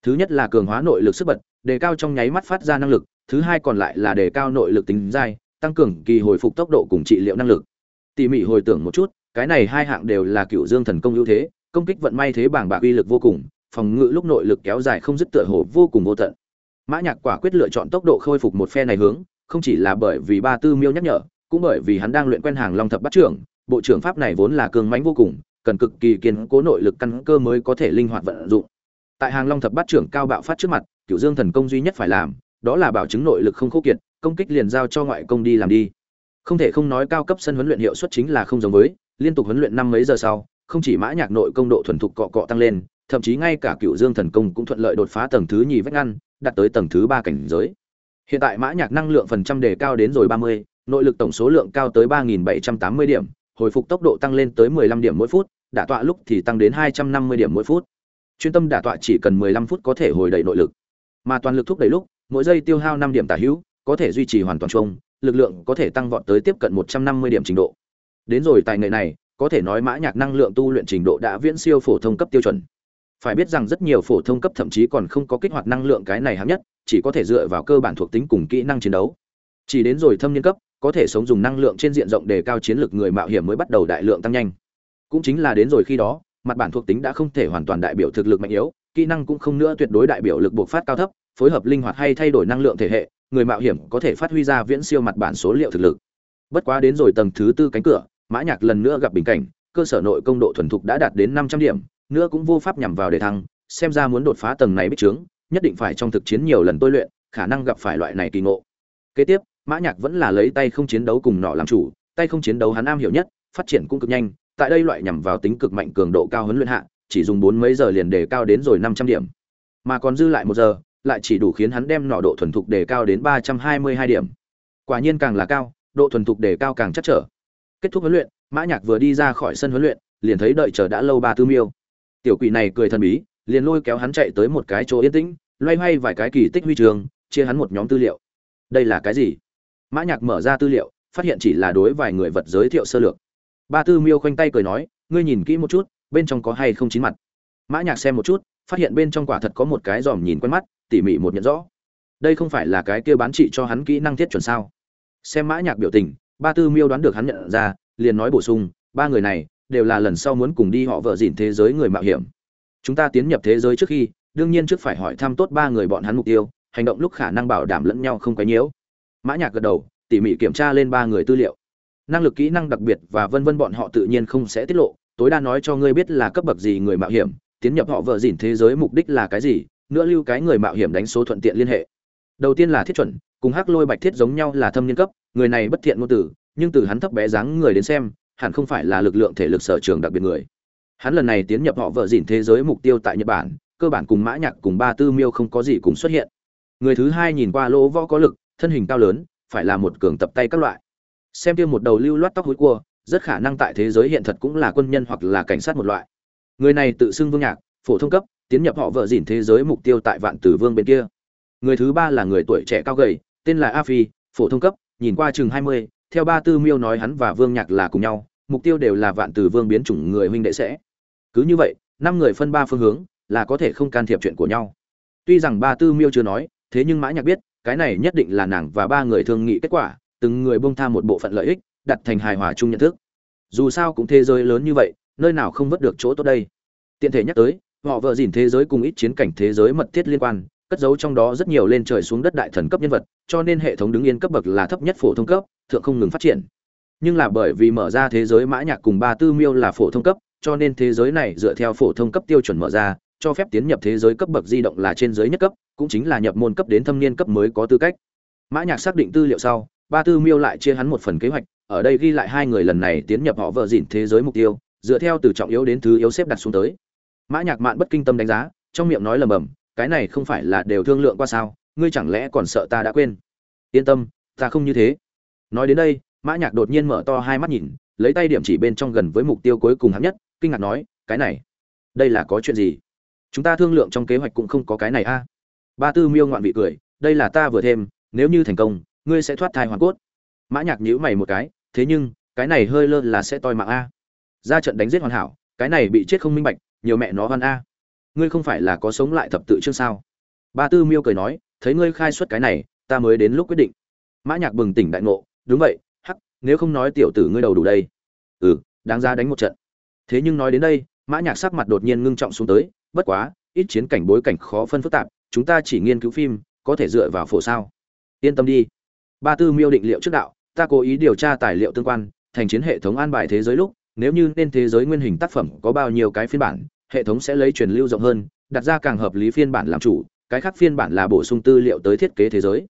Thứ nhất là cường hóa nội lực sức bật, đề cao trong nháy mắt phát ra năng lực, thứ hai còn lại là đề cao nội lực tính dai, tăng cường kỳ hồi phục tốc độ cùng trị liệu năng lực. Tỉ mỉ hồi tưởng một chút, cái này hai hạng đều là cựu dương thần công ưu thế công kích vận may thế bảng bạc uy lực vô cùng, phòng ngự lúc nội lực kéo dài không dứt tựa hồ vô cùng vô tận. Mã nhạc quả quyết lựa chọn tốc độ khôi phục một phe này hướng, không chỉ là bởi vì ba tư miêu nhắc nhở, cũng bởi vì hắn đang luyện quen hàng long thập bát trưởng, bộ trưởng pháp này vốn là cường mãnh vô cùng, cần cực kỳ kiên cố nội lực căn cơ mới có thể linh hoạt vận dụng. Tại hàng long thập bát trưởng cao bạo phát trước mặt, cửu dương thần công duy nhất phải làm, đó là bảo chứng nội lực không khô kiệt, công kích liền giao cho ngoại công đi làm đi. Không thể không nói cao cấp sân huấn luyện hiệu suất chính là không giống với, liên tục huấn luyện năm mấy giờ sau không chỉ mã nhạc nội công độ thuần thục cọ cọ tăng lên, thậm chí ngay cả cựu dương thần công cũng thuận lợi đột phá tầng thứ nhì vách ngăn, đạt tới tầng thứ ba cảnh giới. Hiện tại mã nhạc năng lượng phần trăm đề cao đến rồi ba mươi, nội lực tổng số lượng cao tới ba nghìn bảy trăm tám mươi điểm, hồi phục tốc độ tăng lên tới mười lăm điểm mỗi phút, đả tọa lúc thì tăng đến hai trăm năm mươi điểm mỗi phút. Chuyên tâm đả tọa chỉ cần mười lăm phút có thể hồi đầy nội lực. Mà toàn lực thúc đẩy lúc, mỗi giây tiêu hao năm điểm tả hữu, có thể duy trì hoàn toàn chung, lực lượng có thể tăng vọt tới tiếp cận một trăm năm mươi điểm trình độ. Đến rồi tài nghệ này có thể nói mã nhạc năng lượng tu luyện trình độ đã viễn siêu phổ thông cấp tiêu chuẩn. Phải biết rằng rất nhiều phổ thông cấp thậm chí còn không có kích hoạt năng lượng cái này hạng nhất, chỉ có thể dựa vào cơ bản thuộc tính cùng kỹ năng chiến đấu. Chỉ đến rồi thâm niên cấp, có thể sống dùng năng lượng trên diện rộng để cao chiến lược người mạo hiểm mới bắt đầu đại lượng tăng nhanh. Cũng chính là đến rồi khi đó, mặt bản thuộc tính đã không thể hoàn toàn đại biểu thực lực mạnh yếu, kỹ năng cũng không nữa tuyệt đối đại biểu lực bộc phát cao thấp, phối hợp linh hoạt hay thay đổi năng lượng thể hệ, người mạo hiểm có thể phát huy ra viễn siêu mặt bản số liệu thực lực. Bất quá đến rồi tầng thứ tư cánh cửa mã nhạc lần nữa gặp bình cảnh, cơ sở nội công độ thuần thục đã đạt đến năm trăm điểm, nữa cũng vô pháp nhằm vào để thăng, xem ra muốn đột phá tầng này bích trướng, nhất định phải trong thực chiến nhiều lần tôi luyện, khả năng gặp phải loại này kỳ ngộ. Kế tiếp, mã nhạc vẫn là lấy tay không chiến đấu cùng nọ làm chủ, tay không chiến đấu hắn am hiểu nhất, phát triển cũng cực nhanh, tại đây loại nhằm vào tính cực mạnh cường độ cao huấn luyện hạ, chỉ dùng bốn mấy giờ liền đề cao đến rồi năm trăm điểm. Mà còn dư lại một giờ, lại chỉ đủ khiến hắn đem nọ độ thuần thục đề cao đến ba trăm hai mươi hai điểm. Quả nhiên càng là cao, độ thuần thục đề cao càng chắc trở kết thúc huấn luyện, mã nhạc vừa đi ra khỏi sân huấn luyện, liền thấy đợi chờ đã lâu ba tư miêu. Tiểu quỷ này cười thần bí, liền lôi kéo hắn chạy tới một cái chỗ yên tĩnh, loay hoay vài cái kỳ tích huy trường chia hắn một nhóm tư liệu. Đây là cái gì? Mã nhạc mở ra tư liệu, phát hiện chỉ là đối vài người vật giới thiệu sơ lược. Ba tư miêu khoanh tay cười nói, ngươi nhìn kỹ một chút, bên trong có hay không chín mặt? Mã nhạc xem một chút, phát hiện bên trong quả thật có một cái giòm nhìn quen mắt, tỉ mỉ một nhận rõ. Đây không phải là cái kia bán trị cho hắn kỹ năng thiết chuẩn sao? Xem mã nhạc biểu tình ba tư miêu đoán được hắn nhận ra, liền nói bổ sung, ba người này đều là lần sau muốn cùng đi họ vợ dỉn thế giới người mạo hiểm. Chúng ta tiến nhập thế giới trước khi, đương nhiên trước phải hỏi thăm tốt ba người bọn hắn mục tiêu, hành động lúc khả năng bảo đảm lẫn nhau không quấy nhiễu. Mã nhạc gật đầu, tỉ mỉ kiểm tra lên ba người tư liệu. Năng lực kỹ năng đặc biệt và vân vân bọn họ tự nhiên không sẽ tiết lộ, tối đa nói cho ngươi biết là cấp bậc gì người mạo hiểm, tiến nhập họ vợ dỉn thế giới mục đích là cái gì, nữa lưu cái người mạo hiểm đánh số thuận tiện liên hệ. Đầu tiên là thiết chuẩn, cùng hắc lôi bạch thiết giống nhau là thâm niên cấp người này bất thiện ngôn tử nhưng từ hắn thấp bé dáng người đến xem, hẳn không phải là lực lượng thể lực sở trường đặc biệt người. Hắn lần này tiến nhập họ vợ dỉn thế giới mục tiêu tại nhật bản, cơ bản cùng mã nhạc cùng ba tư miêu không có gì cùng xuất hiện. Người thứ hai nhìn qua lỗ võ có lực, thân hình cao lớn, phải là một cường tập tay các loại. Xem kia một đầu lưu loát tóc hối cua, rất khả năng tại thế giới hiện thật cũng là quân nhân hoặc là cảnh sát một loại. Người này tự xưng vương nhạc, phổ thông cấp, tiến nhập họ vợ dỉn thế giới mục tiêu tại vạn tử vương bên kia. Người thứ ba là người tuổi trẻ cao gầy, tên là a phi, phổ thông cấp nhìn qua chừng hai mươi, theo ba tư miêu nói hắn và vương nhạc là cùng nhau, mục tiêu đều là vạn tử vương biến chủng người huynh đệ sẽ. Cứ như vậy, năm người phân ba phương hướng, là có thể không can thiệp chuyện của nhau. Tuy rằng ba tư miêu chưa nói, thế nhưng mã nhạc biết, cái này nhất định là nàng và ba người thương nghị kết quả, từng người bông tha một bộ phận lợi ích, đặt thành hài hòa chung nhận thức. Dù sao cũng thế giới lớn như vậy, nơi nào không vớt được chỗ tốt đây? Tiện thể nhắc tới, họ vợ dìn thế giới cùng ít chiến cảnh thế giới mật thiết liên quan cất giấu trong đó rất nhiều lên trời xuống đất đại thần cấp nhân vật, cho nên hệ thống đứng yên cấp bậc là thấp nhất phổ thông cấp, thượng không ngừng phát triển. Nhưng là bởi vì mở ra thế giới mã nhạc cùng ba tư miêu là phổ thông cấp, cho nên thế giới này dựa theo phổ thông cấp tiêu chuẩn mở ra, cho phép tiến nhập thế giới cấp bậc di động là trên giới nhất cấp, cũng chính là nhập môn cấp đến thâm niên cấp mới có tư cách. Mã nhạc xác định tư liệu sau, ba tư miêu lại chia hắn một phần kế hoạch, ở đây ghi lại hai người lần này tiến nhập họ vợ dỉn thế giới mục tiêu, dựa theo từ trọng yếu đến thứ yếu xếp đặt xuống tới. Mã nhạc mạn bất kinh tâm đánh giá, trong miệng nói lầm bầm cái này không phải là đều thương lượng qua sao, ngươi chẳng lẽ còn sợ ta đã quên? Yên tâm, ta không như thế. Nói đến đây, mã nhạc đột nhiên mở to hai mắt nhìn, lấy tay điểm chỉ bên trong gần với mục tiêu cuối cùng hấp nhất, kinh ngạc nói, cái này, đây là có chuyện gì? Chúng ta thương lượng trong kế hoạch cũng không có cái này a. Ba tư miêu ngoạn vị cười, đây là ta vừa thêm, nếu như thành công, ngươi sẽ thoát thai hoàn cốt. Mã nhạc nhíu mày một cái, thế nhưng, cái này hơi lơ là sẽ toi mạng a. Ra trận đánh giết hoàn hảo, cái này bị chết không minh bạch, nhiều mẹ nó văn a ngươi không phải là có sống lại thập tự chương sao? Ba tư miêu cười nói, thấy ngươi khai xuất cái này, ta mới đến lúc quyết định. Mã nhạc bừng tỉnh đại ngộ, đúng vậy, hắc, nếu không nói tiểu tử ngươi đầu đủ đây. Ừ đáng ra đánh một trận. Thế nhưng nói đến đây, mã nhạc sắc mặt đột nhiên ngưng trọng xuống tới, bất quá, ít chiến cảnh bối cảnh khó phân phức tạp, chúng ta chỉ nghiên cứu phim, có thể dựa vào phổ sao? Yên tâm đi. Ba tư miêu định liệu trước đạo, ta cố ý điều tra tài liệu tương quan, thành chiến hệ thống an bài thế giới lúc, nếu như nên thế giới nguyên hình tác phẩm có bao nhiêu cái phiên bản hệ thống sẽ lấy truyền lưu rộng hơn, đặt ra càng hợp lý phiên bản làm chủ, cái khác phiên bản là bổ sung tư liệu tới thiết kế thế giới.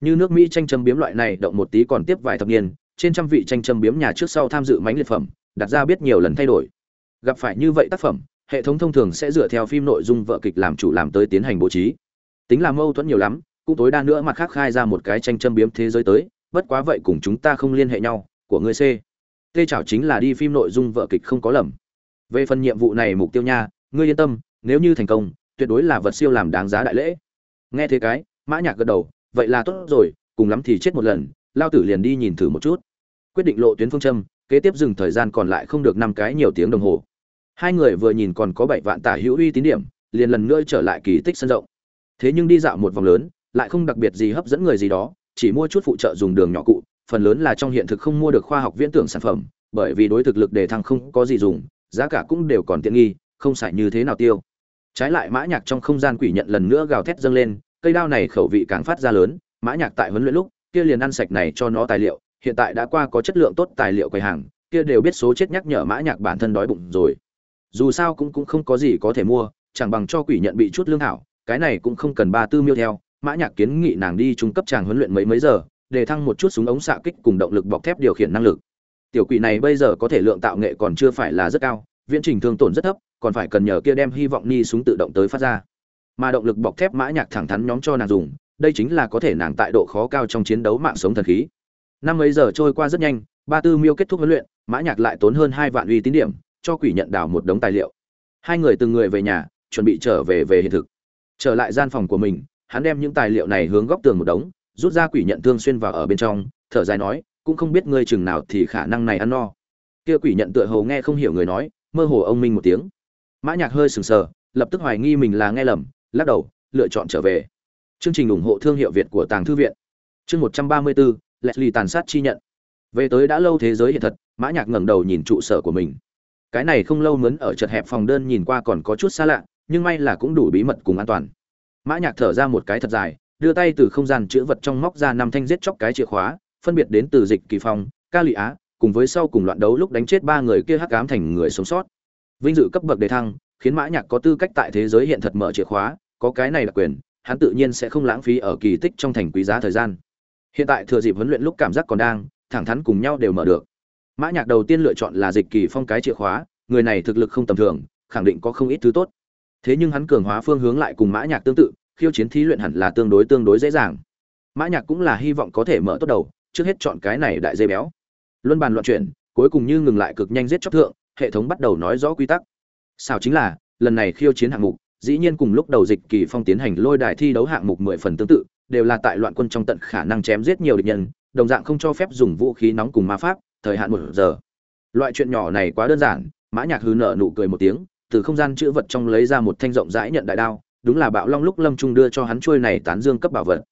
Như nước mỹ tranh châm biếm loại này động một tí còn tiếp vài thập niên, trên trăm vị tranh châm biếm nhà trước sau tham dự mánh liệt phẩm, đặt ra biết nhiều lần thay đổi. Gặp phải như vậy tác phẩm, hệ thống thông thường sẽ dựa theo phim nội dung vợ kịch làm chủ làm tới tiến hành bố trí. Tính là mâu thuẫn nhiều lắm, cũng tối đa nữa mặt khác khai ra một cái tranh châm biếm thế giới tới, bất quá vậy cùng chúng ta không liên hệ nhau, của người c. Tê chảo chính là đi phim nội dung vợ kịch không có lầm về phần nhiệm vụ này mục tiêu nha, ngươi yên tâm, nếu như thành công, tuyệt đối là vật siêu làm đáng giá đại lễ. Nghe thế cái, mã nhạc gật đầu, vậy là tốt rồi, cùng lắm thì chết một lần, lao tử liền đi nhìn thử một chút. Quyết định lộ tuyến phương châm, kế tiếp dừng thời gian còn lại không được năm cái nhiều tiếng đồng hồ. Hai người vừa nhìn còn có bảy vạn tả hữu uy tín điểm, liền lần nữa trở lại kỳ tích sân rộng. Thế nhưng đi dạo một vòng lớn, lại không đặc biệt gì hấp dẫn người gì đó, chỉ mua chút phụ trợ dùng đường nhỏ cụ, phần lớn là trong hiện thực không mua được khoa học viễn tưởng sản phẩm, bởi vì đối thực lực đề thăng không có gì dùng giá cả cũng đều còn tiện nghi, không xài như thế nào tiêu. Trái lại mã nhạc trong không gian quỷ nhận lần nữa gào thét dâng lên, cây đao này khẩu vị càng phát ra lớn, mã nhạc tại huấn luyện lúc, kia liền ăn sạch này cho nó tài liệu, hiện tại đã qua có chất lượng tốt tài liệu quầy hàng, kia đều biết số chết nhắc nhở mã nhạc bản thân đói bụng rồi. Dù sao cũng cũng không có gì có thể mua, chẳng bằng cho quỷ nhận bị chút lương thảo cái này cũng không cần ba tư miêu theo, mã nhạc kiến nghị nàng đi trung cấp chàng huấn luyện mấy mấy giờ, để thăng một chút súng ống xạ kích cùng động lực bọc thép điều khiển năng lực tiểu quỷ này bây giờ có thể lượng tạo nghệ còn chưa phải là rất cao, viễn trình thương tổn rất thấp, còn phải cần nhờ kia đem hy vọng ni súng tự động tới phát ra. Mà động lực bọc thép mã nhạc thẳng thắn nhóm cho nàng dùng, đây chính là có thể nàng tại độ khó cao trong chiến đấu mạng sống thần khí. Năm ấy giờ trôi qua rất nhanh, ba tư miêu kết thúc huấn luyện, mã nhạc lại tốn hơn hai vạn uy tín điểm, cho quỷ nhận đào một đống tài liệu. Hai người từng người về nhà, chuẩn bị trở về về hiện thực. Trở lại gian phòng của mình, hắn đem những tài liệu này hướng góc tường một đống, rút ra quỷ nhận thương xuyên vào ở bên trong, thở dài nói cũng không biết ngươi chừng nào thì khả năng này ăn no. Kia quỷ nhận tựa hồ nghe không hiểu người nói, mơ hồ ông minh một tiếng. Mã nhạc hơi sừng sờ, lập tức hoài nghi mình là nghe lầm, lắc đầu, lựa chọn trở về. Chương trình ủng hộ thương hiệu việt của tàng thư viện. Chương một trăm ba mươi bốn leslie tàn sát chi nhận. Về tới đã lâu thế giới hiện thật, mã nhạc ngẩng đầu nhìn trụ sở của mình. Cái này không lâu mướn ở chật hẹp phòng đơn nhìn qua còn có chút xa lạ, nhưng may là cũng đủ bí mật cùng an toàn. Mã nhạc thở ra một cái thật dài, đưa tay từ không gian chứa vật trong móc ra năm thanh giết chóc cái chìa khóa phân biệt đến từ dịch kỳ phong, ca lụy á, cùng với sau cùng loạn đấu lúc đánh chết ba người kia hắc ám thành người sống sót. Vinh dự cấp bậc đề thăng, khiến mã nhạc có tư cách tại thế giới hiện thật mở chìa khóa, có cái này là quyền, hắn tự nhiên sẽ không lãng phí ở kỳ tích trong thành quý giá thời gian. Hiện tại thừa dịp huấn luyện lúc cảm giác còn đang, thẳng thắn cùng nhau đều mở được. Mã nhạc đầu tiên lựa chọn là dịch kỳ phong cái chìa khóa, người này thực lực không tầm thường, khẳng định có không ít thứ tốt. Thế nhưng hắn cường hóa phương hướng lại cùng mã nhạc tương tự, khiêu chiến thí luyện hẳn là tương đối tương đối dễ dàng. Mã nhạc cũng là hy vọng có thể mở tốt đầu trước hết chọn cái này đại dây béo. Luân bàn loạn chuyển, cuối cùng như ngừng lại cực nhanh giết chóc thượng, hệ thống bắt đầu nói rõ quy tắc. Sao chính là, lần này khiêu chiến hạng mục, dĩ nhiên cùng lúc đầu dịch kỳ phong tiến hành lôi đài thi đấu hạng mục mười phần tương tự, đều là tại loạn quân trong tận khả năng chém giết nhiều địch nhân, đồng dạng không cho phép dùng vũ khí nóng cùng ma pháp, thời hạn một giờ. Loại chuyện nhỏ này quá đơn giản, mã nhạc hừ nở nụ cười một tiếng, từ không gian chữ vật trong lấy ra một thanh rộng rãi nhận đại đao, đúng là bạo long lúc lâm trung đưa cho hắn chuôi này tán dương cấp bảo vật.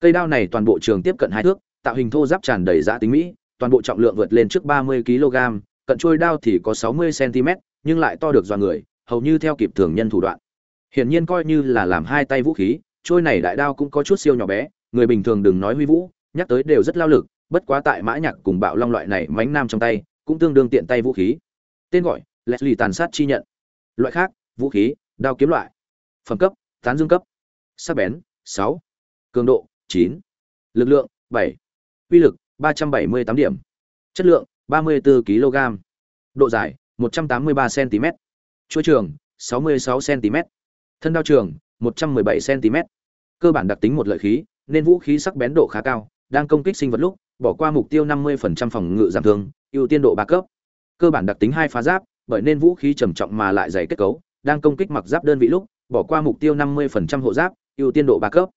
Cây đao này toàn bộ trường tiếp cận hai thước tạo hình thô giáp tràn đầy giá tính mỹ, toàn bộ trọng lượng vượt lên trước ba mươi kg cận chuôi đao thì có sáu mươi cm nhưng lại to được do người, hầu như theo kịp thường nhân thủ đoạn hiển nhiên coi như là làm hai tay vũ khí, trôi này đại đao cũng có chút siêu nhỏ bé, người bình thường đừng nói huy vũ, nhắc tới đều rất lao lực, bất quá tại mã nhạc cùng bạo long loại này mánh nam trong tay, cũng tương đương tiện tay vũ khí tên gọi, leslie tàn sát chi nhận loại khác, vũ khí, đao kiếm loại phẩm cấp, tán dương cấp sắc bén 6. cường độ 9. lực lượng 7 uy lực, ba trăm bảy mươi tám điểm. Chất lượng, ba mươi bốn kg. Độ dài, một trăm tám mươi ba cm chuôi trường, sáu mươi sáu cm thân đao trường, một trăm bảy cm cơ bản đặc tính một lợi khí, nên vũ khí sắc bén độ khá cao, đang công kích sinh vật lúc, bỏ qua mục tiêu 50% phòng ngự giảm thương, ưu tiên độ 3 cấp. Cơ bản đặc tính hai phá giáp, bởi nên vũ khí trầm trọng mà lại dày kết cấu, đang công kích mặc giáp đơn vị lúc, bỏ qua mục tiêu 50% hộ giáp, ưu tiên độ 3 cấp.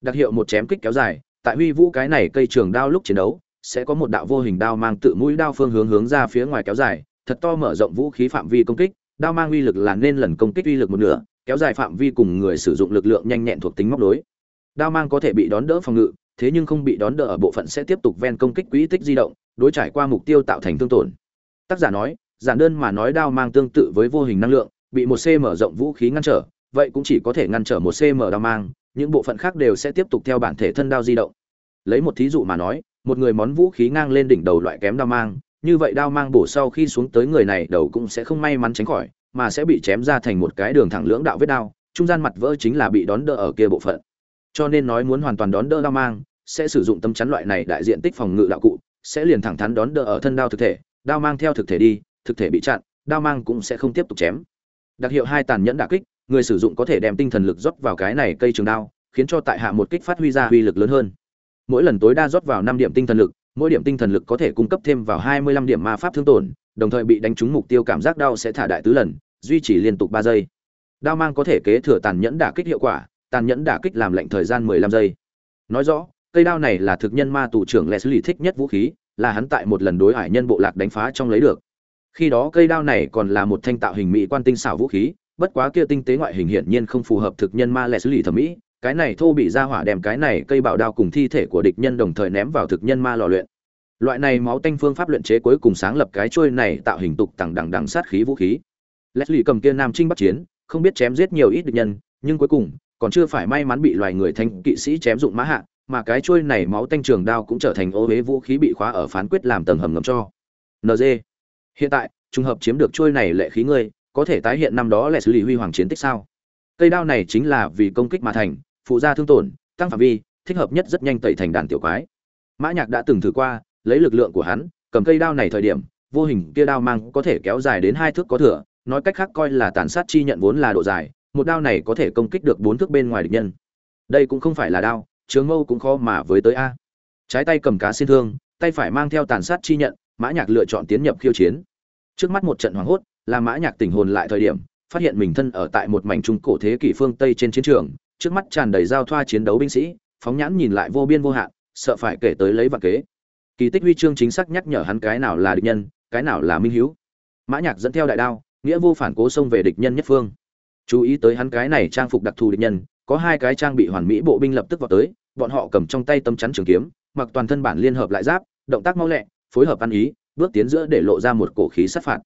Đặc hiệu một chém kích kéo dài tại huy vũ cái này cây trường đao lúc chiến đấu, sẽ có một đạo vô hình đao mang tự mũi đao phương hướng hướng ra phía ngoài kéo dài, thật to mở rộng vũ khí phạm vi công kích, đao mang uy lực là nên lần công kích uy lực một nửa, kéo dài phạm vi cùng người sử dụng lực lượng nhanh nhẹn thuộc tính móc đối. Đao mang có thể bị đón đỡ phòng ngự, thế nhưng không bị đón đỡ ở bộ phận sẽ tiếp tục ven công kích quỹ tích di động, đối trải qua mục tiêu tạo thành thương tổn. Tác giả nói, giản đơn mà nói đao mang tương tự với vô hình năng lượng, bị một c mở rộng vũ khí ngăn trở, vậy cũng chỉ có thể ngăn trở một cm đao mang những bộ phận khác đều sẽ tiếp tục theo bản thể thân đao di động. Lấy một thí dụ mà nói, một người món vũ khí ngang lên đỉnh đầu loại kém đao mang, như vậy đao mang bổ sau khi xuống tới người này đầu cũng sẽ không may mắn tránh khỏi, mà sẽ bị chém ra thành một cái đường thẳng lưỡng đạo vết đao, trung gian mặt vỡ chính là bị đón đỡ ở kia bộ phận. Cho nên nói muốn hoàn toàn đón đỡ đao mang, sẽ sử dụng tâm chắn loại này đại diện tích phòng ngự đạo cụ, sẽ liền thẳng thắn đón đỡ ở thân đao thực thể, đao mang theo thực thể đi, thực thể bị chặn, đao mang cũng sẽ không tiếp tục chém. Đặc hiệu hai tàn nhẫn đả kích người sử dụng có thể đem tinh thần lực rót vào cái này cây trường đao, khiến cho tại hạ một kích phát huy ra uy lực lớn hơn. Mỗi lần tối đa rót vào năm điểm tinh thần lực, mỗi điểm tinh thần lực có thể cung cấp thêm vào hai mươi lăm điểm ma pháp thương tổn, đồng thời bị đánh trúng mục tiêu cảm giác đau sẽ thả đại tứ lần, duy trì liên tục ba giây. Đao mang có thể kế thừa tàn nhẫn đả kích hiệu quả, tàn nhẫn đả kích làm lệnh thời gian mười lăm giây. Nói rõ, cây đao này là thực nhân ma tù trưởng leslie thích nhất vũ khí, là hắn tại một lần đối hải nhân bộ lạc đánh phá trong lấy được. Khi đó cây đao này còn là một thanh tạo hình mỹ quan tinh xảo vũ khí bất quá kia tinh tế ngoại hình hiển nhiên không phù hợp thực nhân ma lệ xử lý thẩm mỹ, cái này thô bị ra hỏa đem cái này cây bảo đao cùng thi thể của địch nhân đồng thời ném vào thực nhân ma lò luyện. Loại này máu tanh phương pháp luyện chế cuối cùng sáng lập cái trôi này tạo hình tục tằng đằng đằng sát khí vũ khí. Leslie cầm kia nam trinh bắt chiến, không biết chém giết nhiều ít địch nhân, nhưng cuối cùng, còn chưa phải may mắn bị loài người thanh kỵ sĩ chém dụng mã hạ, mà cái trôi này máu tanh trường đao cũng trở thành ô huế vũ khí bị khóa ở phán quyết làm tầng hầm ngầm cho. Nd hiện tại, trùng hợp chiếm được trôi này lệ khí ngươi có thể tái hiện năm đó lệ xử lý huy hoàng chiến tích sao? Cây đao này chính là vì công kích mà thành, phụ gia thương tổn, tăng phạm vi, thích hợp nhất rất nhanh tẩy thành đàn tiểu quái. Mã nhạc đã từng thử qua, lấy lực lượng của hắn, cầm cây đao này thời điểm, vô hình kia đao mang có thể kéo dài đến hai thước có thừa, nói cách khác coi là tàn sát chi nhận vốn là độ dài, một đao này có thể công kích được bốn thước bên ngoài địch nhân. Đây cũng không phải là đao, trường mâu cũng khó mà với tới a. Trái tay cầm cá xin thương, tay phải mang theo tàn sát chi nhận, mã nhạc lựa chọn tiến nhập khiêu chiến. Trước mắt một trận hoảng hốt là mã nhạc tỉnh hồn lại thời điểm, phát hiện mình thân ở tại một mảnh trung cổ thế kỷ phương tây trên chiến trường, trước mắt tràn đầy giao thoa chiến đấu binh sĩ, phóng nhãn nhìn lại vô biên vô hạn, sợ phải kể tới lấy vạn kế. Kỳ tích huy chương chính xác nhắc nhở hắn cái nào là địch nhân, cái nào là minh hiếu. Mã nhạc dẫn theo đại đao, nghĩa vô phản cố xông về địch nhân nhất phương. Chú ý tới hắn cái này trang phục đặc thù địch nhân, có hai cái trang bị hoàn mỹ bộ binh lập tức vào tới, bọn họ cầm trong tay tâm chắn trường kiếm, mặc toàn thân bản liên hợp lại giáp, động tác mau lẹ, phối hợp ăn ý, bước tiến giữa để lộ ra một cổ khí sát phạt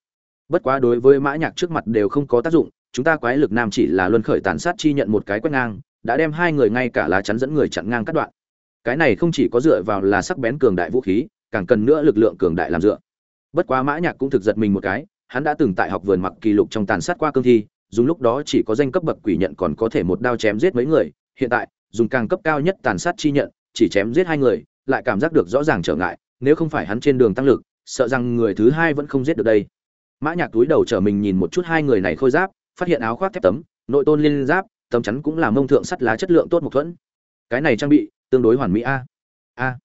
bất quá đối với mã nhạc trước mặt đều không có tác dụng, chúng ta quái lực nam chỉ là luân khởi tàn sát chi nhận một cái quét ngang, đã đem hai người ngay cả lá chắn dẫn người chặn ngang cắt đoạn. Cái này không chỉ có dựa vào là sắc bén cường đại vũ khí, càng cần nữa lực lượng cường đại làm dựa. Bất quá mã nhạc cũng thực giật mình một cái, hắn đã từng tại học vườn mặc kỳ lục trong tàn sát qua cương thi, dùng lúc đó chỉ có danh cấp bậc quỷ nhận còn có thể một đao chém giết mấy người, hiện tại, dùng càng cấp cao nhất tàn sát chi nhận, chỉ chém giết hai người, lại cảm giác được rõ ràng trở ngại, nếu không phải hắn trên đường tăng lực, sợ rằng người thứ hai vẫn không giết được đây mã nhạc túi đầu trở mình nhìn một chút hai người này khôi giáp, phát hiện áo khoác thép tấm, nội tôn liên giáp, tấm chắn cũng là mông thượng sắt lá chất lượng tốt một thuẫn. Cái này trang bị, tương đối hoàn mỹ a. A.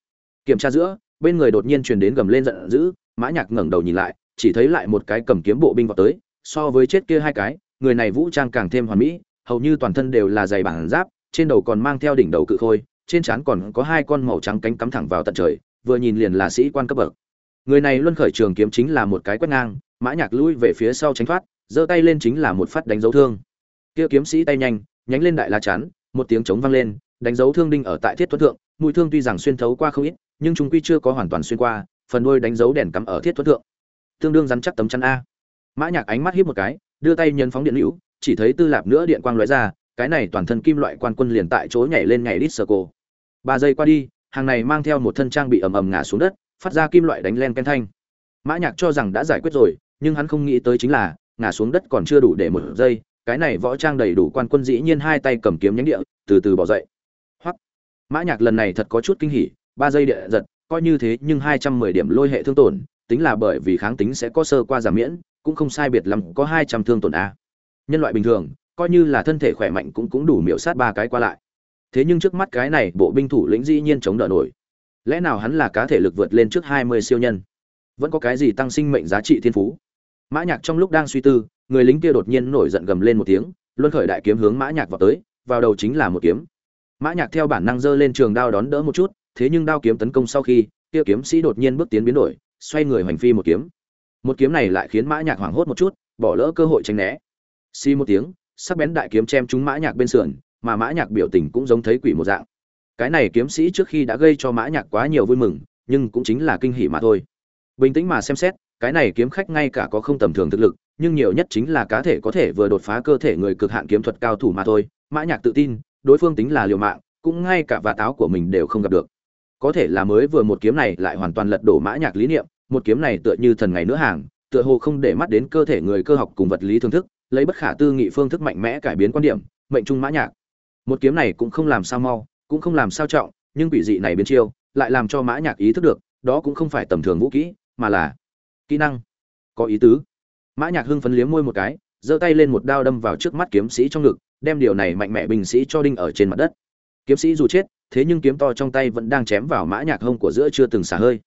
Kiểm tra giữa, bên người đột nhiên truyền đến gầm lên giận dữ, mã nhạc ngẩng đầu nhìn lại, chỉ thấy lại một cái cầm kiếm bộ binh vào tới, so với chết kia hai cái, người này vũ trang càng thêm hoàn mỹ, hầu như toàn thân đều là dày bản giáp, trên đầu còn mang theo đỉnh đầu cự khôi, trên trán còn có hai con màu trắng cánh cắm thẳng vào tận trời, vừa nhìn liền là sĩ quan cấp bậc. Người này luân khởi trường kiếm chính là một cái quét ngang mã nhạc lui về phía sau tránh thoát, giơ tay lên chính là một phát đánh dấu thương. Kia kiếm sĩ tay nhanh, nhánh lên đại la chắn, một tiếng chống vang lên, đánh dấu thương đinh ở tại thiết thuẫn thượng, mũi thương tuy rằng xuyên thấu qua không ít, nhưng chúng quy chưa có hoàn toàn xuyên qua, phần đuôi đánh dấu đèn cắm ở thiết thuẫn thượng. Tương đương rắn chắc tấm chắn a. Mã nhạc ánh mắt híp một cái, đưa tay nhấn phóng điện lưu chỉ thấy tư lạp nữa điện quang lóe ra, cái này toàn thân kim loại quan quân liền tại chỗ nhảy lên nhảy đít sơ cô ba giây qua đi, hàng này mang theo một thân trang bị ầm ầm ngã xuống đất, phát ra kim loại đánh len ken thanh. Mã nhạc cho rằng đã giải quyết rồi nhưng hắn không nghĩ tới chính là ngã xuống đất còn chưa đủ để một giây, cái này võ trang đầy đủ quan quân dĩ nhiên hai tay cầm kiếm nhánh địa, từ từ bỏ dậy. Hoặc mã nhạc lần này thật có chút kinh hỉ, ba giây địa giật, coi như thế nhưng hai trăm mười điểm lôi hệ thương tổn, tính là bởi vì kháng tính sẽ có sơ qua giảm miễn, cũng không sai biệt lắm, có hai trăm thương tổn a. Nhân loại bình thường, coi như là thân thể khỏe mạnh cũng cũng đủ miểu sát ba cái qua lại. Thế nhưng trước mắt cái này, bộ binh thủ lĩnh dĩ nhiên chống đỡ nổi. Lẽ nào hắn là cá thể lực vượt lên trước hai mươi siêu nhân? Vẫn có cái gì tăng sinh mệnh giá trị thiên phú? Mã nhạc trong lúc đang suy tư, người lính kia đột nhiên nổi giận gầm lên một tiếng, luân khởi đại kiếm hướng mã nhạc vào tới, vào đầu chính là một kiếm. Mã nhạc theo bản năng giơ lên trường đao đón đỡ một chút, thế nhưng đao kiếm tấn công sau khi, kia kiếm sĩ đột nhiên bước tiến biến đổi, xoay người hoành phi một kiếm. Một kiếm này lại khiến mã nhạc hoảng hốt một chút, bỏ lỡ cơ hội tránh né. Xi một tiếng, sắc bén đại kiếm chém trúng mã nhạc bên sườn, mà mã nhạc biểu tình cũng giống thấy quỷ một dạng. Cái này kiếm sĩ trước khi đã gây cho mã nhạc quá nhiều vui mừng, nhưng cũng chính là kinh hỉ mà thôi. Bình tĩnh mà xem xét cái này kiếm khách ngay cả có không tầm thường thực lực, nhưng nhiều nhất chính là cá thể có thể vừa đột phá cơ thể người cực hạn kiếm thuật cao thủ mà thôi. Mã nhạc tự tin, đối phương tính là liều mạng, cũng ngay cả và táo của mình đều không gặp được. Có thể là mới vừa một kiếm này lại hoàn toàn lật đổ mã nhạc lý niệm, một kiếm này tựa như thần ngày nữa hàng, tựa hồ không để mắt đến cơ thể người cơ học cùng vật lý thưởng thức, lấy bất khả tư nghị phương thức mạnh mẽ cải biến quan điểm, mệnh trung mã nhạc. Một kiếm này cũng không làm sao mau, cũng không làm sao trọng, nhưng quỷ dị này biến chiêu, lại làm cho mã nhạc ý thức được, đó cũng không phải tầm thường vũ kỹ, mà là kỹ năng. Có ý tứ. Mã nhạc hưng phấn liếm môi một cái, giơ tay lên một đao đâm vào trước mắt kiếm sĩ trong ngực, đem điều này mạnh mẽ bình sĩ cho đinh ở trên mặt đất. Kiếm sĩ dù chết, thế nhưng kiếm to trong tay vẫn đang chém vào mã nhạc hông của giữa chưa từng xả hơi.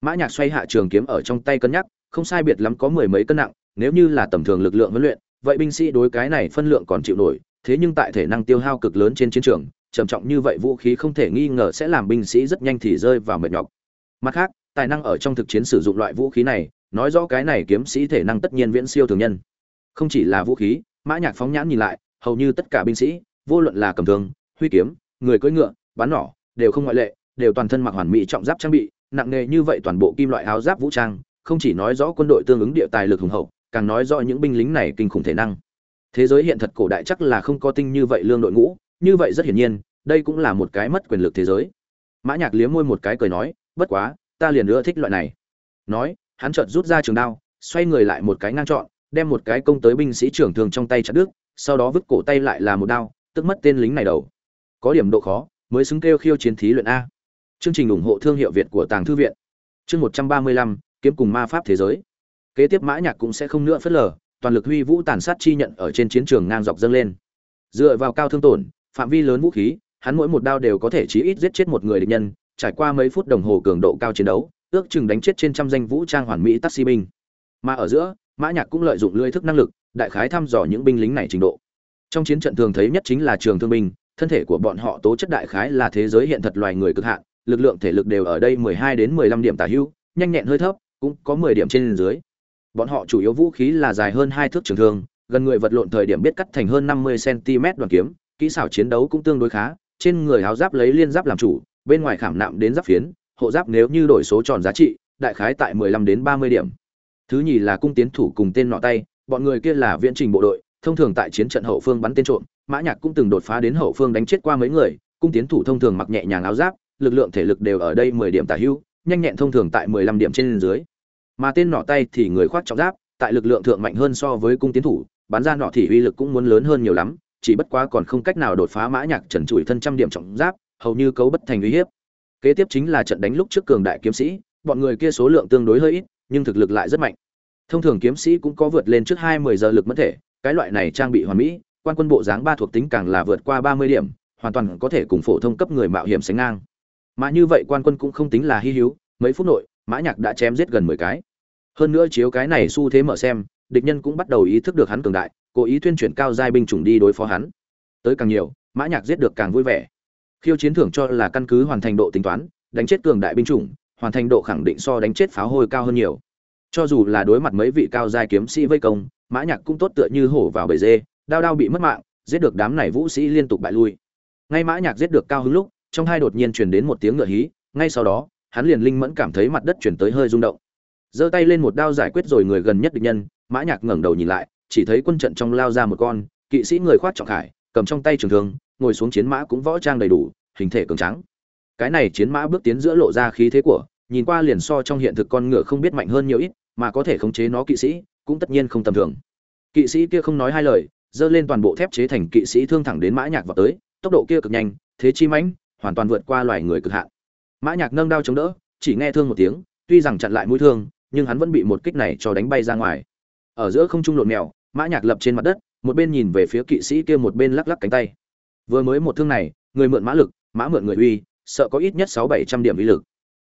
Mã nhạc xoay hạ trường kiếm ở trong tay cân nhắc, không sai biệt lắm có mười mấy cân nặng, nếu như là tầm thường lực lượng huấn luyện, vậy binh sĩ đối cái này phân lượng còn chịu nổi, thế nhưng tại thể năng tiêu hao cực lớn trên chiến trường, trầm trọng như vậy vũ khí không thể nghi ngờ sẽ làm binh sĩ rất nhanh thì rơi vào mệt nhọc. Mặt khác, tài năng ở trong thực chiến sử dụng loại vũ khí này nói rõ cái này kiếm sĩ thể năng tất nhiên viễn siêu thường nhân. Không chỉ là vũ khí, mã nhạc phóng nhãn nhìn lại, hầu như tất cả binh sĩ, vô luận là cầm thương, huy kiếm, người cưỡi ngựa, bắn nỏ, đều không ngoại lệ, đều toàn thân mặc hoàn mỹ trọng giáp trang bị, nặng nghề như vậy toàn bộ kim loại áo giáp vũ trang, không chỉ nói rõ quân đội tương ứng địa tài lực hùng hậu, càng nói rõ những binh lính này kinh khủng thể năng. Thế giới hiện thật cổ đại chắc là không có tinh như vậy lương đội ngũ, như vậy rất hiển nhiên, đây cũng là một cái mất quyền lực thế giới. Mã nhạc liếm môi một cái cười nói, bất quá, ta liền nữa thích loại này. Nói hắn chợt rút ra trường đao, xoay người lại một cái ngang trọn, đem một cái công tới binh sĩ trưởng thường trong tay chặt đứt, sau đó vứt cổ tay lại là một đao, tức mất tên lính này đầu. Có điểm độ khó, mới xứng kêu khiêu chiến thí luyện a. Chương trình ủng hộ thương hiệu việt của tàng thư viện. Chương một trăm ba mươi lăm, kiếm cùng ma pháp thế giới. Kế tiếp mã nhạc cũng sẽ không nữa phất lờ, toàn lực huy vũ tàn sát chi nhận ở trên chiến trường ngang dọc dâng lên. Dựa vào cao thương tổn, phạm vi lớn vũ khí, hắn mỗi một đao đều có thể chí ít giết chết một người địch nhân, trải qua mấy phút đồng hồ cường độ cao chiến đấu ước chừng đánh chết trên trăm danh vũ trang hoàn mỹ taxi binh. Mà ở giữa, mã nhạc cũng lợi dụng lưỡi thức năng lực, đại khái thăm dò những binh lính này trình độ. Trong chiến trận thường thấy nhất chính là trường thương binh, thân thể của bọn họ tố chất đại khái là thế giới hiện thật loài người cực hạn, lực lượng thể lực đều ở đây 12 đến 15 điểm tả hữu, nhanh nhẹn hơi thấp, cũng có 10 điểm trên dưới. Bọn họ chủ yếu vũ khí là dài hơn hai thước trường thương, gần người vật lộn thời điểm biết cắt thành hơn 50 cm đoàn kiếm, kỹ xảo chiến đấu cũng tương đối khá, trên người áo giáp lấy liên giáp làm chủ, bên ngoài khảm nạm đến giáp phiến hộ giáp nếu như đổi số tròn giá trị, đại khái tại 15 đến 30 điểm. Thứ nhì là cung tiến thủ cùng tên nọ tay, bọn người kia là viễn trình bộ đội, thông thường tại chiến trận hậu phương bắn tên trộm, mã nhạc cũng từng đột phá đến hậu phương đánh chết qua mấy người, cung tiến thủ thông thường mặc nhẹ nhàng áo giáp, lực lượng thể lực đều ở đây 10 điểm tả hữu, nhanh nhẹn thông thường tại 15 điểm trên dưới. Mà tên nọ tay thì người khoác trọng giáp, tại lực lượng thượng mạnh hơn so với cung tiến thủ, bắn ra nọ thì uy lực cũng muốn lớn hơn nhiều lắm, chỉ bất quá còn không cách nào đột phá mã nhạc trần trụi thân trăm điểm trọng giáp, hầu như cấu bất thành uy hiếp kế tiếp chính là trận đánh lúc trước cường đại kiếm sĩ, bọn người kia số lượng tương đối hơi ít, nhưng thực lực lại rất mạnh. Thông thường kiếm sĩ cũng có vượt lên trước hai mươi giờ lực mất thể, cái loại này trang bị hoàn mỹ, quan quân bộ dáng ba thuộc tính càng là vượt qua ba mươi điểm, hoàn toàn có thể cùng phổ thông cấp người mạo hiểm sánh ngang. Mà như vậy quan quân cũng không tính là hy hữu, mấy phút nội, mã nhạc đã chém giết gần mười cái. Hơn nữa chiếu cái này xu thế mở xem, địch nhân cũng bắt đầu ý thức được hắn cường đại, cố ý tuyên truyền cao giai binh chủng đi đối phó hắn. Tới càng nhiều, mã nhạc giết được càng vui vẻ khiêu chiến thưởng cho là căn cứ hoàn thành độ tính toán, đánh chết cường đại binh chủng, hoàn thành độ khẳng định so đánh chết pháo hôi cao hơn nhiều. Cho dù là đối mặt mấy vị cao giai kiếm sĩ vây công, mã nhạc cũng tốt tựa như hổ vào bầy dê, đao đao bị mất mạng, giết được đám này vũ sĩ liên tục bại lui. Ngay mã nhạc giết được cao hứng lúc, trong hai đột nhiên truyền đến một tiếng ngựa hí, ngay sau đó, hắn liền linh mẫn cảm thấy mặt đất chuyển tới hơi rung động. Giơ tay lên một đao giải quyết rồi người gần nhất địch nhân, mã nhạc ngẩng đầu nhìn lại, chỉ thấy quân trận trong lao ra một con, kỵ sĩ người khoát trọng khải, cầm trong tay trường thương ngồi xuống chiến mã cũng võ trang đầy đủ, hình thể cường tráng. Cái này chiến mã bước tiến giữa lộ ra khí thế của, nhìn qua liền so trong hiện thực con ngựa không biết mạnh hơn nhiều ít, mà có thể khống chế nó kỵ sĩ cũng tất nhiên không tầm thường. Kỵ sĩ kia không nói hai lời dơ lên toàn bộ thép chế thành kỵ sĩ thương thẳng đến mã nhạc vào tới, tốc độ kia cực nhanh, thế chi mãnh, hoàn toàn vượt qua loài người cực hạn. Mã nhạc nâng đao chống đỡ, chỉ nghe thương một tiếng, tuy rằng chặn lại mũi thương, nhưng hắn vẫn bị một kích này cho đánh bay ra ngoài. Ở giữa không trung lộn mèo, mã nhạc lập trên mặt đất, một bên nhìn về phía kỵ sĩ kia một bên lắc lắc cánh tay vừa mới một thương này, người mượn mã lực, mã mượn người uy, sợ có ít nhất sáu bảy trăm điểm uy lực.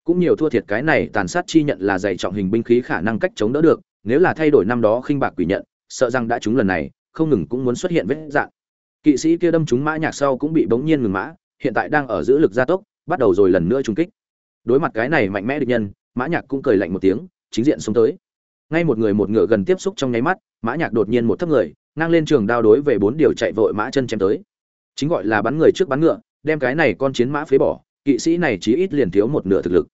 Cũng nhiều thua thiệt cái này, tàn sát chi nhận là dày trọng hình binh khí khả năng cách chống đỡ được, nếu là thay đổi năm đó khinh bạc quỷ nhận, sợ rằng đã trúng lần này, không ngừng cũng muốn xuất hiện vết dạng kỵ sĩ kia đâm trúng mã nhạc sau cũng bị bỗng nhiên ngừng mã, hiện tại đang ở giữ lực gia tốc, bắt đầu rồi lần nữa trùng kích. Đối mặt cái này mạnh mẽ địch nhân, mã nhạc cũng cười lạnh một tiếng, chính diện xuống tới. Ngay một người một ngựa gần tiếp xúc trong nháy mắt, mã nhạc đột nhiên một thấp người, ngang lên trường đao đối về bốn điều chạy vội mã chân chém tới chính gọi là bắn người trước bắn ngựa, đem cái này con chiến mã phế bỏ, kỵ sĩ này chí ít liền thiếu một nửa thực lực.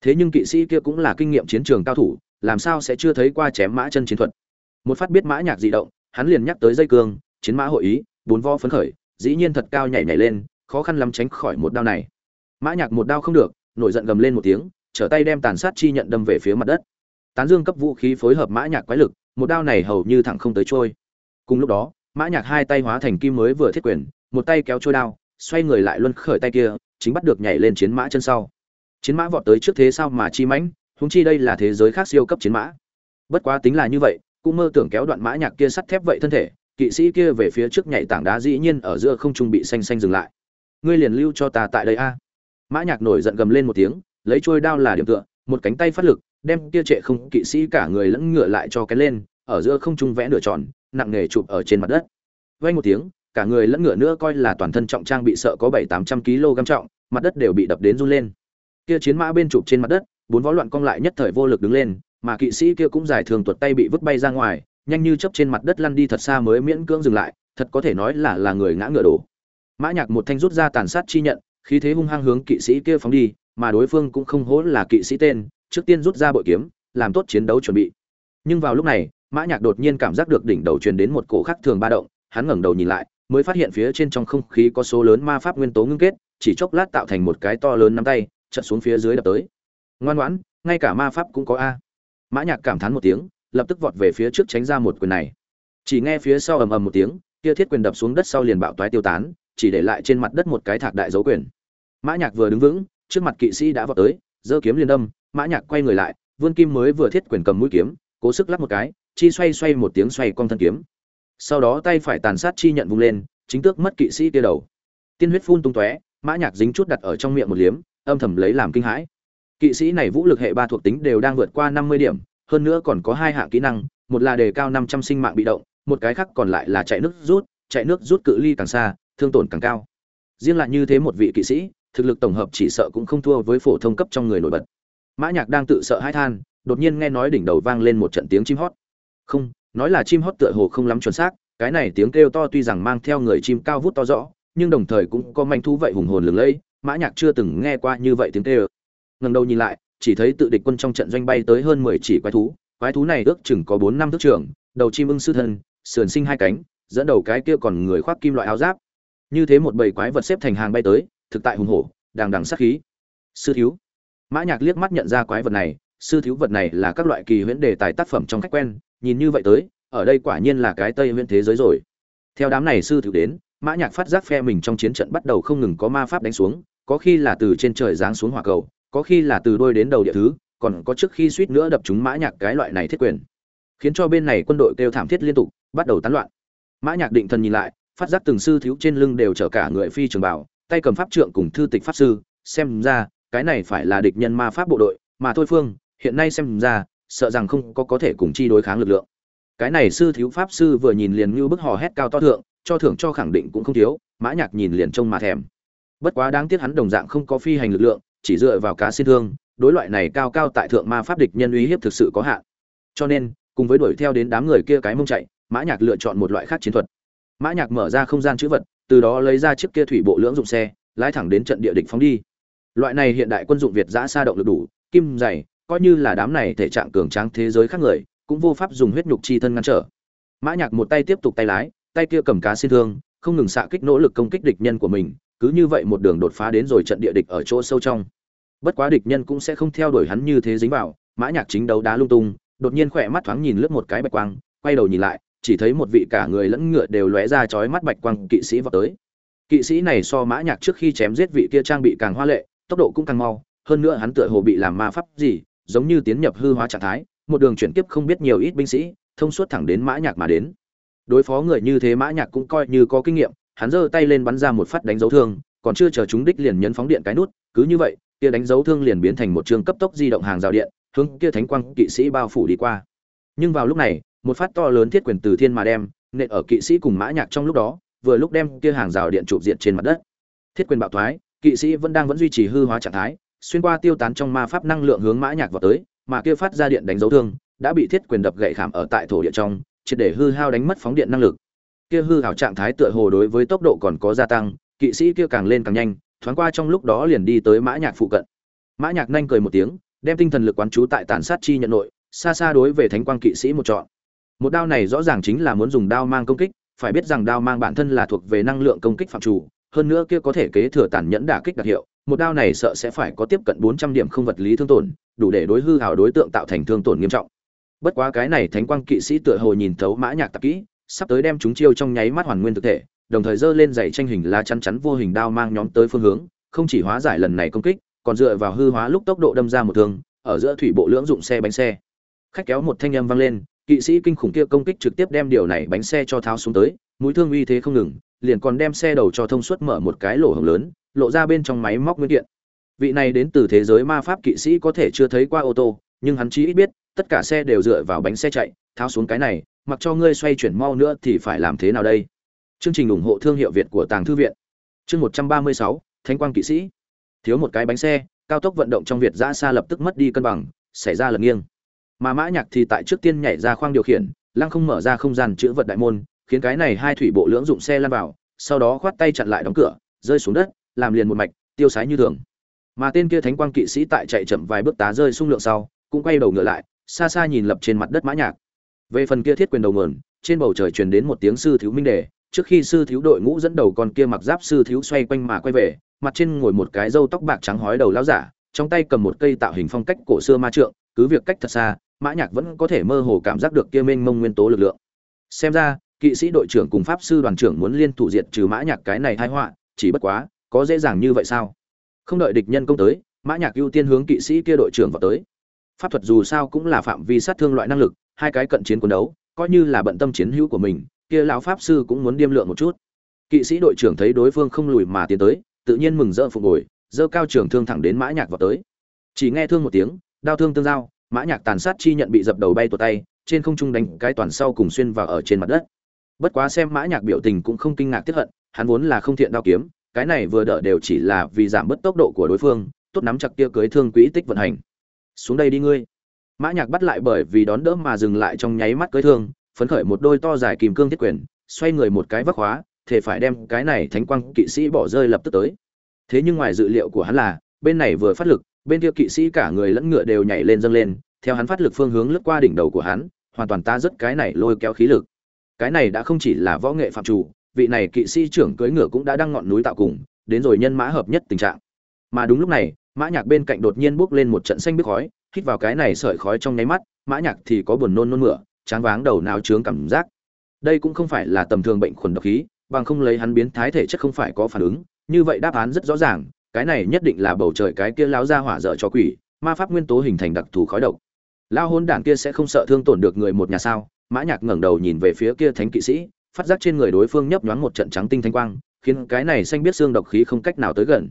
Thế nhưng kỵ sĩ kia cũng là kinh nghiệm chiến trường cao thủ, làm sao sẽ chưa thấy qua chém mã chân chiến thuật? Một phát biết mã nhạc dị động, hắn liền nhắc tới dây cương, chiến mã hội ý, bốn vo phấn khởi, dĩ nhiên thật cao nhảy nhảy lên, khó khăn lắm tránh khỏi một đao này. Mã nhạc một đao không được, nổi giận gầm lên một tiếng, trở tay đem tàn sát chi nhận đâm về phía mặt đất. Tán dương cấp vũ khí phối hợp mã nhạc quái lực, một đao này hầu như thẳng không tới trôi. Cùng lúc đó, mã nhạc hai tay hóa thành kim mới vừa thiết quyền một tay kéo trôi đao, xoay người lại luân khởi tay kia, chính bắt được nhảy lên chiến mã chân sau. Chiến mã vọt tới trước thế sao mà chi mãnh húng chi đây là thế giới khác siêu cấp chiến mã. Bất quá tính là như vậy, cũng mơ tưởng kéo đoạn mã nhạc kia sắt thép vậy thân thể, kỵ sĩ kia về phía trước nhảy tảng đá dĩ nhiên ở giữa không trung bị xanh xanh dừng lại. Ngươi liền lưu cho ta tại đây a. Mã nhạc nổi giận gầm lên một tiếng, lấy trôi đao là điểm tựa, một cánh tay phát lực, đem kia trệ không kỵ sĩ cả người lẫn ngựa lại cho cái lên, ở giữa không trung vẽ nửa tròn, nặng nề chụp ở trên mặt đất. Vang một tiếng cả người lẫn ngựa nữa coi là toàn thân trọng trang bị sợ có bảy tám trăm kg trọng, mặt đất đều bị đập đến run lên. Kia chiến mã bên chụp trên mặt đất, bốn vó loạn cong lại nhất thời vô lực đứng lên, mà kỵ sĩ kia cũng giải thường tuột tay bị vứt bay ra ngoài, nhanh như chớp trên mặt đất lăn đi thật xa mới miễn cưỡng dừng lại, thật có thể nói là là người ngã ngựa đổ. Mã nhạc một thanh rút ra tàn sát chi nhận, khí thế hung hăng hướng kỵ sĩ kia phóng đi, mà đối phương cũng không hố là kỵ sĩ tên, trước tiên rút ra bội kiếm, làm tốt chiến đấu chuẩn bị. Nhưng vào lúc này, mã nhạc đột nhiên cảm giác được đỉnh đầu truyền đến một cổ khắc thường ba động, hắn ngẩng đầu nhìn lại mới phát hiện phía trên trong không khí có số lớn ma pháp nguyên tố ngưng kết, chỉ chốc lát tạo thành một cái to lớn nắm tay chật xuống phía dưới đập tới. Ngoan ngoãn, ngay cả ma pháp cũng có a. Mã nhạc cảm thán một tiếng, lập tức vọt về phía trước tránh ra một quyền này. Chỉ nghe phía sau ầm ầm một tiếng, kia thiết quyền đập xuống đất sau liền bạo toái tiêu tán, chỉ để lại trên mặt đất một cái thạc đại dấu quyền. Mã nhạc vừa đứng vững, trước mặt kỵ sĩ đã vọt tới, giơ kiếm liền đâm, mã nhạc quay người lại, vươn kim mới vừa thiết quyền cầm mũi kiếm, cố sức lắc một cái, chi xoay xoay một tiếng xoay cong thân kiếm sau đó tay phải tàn sát chi nhận vung lên, chính tước mất kỵ sĩ kia đầu. Tiên huyết phun tung tóe, mã nhạc dính chút đặt ở trong miệng một liếm, âm thầm lấy làm kinh hãi. Kỵ sĩ này vũ lực hệ ba thuộc tính đều đang vượt qua năm mươi điểm, hơn nữa còn có hai hạng kỹ năng, một là đề cao năm trăm sinh mạng bị động, một cái khác còn lại là chạy nước rút, chạy nước rút cự ly càng xa, thương tổn càng cao. Riêng lại như thế một vị kỵ sĩ, thực lực tổng hợp chỉ sợ cũng không thua với phổ thông cấp trong người nổi bật. Mã nhạc đang tự sợ hãi than, đột nhiên nghe nói đỉnh đầu vang lên một trận tiếng chim hót. Không nói là chim hót tựa hồ không lắm chuẩn xác cái này tiếng kêu to tuy rằng mang theo người chim cao vút to rõ nhưng đồng thời cũng có manh thú vậy hùng hồn lừng lẫy mã nhạc chưa từng nghe qua như vậy tiếng kêu. Ngẩng đầu nhìn lại chỉ thấy tự địch quân trong trận doanh bay tới hơn mười chỉ quái thú quái thú này ước chừng có bốn năm thước trưởng, đầu chim ưng sư thân sườn sinh hai cánh dẫn đầu cái kia còn người khoác kim loại áo giáp. Như thế một bầy quái vật xếp thành hàng bay tới thực tại hùng hổ đàng đằng sát khí. Sư thiếu. Mã nhạc liếc mắt nhận ra quái vật này sư thiếu vật này là các loại kỳ huyễn đề tài tác phẩm trong khách quen nhìn như vậy tới, ở đây quả nhiên là cái tây Nguyên thế giới rồi. Theo đám này sư thử đến, mã nhạc phát giác phe mình trong chiến trận bắt đầu không ngừng có ma pháp đánh xuống, có khi là từ trên trời giáng xuống hỏa cầu, có khi là từ đôi đến đầu địa thứ, còn có trước khi suýt nữa đập chúng mã nhạc cái loại này thiết quyền. Khiến cho bên này quân đội kêu thảm thiết liên tục, bắt đầu tán loạn. Mã nhạc định thần nhìn lại, phát giác từng sư thiếu trên lưng đều chở cả người phi trường bảo tay cầm pháp trượng cùng thư tịch pháp sư, xem ra, cái này phải là địch nhân ma pháp bộ đội, mà thôi phương, hiện nay xem ra sợ rằng không có có thể cùng chi đối kháng lực lượng. Cái này sư thiếu pháp sư vừa nhìn liền như bức hò hét cao to thượng, cho thưởng cho khẳng định cũng không thiếu, mã nhạc nhìn liền trông mà thèm. Bất quá đáng tiếc hắn đồng dạng không có phi hành lực lượng, chỉ dựa vào cá xin thương, đối loại này cao cao tại thượng ma pháp địch nhân uy hiếp thực sự có hạn. Cho nên, cùng với đuổi theo đến đám người kia cái mông chạy, mã nhạc lựa chọn một loại khác chiến thuật. Mã nhạc mở ra không gian chữ vật, từ đó lấy ra chiếc kia thủy bộ lưỡng dụng xe, lái thẳng đến trận địa địch phóng đi. Loại này hiện đại quân dụng việt giã xa động lực đủ, kim, dày coi như là đám này thể trạng cường tráng thế giới khác người, cũng vô pháp dùng huyết nhục chi thân ngăn trở. Mã nhạc một tay tiếp tục tay lái, tay kia cầm cá xin thương, không ngừng xạ kích nỗ lực công kích địch nhân của mình, cứ như vậy một đường đột phá đến rồi trận địa địch ở chỗ sâu trong. Bất quá địch nhân cũng sẽ không theo đuổi hắn như thế dính vào, mã nhạc chính đấu đá lung tung, đột nhiên khỏe mắt thoáng nhìn lướt một cái bạch quang, quay đầu nhìn lại, chỉ thấy một vị cả người lẫn ngựa đều lóe ra chói mắt bạch quang kỵ sĩ vọt tới. Kỵ sĩ này so mã nhạc trước khi chém giết vị kia trang bị càng hoa lệ, tốc độ cũng càng mau, hơn nữa hắn tựa hồ bị làm ma pháp gì giống như tiến nhập hư hóa trạng thái, một đường chuyển kiếp không biết nhiều ít binh sĩ, thông suốt thẳng đến mã nhạc mà đến. Đối phó người như thế mã nhạc cũng coi như có kinh nghiệm, hắn giơ tay lên bắn ra một phát đánh dấu thương, còn chưa chờ chúng đích liền nhấn phóng điện cái nút, cứ như vậy kia đánh dấu thương liền biến thành một trường cấp tốc di động hàng rào điện, hướng kia thánh quang kỵ sĩ bao phủ đi qua. Nhưng vào lúc này, một phát to lớn thiết quyền từ thiên mà đem, nện ở kỵ sĩ cùng mã nhạc trong lúc đó, vừa lúc đem kia hàng rào điện chụp diện trên mặt đất. Thiết quyền bạo thoái, kỵ sĩ vẫn đang vẫn duy trì hư hóa trạng thái xuyên qua tiêu tán trong ma pháp năng lượng hướng mã nhạc vào tới, mà kia phát ra điện đánh dấu thương, đã bị thiết quyền đập gậy khảm ở tại thổ địa trong, triệt để hư hao đánh mất phóng điện năng lực. Kia hư hảo trạng thái tựa hồ đối với tốc độ còn có gia tăng, kỵ sĩ kia càng lên càng nhanh, thoáng qua trong lúc đó liền đi tới mã nhạc phụ cận. Mã nhạc nhanh cười một tiếng, đem tinh thần lực quán chú tại tàn sát chi nhận nội, xa xa đối về thánh quang kỵ sĩ một chọn một đao này rõ ràng chính là muốn dùng đao mang công kích, phải biết rằng đao mang bản thân là thuộc về năng lượng công kích phạm chủ hơn nữa kia có thể kế thừa tàn nhẫn đả kích đặc hiệu, một đao này sợ sẽ phải có tiếp cận 400 điểm không vật lý thương tổn, đủ để đối hư hào đối tượng tạo thành thương tổn nghiêm trọng. Bất quá cái này thánh quang kỵ sĩ tựa hồ nhìn thấu mã nhạc tạp kỹ, sắp tới đem chúng chiêu trong nháy mắt hoàn nguyên thực thể, đồng thời dơ lên giày tranh hình lá chắn chắn vô hình đao mang nhóm tới phương hướng, không chỉ hóa giải lần này công kích, còn dựa vào hư hóa lúc tốc độ đâm ra một thương, ở giữa thủy bộ lưỡng dụng xe bánh xe. Khách kéo một thanh âm vang lên kỵ sĩ kinh khủng kia công kích trực tiếp đem điều này bánh xe cho tháo xuống tới, mũi thương uy thế không ngừng, liền còn đem xe đầu cho thông suốt mở một cái lỗ hổng lớn, lộ ra bên trong máy móc nguyên kiện. Vị này đến từ thế giới ma pháp kỵ sĩ có thể chưa thấy qua ô tô, nhưng hắn chí ít biết, tất cả xe đều dựa vào bánh xe chạy, tháo xuống cái này, mặc cho ngươi xoay chuyển mau nữa thì phải làm thế nào đây? Chương trình ủng hộ thương hiệu việt của tàng thư viện. Chương một trăm ba mươi sáu thanh quang kỵ sĩ. Thiếu một cái bánh xe, cao tốc vận động trong việt giã xa lập tức mất đi cân bằng, xảy ra lật nghiêng mà mã nhạc thì tại trước tiên nhảy ra khoang điều khiển, lăng không mở ra không gian chứa vật đại môn, khiến cái này hai thủy bộ lưỡng dụng xe lăn vào, sau đó khoát tay chặn lại đóng cửa, rơi xuống đất, làm liền một mạch, tiêu sái như thường. Mà tên kia thánh quang kỵ sĩ tại chạy chậm vài bước tá rơi xung lượng sau, cũng quay đầu ngựa lại, xa xa nhìn lập trên mặt đất mã nhạc. Về phần kia thiết quyền đầu nguồn, trên bầu trời truyền đến một tiếng sư thiếu minh đề, trước khi sư thiếu đội ngũ dẫn đầu con kia mặc giáp sư thiếu xoay quanh mà quay về, mặt trên ngồi một cái râu tóc bạc trắng hói đầu lão giả, trong tay cầm một cây tạo hình phong cách cổ xưa ma trượng, cứ việc cách thật xa mã nhạc vẫn có thể mơ hồ cảm giác được kia mênh mông nguyên tố lực lượng. Xem ra, kỵ sĩ đội trưởng cùng pháp sư đoàn trưởng muốn liên thủ diệt trừ mã nhạc cái này tai họa, chỉ bất quá, có dễ dàng như vậy sao? Không đợi địch nhân công tới, mã nhạc ưu tiên hướng kỵ sĩ kia đội trưởng vào tới. Pháp thuật dù sao cũng là phạm vi sát thương loại năng lực, hai cái cận chiến quân đấu, coi như là bận tâm chiến hữu của mình, kia lão pháp sư cũng muốn điêm lượng một chút. Kỵ sĩ đội trưởng thấy đối phương không lùi mà tiến tới, tự nhiên mừng rỡ phục hồi dơ cao trường thương thẳng đến mã nhạc vào tới. Chỉ nghe thương một tiếng, đao thương tương giao mã nhạc tàn sát chi nhận bị dập đầu bay tuột tay, trên không trung đánh cái toàn sau cùng xuyên vào ở trên mặt đất. Bất quá xem mã nhạc biểu tình cũng không kinh ngạc tiếc hận, hắn vốn là không thiện đao kiếm, cái này vừa đỡ đều chỉ là vì giảm bớt tốc độ của đối phương, tốt nắm chặt kia cưới thương quỹ tích vận hành. Xuống đây đi ngươi. Mã nhạc bắt lại bởi vì đón đỡ mà dừng lại trong nháy mắt cưới thương, phấn khởi một đôi to dài kìm cương thiết quyền, xoay người một cái vác hóa thể phải đem cái này thánh quang kỵ sĩ bỏ rơi lập tức tới. Thế nhưng ngoài dự liệu của hắn là, bên này vừa phát lực bên kia kỵ sĩ cả người lẫn ngựa đều nhảy lên dâng lên, theo hắn phát lực phương hướng lướt qua đỉnh đầu của hắn, hoàn toàn ta rất cái này lôi kéo khí lực. Cái này đã không chỉ là võ nghệ phạm chủ, vị này kỵ sĩ trưởng cưỡi ngựa cũng đã đăng ngọn núi tạo cùng, đến rồi nhân mã hợp nhất tình trạng. Mà đúng lúc này, mã nhạc bên cạnh đột nhiên bước lên một trận xanh biết khói, hít vào cái này sợi khói trong nháy mắt, mã nhạc thì có buồn nôn nôn mửa chán váng đầu não trướng cảm giác. Đây cũng không phải là tầm thường bệnh khuẩn độc khí, bằng không lấy hắn biến thái thể chất không phải có phản ứng, như vậy đáp án rất rõ ràng cái này nhất định là bầu trời cái kia lão ra hỏa dở cho quỷ, ma pháp nguyên tố hình thành đặc thù khói độc. Lao hôn đản kia sẽ không sợ thương tổn được người một nhà sao? Mã nhạc ngẩng đầu nhìn về phía kia thánh kỵ sĩ, phát giác trên người đối phương nhấp nhoáng một trận trắng tinh thanh quang, khiến cái này xanh biết xương độc khí không cách nào tới gần.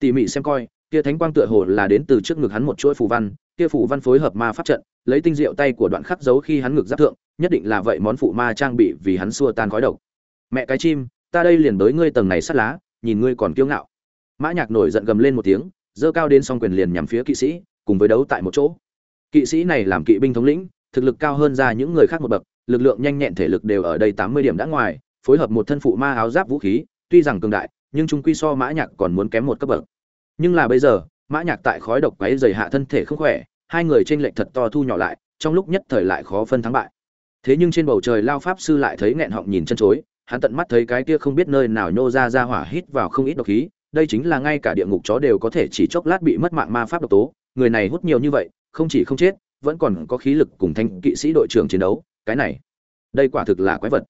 Tỉ mỉ xem coi, kia thánh quang tựa hồ là đến từ trước ngực hắn một chuỗi phù văn, kia phù văn phối hợp ma pháp trận, lấy tinh diệu tay của đoạn khắc giấu khi hắn ngực giáp thượng, nhất định là vậy món phụ ma trang bị vì hắn xua tan khói độc. Mẹ cái chim, ta đây liền tới ngươi tầng này sắt lá, nhìn ngươi còn kiêu ngạo mã nhạc nổi giận gầm lên một tiếng dơ cao đến song quyền liền nhắm phía kỵ sĩ, cùng với đấu tại một chỗ. Kỵ sĩ này làm kỵ binh thống lĩnh, thực lực cao hơn ra những người khác một bậc, lực lượng nhanh nhẹn thể lực đều ở đây tám mươi điểm đã ngoài, phối hợp một thân phụ ma áo giáp vũ khí, tuy rằng cường đại, nhưng chúng quy so mã nhạc còn muốn kém một cấp bậc. Nhưng là bây giờ, mã nhạc tại khói độc quấy dày hạ thân thể không khỏe, hai người trên lệnh thật to thu nhỏ lại, trong lúc nhất thời lại khó phân thắng bại. Thế nhưng trên bầu trời lao pháp sư lại thấy nghẹn họng nhìn chân chối, hắn tận mắt thấy cái kia không biết nơi nào nhô ra ra hỏa hít vào không ít độc khí đây chính là ngay cả địa ngục chó đều có thể chỉ chốc lát bị mất mạng ma pháp độc tố, người này hút nhiều như vậy, không chỉ không chết, vẫn còn có khí lực cùng thanh kỵ sĩ đội trưởng chiến đấu, cái này, đây quả thực là quái vật.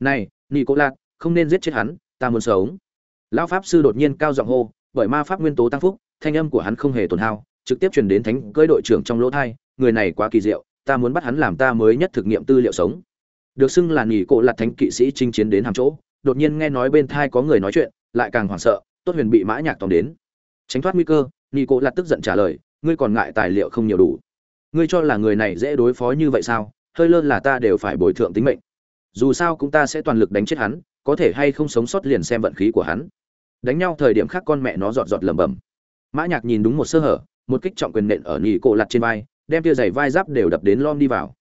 Này, nicolas, không nên giết chết hắn, ta muốn sống. Lão pháp sư đột nhiên cao giọng hô, bởi ma pháp nguyên tố tăng phúc, thanh âm của hắn không hề tổn hao, trực tiếp truyền đến thánh cưỡi đội trưởng trong lỗ thai, người này quá kỳ diệu, ta muốn bắt hắn làm ta mới nhất thực nghiệm tư liệu sống. Được xưng là nghỉ cộ lạt thánh kỵ sĩ chinh chiến đến hàm chỗ, đột nhiên nghe nói bên thai có người nói chuyện, lại càng hoảng sợ tốt huyền bị mã nhạc tóm đến. Tránh thoát nguy cơ Nghi Cố lạt tức giận trả lời, ngươi còn ngại tài liệu không nhiều đủ. Ngươi cho là người này dễ đối phó như vậy sao? Hơi lơ là ta đều phải bồi thượng tính mệnh. Dù sao cũng ta sẽ toàn lực đánh chết hắn, có thể hay không sống sót liền xem vận khí của hắn. Đánh nhau thời điểm khác con mẹ nó giọt giọt lẩm bẩm. Mã nhạc nhìn đúng một sơ hở, một kích trọng quyền nện ở nhị cổ lạt trên vai, đem tia giày vai giáp đều đập đến lom đi vào.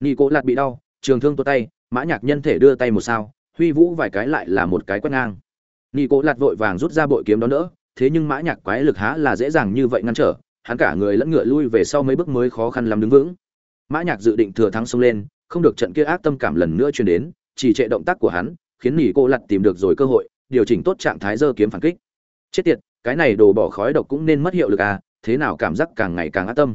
Nhị cổ lạt bị đau, trường thương tuột tay, mã nhạc nhân thể đưa tay một sao, huy vũ vài cái lại là một cái quét ngang nhị Cố lạt vội vàng rút ra bội kiếm đó nữa thế nhưng mã nhạc quái lực há là dễ dàng như vậy ngăn trở, hắn cả người lẫn ngựa lui về sau mấy bước mới khó khăn lắm đứng vững. Mã nhạc dự định thừa thắng xông lên, không được trận kia ác tâm cảm lần nữa truyền đến, chỉ trệ động tác của hắn, khiến nhị Cố lạt tìm được rồi cơ hội, điều chỉnh tốt trạng thái giơ kiếm phản kích. Chết tiệt, cái này đồ bỏ khói độc cũng nên mất hiệu lực à thế nào cảm giác càng ngày càng ác tâm.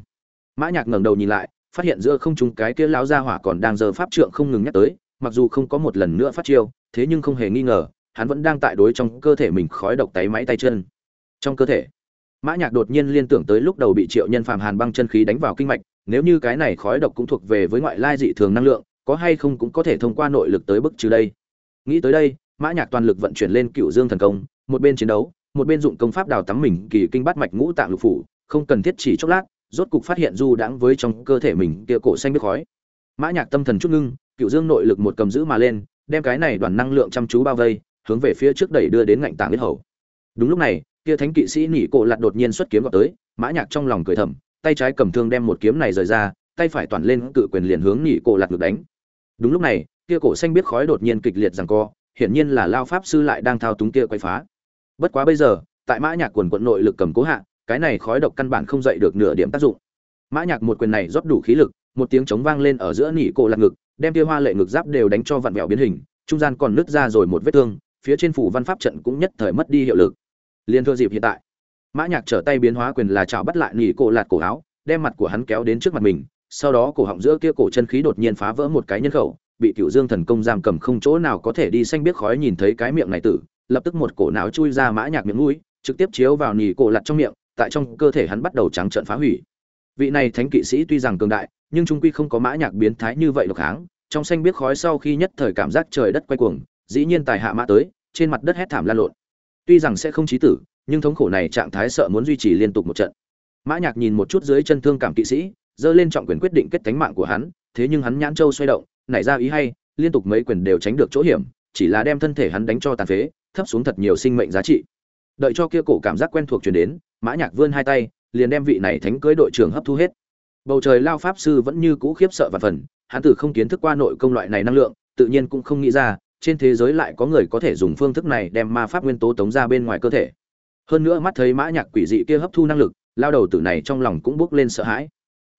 Mã nhạc ngẩng đầu nhìn lại, phát hiện giữa không trung cái kia lão gia hỏa còn đang giơ pháp trượng không ngừng nhắc tới, mặc dù không có một lần nữa phát chiêu, thế nhưng không hề nghi ngờ hắn vẫn đang tại đối trong cơ thể mình khói độc tay máy tay chân. Trong cơ thể, mã nhạc đột nhiên liên tưởng tới lúc đầu bị triệu nhân phàm hàn băng chân khí đánh vào kinh mạch, nếu như cái này khói độc cũng thuộc về với ngoại lai dị thường năng lượng, có hay không cũng có thể thông qua nội lực tới bức trừ đây. Nghĩ tới đây, mã nhạc toàn lực vận chuyển lên cựu dương thần công, một bên chiến đấu, một bên dụng công pháp đào tắm mình kỳ kinh bát mạch ngũ tạng lục phủ, không cần thiết chỉ chốc lát, rốt cục phát hiện du đãng với trong cơ thể mình kia cổ xanh biết khói. Mã nhạc tâm thần chút ngưng, cựu dương nội lực một cầm giữ mà lên, đem cái này đoàn năng lượng chăm chú bao vây hướng về phía trước đẩy đưa đến ngạnh tảng biết hầu. Đúng lúc này, kia thánh kỵ sĩ nỉ cổ lặn đột nhiên xuất kiếm vào tới, mã nhạc trong lòng cười thầm, tay trái cầm thương đem một kiếm này rời ra, tay phải toàn lên cự quyền liền hướng nỉ cổ lặn ngược đánh. Đúng lúc này, kia cổ xanh biết khói đột nhiên kịch liệt giằng co, hiển nhiên là lao pháp sư lại đang thao túng kia quay phá. Bất quá bây giờ, tại mã nhạc quần quận nội lực cầm cố hạ, cái này khói độc căn bản không dậy được nửa điểm tác dụng. Mã nhạc một quyền này rót đủ khí lực, một tiếng chống vang lên ở giữa nỉ cổ lặn ngực, đem kia hoa lệ ngực giáp đều đánh cho vặn vẹo biến hình, trung gian còn nứt ra rồi một vết thương phía trên phủ văn pháp trận cũng nhất thời mất đi hiệu lực. Liền thưa dịp hiện tại, mã nhạc trở tay biến hóa quyền là chảo bắt lại nhỉ cổ lạt cổ áo, đem mặt của hắn kéo đến trước mặt mình, sau đó cổ họng giữa kia cổ chân khí đột nhiên phá vỡ một cái nhân khẩu, bị cựu dương thần công giam cầm không chỗ nào có thể đi xanh biết khói nhìn thấy cái miệng này tử, lập tức một cổ não chui ra mã nhạc miệng mũi, trực tiếp chiếu vào nhỉ cổ lạt trong miệng, tại trong cơ thể hắn bắt đầu trắng trợn phá hủy. Vị này thánh kỵ sĩ tuy rằng cường đại, nhưng trung quy không có mã nhạc biến thái như vậy độc kháng trong xanh biết khói sau khi nhất thời cảm giác trời đất quay cuồng dĩ nhiên tài hạ mã tới, trên mặt đất hét thảm lan lộn. Tuy rằng sẽ không chí tử, nhưng thống khổ này trạng thái sợ muốn duy trì liên tục một trận. Mã nhạc nhìn một chút dưới chân thương cảm kỵ sĩ dơ lên trọng quyền quyết định kết thánh mạng của hắn, thế nhưng hắn nhãn châu xoay động, nảy ra ý hay, liên tục mấy quyền đều tránh được chỗ hiểm, chỉ là đem thân thể hắn đánh cho tàn phế, thấp xuống thật nhiều sinh mệnh giá trị. Đợi cho kia cổ cảm giác quen thuộc truyền đến, mã nhạc vươn hai tay, liền đem vị này thánh cưới đội trưởng hấp thu hết. Bầu trời lao pháp sư vẫn như cũ khiếp sợ và phần, hắn tử không kiến thức qua nội công loại này năng lượng, tự nhiên cũng không nghĩ ra trên thế giới lại có người có thể dùng phương thức này đem ma pháp nguyên tố tống ra bên ngoài cơ thể. Hơn nữa mắt thấy mã nhạc quỷ dị kia hấp thu năng lực, lao đầu tử này trong lòng cũng bước lên sợ hãi.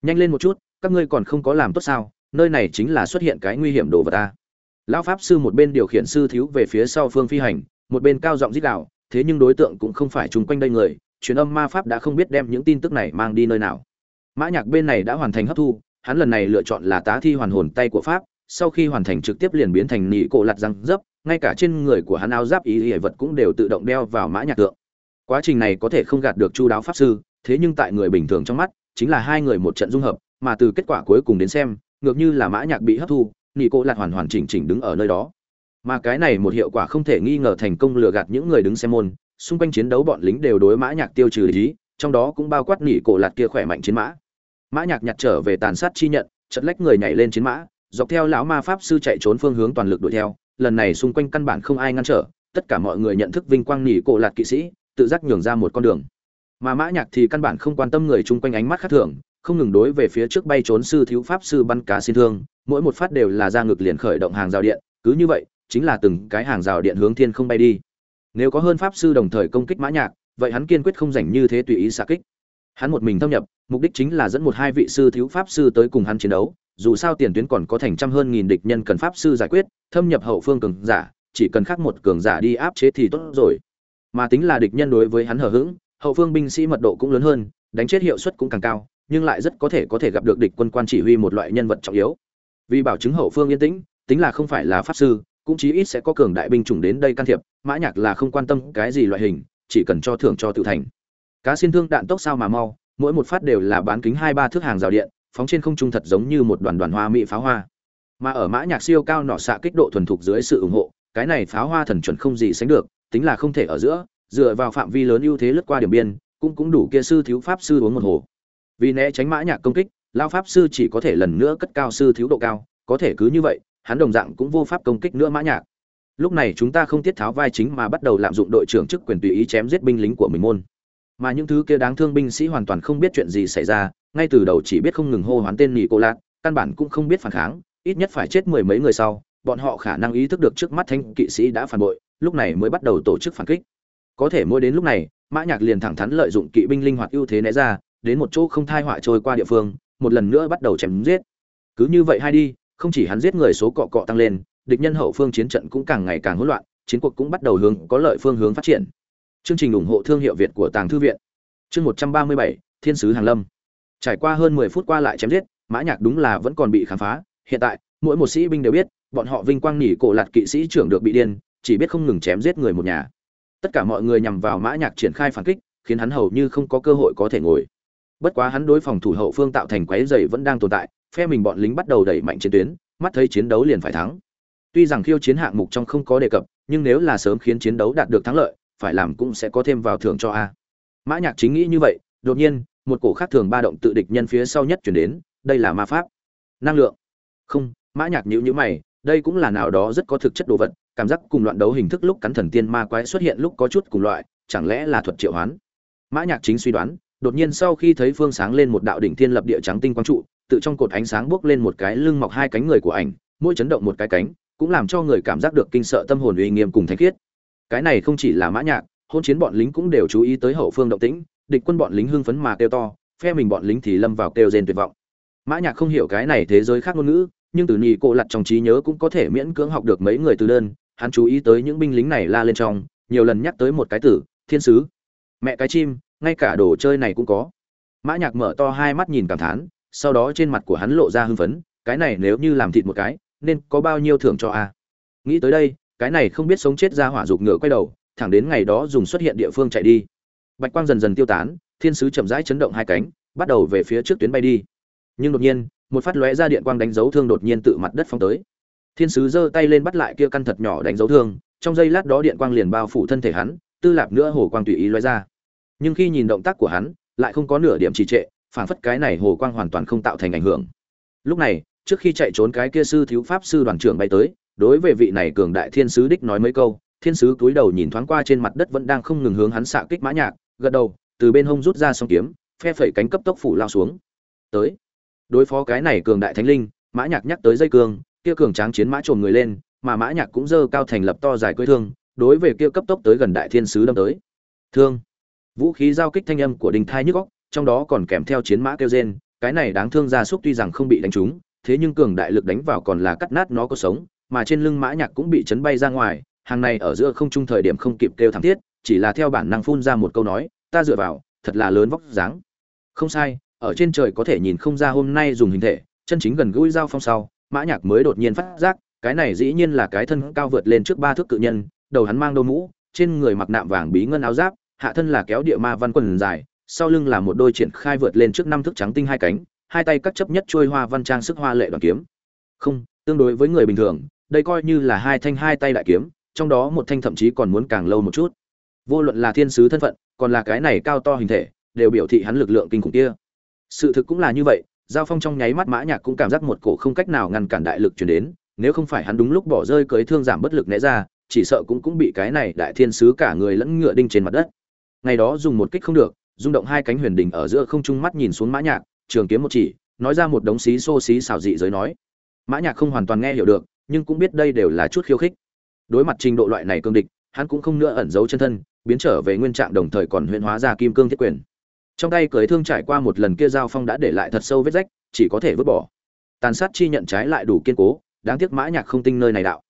Nhanh lên một chút, các ngươi còn không có làm tốt sao, nơi này chính là xuất hiện cái nguy hiểm đồ vật ta. Lão pháp sư một bên điều khiển sư thiếu về phía sau phương phi hành, một bên cao giọng rít gào, thế nhưng đối tượng cũng không phải chung quanh đây người, truyền âm ma pháp đã không biết đem những tin tức này mang đi nơi nào. Mã nhạc bên này đã hoàn thành hấp thu, hắn lần này lựa chọn là tá thi hoàn hồn tay của pháp sau khi hoàn thành trực tiếp liền biến thành nị cổ lặt răng dấp, ngay cả trên người của hắn áo giáp ý hệ vật cũng đều tự động đeo vào mã nhạc tượng. Quá trình này có thể không gạt được chu đáo pháp sư, thế nhưng tại người bình thường trong mắt, chính là hai người một trận dung hợp, mà từ kết quả cuối cùng đến xem, ngược như là mã nhạc bị hấp thu nị cổ lặt hoàn hoàn chỉnh chỉnh đứng ở nơi đó. Mà cái này một hiệu quả không thể nghi ngờ thành công lừa gạt những người đứng xem môn, xung quanh chiến đấu bọn lính đều đối mã nhạc tiêu trừ lý trong đó cũng bao quát nỉ cổ lạt kia khỏe mạnh chiến mã. Mã nhạc nhặt trở về tàn sát chi nhận, chật lách người nhảy lên chiến mã dọc theo lão ma pháp sư chạy trốn phương hướng toàn lực đuổi theo, lần này xung quanh căn bản không ai ngăn trở, tất cả mọi người nhận thức vinh quang nỉ cổ lạt kỵ sĩ, tự giác nhường ra một con đường. Mà mã nhạc thì căn bản không quan tâm người chung quanh ánh mắt khác thường, không ngừng đối về phía trước bay trốn sư thiếu pháp sư bắn cá xin thương, mỗi một phát đều là ra ngực liền khởi động hàng rào điện, cứ như vậy, chính là từng cái hàng rào điện hướng thiên không bay đi. Nếu có hơn pháp sư đồng thời công kích mã nhạc, vậy hắn kiên quyết không rảnh như thế tùy ý xạ kích. Hắn một mình thâm nhập, mục đích chính là dẫn một hai vị sư thiếu pháp sư tới cùng hắn chiến đấu dù sao tiền tuyến còn có thành trăm hơn nghìn địch nhân cần pháp sư giải quyết, thâm nhập hậu phương cường giả, chỉ cần khắc một cường giả đi áp chế thì tốt rồi. Mà tính là địch nhân đối với hắn hờ hững, hậu phương binh sĩ mật độ cũng lớn hơn, đánh chết hiệu suất cũng càng cao, nhưng lại rất có thể có thể gặp được địch quân quan chỉ huy một loại nhân vật trọng yếu. Vì bảo chứng hậu phương yên tĩnh, tính là không phải là pháp sư, cũng chí ít sẽ có cường đại binh chủng đến đây can thiệp, mã nhạc là không quan tâm cái gì loại hình, chỉ cần cho thưởng cho tự thành. Cá xin thương đạn tốc sao mà mau, mỗi một phát đều là bán kính hai ba thước hàng rào điện phóng trên không trung thật giống như một đoàn đoàn hoa mỹ pháo hoa. Mà ở mã nhạc siêu cao nỏ xạ kích độ thuần thục dưới sự ủng hộ, cái này pháo hoa thần chuẩn không gì sánh được, tính là không thể ở giữa, dựa vào phạm vi lớn ưu thế lướt qua điểm biên, cũng cũng đủ kia sư thiếu pháp sư uống một hồ. Vì né tránh mã nhạc công kích lao pháp sư chỉ có thể lần nữa cất cao sư thiếu độ cao, có thể cứ như vậy, hắn đồng dạng cũng vô pháp công kích nữa mã nhạc. Lúc này chúng ta không tiết tháo vai chính mà bắt đầu lạm dụng đội trưởng chức quyền tùy ý chém giết binh lính của mình môn mà những thứ kia đáng thương binh sĩ hoàn toàn không biết chuyện gì xảy ra, ngay từ đầu chỉ biết không ngừng hô hoán tên nỉ cô lạc căn bản cũng không biết phản kháng, ít nhất phải chết mười mấy người sau, bọn họ khả năng ý thức được trước mắt thanh kỵ sĩ đã phản bội, lúc này mới bắt đầu tổ chức phản kích. Có thể mỗi đến lúc này, mã nhạc liền thẳng thắn lợi dụng kỵ binh linh hoạt ưu thế né ra, đến một chỗ không thai họa trôi qua địa phương, một lần nữa bắt đầu chém giết. Cứ như vậy hai đi, không chỉ hắn giết người số cọ cọ tăng lên, địch nhân hậu phương chiến trận cũng càng ngày càng hỗn loạn, chiến cuộc cũng bắt đầu hướng, có lợi phương hướng phát triển chương trình ủng hộ thương hiệu việt của tàng thư viện. Chương một trăm ba mươi bảy, thiên sứ hàng lâm. Trải qua hơn mười phút qua lại chém giết, mã nhạc đúng là vẫn còn bị khám phá. Hiện tại, mỗi một sĩ binh đều biết, bọn họ vinh quang nỉ cổ lạt kỵ sĩ trưởng được bị điên, chỉ biết không ngừng chém giết người một nhà. Tất cả mọi người nhằm vào mã nhạc triển khai phản kích, khiến hắn hầu như không có cơ hội có thể ngồi. Bất quá hắn đối phòng thủ hậu phương tạo thành quái rầy vẫn đang tồn tại, phe mình bọn lính bắt đầu đẩy mạnh chiến tuyến, mắt thấy chiến đấu liền phải thắng. Tuy rằng khiêu chiến hạng mục trong không có đề cập, nhưng nếu là sớm khiến chiến đấu đạt được thắng lợi phải làm cũng sẽ có thêm vào thưởng cho a. Mã nhạc chính nghĩ như vậy, đột nhiên, một cổ khác thường ba động tự địch nhân phía sau nhất chuyển đến, đây là ma pháp. Năng lượng. Không, mã nhạc nhíu nhíu mày, đây cũng là nào đó rất có thực chất đồ vật, cảm giác cùng loạn đấu hình thức lúc cắn thần tiên ma quái xuất hiện lúc có chút cùng loại, chẳng lẽ là thuật triệu hoán? Mã nhạc chính suy đoán, đột nhiên sau khi thấy phương sáng lên một đạo đỉnh thiên lập địa trắng tinh quang trụ, tự trong cột ánh sáng bước lên một cái lưng mọc hai cánh người của ảnh, mỗi chấn động một cái cánh, cũng làm cho người cảm giác được kinh sợ tâm hồn uy nghiêm cùng thánh khiết cái này không chỉ là mã nhạc, hôn chiến bọn lính cũng đều chú ý tới hậu phương động tĩnh, địch quân bọn lính hưng phấn mà kêu to, phe mình bọn lính thì lâm vào kêu rên tuyệt vọng. Mã nhạc không hiểu cái này thế giới khác ngôn ngữ, nhưng từ nhị cô lặt trong trí nhớ cũng có thể miễn cưỡng học được mấy người từ đơn, hắn chú ý tới những binh lính này la lên trong, nhiều lần nhắc tới một cái tử, thiên sứ. Mẹ cái chim, ngay cả đồ chơi này cũng có. Mã nhạc mở to hai mắt nhìn cảm thán, sau đó trên mặt của hắn lộ ra hưng phấn, cái này nếu như làm thịt một cái, nên có bao nhiêu thưởng cho a? Nghĩ tới đây cái này không biết sống chết ra hỏa dục ngựa quay đầu, thẳng đến ngày đó dùng xuất hiện địa phương chạy đi. Bạch quang dần dần tiêu tán, thiên sứ chậm rãi chấn động hai cánh, bắt đầu về phía trước tuyến bay đi. Nhưng đột nhiên, một phát lóe ra điện quang đánh dấu thương đột nhiên tự mặt đất phong tới. Thiên sứ giơ tay lên bắt lại kia căn thật nhỏ đánh dấu thương, trong giây lát đó điện quang liền bao phủ thân thể hắn, tư lạp nữa hồ quang tùy ý lóe ra. Nhưng khi nhìn động tác của hắn, lại không có nửa điểm trì trệ phản phất cái này hồ quang hoàn toàn không tạo thành ảnh hưởng. Lúc này, trước khi chạy trốn cái kia sư thiếu pháp sư đoàn trưởng bay tới đối với vị này cường đại thiên sứ đích nói mấy câu, thiên sứ cúi đầu nhìn thoáng qua trên mặt đất vẫn đang không ngừng hướng hắn xạ kích mã nhạc, gật đầu, từ bên hông rút ra song kiếm, phe phẩy cánh cấp tốc phủ lao xuống. Tới. Đối phó cái này cường đại thánh linh, mã nhạc nhắc tới dây cương, kia cường tráng chiến mã trồn người lên, mà mã nhạc cũng dơ cao thành lập to dài cưỡi thương, đối về kia cấp tốc tới gần đại thiên sứ đâm tới. Thương. Vũ khí giao kích thanh âm của đình thai nhức óc, trong đó còn kèm theo chiến mã kêu rên, cái này đáng thương gia súc tuy rằng không bị đánh trúng, thế nhưng cường đại lực đánh vào còn là cắt nát nó có sống mà trên lưng mã nhạc cũng bị chấn bay ra ngoài, hàng này ở giữa không trung thời điểm không kịp kêu thảm thiết, chỉ là theo bản năng phun ra một câu nói, ta dựa vào, thật là lớn vóc dáng. Không sai, ở trên trời có thể nhìn không ra hôm nay dùng hình thể, chân chính gần gũi giao phong sau, mã nhạc mới đột nhiên phát giác, cái này dĩ nhiên là cái thân cao vượt lên trước ba thước cự nhân, đầu hắn mang đôi mũ, trên người mặc nạm vàng bí ngân áo giáp, hạ thân là kéo địa ma văn quần dài, sau lưng là một đôi triển khai vượt lên trước năm thước trắng tinh hai cánh, hai tay cắt chấp nhất chuôi hoa văn trang sức hoa lệ đoàn kiếm. Không, tương đối với người bình thường đây coi như là hai thanh hai tay đại kiếm, trong đó một thanh thậm chí còn muốn càng lâu một chút. Vô luận là thiên sứ thân phận, còn là cái này cao to hình thể, đều biểu thị hắn lực lượng kinh khủng kia. Sự thực cũng là như vậy, giao phong trong nháy mắt mã nhạc cũng cảm giác một cổ không cách nào ngăn cản đại lực truyền đến, nếu không phải hắn đúng lúc bỏ rơi cưới thương giảm bất lực né ra, chỉ sợ cũng cũng bị cái này đại thiên sứ cả người lẫn ngựa đinh trên mặt đất. Ngày đó dùng một kích không được, rung động hai cánh huyền đỉnh ở giữa không trung mắt nhìn xuống mã nhạc, trường kiếm một chỉ, nói ra một đống xí xô xí xảo dị giới nói. Mã nhạc không hoàn toàn nghe hiểu được nhưng cũng biết đây đều là chút khiêu khích. Đối mặt trình độ loại này cương địch, hắn cũng không nữa ẩn giấu chân thân, biến trở về nguyên trạng đồng thời còn huyễn hóa ra kim cương thiết quyền. Trong tay cưới thương trải qua một lần kia giao phong đã để lại thật sâu vết rách, chỉ có thể vứt bỏ. Tàn sát chi nhận trái lại đủ kiên cố, đáng tiếc mã nhạc không tinh nơi này đạo.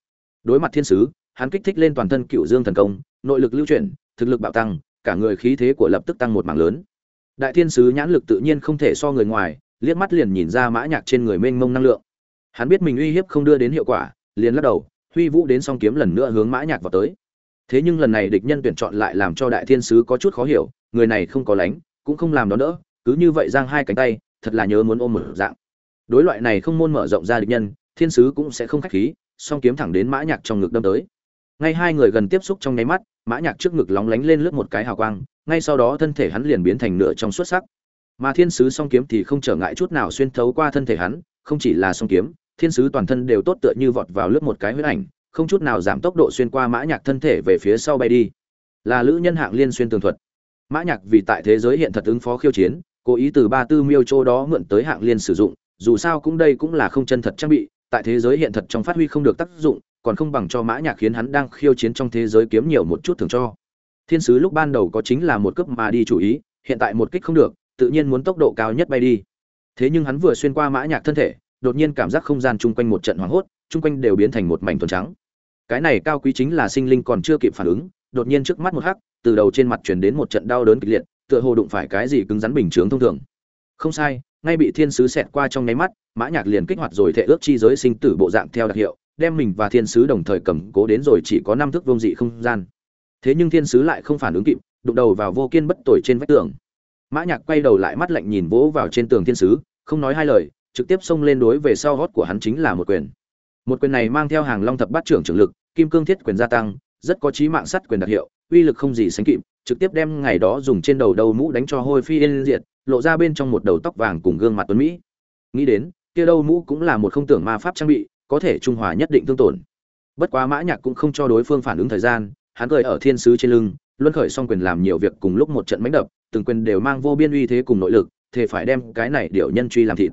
Đối mặt thiên sứ, hắn kích thích lên toàn thân cựu dương thần công, nội lực lưu chuyển, thực lực bạo tăng, cả người khí thế của lập tức tăng một mảng lớn. Đại thiên sứ nhãn lực tự nhiên không thể so người ngoài, liếc mắt liền nhìn ra mã nhạc trên người mênh mông năng lượng hắn biết mình uy hiếp không đưa đến hiệu quả, liền lắc đầu, huy vũ đến song kiếm lần nữa hướng mã nhạc vào tới. Thế nhưng lần này địch nhân tuyển chọn lại làm cho đại thiên sứ có chút khó hiểu, người này không có lánh, cũng không làm đó đỡ cứ như vậy giang hai cánh tay, thật là nhớ muốn ôm mở dạng. Đối loại này không môn mở rộng ra địch nhân, thiên sứ cũng sẽ không khách khí, song kiếm thẳng đến mã nhạc trong ngực đâm tới. Ngay hai người gần tiếp xúc trong nháy mắt, mã nhạc trước ngực lóng lánh lên lướt một cái hào quang, ngay sau đó thân thể hắn liền biến thành nửa trong xuất sắc. Mà thiên sứ song kiếm thì không trở ngại chút nào xuyên thấu qua thân thể hắn, không chỉ là song kiếm thiên sứ toàn thân đều tốt tựa như vọt vào lướt một cái huyết ảnh, không chút nào giảm tốc độ xuyên qua mã nhạc thân thể về phía sau bay đi. Là lữ nhân hạng liên xuyên tường thuật. Mã nhạc vì tại thế giới hiện thật ứng phó khiêu chiến, cố ý từ ba tư miêu châu đó mượn tới hạng liên sử dụng, dù sao cũng đây cũng là không chân thật trang bị, tại thế giới hiện thật trong phát huy không được tác dụng, còn không bằng cho mã nhạc khiến hắn đang khiêu chiến trong thế giới kiếm nhiều một chút thường cho. Thiên sứ lúc ban đầu có chính là một cấp mà đi chủ ý, hiện tại một kích không được, tự nhiên muốn tốc độ cao nhất bay đi. Thế nhưng hắn vừa xuyên qua mã nhạc thân thể đột nhiên cảm giác không gian chung quanh một trận hoảng hốt, chung quanh đều biến thành một mảnh thuần trắng. Cái này cao quý chính là sinh linh còn chưa kịp phản ứng, đột nhiên trước mắt một hắc, từ đầu trên mặt truyền đến một trận đau đớn kịch liệt, tựa hồ đụng phải cái gì cứng rắn bình chướng thông thường. Không sai, ngay bị thiên sứ xẹt qua trong nháy mắt, mã nhạc liền kích hoạt rồi thể ước chi giới sinh tử bộ dạng theo đặc hiệu, đem mình và thiên sứ đồng thời cầm cố đến rồi chỉ có năm thước vuông dị không gian. Thế nhưng thiên sứ lại không phản ứng kịp, đụng đầu vào vô kiên bất tồi trên vách tường. Mã nhạc quay đầu lại mắt lạnh nhìn vỗ vào trên tường thiên sứ, không nói hai lời trực tiếp xông lên đối về sau hót của hắn chính là một quyền. Một quyền này mang theo hàng long thập bát trưởng trưởng lực, kim cương thiết quyền gia tăng, rất có chí mạng sắt quyền đặc hiệu, uy lực không gì sánh kịp, trực tiếp đem ngày đó dùng trên đầu đầu mũ đánh cho hôi phi yên diệt, lộ ra bên trong một đầu tóc vàng cùng gương mặt tuấn mỹ. Nghĩ đến, kia đầu mũ cũng là một không tưởng ma pháp trang bị, có thể trung hòa nhất định tương tổn. Bất quá mã nhạc cũng không cho đối phương phản ứng thời gian, hắn cười ở thiên sứ trên lưng, luân khởi xong quyền làm nhiều việc cùng lúc một trận mãnh đập, từng quyền đều mang vô biên uy thế cùng nội lực thể phải đem cái này điệu nhân truy làm thịt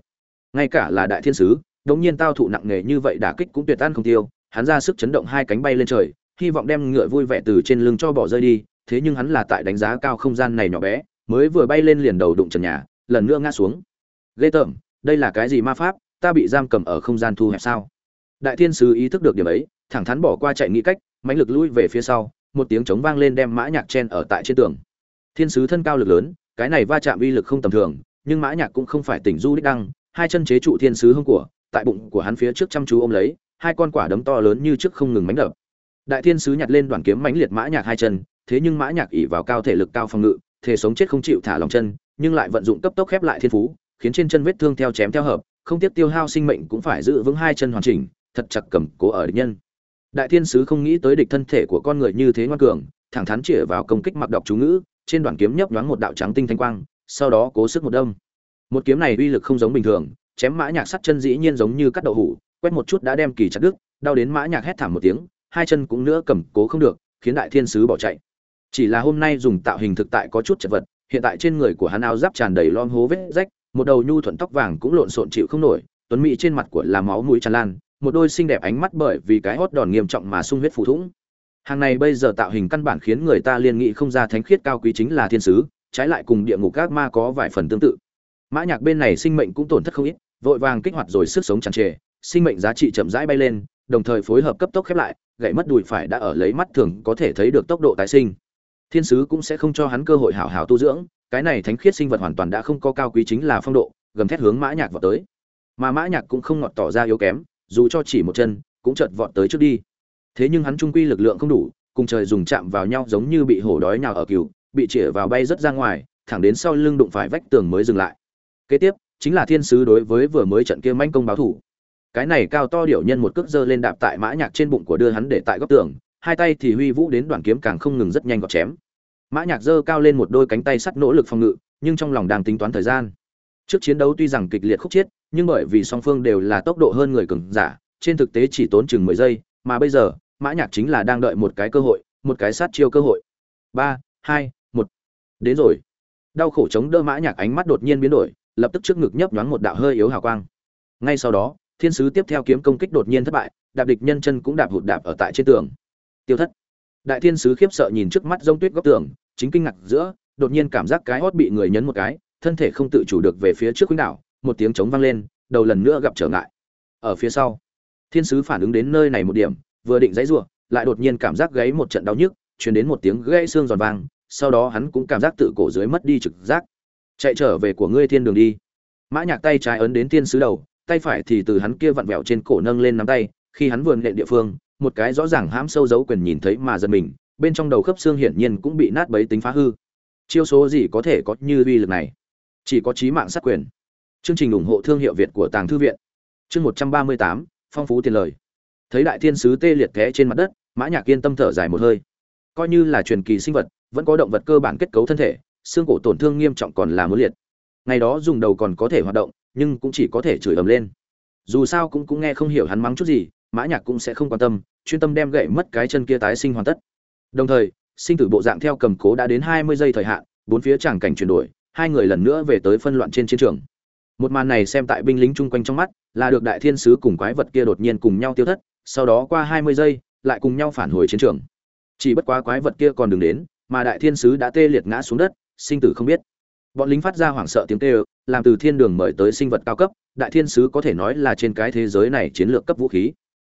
ngay cả là đại thiên sứ, đống nhiên tao thụ nặng nề như vậy đả kích cũng tuyệt tan không tiêu, hắn ra sức chấn động hai cánh bay lên trời, hy vọng đem ngựa vui vẻ từ trên lưng cho bỏ rơi đi, thế nhưng hắn là tại đánh giá cao không gian này nhỏ bé, mới vừa bay lên liền đầu đụng trần nhà, lần nữa ngã xuống. Ghê tởm, đây là cái gì ma pháp, ta bị giam cầm ở không gian thu hẹp sao? Đại thiên sứ ý thức được điểm ấy, thẳng thắn bỏ qua chạy nghĩ cách, mãnh lực lui về phía sau, một tiếng trống vang lên đem mã nhạc chen ở tại trên tường. Thiên sứ thân cao lực lớn, cái này va chạm uy lực không tầm thường, nhưng mã nhạc cũng không phải tỉnh du đích đăng hai chân chế trụ thiên sứ hung của, tại bụng của hắn phía trước chăm chú ôm lấy, hai con quả đấm to lớn như trước không ngừng mánh đập. Đại thiên sứ nhặt lên đoàn kiếm mãnh liệt mã nhạc hai chân, thế nhưng mã nhạc ỉ vào cao thể lực cao phòng ngự thể sống chết không chịu thả lòng chân, nhưng lại vận dụng cấp tốc khép lại thiên phú, khiến trên chân vết thương theo chém theo hợp, không tiếp tiêu hao sinh mệnh cũng phải giữ vững hai chân hoàn chỉnh, thật chặt cầm cố ở địch nhân. Đại thiên sứ không nghĩ tới địch thân thể của con người như thế ngoan cường, thẳng thắn chĩa vào công kích mặc đọc chú ngữ, trên đoàn kiếm nhấp nhoáng một đạo trắng tinh thanh quang, sau đó cố sức một đâm một kiếm này uy lực không giống bình thường, chém mã nhạc sắt chân dĩ nhiên giống như cắt đậu hủ, quét một chút đã đem kỳ chặt đứt, đau đến mã nhạc hét thảm một tiếng, hai chân cũng nữa cầm cố không được, khiến đại thiên sứ bỏ chạy. Chỉ là hôm nay dùng tạo hình thực tại có chút chật vật, hiện tại trên người của hắn áo giáp tràn đầy lon hố vết rách, một đầu nhu thuận tóc vàng cũng lộn xộn chịu không nổi, tuấn mỹ trên mặt của là máu mũi tràn lan, một đôi xinh đẹp ánh mắt bởi vì cái hốt đòn nghiêm trọng mà sung huyết phù thủng. Hàng này bây giờ tạo hình căn bản khiến người ta liên nghị không ra thánh khiết cao quý chính là thiên sứ, trái lại cùng địa ngục các ma có vài phần tương tự mã nhạc bên này sinh mệnh cũng tổn thất không ít, vội vàng kích hoạt rồi sức sống tràn trề, sinh mệnh giá trị chậm rãi bay lên, đồng thời phối hợp cấp tốc khép lại, gãy mất đùi phải đã ở lấy mắt thường có thể thấy được tốc độ tái sinh. Thiên sứ cũng sẽ không cho hắn cơ hội hảo hảo tu dưỡng, cái này thánh khiết sinh vật hoàn toàn đã không có cao quý chính là phong độ, gầm thét hướng mã nhạc vọt tới. Mà mã nhạc cũng không ngọt tỏ ra yếu kém, dù cho chỉ một chân, cũng chợt vọt tới trước đi. Thế nhưng hắn trung quy lực lượng không đủ, cùng trời dùng chạm vào nhau giống như bị hổ đói nhào ở cừu, bị chĩa vào bay rất ra ngoài, thẳng đến sau lưng đụng phải vách tường mới dừng lại kế tiếp, chính là thiên sứ đối với vừa mới trận kia manh công báo thủ. Cái này cao to điểu nhân một cước dơ lên đạp tại mã nhạc trên bụng của đưa hắn để tại góc tường, hai tay thì huy vũ đến đoạn kiếm càng không ngừng rất nhanh gọt chém. Mã nhạc dơ cao lên một đôi cánh tay sắt nỗ lực phòng ngự, nhưng trong lòng đang tính toán thời gian. Trước chiến đấu tuy rằng kịch liệt khúc chiết, nhưng bởi vì song phương đều là tốc độ hơn người cường giả, trên thực tế chỉ tốn chừng mười giây, mà bây giờ, mã nhạc chính là đang đợi một cái cơ hội, một cái sát chiêu cơ hội. Ba, hai, một. Đến rồi. Đau khổ chống đỡ mã nhạc ánh mắt đột nhiên biến đổi lập tức trước ngực nhấp nhoáng một đạo hơi yếu hào quang. Ngay sau đó, thiên sứ tiếp theo kiếm công kích đột nhiên thất bại, đạp địch nhân chân cũng đạp hụt đạp ở tại trên tường. Tiêu thất. Đại thiên sứ khiếp sợ nhìn trước mắt rông tuyết góc tường, chính kinh ngạc giữa, đột nhiên cảm giác cái hót bị người nhấn một cái, thân thể không tự chủ được về phía trước khuynh đảo, một tiếng trống vang lên, đầu lần nữa gặp trở ngại. Ở phía sau, thiên sứ phản ứng đến nơi này một điểm, vừa định giãy rủa lại đột nhiên cảm giác gáy một trận đau nhức, truyền đến một tiếng gãy xương giòn vang, sau đó hắn cũng cảm giác tự cổ dưới mất đi trực giác chạy trở về của ngươi thiên đường đi. Mã nhạc tay trái ấn đến tiên sứ đầu, tay phải thì từ hắn kia vặn vẹo trên cổ nâng lên nắm tay, khi hắn vươn nện địa phương, một cái rõ ràng hãm sâu dấu quyền nhìn thấy mà giật mình, bên trong đầu khớp xương hiển nhiên cũng bị nát bấy tính phá hư. Chiêu số gì có thể có như uy lực này? Chỉ có chí mạng sát quyền. Chương trình ủng hộ thương hiệu việt của tàng thư viện. Chương một trăm ba mươi tám, phong phú tiền lời. Thấy đại thiên sứ tê liệt té trên mặt đất, mã nhạc yên tâm thở dài một hơi. Coi như là truyền kỳ sinh vật, vẫn có động vật cơ bản kết cấu thân thể xương cổ tổn thương nghiêm trọng còn là muốn liệt. Ngày đó dùng đầu còn có thể hoạt động, nhưng cũng chỉ có thể chửi ầm lên. Dù sao cũng cũng nghe không hiểu hắn mắng chút gì, mã nhạc cũng sẽ không quan tâm, chuyên tâm đem gậy mất cái chân kia tái sinh hoàn tất. Đồng thời, sinh tử bộ dạng theo cầm cố đã đến hai mươi giây thời hạn, bốn phía tràng cảnh chuyển đổi, hai người lần nữa về tới phân loạn trên chiến trường. Một màn này xem tại binh lính chung quanh trong mắt, là được đại thiên sứ cùng quái vật kia đột nhiên cùng nhau tiêu thất, sau đó qua hai mươi giây, lại cùng nhau phản hồi chiến trường. Chỉ bất quá quái vật kia còn đừng đến, mà đại thiên sứ đã tê liệt ngã xuống đất sinh tử không biết. Bọn lính phát ra hoảng sợ tiếng kêu, làm từ thiên đường mời tới sinh vật cao cấp, đại thiên sứ có thể nói là trên cái thế giới này chiến lược cấp vũ khí.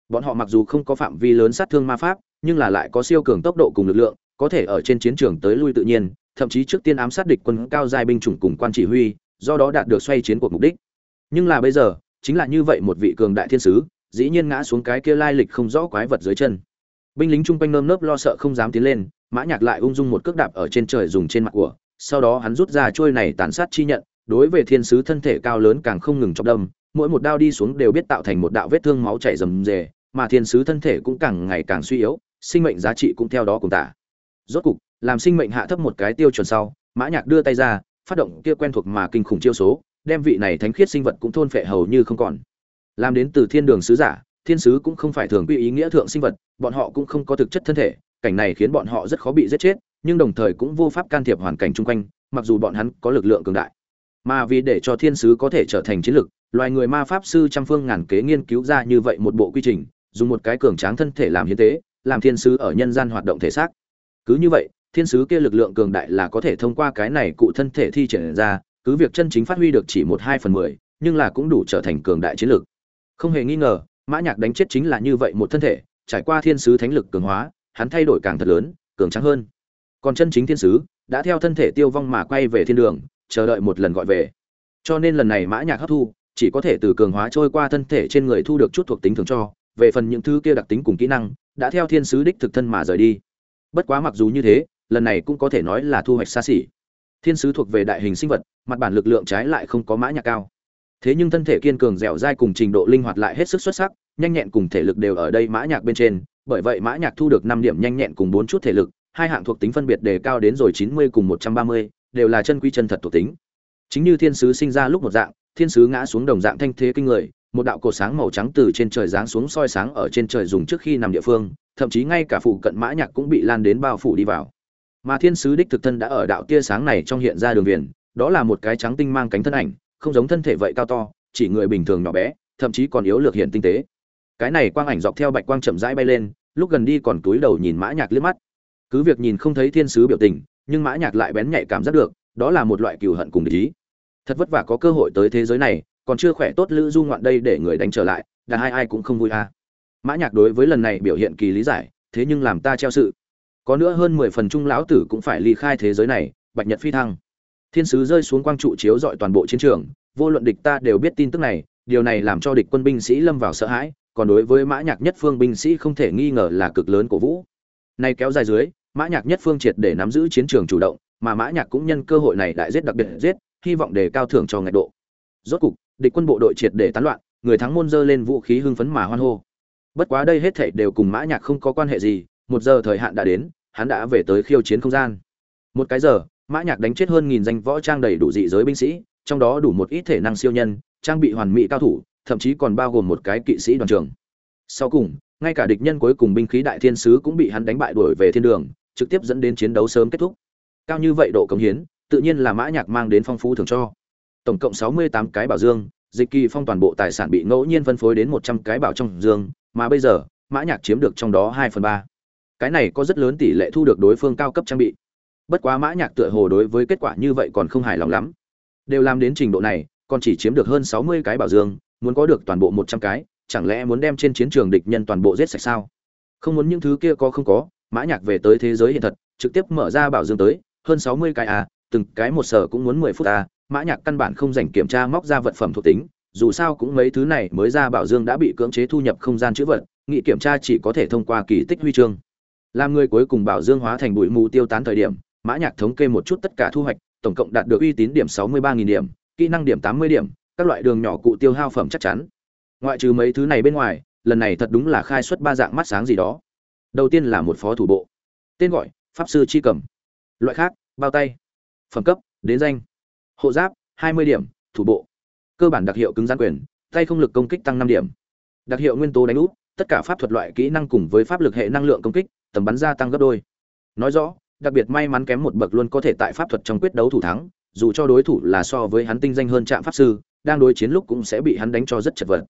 Bọn họ mặc dù không có phạm vi lớn sát thương ma pháp, nhưng là lại có siêu cường tốc độ cùng lực lượng, có thể ở trên chiến trường tới lui tự nhiên, thậm chí trước tiên ám sát địch quân cao giai binh chủng cùng quan chỉ huy, do đó đạt được xoay chiến cuộc mục đích. Nhưng là bây giờ, chính là như vậy một vị cường đại thiên sứ, dĩ nhiên ngã xuống cái kia lai lịch không rõ quái vật dưới chân. Binh lính chung quanh nơm nớp lo sợ không dám tiến lên, mã nhạc lại ung dung một cước đạp ở trên trời dùng trên mặt của sau đó hắn rút ra chuôi này tàn sát chi nhận, đối với thiên sứ thân thể cao lớn càng không ngừng chọc đâm, mỗi một đao đi xuống đều biết tạo thành một đạo vết thương máu chảy rầm rề, mà thiên sứ thân thể cũng càng ngày càng suy yếu, sinh mệnh giá trị cũng theo đó cùng tả. Rốt cục, làm sinh mệnh hạ thấp một cái tiêu chuẩn sau, mã nhạc đưa tay ra, phát động kia quen thuộc mà kinh khủng chiêu số, đem vị này thánh khiết sinh vật cũng thôn phệ hầu như không còn. Làm đến từ thiên đường sứ giả, thiên sứ cũng không phải thường quy ý nghĩa thượng sinh vật, bọn họ cũng không có thực chất thân thể cảnh này khiến bọn họ rất khó bị giết chết, nhưng đồng thời cũng vô pháp can thiệp hoàn cảnh chung quanh, mặc dù bọn hắn có lực lượng cường đại. Mà vì để cho thiên sứ có thể trở thành chiến lực loài người ma pháp sư trăm phương ngàn kế nghiên cứu ra như vậy một bộ quy trình, dùng một cái cường tráng thân thể làm hiến tế, làm thiên sứ ở nhân gian hoạt động thể xác. Cứ như vậy, thiên sứ kia lực lượng cường đại là có thể thông qua cái này cụ thân thể thi triển ra, cứ việc chân chính phát huy được chỉ một hai phần mười, nhưng là cũng đủ trở thành cường đại chiến lược. Không hề nghi ngờ, mã nhạc đánh chết chính là như vậy một thân thể, trải qua thiên sứ thánh lực cường hóa hắn thay đổi càng thật lớn, cường tráng hơn. Còn chân chính thiên sứ đã theo thân thể tiêu vong mà quay về thiên đường, chờ đợi một lần gọi về. Cho nên lần này mã nhạc hấp thu, chỉ có thể từ cường hóa trôi qua thân thể trên người thu được chút thuộc tính thường cho, về phần những thứ kia đặc tính cùng kỹ năng, đã theo thiên sứ đích thực thân mà rời đi. Bất quá mặc dù như thế, lần này cũng có thể nói là thu hoạch xa xỉ. Thiên sứ thuộc về đại hình sinh vật, mặt bản lực lượng trái lại không có mã nhạc cao. Thế nhưng thân thể kiên cường dẻo dai cùng trình độ linh hoạt lại hết sức xuất sắc, nhanh nhẹn cùng thể lực đều ở đây mã nhạc bên trên bởi vậy mã nhạc thu được năm điểm nhanh nhẹn cùng bốn chút thể lực, hai hạng thuộc tính phân biệt đề cao đến rồi chín mươi cùng một trăm ba mươi, đều là chân quy chân thật thuộc tính. Chính như thiên sứ sinh ra lúc một dạng, thiên sứ ngã xuống đồng dạng thanh thế kinh người, một đạo cổ sáng màu trắng từ trên trời giáng xuống soi sáng ở trên trời dùng trước khi nằm địa phương, thậm chí ngay cả phụ cận mã nhạc cũng bị lan đến bao phủ đi vào. Mà thiên sứ đích thực thân đã ở đạo tia sáng này trong hiện ra đường viền, đó là một cái trắng tinh mang cánh thân ảnh, không giống thân thể vậy cao to, chỉ người bình thường nhỏ bé, thậm chí còn yếu lược hiện tinh tế. Cái này quang ảnh dọc theo bạch quang chậm rãi bay lên lúc gần đi còn túi đầu nhìn mã nhạc liếc mắt. Cứ việc nhìn không thấy thiên sứ biểu tình, nhưng mã nhạc lại bén nhạy cảm giác được, đó là một loại cừu hận cùng địch ý. Thật vất vả có cơ hội tới thế giới này, còn chưa khỏe tốt lữ du ngoạn đây để người đánh trở lại, là hai ai cũng không vui à. Mã nhạc đối với lần này biểu hiện kỳ lý giải, thế nhưng làm ta treo sự. Có nữa hơn mười phần trung lão tử cũng phải ly khai thế giới này, bạch nhật phi thăng. Thiên sứ rơi xuống quang trụ chiếu dọi toàn bộ chiến trường, vô luận địch ta đều biết tin tức này, điều này làm cho địch quân binh sĩ lâm vào sợ hãi còn đối với mã nhạc nhất phương binh sĩ không thể nghi ngờ là cực lớn cổ vũ. Nay kéo dài dưới, mã nhạc nhất phương triệt để nắm giữ chiến trường chủ động, mà mã nhạc cũng nhân cơ hội này đại giết đặc biệt giết, hy vọng để cao thưởng cho ngạch độ. Rốt cục, địch quân bộ đội triệt để tán loạn, người thắng môn dơ lên vũ khí hưng phấn mà hoan hô. Bất quá đây hết thảy đều cùng mã nhạc không có quan hệ gì, một giờ thời hạn đã đến, hắn đã về tới khiêu chiến không gian. Một cái giờ, mã nhạc đánh chết hơn nghìn danh võ trang đầy đủ dị giới binh sĩ, trong đó đủ một ít thể năng siêu nhân, trang bị hoàn mỹ cao thủ thậm chí còn bao gồm một cái kỵ sĩ đoàn trưởng. Sau cùng, ngay cả địch nhân cuối cùng binh khí đại thiên sứ cũng bị hắn đánh bại đuổi về thiên đường, trực tiếp dẫn đến chiến đấu sớm kết thúc. Cao như vậy độ cống hiến, tự nhiên là mã nhạc mang đến phong phú thưởng cho. Tổng cộng sáu mươi tám cái bảo dương, dịch kỳ phong toàn bộ tài sản bị ngẫu nhiên phân phối đến một trăm cái bảo trong dương, mà bây giờ, mã nhạc chiếm được trong đó hai phần ba. Cái này có rất lớn tỷ lệ thu được đối phương cao cấp trang bị. Bất quá mã nhạc tựa hồ đối với kết quả như vậy còn không hài lòng lắm. Đều làm đến trình độ này, còn chỉ chiếm được hơn sáu mươi cái bảo dương muốn có được toàn bộ một trăm cái, chẳng lẽ muốn đem trên chiến trường địch nhân toàn bộ giết sạch sao? Không muốn những thứ kia có không có, mã nhạc về tới thế giới hiện thật, trực tiếp mở ra bảo dương tới, hơn sáu mươi cái à từng cái một sở cũng muốn mười phút à mã nhạc căn bản không dành kiểm tra móc ra vật phẩm thuộc tính, dù sao cũng mấy thứ này mới ra bảo dương đã bị cưỡng chế thu nhập không gian chữ vật, nghị kiểm tra chỉ có thể thông qua kỳ tích huy chương. Làm người cuối cùng bảo dương hóa thành bụi mù tiêu tán thời điểm, mã nhạc thống kê một chút tất cả thu hoạch, tổng cộng đạt được uy tín điểm sáu mươi ba nghìn điểm, kỹ năng điểm tám mươi điểm các loại đường nhỏ cụ tiêu hao phẩm chắc chắn. Ngoại trừ mấy thứ này bên ngoài, lần này thật đúng là khai xuất ba dạng mắt sáng gì đó. Đầu tiên là một phó thủ bộ, tên gọi, pháp sư chi cầm. Loại khác, bao tay. Phẩm cấp, đến danh. Hộ giáp, hai mươi điểm, thủ bộ. Cơ bản đặc hiệu cứng gian quyền, tay không lực công kích tăng năm điểm. Đặc hiệu nguyên tố đánh úp, tất cả pháp thuật loại kỹ năng cùng với pháp lực hệ năng lượng công kích, tầm bắn gia tăng gấp đôi. Nói rõ, đặc biệt may mắn kém một bậc luôn có thể tại pháp thuật trong quyết đấu thủ thắng, dù cho đối thủ là so với hắn tinh danh hơn trạm pháp sư đang đối chiến lúc cũng sẽ bị hắn đánh cho rất chật vật.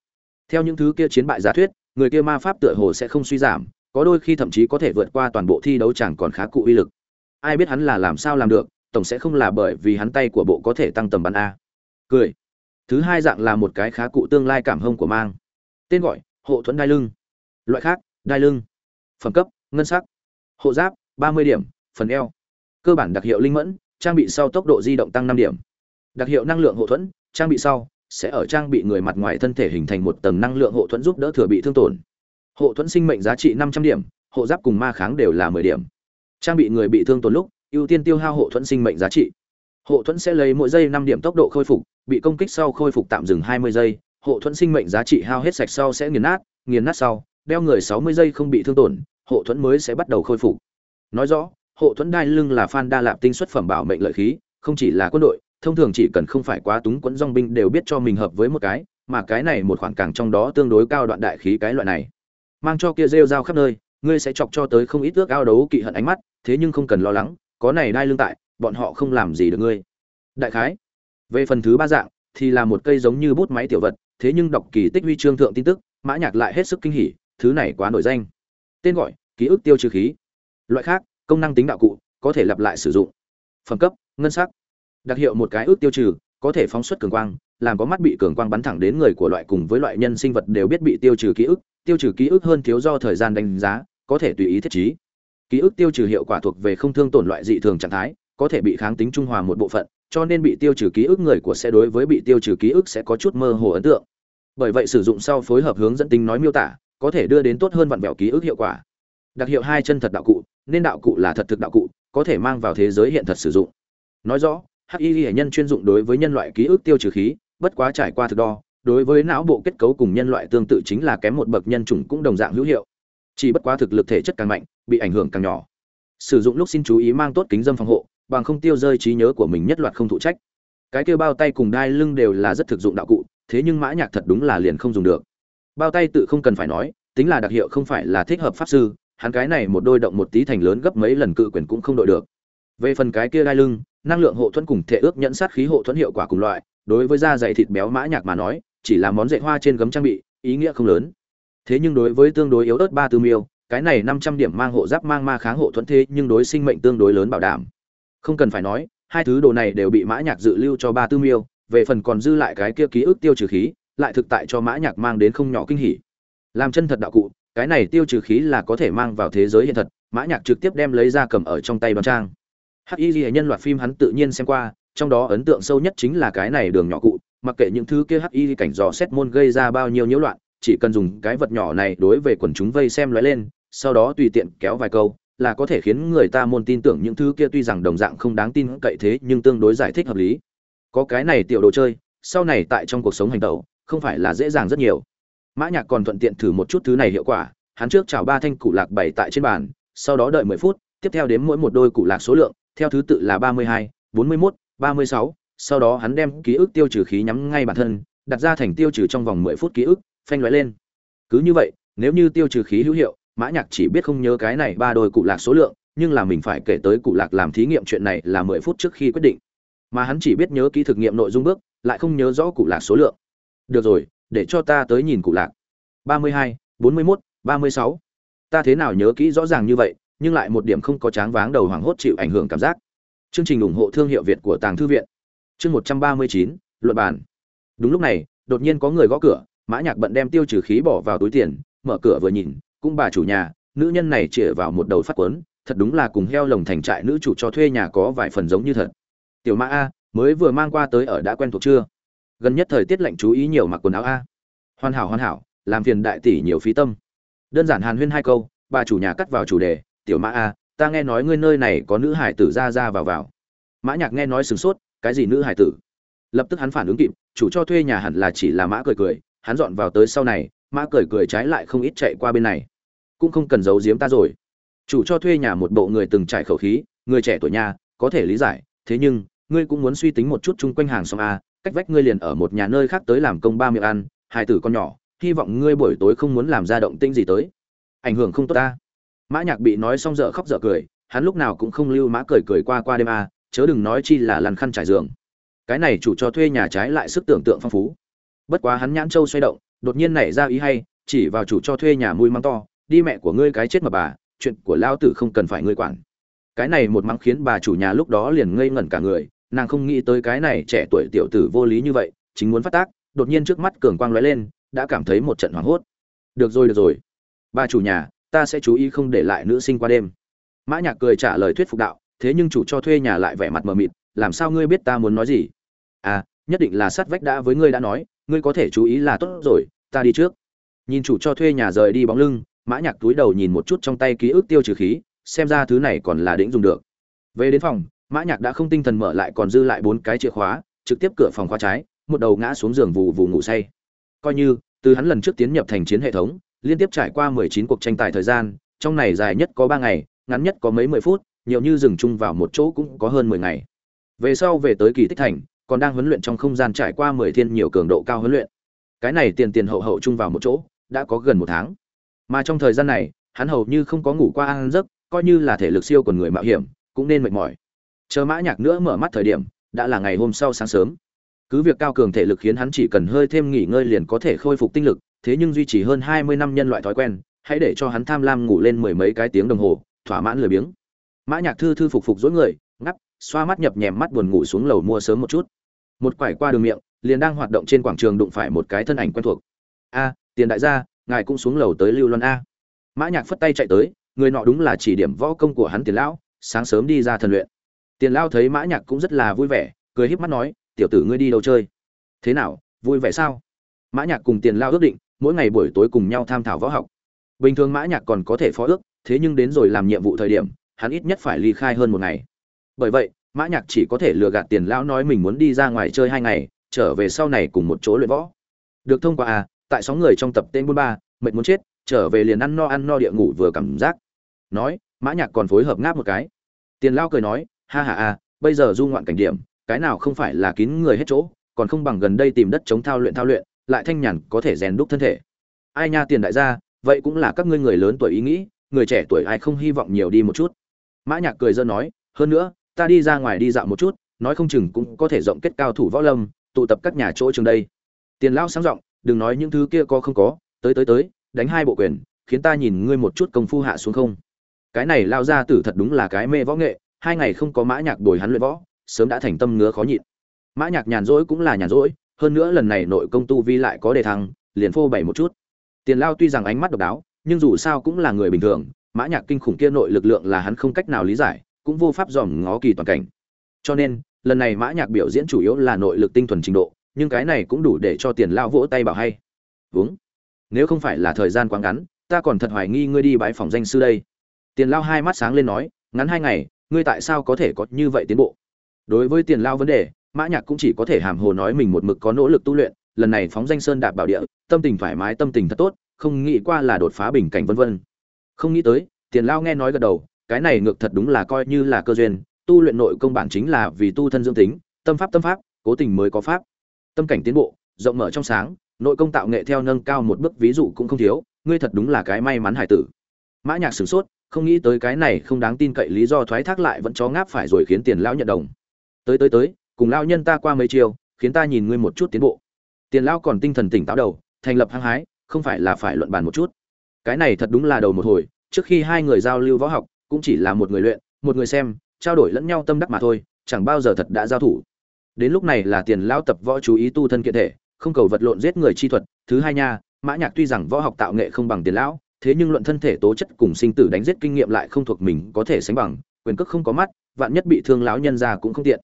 Theo những thứ kia chiến bại giả thuyết, người kia ma pháp tựa hồ sẽ không suy giảm, có đôi khi thậm chí có thể vượt qua toàn bộ thi đấu chẳng còn khá cụ uy lực. Ai biết hắn là làm sao làm được, tổng sẽ không là bởi vì hắn tay của bộ có thể tăng tầm bắn a. Cười. Thứ hai dạng là một cái khá cụ tương lai cảm hông của mang. Tên gọi, hộ thuẫn đai lưng. Loại khác, đai lưng. Phẩm cấp, ngân sắc. Hộ giáp, ba mươi điểm, phần eo. Cơ bản đặc hiệu linh mẫn, trang bị sau tốc độ di động tăng năm điểm. Đặc hiệu năng lượng hộ thuẫn trang bị sau, sẽ ở trang bị người mặt ngoài thân thể hình thành một tầng năng lượng hộ thuẫn giúp đỡ thừa bị thương tổn. Hộ thuẫn sinh mệnh giá trị năm trăm điểm, hộ giáp cùng ma kháng đều là mười điểm. Trang bị người bị thương tổn lúc, ưu tiên tiêu hao hộ thuẫn sinh mệnh giá trị. Hộ thuẫn sẽ lấy mỗi giây năm điểm tốc độ khôi phục, bị công kích sau khôi phục tạm dừng hai mươi giây, hộ thuẫn sinh mệnh giá trị hao hết sạch sau sẽ nghiền nát nghiền nát sau, đeo người sáu mươi giây không bị thương tổn, hộ thuẫn mới sẽ bắt đầu khôi phục. Nói rõ, hộ thuẫn đai lưng là phan đa lạp tinh xuất phẩm bảo mệnh lợi khí, không chỉ là quân đội thông thường chỉ cần không phải quá túng quẫn dong binh đều biết cho mình hợp với một cái, mà cái này một khoảng càng trong đó tương đối cao đoạn đại khí cái loại này. Mang cho kia rêu rao khắp nơi, ngươi sẽ chọc cho tới không ít ước ao đấu kỵ hận ánh mắt, thế nhưng không cần lo lắng, có này đai lương tại, bọn họ không làm gì được ngươi. Đại khái, về phần thứ ba dạng, thì là một cây giống như bút máy tiểu vật, thế nhưng đọc kỳ tích huy chương thượng tin tức, mã nhạc lại hết sức kinh hỉ, thứ này quá nổi danh. Tên gọi, ký ức tiêu trừ khí. Loại khác, công năng tính đạo cụ, có thể lặp lại sử dụng. Phẩm cấp, ngân sắc đặc hiệu một cái ước tiêu trừ, có thể phóng xuất cường quang, làm có mắt bị cường quang bắn thẳng đến người của loại cùng với loại nhân sinh vật đều biết bị tiêu trừ ký ức, tiêu trừ ký ức hơn thiếu do thời gian đánh giá, có thể tùy ý thiết trí. Ký ức tiêu trừ hiệu quả thuộc về không thương tổn loại dị thường trạng thái, có thể bị kháng tính trung hòa một bộ phận, cho nên bị tiêu trừ ký ức người của sẽ đối với bị tiêu trừ ký ức sẽ có chút mơ hồ ấn tượng. Bởi vậy sử dụng sau phối hợp hướng dẫn tính nói miêu tả, có thể đưa đến tốt hơn vặn vẹo ký ức hiệu quả. Đặc hiệu hai chân thật đạo cụ, nên đạo cụ là thật thực đạo cụ, có thể mang vào thế giới hiện thật sử dụng. Nói rõ hắc y hệ nhân chuyên dụng đối với nhân loại ký ức tiêu trừ khí, bất quá trải qua thực đo, đối với não bộ kết cấu cùng nhân loại tương tự chính là kém một bậc nhân chủng cũng đồng dạng hữu hiệu. Chỉ bất quá thực lực thể chất càng mạnh, bị ảnh hưởng càng nhỏ. Sử dụng lúc xin chú ý mang tốt kính dâm phòng hộ, bằng không tiêu rơi trí nhớ của mình nhất loạt không thụ trách. Cái kêu bao tay cùng đai lưng đều là rất thực dụng đạo cụ, thế nhưng mã nhạc thật đúng là liền không dùng được. Bao tay tự không cần phải nói, tính là đặc hiệu không phải là thích hợp pháp sư, hắn cái này một đôi động một tí thành lớn gấp mấy lần cự quyền cũng không đội được. Về phần cái kia đai lưng năng lượng hộ thuẫn cùng thể ước nhận sát khí hộ thuẫn hiệu quả cùng loại, đối với da dày thịt béo mã nhạc mà nói, chỉ là món dạy hoa trên gấm trang bị, ý nghĩa không lớn. Thế nhưng đối với tương đối yếu ớt ba tư miêu, cái này năm trăm điểm mang hộ giáp mang ma kháng hộ thuẫn thế nhưng đối sinh mệnh tương đối lớn bảo đảm. Không cần phải nói, hai thứ đồ này đều bị mã nhạc dự lưu cho ba tư miêu, về phần còn dư lại cái kia ký ức tiêu trừ khí, lại thực tại cho mã nhạc mang đến không nhỏ kinh hỉ. Làm chân thật đạo cụ, cái này tiêu trừ khí là có thể mang vào thế giới hiện thật, mã nhạc trực tiếp đem lấy ra cầm ở trong tay đoan trang hắc y ghi nhân loạt phim hắn tự nhiên xem qua, trong đó ấn tượng sâu nhất chính là cái này đường nhỏ cụ, mặc kệ những thứ kia hắc y cảnh dò xét môn gây ra bao nhiêu nhiễu loạn, chỉ cần dùng cái vật nhỏ này đối về quần chúng vây xem lóe lên, sau đó tùy tiện kéo vài câu, là có thể khiến người ta môn tin tưởng những thứ kia tuy rằng đồng dạng không đáng tin cậy thế nhưng tương đối giải thích hợp lý. Có cái này tiểu đồ chơi, sau này tại trong cuộc sống hành tẩu, không phải là dễ dàng rất nhiều. Mã nhạc còn thuận tiện thử một chút thứ này hiệu quả, hắn trước chào ba thanh cụ lạc bày tại trên bàn, sau đó đợi mười phút, tiếp theo đếm mỗi một đôi cụ lạc số lượng theo thứ tự là ba mươi hai, bốn mươi 31, 36, sau đó hắn đem ký ức tiêu trừ khí nhắm ngay bản thân đặt ra thành tiêu trừ trong vòng mười phút ký ức phanh lóe lên. Cứ như vậy nếu như tiêu trừ khí hữu hiệu mã nhạc chỉ biết không nhớ cái này ba đôi cụ lạc số lượng nhưng là mình phải kể tới cụ lạc làm thí nghiệm chuyện này là mười phút trước khi quyết định. Mà hắn chỉ biết nhớ kỹ thực nghiệm nội dung bước lại không nhớ rõ cụ lạc số lượng. Được rồi để cho ta tới nhìn cụ lạc. ba mươi hai bốn mươi mốt ba mươi sáu. Ta thế nào nhớ kỹ rõ ràng như vậy nhưng lại một điểm không có tráng váng đầu hoảng hốt chịu ảnh hưởng cảm giác. Chương trình ủng hộ thương hiệu việt của tàng thư viện. Chương một trăm ba mươi chín, luận bản đúng lúc này, đột nhiên có người gõ cửa, mã nhạc bận đem tiêu trừ khí bỏ vào túi tiền, mở cửa vừa nhìn, cũng bà chủ nhà, nữ nhân này chỉ vào một đầu phát quấn thật đúng là cùng heo lồng thành trại nữ chủ cho thuê nhà có vài phần giống như thật. Tiểu mã a, mới vừa mang qua tới ở đã quen thuộc chưa? Gần nhất thời tiết lạnh chú ý nhiều mặc quần áo a. Hoàn hảo hoàn hảo, làm phiền đại tỷ nhiều phí tâm. Đơn giản hàn huyên hai câu, bà chủ nhà cắt vào chủ đề tiểu mã a, ta nghe nói ngươi nơi này có nữ hải tử ra ra vào vào. Mã nhạc nghe nói sửng sốt, cái gì nữ hải tử? Lập tức hắn phản ứng kịp, chủ cho thuê nhà hẳn là chỉ là mã cười cười, hắn dọn vào tới sau này, mã cười cười trái lại không ít chạy qua bên này. Cũng không cần giấu giếm ta rồi. Chủ cho thuê nhà một bộ người từng trải khẩu khí, người trẻ tuổi nhà, có thể lý giải, thế nhưng, ngươi cũng muốn suy tính một chút chung quanh hàng xóm a, cách vách ngươi liền ở một nhà nơi khác tới làm công ba miệng ăn, hai tử con nhỏ, hy vọng ngươi buổi tối không muốn làm ra động tĩnh gì tới. Ảnh hưởng không tốt ta mã nhạc bị nói xong dở khóc dở cười hắn lúc nào cũng không lưu mã cười cười qua qua đêm a à, chớ đừng nói chi là lăn khăn trải giường. Cái này chủ cho thuê nhà trái lại sức tưởng tượng phong phú. Bất quá hắn nhãn châu xoay động đột nhiên nảy ra ý hay chỉ vào chủ cho thuê nhà mùi mắng to đi mẹ của ngươi cái chết mà bà chuyện của lao tử không cần phải ngươi quản. Cái này một mắng khiến bà chủ nhà lúc đó liền ngây ngẩn cả người nàng không nghĩ tới cái này trẻ tuổi tiểu tử vô lý như vậy chính muốn phát tác đột nhiên trước mắt cường quang lóe lên đã cảm thấy một trận hoảng hốt. Được rồi được rồi. Bà chủ nhà ta sẽ chú ý không để lại nữ sinh qua đêm. Mã nhạc cười trả lời thuyết phục đạo, thế nhưng chủ cho thuê nhà lại vẻ mặt mờ mịt, làm sao ngươi biết ta muốn nói gì? À nhất định là sát vách đã với ngươi đã nói, ngươi có thể chú ý là tốt rồi, ta đi trước. Nhìn chủ cho thuê nhà rời đi bóng lưng, mã nhạc túi đầu nhìn một chút trong tay ký ức tiêu trừ khí, xem ra thứ này còn là đỉnh dùng được. Về đến phòng, mã nhạc đã không tinh thần mở lại còn dư lại bốn cái chìa khóa, trực tiếp cửa phòng khóa trái, một đầu ngã xuống giường vù vù ngủ say. Coi như, từ hắn lần trước tiến nhập thành chiến hệ thống liên tiếp trải qua 19 cuộc tranh tài thời gian, trong này dài nhất có 3 ngày, ngắn nhất có mấy mười phút, nhiều như dừng chung vào một chỗ cũng có hơn 10 ngày. Về sau về tới kỳ tích thành, còn đang huấn luyện trong không gian trải qua 10 thiên nhiều cường độ cao huấn luyện. Cái này tiền tiền hậu hậu chung vào một chỗ, đã có gần một tháng. Mà trong thời gian này, hắn hầu như không có ngủ qua ăn giấc, coi như là thể lực siêu của người mạo hiểm, cũng nên mệt mỏi. Chờ mã nhạc nữa mở mắt thời điểm, đã là ngày hôm sau sáng sớm. Cứ việc cao cường thể lực khiến hắn chỉ cần hơi thêm nghỉ ngơi liền có thể khôi phục tinh lực thế nhưng duy trì hơn hai mươi năm nhân loại thói quen, hãy để cho hắn tham lam ngủ lên mười mấy cái tiếng đồng hồ, thỏa mãn lười biếng. Mã nhạc thư thư phục phục dối người, ngắp, xoa mắt nhập nhèm mắt buồn ngủ xuống lầu mua sớm một chút. Một quải qua đường miệng, liền đang hoạt động trên quảng trường đụng phải một cái thân ảnh quen thuộc. A, tiền đại gia, ngài cũng xuống lầu tới lưu loan a. Mã nhạc phất tay chạy tới, người nọ đúng là chỉ điểm võ công của hắn tiền lão, sáng sớm đi ra thần luyện. Tiền lão thấy mã nhạc cũng rất là vui vẻ, cười híp mắt nói, tiểu tử ngươi đi đâu chơi? Thế nào, vui vẻ sao? Mã nhạc cùng tiền lão ước định mỗi ngày buổi tối cùng nhau tham thảo võ học. Bình thường mã nhạc còn có thể phó ước, thế nhưng đến rồi làm nhiệm vụ thời điểm, hắn ít nhất phải ly khai hơn một ngày. Bởi vậy, mã nhạc chỉ có thể lừa gạt tiền lão nói mình muốn đi ra ngoài chơi hai ngày, trở về sau này cùng một chỗ luyện võ. Được thông qua à tại sáu người trong tập tên buôn ba, mệt muốn chết, trở về liền ăn no ăn no địa ngủ vừa cảm giác. Nói, mã nhạc còn phối hợp ngáp một cái. Tiền Lão cười nói, ha ha à bây giờ du ngoạn cảnh điểm, cái nào không phải là kín người hết chỗ, còn không bằng gần đây tìm đất chống thao luyện thao luyện lại thanh nhàn có thể rèn đúc thân thể. Ai nha tiền đại gia, vậy cũng là các ngươi người lớn tuổi ý nghĩ, người trẻ tuổi ai không hy vọng nhiều đi một chút. Mã nhạc cười dơ nói, hơn nữa, ta đi ra ngoài đi dạo một chút, nói không chừng cũng có thể rộng kết cao thủ võ lâm, tụ tập các nhà chỗ trường đây. Tiền lao sáng giọng, đừng nói những thứ kia có không có, tới tới tới, đánh hai bộ quyền, khiến ta nhìn ngươi một chút công phu hạ xuống không. Cái này lao ra tử thật đúng là cái mê võ nghệ, hai ngày không có mã nhạc đổi hắn luyện võ, sớm đã thành tâm ngứa khó nhịn. Mã nhạc nhàn rỗi cũng là nhàn rỗi hơn nữa lần này nội công tu vi lại có đề thăng, liền phô bày một chút. Tiền lao tuy rằng ánh mắt độc đáo, nhưng dù sao cũng là người bình thường, mã nhạc kinh khủng kia nội lực lượng là hắn không cách nào lý giải, cũng vô pháp dòm ngó kỳ toàn cảnh. Cho nên, lần này mã nhạc biểu diễn chủ yếu là nội lực tinh thuần trình độ, nhưng cái này cũng đủ để cho tiền lao vỗ tay bảo hay. Vướng. Nếu không phải là thời gian quá ngắn, ta còn thật hoài nghi ngươi đi bái phòng danh sư đây. Tiền lao hai mắt sáng lên nói, ngắn hai ngày, ngươi tại sao có thể có như vậy tiến bộ? Đối với tiền lao vấn đề mã nhạc cũng chỉ có thể hàm hồ nói mình một mực có nỗ lực tu luyện, lần này phóng danh sơn đạp bảo địa, tâm tình thoải mái, tâm tình thật tốt, không nghĩ qua là đột phá bình cảnh vân vân. Không nghĩ tới, tiền lao nghe nói gật đầu, cái này ngược thật đúng là coi như là cơ duyên, tu luyện nội công bản chính là vì tu thân dưỡng tính, tâm pháp tâm pháp, cố tình mới có pháp. Tâm cảnh tiến bộ, rộng mở trong sáng, nội công tạo nghệ theo nâng cao một bước ví dụ cũng không thiếu, ngươi thật đúng là cái may mắn hải tử. Mã nhạc sửng sốt, không nghĩ tới cái này không đáng tin cậy lý do thoái thác lại vẫn chó ngáp phải rồi khiến tiền lão nhận đồng. Tới tới tới cùng lão nhân ta qua mấy chiều khiến ta nhìn ngươi một chút tiến bộ. Tiền lão còn tinh thần tỉnh táo đầu, thành lập hăng hái, không phải là phải luận bàn một chút. Cái này thật đúng là đầu một hồi, trước khi hai người giao lưu võ học, cũng chỉ là một người luyện, một người xem, trao đổi lẫn nhau tâm đắc mà thôi, chẳng bao giờ thật đã giao thủ. Đến lúc này là tiền lão tập võ chú ý tu thân kiện thể, không cầu vật lộn giết người chi thuật, thứ hai nha, mã nhạc tuy rằng võ học tạo nghệ không bằng tiền lão, thế nhưng luận thân thể tố chất cùng sinh tử đánh giết kinh nghiệm lại không thuộc mình có thể sánh bằng, quyền cước không có mắt, vạn nhất bị thương lão nhân ra cũng không tiện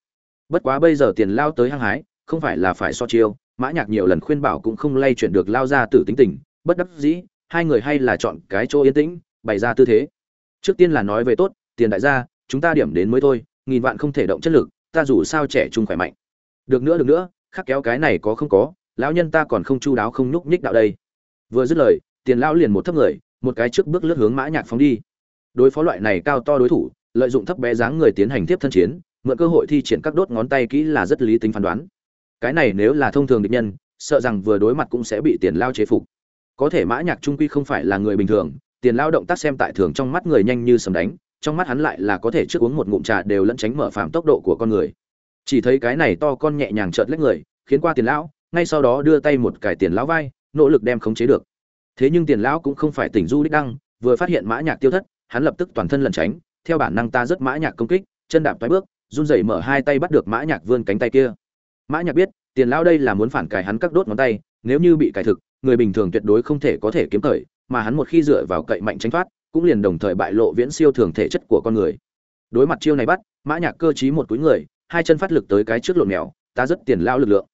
bất quá bây giờ tiền lao tới hăng hái, không phải là phải so chiêu, mã nhạc nhiều lần khuyên bảo cũng không lay chuyển được lao ra tử tính tình, bất đắc dĩ, hai người hay là chọn cái chỗ yên tĩnh, bày ra tư thế. Trước tiên là nói về tốt, tiền đại gia, chúng ta điểm đến mới thôi, nghìn vạn không thể động chất lực, ta dù sao trẻ trung khỏe mạnh. Được nữa được nữa, khắc kéo cái này có không có, lão nhân ta còn không chu đáo không nhúc nhích đạo đây. Vừa dứt lời, tiền lão liền một thấp người, một cái trước bước lướt hướng mã nhạc phóng đi. Đối phó loại này cao to đối thủ, lợi dụng thấp bé dáng người tiến hành tiếp thân chiến mượn cơ hội thi triển các đốt ngón tay kỹ là rất lý tính phán đoán. Cái này nếu là thông thường địch nhân, sợ rằng vừa đối mặt cũng sẽ bị tiền lao chế phục. Có thể mã nhạc trung quy không phải là người bình thường, tiền lao động tác xem tại thường trong mắt người nhanh như sầm đánh, trong mắt hắn lại là có thể trước uống một ngụm trà đều lẫn tránh mở phạm tốc độ của con người. Chỉ thấy cái này to con nhẹ nhàng trợn lách người, khiến qua tiền lão ngay sau đó đưa tay một cải tiền lão vai, nỗ lực đem khống chế được. Thế nhưng tiền lão cũng không phải tỉnh du đích đăng, vừa phát hiện mã nhạc tiêu thất, hắn lập tức toàn thân lẩn tránh, theo bản năng ta rất mã nhạc công kích, chân đạp toái bước run rẩy mở hai tay bắt được mã nhạc vươn cánh tay kia. Mã nhạc biết, tiền lão đây là muốn phản cài hắn các đốt ngón tay, nếu như bị cài thực, người bình thường tuyệt đối không thể có thể kiếm cởi mà hắn một khi dựa vào cậy mạnh tránh thoát, cũng liền đồng thời bại lộ viễn siêu thường thể chất của con người. Đối mặt chiêu này bắt, mã nhạc cơ trí một túi người, hai chân phát lực tới cái trước lộn mèo, ta rất tiền lão lực lượng.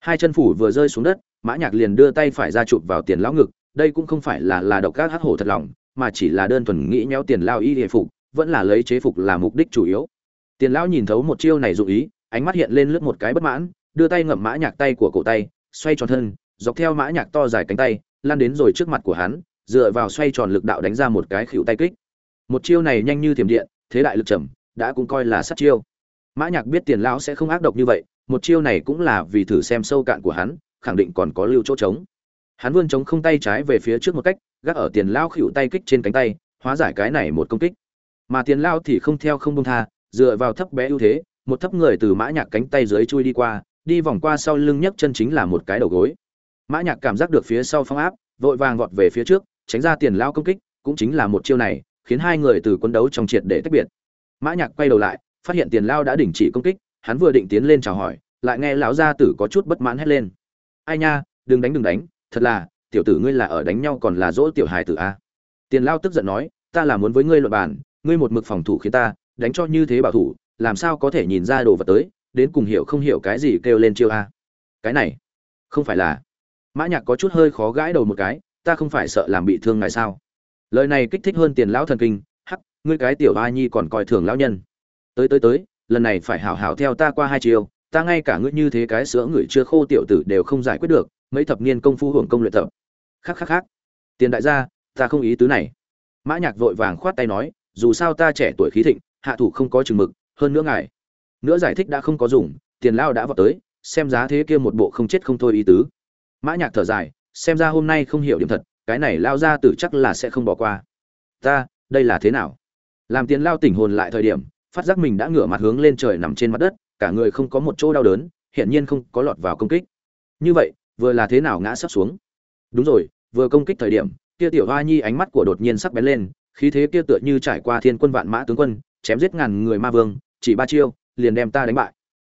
Hai chân phủ vừa rơi xuống đất, mã nhạc liền đưa tay phải ra chụp vào tiền lão ngực, đây cũng không phải là là độc các hắc hổ thật lòng, mà chỉ là đơn thuần nghĩ nhéo tiền lão y hệ phục, vẫn là lấy chế phục là mục đích chủ yếu tiền lão nhìn thấu một chiêu này dụng ý, ánh mắt hiện lên lướt một cái bất mãn, đưa tay ngậm mã nhạc tay của cổ tay, xoay tròn thân, dọc theo mã nhạc to dài cánh tay lan đến rồi trước mặt của hắn, dựa vào xoay tròn lực đạo đánh ra một cái khuỷu tay kích. Một chiêu này nhanh như thiểm điện, thế đại lực trầm, đã cũng coi là sát chiêu. Mã nhạc biết tiền lão sẽ không ác độc như vậy, một chiêu này cũng là vì thử xem sâu cạn của hắn, khẳng định còn có lưu chỗ trống. Hắn vươn chống không tay trái về phía trước một cách, gác ở tiền lão khuỵu tay kích trên cánh tay, hóa giải cái này một công kích. Mà tiền lão thì không theo không buông tha dựa vào thấp bé ưu thế, một thấp người từ mã nhạc cánh tay dưới chui đi qua, đi vòng qua sau lưng nhấc chân chính là một cái đầu gối. Mã nhạc cảm giác được phía sau phong áp, vội vàng vọt về phía trước, tránh ra tiền lao công kích, cũng chính là một chiêu này, khiến hai người từ quân đấu trong triệt để tách biệt. Mã nhạc quay đầu lại, phát hiện tiền lao đã đình chỉ công kích, hắn vừa định tiến lên chào hỏi, lại nghe lão gia tử có chút bất mãn hét lên. Ai nha, đừng đánh đừng đánh, thật là, tiểu tử ngươi là ở đánh nhau còn là dỗ tiểu hài tử a? Tiền lao tức giận nói, ta là muốn với ngươi luận bàn, ngươi một mực phòng thủ khiến ta đánh cho như thế bảo thủ, làm sao có thể nhìn ra đồ vật tới, đến cùng hiểu không hiểu cái gì kêu lên chiêu a. Cái này, không phải là, mã nhạc có chút hơi khó gãi đầu một cái, ta không phải sợ làm bị thương ngài sao. Lời này kích thích hơn tiền lão thần kinh, hắc, ngươi cái tiểu a nhi còn coi thường lão nhân. Tới tới tới, lần này phải hảo hảo theo ta qua hai chiêu, ta ngay cả ngươi như thế cái sữa người chưa khô tiểu tử đều không giải quyết được, mấy thập niên công phu hưởng công luyện tập. Khác khác khác tiền đại gia, ta không ý tứ này. Mã nhạc vội vàng khoát tay nói, dù sao ta trẻ tuổi khí thịnh hạ thủ không có chừng mực, hơn nữa ngài, nữa giải thích đã không có dùng, tiền lao đã vào tới, xem giá thế kia một bộ không chết không thôi ý tứ. Mã nhạc thở dài, xem ra hôm nay không hiểu điểm thật, cái này lao ra tử chắc là sẽ không bỏ qua. Ta, đây là thế nào? Làm tiền lao tỉnh hồn lại thời điểm, phát giác mình đã ngửa mặt hướng lên trời nằm trên mặt đất, cả người không có một chỗ đau đớn hiện nhiên không có lọt vào công kích. Như vậy, vừa là thế nào ngã sắp xuống? Đúng rồi, vừa công kích thời điểm, kia tiểu hoa nhi ánh mắt của đột nhiên sắc bén lên, khí thế kia tựa như trải qua thiên quân vạn mã tướng quân chém giết ngàn người ma vương, chỉ ba chiêu, liền đem ta đánh bại.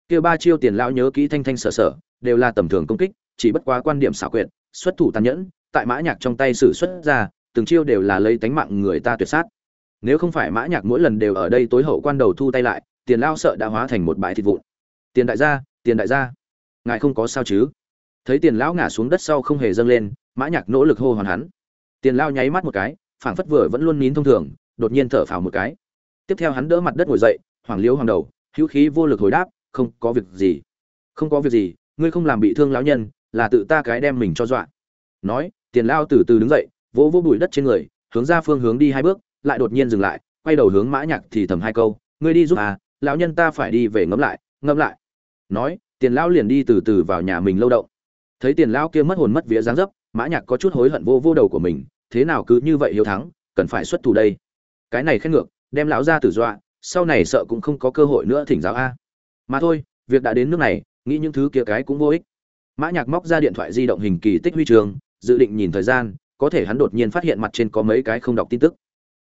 Kia ba chiêu tiền lão nhớ kỹ thanh thanh sở sở, đều là tầm thường công kích, chỉ bất quá quan điểm xảo quyệt, xuất thủ tàn nhẫn, tại mã nhạc trong tay sử xuất ra, từng chiêu đều là lấy tánh mạng người ta tuyệt sát. Nếu không phải mã nhạc mỗi lần đều ở đây tối hậu quan đầu thu tay lại, tiền lao sợ đã hóa thành một bãi thịt vụn. Tiền đại gia, tiền đại gia, ngài không có sao chứ? Thấy tiền lão ngã xuống đất sau không hề dâng lên, mã nhạc nỗ lực hô hoàn hắn. Tiền lao nháy mắt một cái, phảng phất vừa vẫn luôn nín thông thường, đột nhiên thở phào một cái tiếp theo hắn đỡ mặt đất ngồi dậy hoàng liếu hoàng đầu, hữu khí vô lực hồi đáp, không có việc gì. Không có việc gì, ngươi không làm bị thương lão nhân, là tự ta cái đem mình cho dọa. Nói, tiền lao từ từ đứng dậy, vỗ vỗ bụi đất trên người, hướng ra phương hướng đi hai bước, lại đột nhiên dừng lại, quay đầu hướng mã nhạc thì thầm hai câu, ngươi đi giúp à lão nhân ta phải đi về ngẫm lại ngẫm lại. Nói, tiền lão liền đi từ từ vào nhà mình lâu động thấy tiền lão kia mất hồn mất vía dáng dấp, mã nhạc có chút hối hận vô vô đầu của mình, thế nào cứ như vậy hiếu thắng, cần phải xuất thủ đây? Cái này khen ngược đem lão ra tử dọa, sau này sợ cũng không có cơ hội nữa thỉnh giáo a. Mà thôi, việc đã đến nước này, nghĩ những thứ kia cái cũng vô ích. Mã nhạc móc ra điện thoại di động hình kỳ tích huy trường, dự định nhìn thời gian, có thể hắn đột nhiên phát hiện mặt trên có mấy cái không đọc tin tức.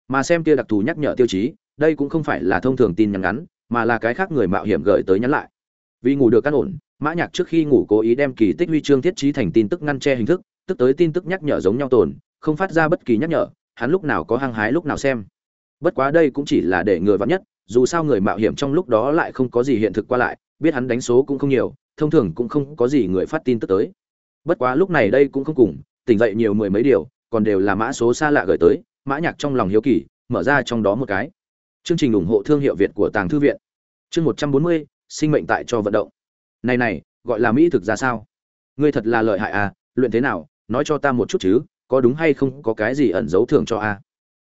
Mà xem kia đặc thù nhắc nhở tiêu chí, đây cũng không phải là thông thường tin nhắn ngắn, mà là cái khác người mạo hiểm gửi tới nhắn lại. Vì ngủ được căn ổn, mã nhạc trước khi ngủ cố ý đem kỳ tích huy chương thiết trí thành tin tức ngăn che hình thức, tức tới tin tức nhắc nhở giống nhau tồn, không phát ra bất kỳ nhắc nhở, hắn lúc nào có hăng hái lúc nào xem bất quá đây cũng chỉ là để người vắn nhất, dù sao người mạo hiểm trong lúc đó lại không có gì hiện thực qua lại, biết hắn đánh số cũng không nhiều, thông thường cũng không có gì người phát tin tức tới. Bất quá lúc này đây cũng không cùng, tỉnh dậy nhiều mười mấy điều, còn đều là mã số xa lạ gửi tới, mã nhạc trong lòng hiếu kỳ, mở ra trong đó một cái. Chương trình ủng hộ thương hiệu việt của tàng thư viện. Chương một trăm bốn mươi, sinh mệnh tại cho vận động. Này này, gọi là mỹ thực ra sao? Ngươi thật là lợi hại à luyện thế nào, nói cho ta một chút chứ, có đúng hay không có cái gì ẩn giấu thưởng cho a?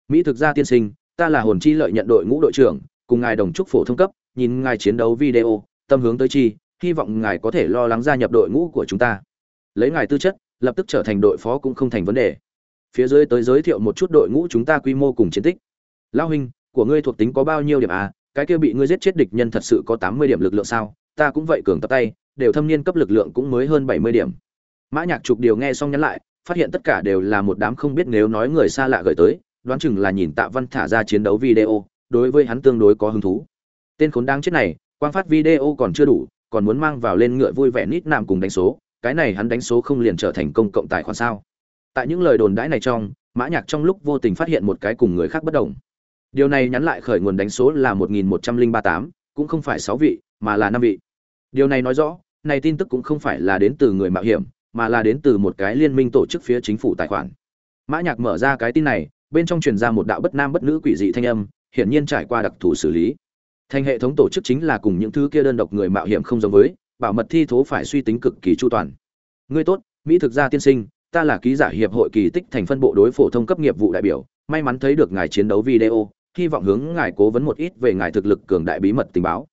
Mỹ thực ra tiên sinh ta là hồn chi lợi nhận đội ngũ đội trưởng, cùng ngài đồng chúc phổ thông cấp, nhìn ngài chiến đấu video, tâm hướng tới chi, hy vọng ngài có thể lo lắng gia nhập đội ngũ của chúng ta. Lấy ngài tư chất, lập tức trở thành đội phó cũng không thành vấn đề. Phía dưới tới giới thiệu một chút đội ngũ chúng ta quy mô cùng chiến tích. Lao huynh, của ngươi thuộc tính có bao nhiêu điểm à? Cái kia bị ngươi giết chết địch nhân thật sự có tám mươi điểm lực lượng sao? Ta cũng vậy cường tập tay, đều thâm niên cấp lực lượng cũng mới hơn bảy mươi điểm. Mã nhạc trục điều nghe xong nhắn lại, phát hiện tất cả đều là một đám không biết nếu nói người xa lạ gửi tới đoán chừng là nhìn tạ văn thả ra chiến đấu video, đối với hắn tương đối có hứng thú. Tên khốn đáng chết này, quang phát video còn chưa đủ, còn muốn mang vào lên ngựa vui vẻ nít nạm cùng đánh số, cái này hắn đánh số không liền trở thành công cộng tài khoản sao? Tại những lời đồn đãi này trong, mã nhạc trong lúc vô tình phát hiện một cái cùng người khác bất đồng. Điều này nhắn lại khởi nguồn đánh số là một nghìn một trăm linh ba tám, cũng không phải sáu vị, mà là năm vị. Điều này nói rõ, này tin tức cũng không phải là đến từ người mạo hiểm, mà là đến từ một cái liên minh tổ chức phía chính phủ tài khoản. Mã nhạc mở ra cái tin này bên trong truyền ra một đạo bất nam bất nữ quỷ dị thanh âm, hiển nhiên trải qua đặc thù xử lý. Thành hệ thống tổ chức chính là cùng những thứ kia đơn độc người mạo hiểm không giống với, bảo mật thi thố phải suy tính cực kỳ chu toàn. Ngươi tốt, mỹ thực gia tiên sinh, ta là ký giả hiệp hội kỳ tích thành phân bộ đối phổ thông cấp nghiệp vụ đại biểu, may mắn thấy được ngài chiến đấu video, hy vọng hướng ngài cố vấn một ít về ngài thực lực cường đại bí mật tình báo.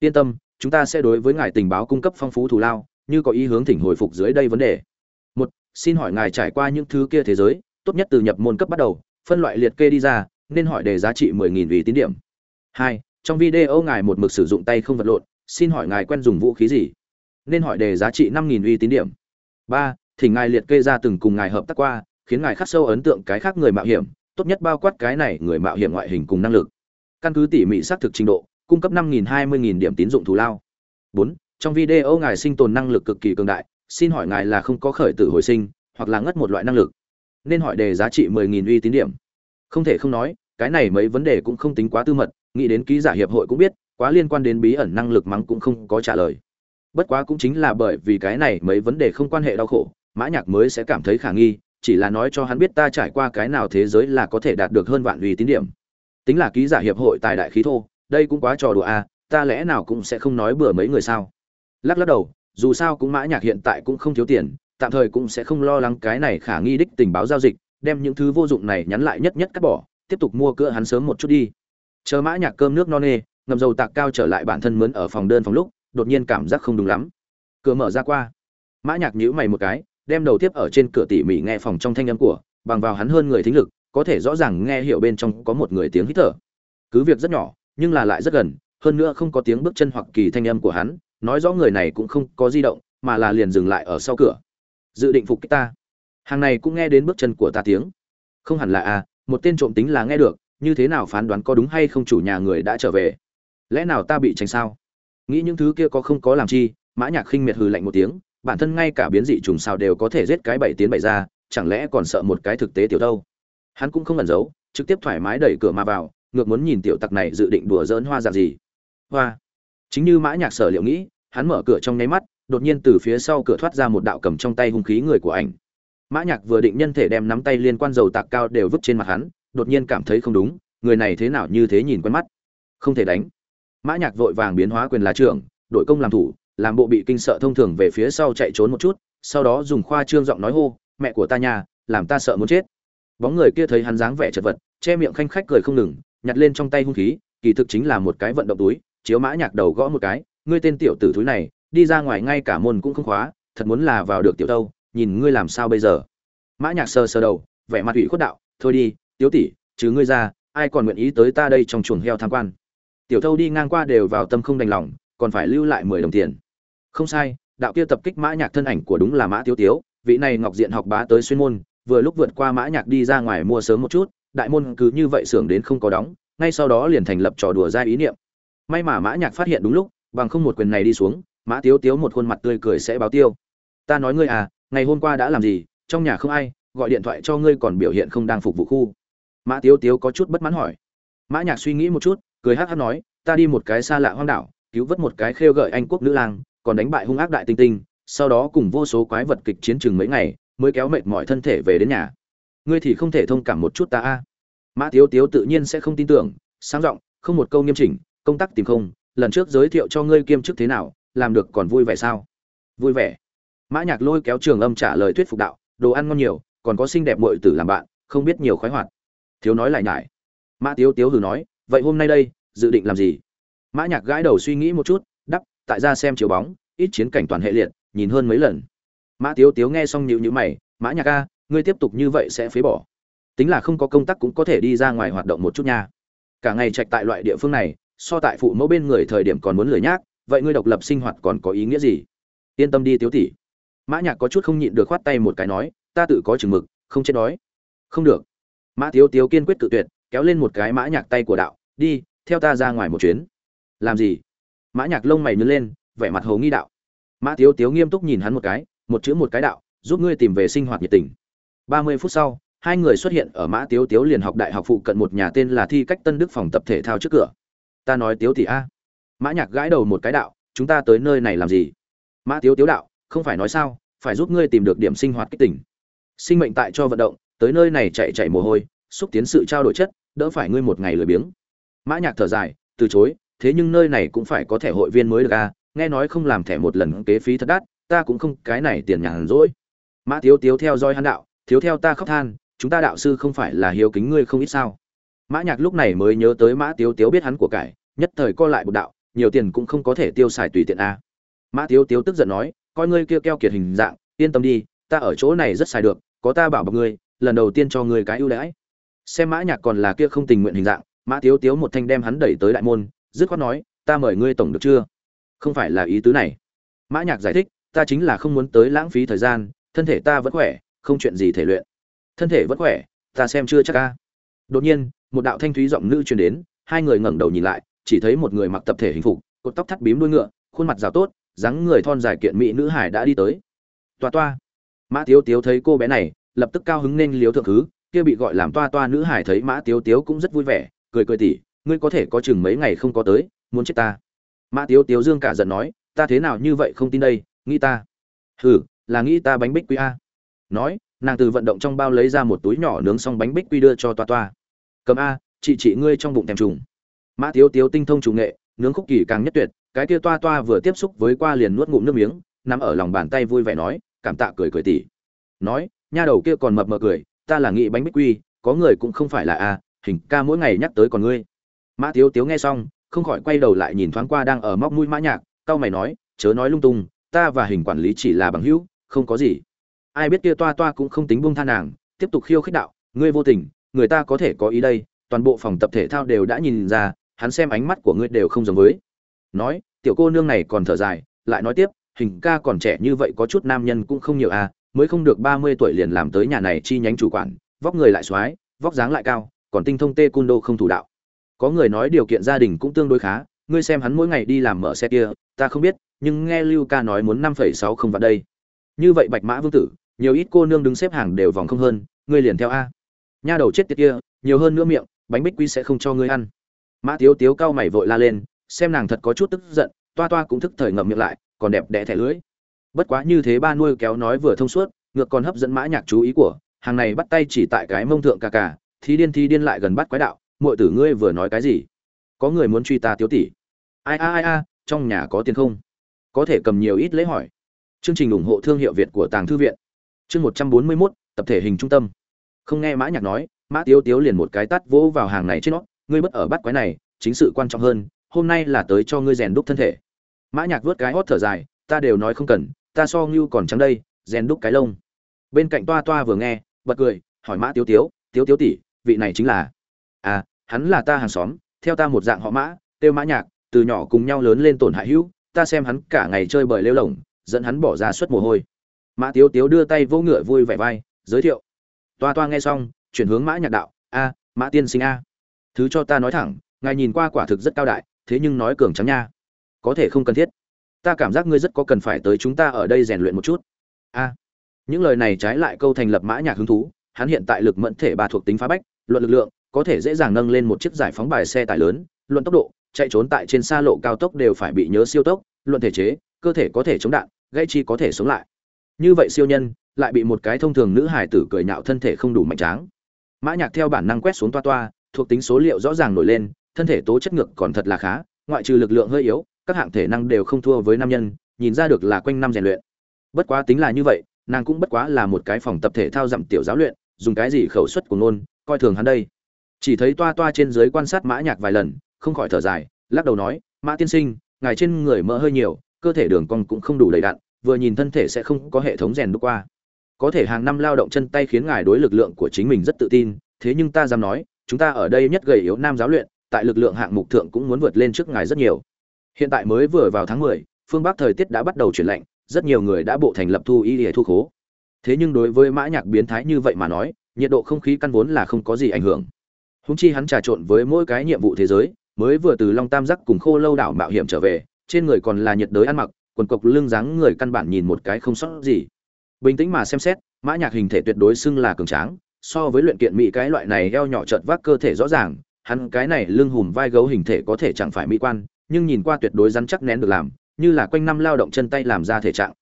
Yên tâm, chúng ta sẽ đối với ngài tình báo cung cấp phong phú thù lao, như có ý hướng thỉnh hồi phục dưới đây vấn đề. Một, xin hỏi ngài trải qua những thứ kia thế giới, tốt nhất từ nhập môn cấp bắt đầu phân loại liệt kê đi ra, nên hỏi đề giá trị 10.000 vì tín điểm. Hai, trong video ngài một mực sử dụng tay không vật lộn, xin hỏi ngài quen dùng vũ khí gì? Nên hỏi đề giá trị 5.000 uy tín điểm. Ba, thì ngài liệt kê ra từng cùng ngài hợp tác qua, khiến ngài khắc sâu ấn tượng cái khác người mạo hiểm, tốt nhất bao quát cái này người mạo hiểm ngoại hình cùng năng lực. Căn cứ tỉ mỉ xác thực trình độ, cung cấp 5.000 20.000 điểm tín dụng thù lao. Bốn, trong video ngài sinh tồn năng lực cực kỳ cường đại, xin hỏi ngài là không có khởi tử hồi sinh, hoặc là ngất một loại năng lực nên hỏi đề giá trị 10.000 uy tín điểm. Không thể không nói cái này mấy vấn đề cũng không tính quá tư mật nghĩ đến ký giả hiệp hội cũng biết quá liên quan đến bí ẩn năng lực mắng cũng không có trả lời. Bất quá cũng chính là bởi vì cái này mấy vấn đề không quan hệ đau khổ mã nhạc mới sẽ cảm thấy khả nghi chỉ là nói cho hắn biết ta trải qua cái nào thế giới là có thể đạt được hơn vạn uy tín điểm. Tính là ký giả hiệp hội tài đại khí thô đây cũng quá trò đùa a à, ta lẽ nào cũng sẽ không nói bừa mấy người sao? Lắc lắc đầu dù sao cũng mã nhạc hiện tại cũng không thiếu tiền tạm thời cũng sẽ không lo lắng cái này khả nghi đích tình báo giao dịch, đem những thứ vô dụng này nhắn lại nhất nhất cắt bỏ, tiếp tục mua cửa hắn sớm một chút đi. Chờ mã nhạc cơm nước non nê, ngầm dầu tạc cao trở lại bản thân mướn ở phòng đơn phòng lúc, đột nhiên cảm giác không đúng lắm. Cửa mở ra qua. Mã nhạc nhíu mày một cái, đem đầu tiếp ở trên cửa tỉ mỉ nghe phòng trong thanh âm của, bằng vào hắn hơn người thính lực, có thể rõ ràng nghe hiểu bên trong có một người tiếng hít thở. Cứ việc rất nhỏ, nhưng là lại rất gần, hơn nữa không có tiếng bước chân hoặc kỳ thanh âm của hắn, nói rõ người này cũng không có di động, mà là liền dừng lại ở sau cửa dự định phục kích ta. Hàng này cũng nghe đến bước chân của ta tiếng. Không hẳn là a một tên trộm tính là nghe được, như thế nào phán đoán có đúng hay không chủ nhà người đã trở về? Lẽ nào ta bị tránh sao? Nghĩ những thứ kia có không có làm chi, mã nhạc khinh miệt hừ lạnh một tiếng, bản thân ngay cả biến dị trùng sao đều có thể giết cái bảy tiến bảy ra, chẳng lẽ còn sợ một cái thực tế tiểu đâu? Hắn cũng không ẩn giấu, trực tiếp thoải mái đẩy cửa mà vào, ngược muốn nhìn tiểu tặc này dự định đùa giỡn hoa dạng gì. Hoa. Chính như mã nhạc sở liệu nghĩ, hắn mở cửa trong nháy mắt đột nhiên từ phía sau cửa thoát ra một đạo cầm trong tay hung khí người của ảnh. Mã nhạc vừa định nhân thể đem nắm tay liên quan dầu tạc cao đều vứt trên mặt hắn, đột nhiên cảm thấy không đúng, người này thế nào như thế nhìn quen mắt. Không thể đánh. Mã nhạc vội vàng biến hóa quyền là trưởng, đội công làm thủ, làm bộ bị kinh sợ thông thường về phía sau chạy trốn một chút, sau đó dùng khoa trương giọng nói hô, mẹ của ta nhà làm ta sợ muốn chết. Bóng người kia thấy hắn dáng vẻ chật vật, che miệng khanh khách cười không ngừng, nhặt lên trong tay hung khí, kỳ thực chính là một cái vận động túi, chiếu mã nhạc đầu gõ một cái, ngươi tên tiểu tử thúi này đi ra ngoài ngay cả môn cũng không khóa, thật muốn là vào được tiểu tâu, nhìn ngươi làm sao bây giờ. Mã nhạc sờ sờ đầu, vẻ mặt ủy khuất đạo, thôi đi, tiểu tỷ chứ ngươi ra, ai còn nguyện ý tới ta đây trong chuồng heo tham quan? Tiểu thâu đi ngang qua đều vào tâm không đành lòng, còn phải lưu lại mười đồng tiền. Không sai, đạo kia tập kích mã nhạc thân ảnh của đúng là mã tiếu tiếu, vị này ngọc diện học bá tới xuyên môn, vừa lúc vượt qua mã nhạc đi ra ngoài mua sớm một chút, đại môn cứ như vậy sưởng đến không có đóng, ngay sau đó liền thành lập trò đùa ra ý niệm. May mà mã nhạc phát hiện đúng lúc, bằng không một quyền này đi xuống mã tiếu tiếu một khuôn mặt tươi cười sẽ báo tiêu. Ta nói ngươi à ngày hôm qua đã làm gì, trong nhà không ai, gọi điện thoại cho ngươi còn biểu hiện không đang phục vụ khu. Mã tiếu tiếu có chút bất mãn hỏi. Mã nhạc suy nghĩ một chút, cười hắc hắc nói, ta đi một cái xa lạ hoang đảo, cứu vớt một cái khêu gợi anh quốc nữ lang, còn đánh bại hung ác đại tinh tinh, sau đó cùng vô số quái vật kịch chiến trường mấy ngày, mới kéo mệt mỏi thân thể về đến nhà. Ngươi thì không thể thông cảm một chút ta a. Mã tiếu tiếu tự nhiên sẽ không tin tưởng, sáng giọng, không một câu nghiêm chỉnh, công tác tìm không, lần trước giới thiệu cho ngươi kiêm chức thế nào làm được còn vui vẻ sao? Vui vẻ. Mã nhạc lôi kéo trường âm trả lời thuyết phục đạo, đồ ăn ngon nhiều, còn có xinh đẹp muội tử làm bạn, không biết nhiều khoái hoạt. Thiếu nói lại nhải. Mã tiếu tiếu hừ nói, vậy hôm nay đây, dự định làm gì? Mã nhạc gãi đầu suy nghĩ một chút, đắp, tại ra xem chiếu bóng, ít chiến cảnh toàn hệ liệt, nhìn hơn mấy lần. Mã tiếu tiếu nghe xong nhíu nhíu mày, mã nhạc a, ngươi tiếp tục như vậy sẽ phế bỏ. Tính là không có công tác cũng có thể đi ra ngoài hoạt động một chút nha. Cả ngày trạch tại loại địa phương này, so tại phụ mẫu bên người thời điểm còn muốn lười nhác vậy ngươi độc lập sinh hoạt còn có ý nghĩa gì? Yên tâm đi tiếu tỷ. Mã nhạc có chút không nhịn được khoát tay một cái nói, ta tự có chừng mực, không chết đói. Không được. Mã tiếu tiếu kiên quyết tự tuyệt, kéo lên một cái mã nhạc tay của đạo, đi, theo ta ra ngoài một chuyến. Làm gì? Mã nhạc lông mày nhướng lên, vẻ mặt hồ nghi đạo. Mã tiếu tiếu nghiêm túc nhìn hắn một cái, một chữ một cái đạo, giúp ngươi tìm về sinh hoạt nhiệt tình. Ba mươi phút sau, hai người xuất hiện ở mã tiếu tiếu liền học đại học phụ cận một nhà tên là thi cách tân đức phòng tập thể thao trước cửa. Ta nói tiếu tỷ a mã nhạc gãi đầu một cái đạo, chúng ta tới nơi này làm gì? Mã tiếu tiếu đạo, không phải nói sao, phải giúp ngươi tìm được điểm sinh hoạt kích tỉnh. Sinh mệnh tại cho vận động, tới nơi này chạy chạy mồ hôi, xúc tiến sự trao đổi chất, đỡ phải ngươi một ngày lười biếng. Mã nhạc thở dài, từ chối, thế nhưng nơi này cũng phải có thẻ hội viên mới được à? nghe nói không làm thẻ một lần kế phí thật đắt, ta cũng không, cái này tiền nhàn rỗi. Mã tiếu tiếu theo dõi hắn đạo, thiếu theo ta khóc than, chúng ta đạo sư không phải là hiếu kính ngươi không ít sao? Mã nhạc lúc này mới nhớ tới mã tiếu tiếu biết hắn của cải, nhất thời co lại một đạo nhiều tiền cũng không có thể tiêu xài tùy tiện a. Mã tiếu tiếu tức giận nói, coi ngươi kia keo kiệt hình dạng, yên tâm đi, ta ở chỗ này rất xài được, có ta bảo bọc ngươi, lần đầu tiên cho ngươi cái ưu đãi. Xem mã nhạc còn là kia không tình nguyện hình dạng, mã tiếu tiếu một thanh đem hắn đẩy tới đại môn, dứt khoát nói, ta mời ngươi tổng được chưa? Không phải là ý tứ này. Mã nhạc giải thích, ta chính là không muốn tới lãng phí thời gian, thân thể ta vẫn khỏe, không chuyện gì thể luyện. Thân thể vẫn khỏe, ta xem chưa chắc a. Đột nhiên, một đạo thanh thúy giọng nữ truyền đến, hai người ngẩng đầu nhìn lại chỉ thấy một người mặc tập thể hình phục, cột tóc thắt bím đuôi ngựa, khuôn mặt rào tốt, dáng người thon dài kiện mỹ nữ hải đã đi tới. Toa toa. Mã tiếu tiếu thấy cô bé này, lập tức cao hứng nên liếu thượng thứ, kia bị gọi làm toa toa nữ hải thấy mã tiếu tiếu cũng rất vui vẻ, cười cười tỉ, ngươi có thể có chừng mấy ngày không có tới, muốn chết ta? Mã tiếu tiếu dương cả giận nói, ta thế nào như vậy không tin đây, nghĩ ta. Hừ, là nghĩ ta bánh bích quy a. Nói, nàng từ vận động trong bao lấy ra một túi nhỏ nướng xong bánh bích quy đưa cho toa toa. Cầm a, chị chị ngươi trong bụng thèm trùng mã tiếu tiếu tinh thông chủ nghệ, nướng khúc kỳ càng nhất tuyệt, cái kia toa toa vừa tiếp xúc với qua liền nuốt ngụm nước miếng, nằm ở lòng bàn tay vui vẻ nói, cảm tạ cười cười tỉ nói, nha đầu kia còn mập mờ cười, ta là nghị bánh bích quy, có người cũng không phải là a, hình ca mỗi ngày nhắc tới còn ngươi. Mã tiếu tiếu nghe xong, không khỏi quay đầu lại nhìn thoáng qua đang ở móc mũi mã nhạc, cau mày nói, chớ nói lung tung, ta và hình quản lý chỉ là bằng hữu, không có gì. Ai biết kia toa toa cũng không tính buông tha nàng, tiếp tục khiêu khích đạo, ngươi vô tình, người ta có thể có ý đây, toàn bộ phòng tập thể thao đều đã nhìn ra hắn xem ánh mắt của ngươi đều không giống với. Nói, tiểu cô nương này còn thở dài, lại nói tiếp, hình ca còn trẻ như vậy có chút nam nhân cũng không nhiều à mới không được ba mươi tuổi liền làm tới nhà này chi nhánh chủ quản, vóc người lại xoái vóc dáng lại cao, còn tinh thông tê cun đô không thủ đạo. Có người nói điều kiện gia đình cũng tương đối khá, ngươi xem hắn mỗi ngày đi làm mở xe kia, ta không biết, nhưng nghe lưu ca nói muốn năm phẩy sáu không vào đây. Như vậy bạch mã vương tử, nhiều ít cô nương đứng xếp hàng đều vòng không hơn, ngươi liền theo a. Nha đầu chết tiệt kia, nhiều hơn nữa miệng, bánh bích quy sẽ không cho ngươi ăn mã tiếu tiếu cao mày vội la lên xem nàng thật có chút tức giận toa toa cũng thức thời ngậm miệng lại còn đẹp đẽ thẻ lưỡi bất quá như thế ba nuôi kéo nói vừa thông suốt ngược còn hấp dẫn mã nhạc chú ý của hàng này bắt tay chỉ tại cái mông thượng cà cà thì điên thi điên lại gần bắt quái đạo muội tử ngươi vừa nói cái gì? Có người muốn truy ta tiếu tỷ? Ai a ai a trong nhà có tiền không? Có thể cầm nhiều ít lễ hỏi. Chương trình ủng hộ thương hiệu việt của tàng thư viện. Chương một trăm bốn mươi 141, tập thể hình trung tâm. Không nghe mã nhạc nói mã tiếu tiếu liền một cái tát vỗ vào hàng này trên nó ngươi bất ở bắt quái này chính sự quan trọng hơn hôm nay là tới cho ngươi rèn đúc thân thể. Mã nhạc vớt cái hót thở dài ta đều nói không cần ta so ngưu còn trắng đây rèn đúc cái lông. Bên cạnh toa toa vừa nghe bật cười hỏi mã tiếu tiếu tiếu tiếu tỷ vị này chính là? À hắn là ta hàng xóm theo ta một dạng họ mã tiêu mã nhạc từ nhỏ cùng nhau lớn lên tổn hại hữu ta xem hắn cả ngày chơi bời lêu lổng, dẫn hắn bỏ ra suất mồ hôi. Mã tiếu tiếu đưa tay vỗ ngựa vui vẻ vai giới thiệu. Toa toa nghe xong chuyển hướng mã nhạc đạo a mã tiên sinh a thứ cho ta nói thẳng, ngài nhìn qua quả thực rất cao đại, thế nhưng nói cường trắng nha. Có thể không cần thiết. Ta cảm giác ngươi rất có cần phải tới chúng ta ở đây rèn luyện một chút. A. Những lời này trái lại câu thành lập mã nhạc hứng thú, hắn hiện tại lực mẫn thể ba thuộc tính phá bách, luận lực lượng, có thể dễ dàng nâng lên một chiếc giải phóng bài xe tải lớn, luận tốc độ, chạy trốn tại trên xa lộ cao tốc đều phải bị nhớ siêu tốc, luận thể chế, cơ thể có thể chống đạn gây chi có thể sống lại. Như vậy siêu nhân, lại bị một cái thông thường nữ hải tử cười nhạo thân thể không đủ mạnh tráng. Mã nhạc theo bản năng quét xuống toa toa thuộc tính số liệu rõ ràng nổi lên, thân thể tố chất ngược còn thật là khá, ngoại trừ lực lượng hơi yếu, các hạng thể năng đều không thua với nam nhân, nhìn ra được là quanh năm rèn luyện. Bất quá tính là như vậy, nàng cũng bất quá là một cái phòng tập thể thao dặm tiểu giáo luyện, dùng cái gì khẩu suất của nôn coi thường hắn đây. Chỉ thấy toa toa trên dưới quan sát mã nhạc vài lần, không khỏi thở dài, lắc đầu nói, mã tiên sinh, ngài trên người mỡ hơi nhiều, cơ thể đường cong cũng không đủ đầy đặn, vừa nhìn thân thể sẽ không có hệ thống rèn đúc qua. Có thể hàng năm lao động chân tay khiến ngài đối lực lượng của chính mình rất tự tin, thế nhưng ta dám nói chúng ta ở đây nhất gầy yếu nam giáo luyện tại lực lượng hạng mục thượng cũng muốn vượt lên trước ngài rất nhiều. Hiện tại mới vừa vào tháng mười, phương bắc thời tiết đã bắt đầu chuyển lạnh rất nhiều người đã bộ thành lập thu y để thu khố. Thế nhưng đối với mã nhạc biến thái như vậy mà nói nhiệt độ không khí căn vốn là không có gì ảnh hưởng. Húng chi hắn trà trộn với mỗi cái nhiệm vụ thế giới mới vừa từ long tam giác cùng khô lâu đảo mạo hiểm trở về trên người còn là nhiệt đới ăn mặc quần cộc lưng dáng người căn bản nhìn một cái không sót gì. Bình tĩnh mà xem xét mã nhạc hình thể tuyệt đối xưng là cường tráng so với luyện kiện mỹ cái loại này eo nhỏ chợt vác cơ thể rõ ràng, hắn cái này lưng hùm vai gấu hình thể có thể chẳng phải mỹ quan, nhưng nhìn qua tuyệt đối rắn chắc nén được làm, như là quanh năm lao động chân tay làm ra thể trạng.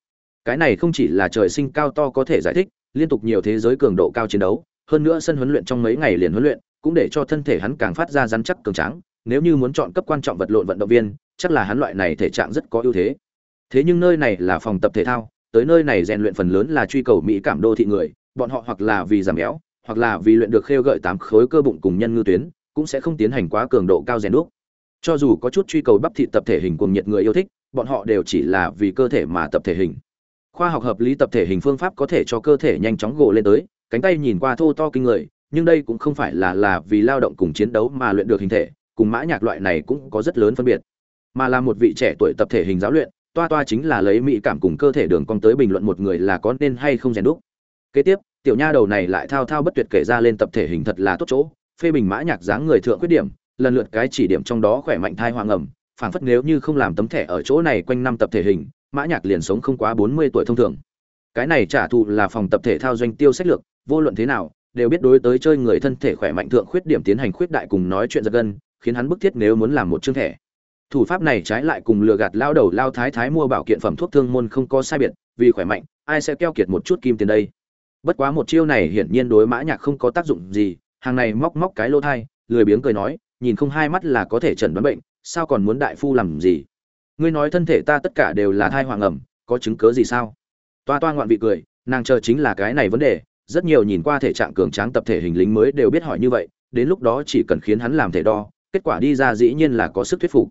Cái này không chỉ là trời sinh cao to có thể giải thích, liên tục nhiều thế giới cường độ cao chiến đấu, hơn nữa sân huấn luyện trong mấy ngày liền huấn luyện, cũng để cho thân thể hắn càng phát ra rắn chắc cường tráng, nếu như muốn chọn cấp quan trọng vật lộn vận động viên, chắc là hắn loại này thể trạng rất có ưu thế. Thế nhưng nơi này là phòng tập thể thao, tới nơi này rèn luyện phần lớn là truy cầu mỹ cảm đô thị người, bọn họ hoặc là vì giảm béo hoặc là vì luyện được khêu gợi tám khối cơ bụng cùng nhân ngư tuyến, cũng sẽ không tiến hành quá cường độ cao rèn đúc. Cho dù có chút truy cầu bắp thịt tập thể hình cùng nhiệt người yêu thích, bọn họ đều chỉ là vì cơ thể mà tập thể hình. Khoa học hợp lý tập thể hình phương pháp có thể cho cơ thể nhanh chóng gồ lên tới, cánh tay nhìn qua thô to kinh người, nhưng đây cũng không phải là là vì lao động cùng chiến đấu mà luyện được hình thể, cùng mã nhạc loại này cũng có rất lớn phân biệt. Mà là một vị trẻ tuổi tập thể hình giáo luyện, toa toa chính là lấy mỹ cảm cùng cơ thể đường cong tới bình luận một người là có nên hay không rèn đúc. Kế tiếp tiểu nha đầu này lại thao thao bất tuyệt kể ra lên tập thể hình thật là tốt chỗ, phê bình mã nhạc dáng người thượng khuyết điểm, lần lượt cái chỉ điểm trong đó khỏe mạnh thai hoàng ẩm, phảng phất nếu như không làm tấm thẻ ở chỗ này quanh năm tập thể hình, mã nhạc liền sống không quá bốn mươi tuổi thông thường. Cái này trả thù là phòng tập thể thao doanh tiêu sách lược, vô luận thế nào, đều biết đối tới chơi người thân thể khỏe mạnh thượng khuyết điểm tiến hành khuyết đại cùng nói chuyện giật gân, khiến hắn bức thiết nếu muốn làm một chương thẻ. Thủ pháp này trái lại cùng lừa gạt lao đầu lao thái thái mua bảo kiện phẩm thuốc thương môn không có sai biệt, vì khỏe mạnh, ai sẽ keo kiệt một chút kim tiền đây? Bất quá một chiêu này hiển nhiên đối mã nhạc không có tác dụng gì, hàng này móc móc cái lỗ thai, lười biếng cười nói, nhìn không hai mắt là có thể chẩn đoán bệnh, sao còn muốn đại phu làm gì? Ngươi nói thân thể ta tất cả đều là thai hoàng ẩm, có chứng cớ gì sao? Toa toa ngoạn vị cười, nàng chờ chính là cái này vấn đề, rất nhiều nhìn qua thể trạng cường tráng tập thể hình lính mới đều biết hỏi như vậy, đến lúc đó chỉ cần khiến hắn làm thể đo, kết quả đi ra dĩ nhiên là có sức thuyết phục.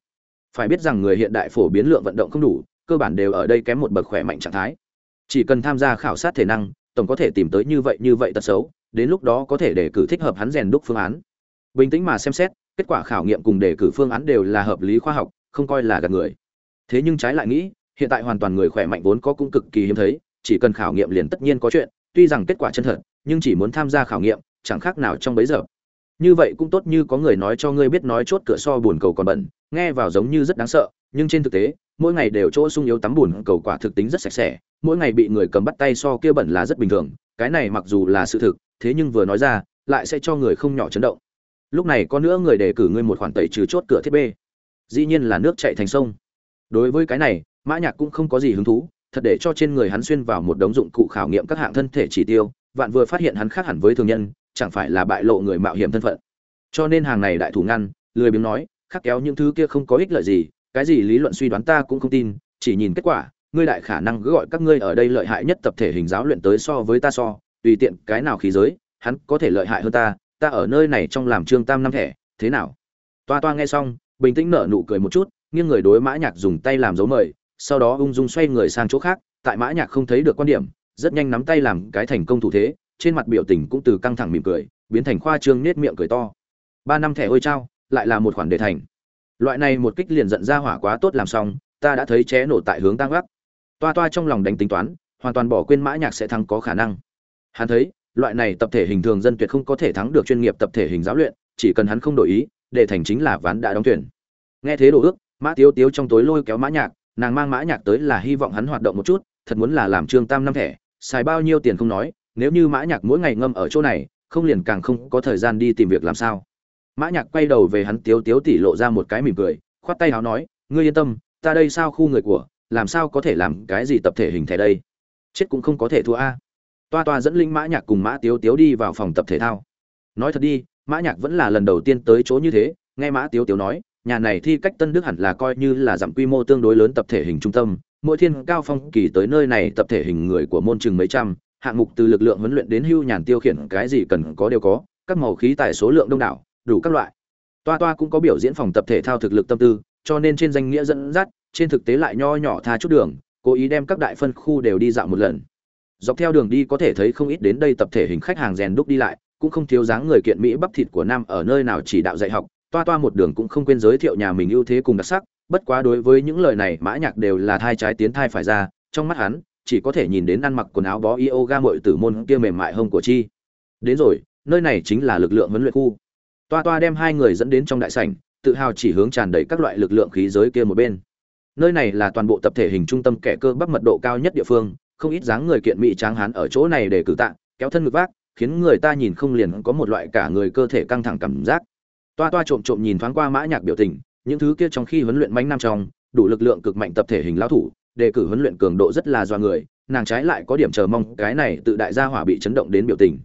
Phải biết rằng người hiện đại phổ biến lượng vận động không đủ, cơ bản đều ở đây kém một bậc khỏe mạnh trạng thái. Chỉ cần tham gia khảo sát thể năng tổng có thể tìm tới như vậy như vậy tật xấu, đến lúc đó có thể đề cử thích hợp hắn rèn đúc phương án. Bình tĩnh mà xem xét, kết quả khảo nghiệm cùng đề cử phương án đều là hợp lý khoa học, không coi là gạt người. Thế nhưng trái lại nghĩ, hiện tại hoàn toàn người khỏe mạnh vốn có cũng cực kỳ hiếm thấy, chỉ cần khảo nghiệm liền tất nhiên có chuyện, tuy rằng kết quả chân thật, nhưng chỉ muốn tham gia khảo nghiệm, chẳng khác nào trong bấy giờ. Như vậy cũng tốt như có người nói cho ngươi biết nói chốt cửa so buồn cầu còn bẩn, nghe vào giống như rất đáng sợ, nhưng trên thực tế, mỗi ngày đều chỗ sung yếu tắm buồn cầu quả thực tính rất sạch sẽ mỗi ngày bị người cầm bắt tay so kia bẩn là rất bình thường, cái này mặc dù là sự thực, thế nhưng vừa nói ra, lại sẽ cho người không nhỏ chấn động. Lúc này có nữa người đề cử ngươi một khoản tẩy trừ chốt cửa thiết b dĩ nhiên là nước chạy thành sông. Đối với cái này, mã nhạc cũng không có gì hứng thú, thật để cho trên người hắn xuyên vào một đống dụng cụ khảo nghiệm các hạng thân thể chỉ tiêu, vạn vừa phát hiện hắn khác hẳn với thường nhân, chẳng phải là bại lộ người mạo hiểm thân phận. Cho nên hàng này đại thủ ngăn, lười biếng nói, khắc kéo những thứ kia không có ích lợi gì, cái gì lý luận suy đoán ta cũng không tin, chỉ nhìn kết quả ngươi đại khả năng gọi các ngươi ở đây lợi hại nhất tập thể hình giáo luyện tới so với ta so, tùy tiện cái nào khí giới, hắn có thể lợi hại hơn ta ta ở nơi này trong làm trương tam năm thẻ, thế nào? Toa toa nghe xong, bình tĩnh nở nụ cười một chút, nghiêng người đối mã nhạc dùng tay làm dấu mời, sau đó ung dung xoay người sang chỗ khác, tại mã nhạc không thấy được quan điểm, rất nhanh nắm tay làm cái thành công thủ thế, trên mặt biểu tình cũng từ căng thẳng mỉm cười, biến thành khoa trương nết miệng cười to. Ba năm thẻ ôi trao lại là một khoản đề thành. Loại này một kích liền giận ra hỏa quá tốt làm xong, ta đã thấy ché nổ tại hướng tăng gác toa toa trong lòng đánh tính toán, hoàn toàn bỏ quên mã nhạc sẽ thắng có khả năng. Hắn thấy, loại này tập thể hình thường dân tuyệt không có thể thắng được chuyên nghiệp tập thể hình giáo luyện, chỉ cần hắn không đổi ý, để thành chính là ván đã đóng tuyển. Nghe thế đồ ước, mã tiếu tiếu trong tối lôi kéo mã nhạc, nàng mang mã nhạc tới là hy vọng hắn hoạt động một chút, thật muốn là làm trương tam năm thẻ, xài bao nhiêu tiền không nói, nếu như mã nhạc mỗi ngày ngâm ở chỗ này, không liền càng không có thời gian đi tìm việc làm sao. Mã nhạc quay đầu về hắn tiếu tiếu tỉ lộ ra một cái mỉm cười, khoát tay hào nói, ngươi yên tâm, ta đây sao khu người của làm sao có thể làm cái gì tập thể hình thể đây? Chết cũng không có thể thua a. Toa toa dẫn linh mã nhạc cùng mã tiếu tiếu đi vào phòng tập thể thao. Nói thật đi, mã nhạc vẫn là lần đầu tiên tới chỗ như thế, nghe mã tiếu tiếu nói, nhà này thi cách tân đức hẳn là coi như là giảm quy mô tương đối lớn tập thể hình trung tâm, mỗi thiên cao phong kỳ tới nơi này tập thể hình người của môn trường mấy trăm, hạng mục từ lực lượng huấn luyện đến hưu nhàn tiêu khiển cái gì cần có đều có, các màu khí tài số lượng đông đảo, đủ các loại. Toa toa cũng có biểu diễn phòng tập thể thao thực lực tâm tư, cho nên trên danh nghĩa dẫn dắt trên thực tế lại nho nhỏ tha chút đường, cố ý đem các đại phân khu đều đi dạo một lần. Dọc theo đường đi có thể thấy không ít đến đây tập thể hình khách hàng rèn đúc đi lại, cũng không thiếu dáng người kiện mỹ bắp thịt của nam ở nơi nào chỉ đạo dạy học, toa toa một đường cũng không quên giới thiệu nhà mình ưu thế cùng đặc sắc, bất quá đối với những lời này, mã nhạc đều là thai trái tiến thai phải ra, trong mắt hắn, chỉ có thể nhìn đến ăn mặc quần áo bó yoga muội tử môn kia mềm mại hông của chi. Đến rồi, nơi này chính là lực lượng huấn luyện khu. Toa toa đem hai người dẫn đến trong đại sảnh, tự hào chỉ hướng tràn đầy các loại lực lượng khí giới kia một bên nơi này là toàn bộ tập thể hình trung tâm kẻ cơ bắp mật độ cao nhất địa phương, không ít dáng người kiện mỹ tráng hán ở chỗ này để cử tạ, kéo thân ngực vác, khiến người ta nhìn không liền có một loại cả người cơ thể căng thẳng cảm giác. Toa toa trộm trộm nhìn thoáng qua mã nhạc biểu tình, những thứ kia trong khi huấn luyện manh nam trong, đủ lực lượng cực mạnh tập thể hình lão thủ, đề cử huấn luyện cường độ rất là do người, nàng trái lại có điểm chờ mong cái này tự đại gia hỏa bị chấn động đến biểu tình.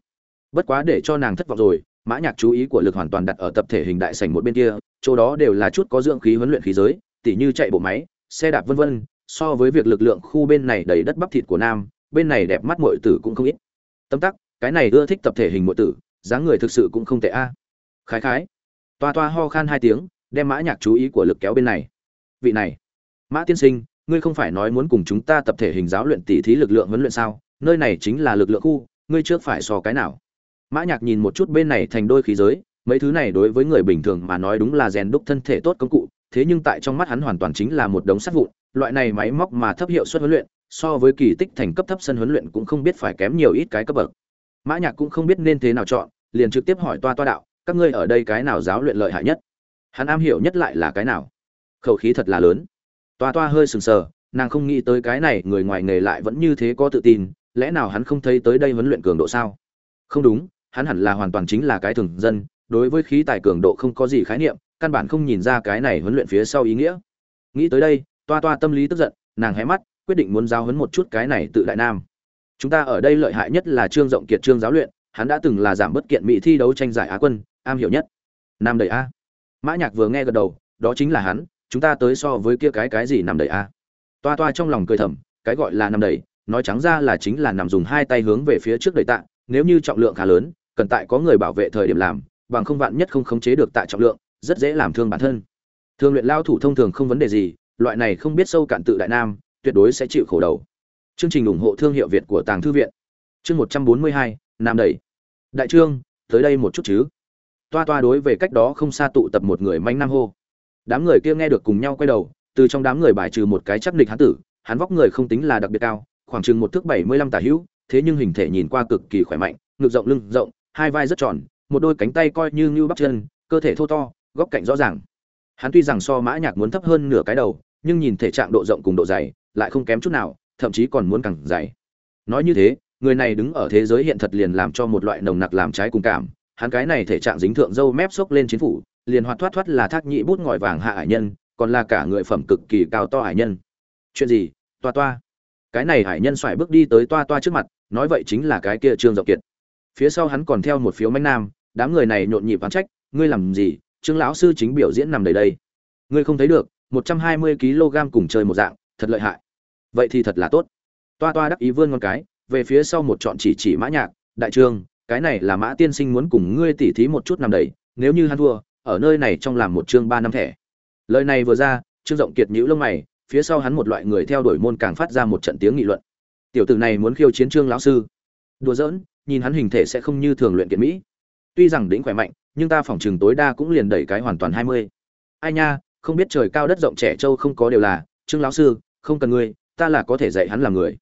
Bất quá để cho nàng thất vọng rồi, mã nhạc chú ý của lực hoàn toàn đặt ở tập thể hình đại sảnh một bên kia, chỗ đó đều là chút có dưỡng khí huấn luyện khí giới, tỉ như chạy bộ máy xe đạp vân vân, so với việc lực lượng khu bên này đầy đất bắp thịt của nam, bên này đẹp mắt muội tử cũng không ít. Tâm tắc, cái này ưa thích tập thể hình muội tử, dáng người thực sự cũng không tệ a. Khái khái. Toa toa ho khan hai tiếng, đem mã nhạc chú ý của lực kéo bên này. Vị này, mã tiên sinh, ngươi không phải nói muốn cùng chúng ta tập thể hình giáo luyện tỉ thí lực lượng huấn luyện sao? Nơi này chính là lực lượng khu, ngươi trước phải so cái nào? Mã nhạc nhìn một chút bên này thành đôi khí giới, mấy thứ này đối với người bình thường mà nói đúng là rèn đúc thân thể tốt công cụ thế nhưng tại trong mắt hắn hoàn toàn chính là một đống sắt vụn, loại này máy móc mà thấp hiệu suất huấn luyện, so với kỳ tích thành cấp thấp sân huấn luyện cũng không biết phải kém nhiều ít cái cấp bậc. Mã nhạc cũng không biết nên thế nào chọn, liền trực tiếp hỏi toa toa đạo, các ngươi ở đây cái nào giáo luyện lợi hại nhất? Hắn am hiểu nhất lại là cái nào. Khẩu khí thật là lớn. Toa toa hơi sừng sờ, nàng không nghĩ tới cái này, người ngoài nghề lại vẫn như thế có tự tin, lẽ nào hắn không thấy tới đây huấn luyện cường độ sao? Không đúng, hắn hẳn là hoàn toàn chính là cái thường dân, đối với khí tài cường độ không có gì khái niệm căn bản không nhìn ra cái này huấn luyện phía sau ý nghĩa. Nghĩ tới đây, toa toa tâm lý tức giận, nàng hé mắt, quyết định muốn giáo huấn một chút cái này tự đại nam. Chúng ta ở đây lợi hại nhất là trương rộng kiệt trương giáo luyện, hắn đã từng là giảm bất kiện mỹ thi đấu tranh giải á quân, am hiểu nhất. Nam đầy a. Mã nhạc vừa nghe gật đầu, đó chính là hắn, chúng ta tới so với kia cái cái gì nằm đầy a. Toa toa trong lòng cười thầm, cái gọi là nằm đầy, nói trắng ra là chính là nằm dùng hai tay hướng về phía trước đầy tạ, nếu như trọng lượng khá lớn, cần tại có người bảo vệ thời điểm làm, bằng không vạn nhất không khống chế được tại trọng lượng rất dễ làm thương bản thân. Thương luyện lao thủ thông thường không vấn đề gì, loại này không biết sâu cạn tự đại nam, tuyệt đối sẽ chịu khổ đầu. Chương trình ủng hộ thương hiệu việt của tàng thư viện. Chương một trăm bốn mươi hai, nam đầy đại trương, tới đây một chút chứ. Toa toa đối về cách đó không xa tụ tập một người manh nam hô. Đám người kia nghe được cùng nhau quay đầu, từ trong đám người bài trừ một cái chắc địch hán tử, hắn vóc người không tính là đặc biệt cao, khoảng chừng một thước bảy mươi lăm tả hữu, thế nhưng hình thể nhìn qua cực kỳ khỏe mạnh, ngực rộng lưng rộng, hai vai rất tròn, một đôi cánh tay coi như như bắp chân, cơ thể thô to góc cạnh rõ ràng. Hắn tuy rằng so mã nhạc muốn thấp hơn nửa cái đầu, nhưng nhìn thể trạng độ rộng cùng độ dày, lại không kém chút nào, thậm chí còn muốn càng dày. Nói như thế, người này đứng ở thế giới hiện thật liền làm cho một loại nồng nặc làm trái cùng cảm. Hắn cái này thể trạng dính thượng dâu mép xốc lên chiến phủ, liền hoạt thoát thoát là thác nhị bút ngòi vàng hạ hải nhân, còn là cả người phẩm cực kỳ cao to hải nhân. Chuyện gì? Toa toa. Cái này hải nhân xoài bước đi tới toa toa trước mặt, nói vậy chính là cái kia trương dọc kiệt. Phía sau hắn còn theo một phiếu mánh nam, đám người này nhộn nhịp ván trách, ngươi làm gì? Trương lão sư chính biểu diễn nằm đầy đây. Ngươi không thấy được, một trăm hai mươi kg cùng chơi một dạng, thật lợi hại. Vậy thì thật là tốt. Toa toa đắc ý vươn ngón cái, về phía sau một chọn chỉ chỉ mã nhạc, đại trương, cái này là mã tiên sinh muốn cùng ngươi tỉ thí một chút nằm đầy, nếu như hắn thua, ở nơi này trong làm một chương ba năm thẻ. Lời này vừa ra, trương rộng kiệt nhíu lông mày, phía sau hắn một loại người theo đuổi môn càng phát ra một trận tiếng nghị luận. Tiểu tử này muốn khiêu chiến trương lão sư. Đùa giỡn, nhìn hắn hình thể sẽ không như thường luyện kiện mỹ tuy rằng đỉnh khỏe mạnh, nhưng ta phỏng chừng tối đa cũng liền đẩy cái hoàn toàn hai mươi. Ai nha, không biết trời cao đất rộng trẻ trâu không có đều là, trương lão sư, không cần ngươi, ta là có thể dạy hắn làm người.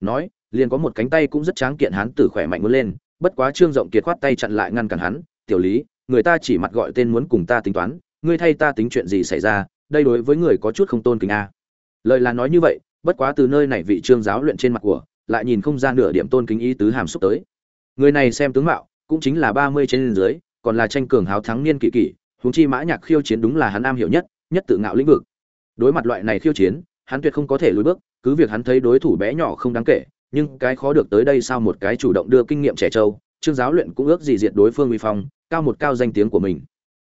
Nói, liền có một cánh tay cũng rất tráng kiện hắn tử khỏe mạnh muốn lên, bất quá trương rộng kiệt khoát tay chặn lại ngăn cản hắn, tiểu lý, người ta chỉ mặt gọi tên muốn cùng ta tính toán, ngươi thay ta tính chuyện gì xảy ra, đây đối với người có chút không tôn kính a lời là nói như vậy, bất quá từ nơi này vị trương giáo luyện trên mặt của, lại nhìn không ra nửa điểm tôn kính ý tứ hàm xúc tới. Người này xem tướng mạo cũng chính là ba mươi trên dưới còn là tranh cường háo thắng niên kỳ kỳ, huống chi mã nhạc khiêu chiến đúng là hắn am hiểu nhất nhất tự ngạo lĩnh vực. Đối mặt loại này khiêu chiến hắn tuyệt không có thể lùi bước cứ việc hắn thấy đối thủ bé nhỏ không đáng kể nhưng cái khó được tới đây sao một cái chủ động đưa kinh nghiệm trẻ trâu trương giáo luyện cũng ước gì diệt đối phương uy phong cao một cao danh tiếng của mình.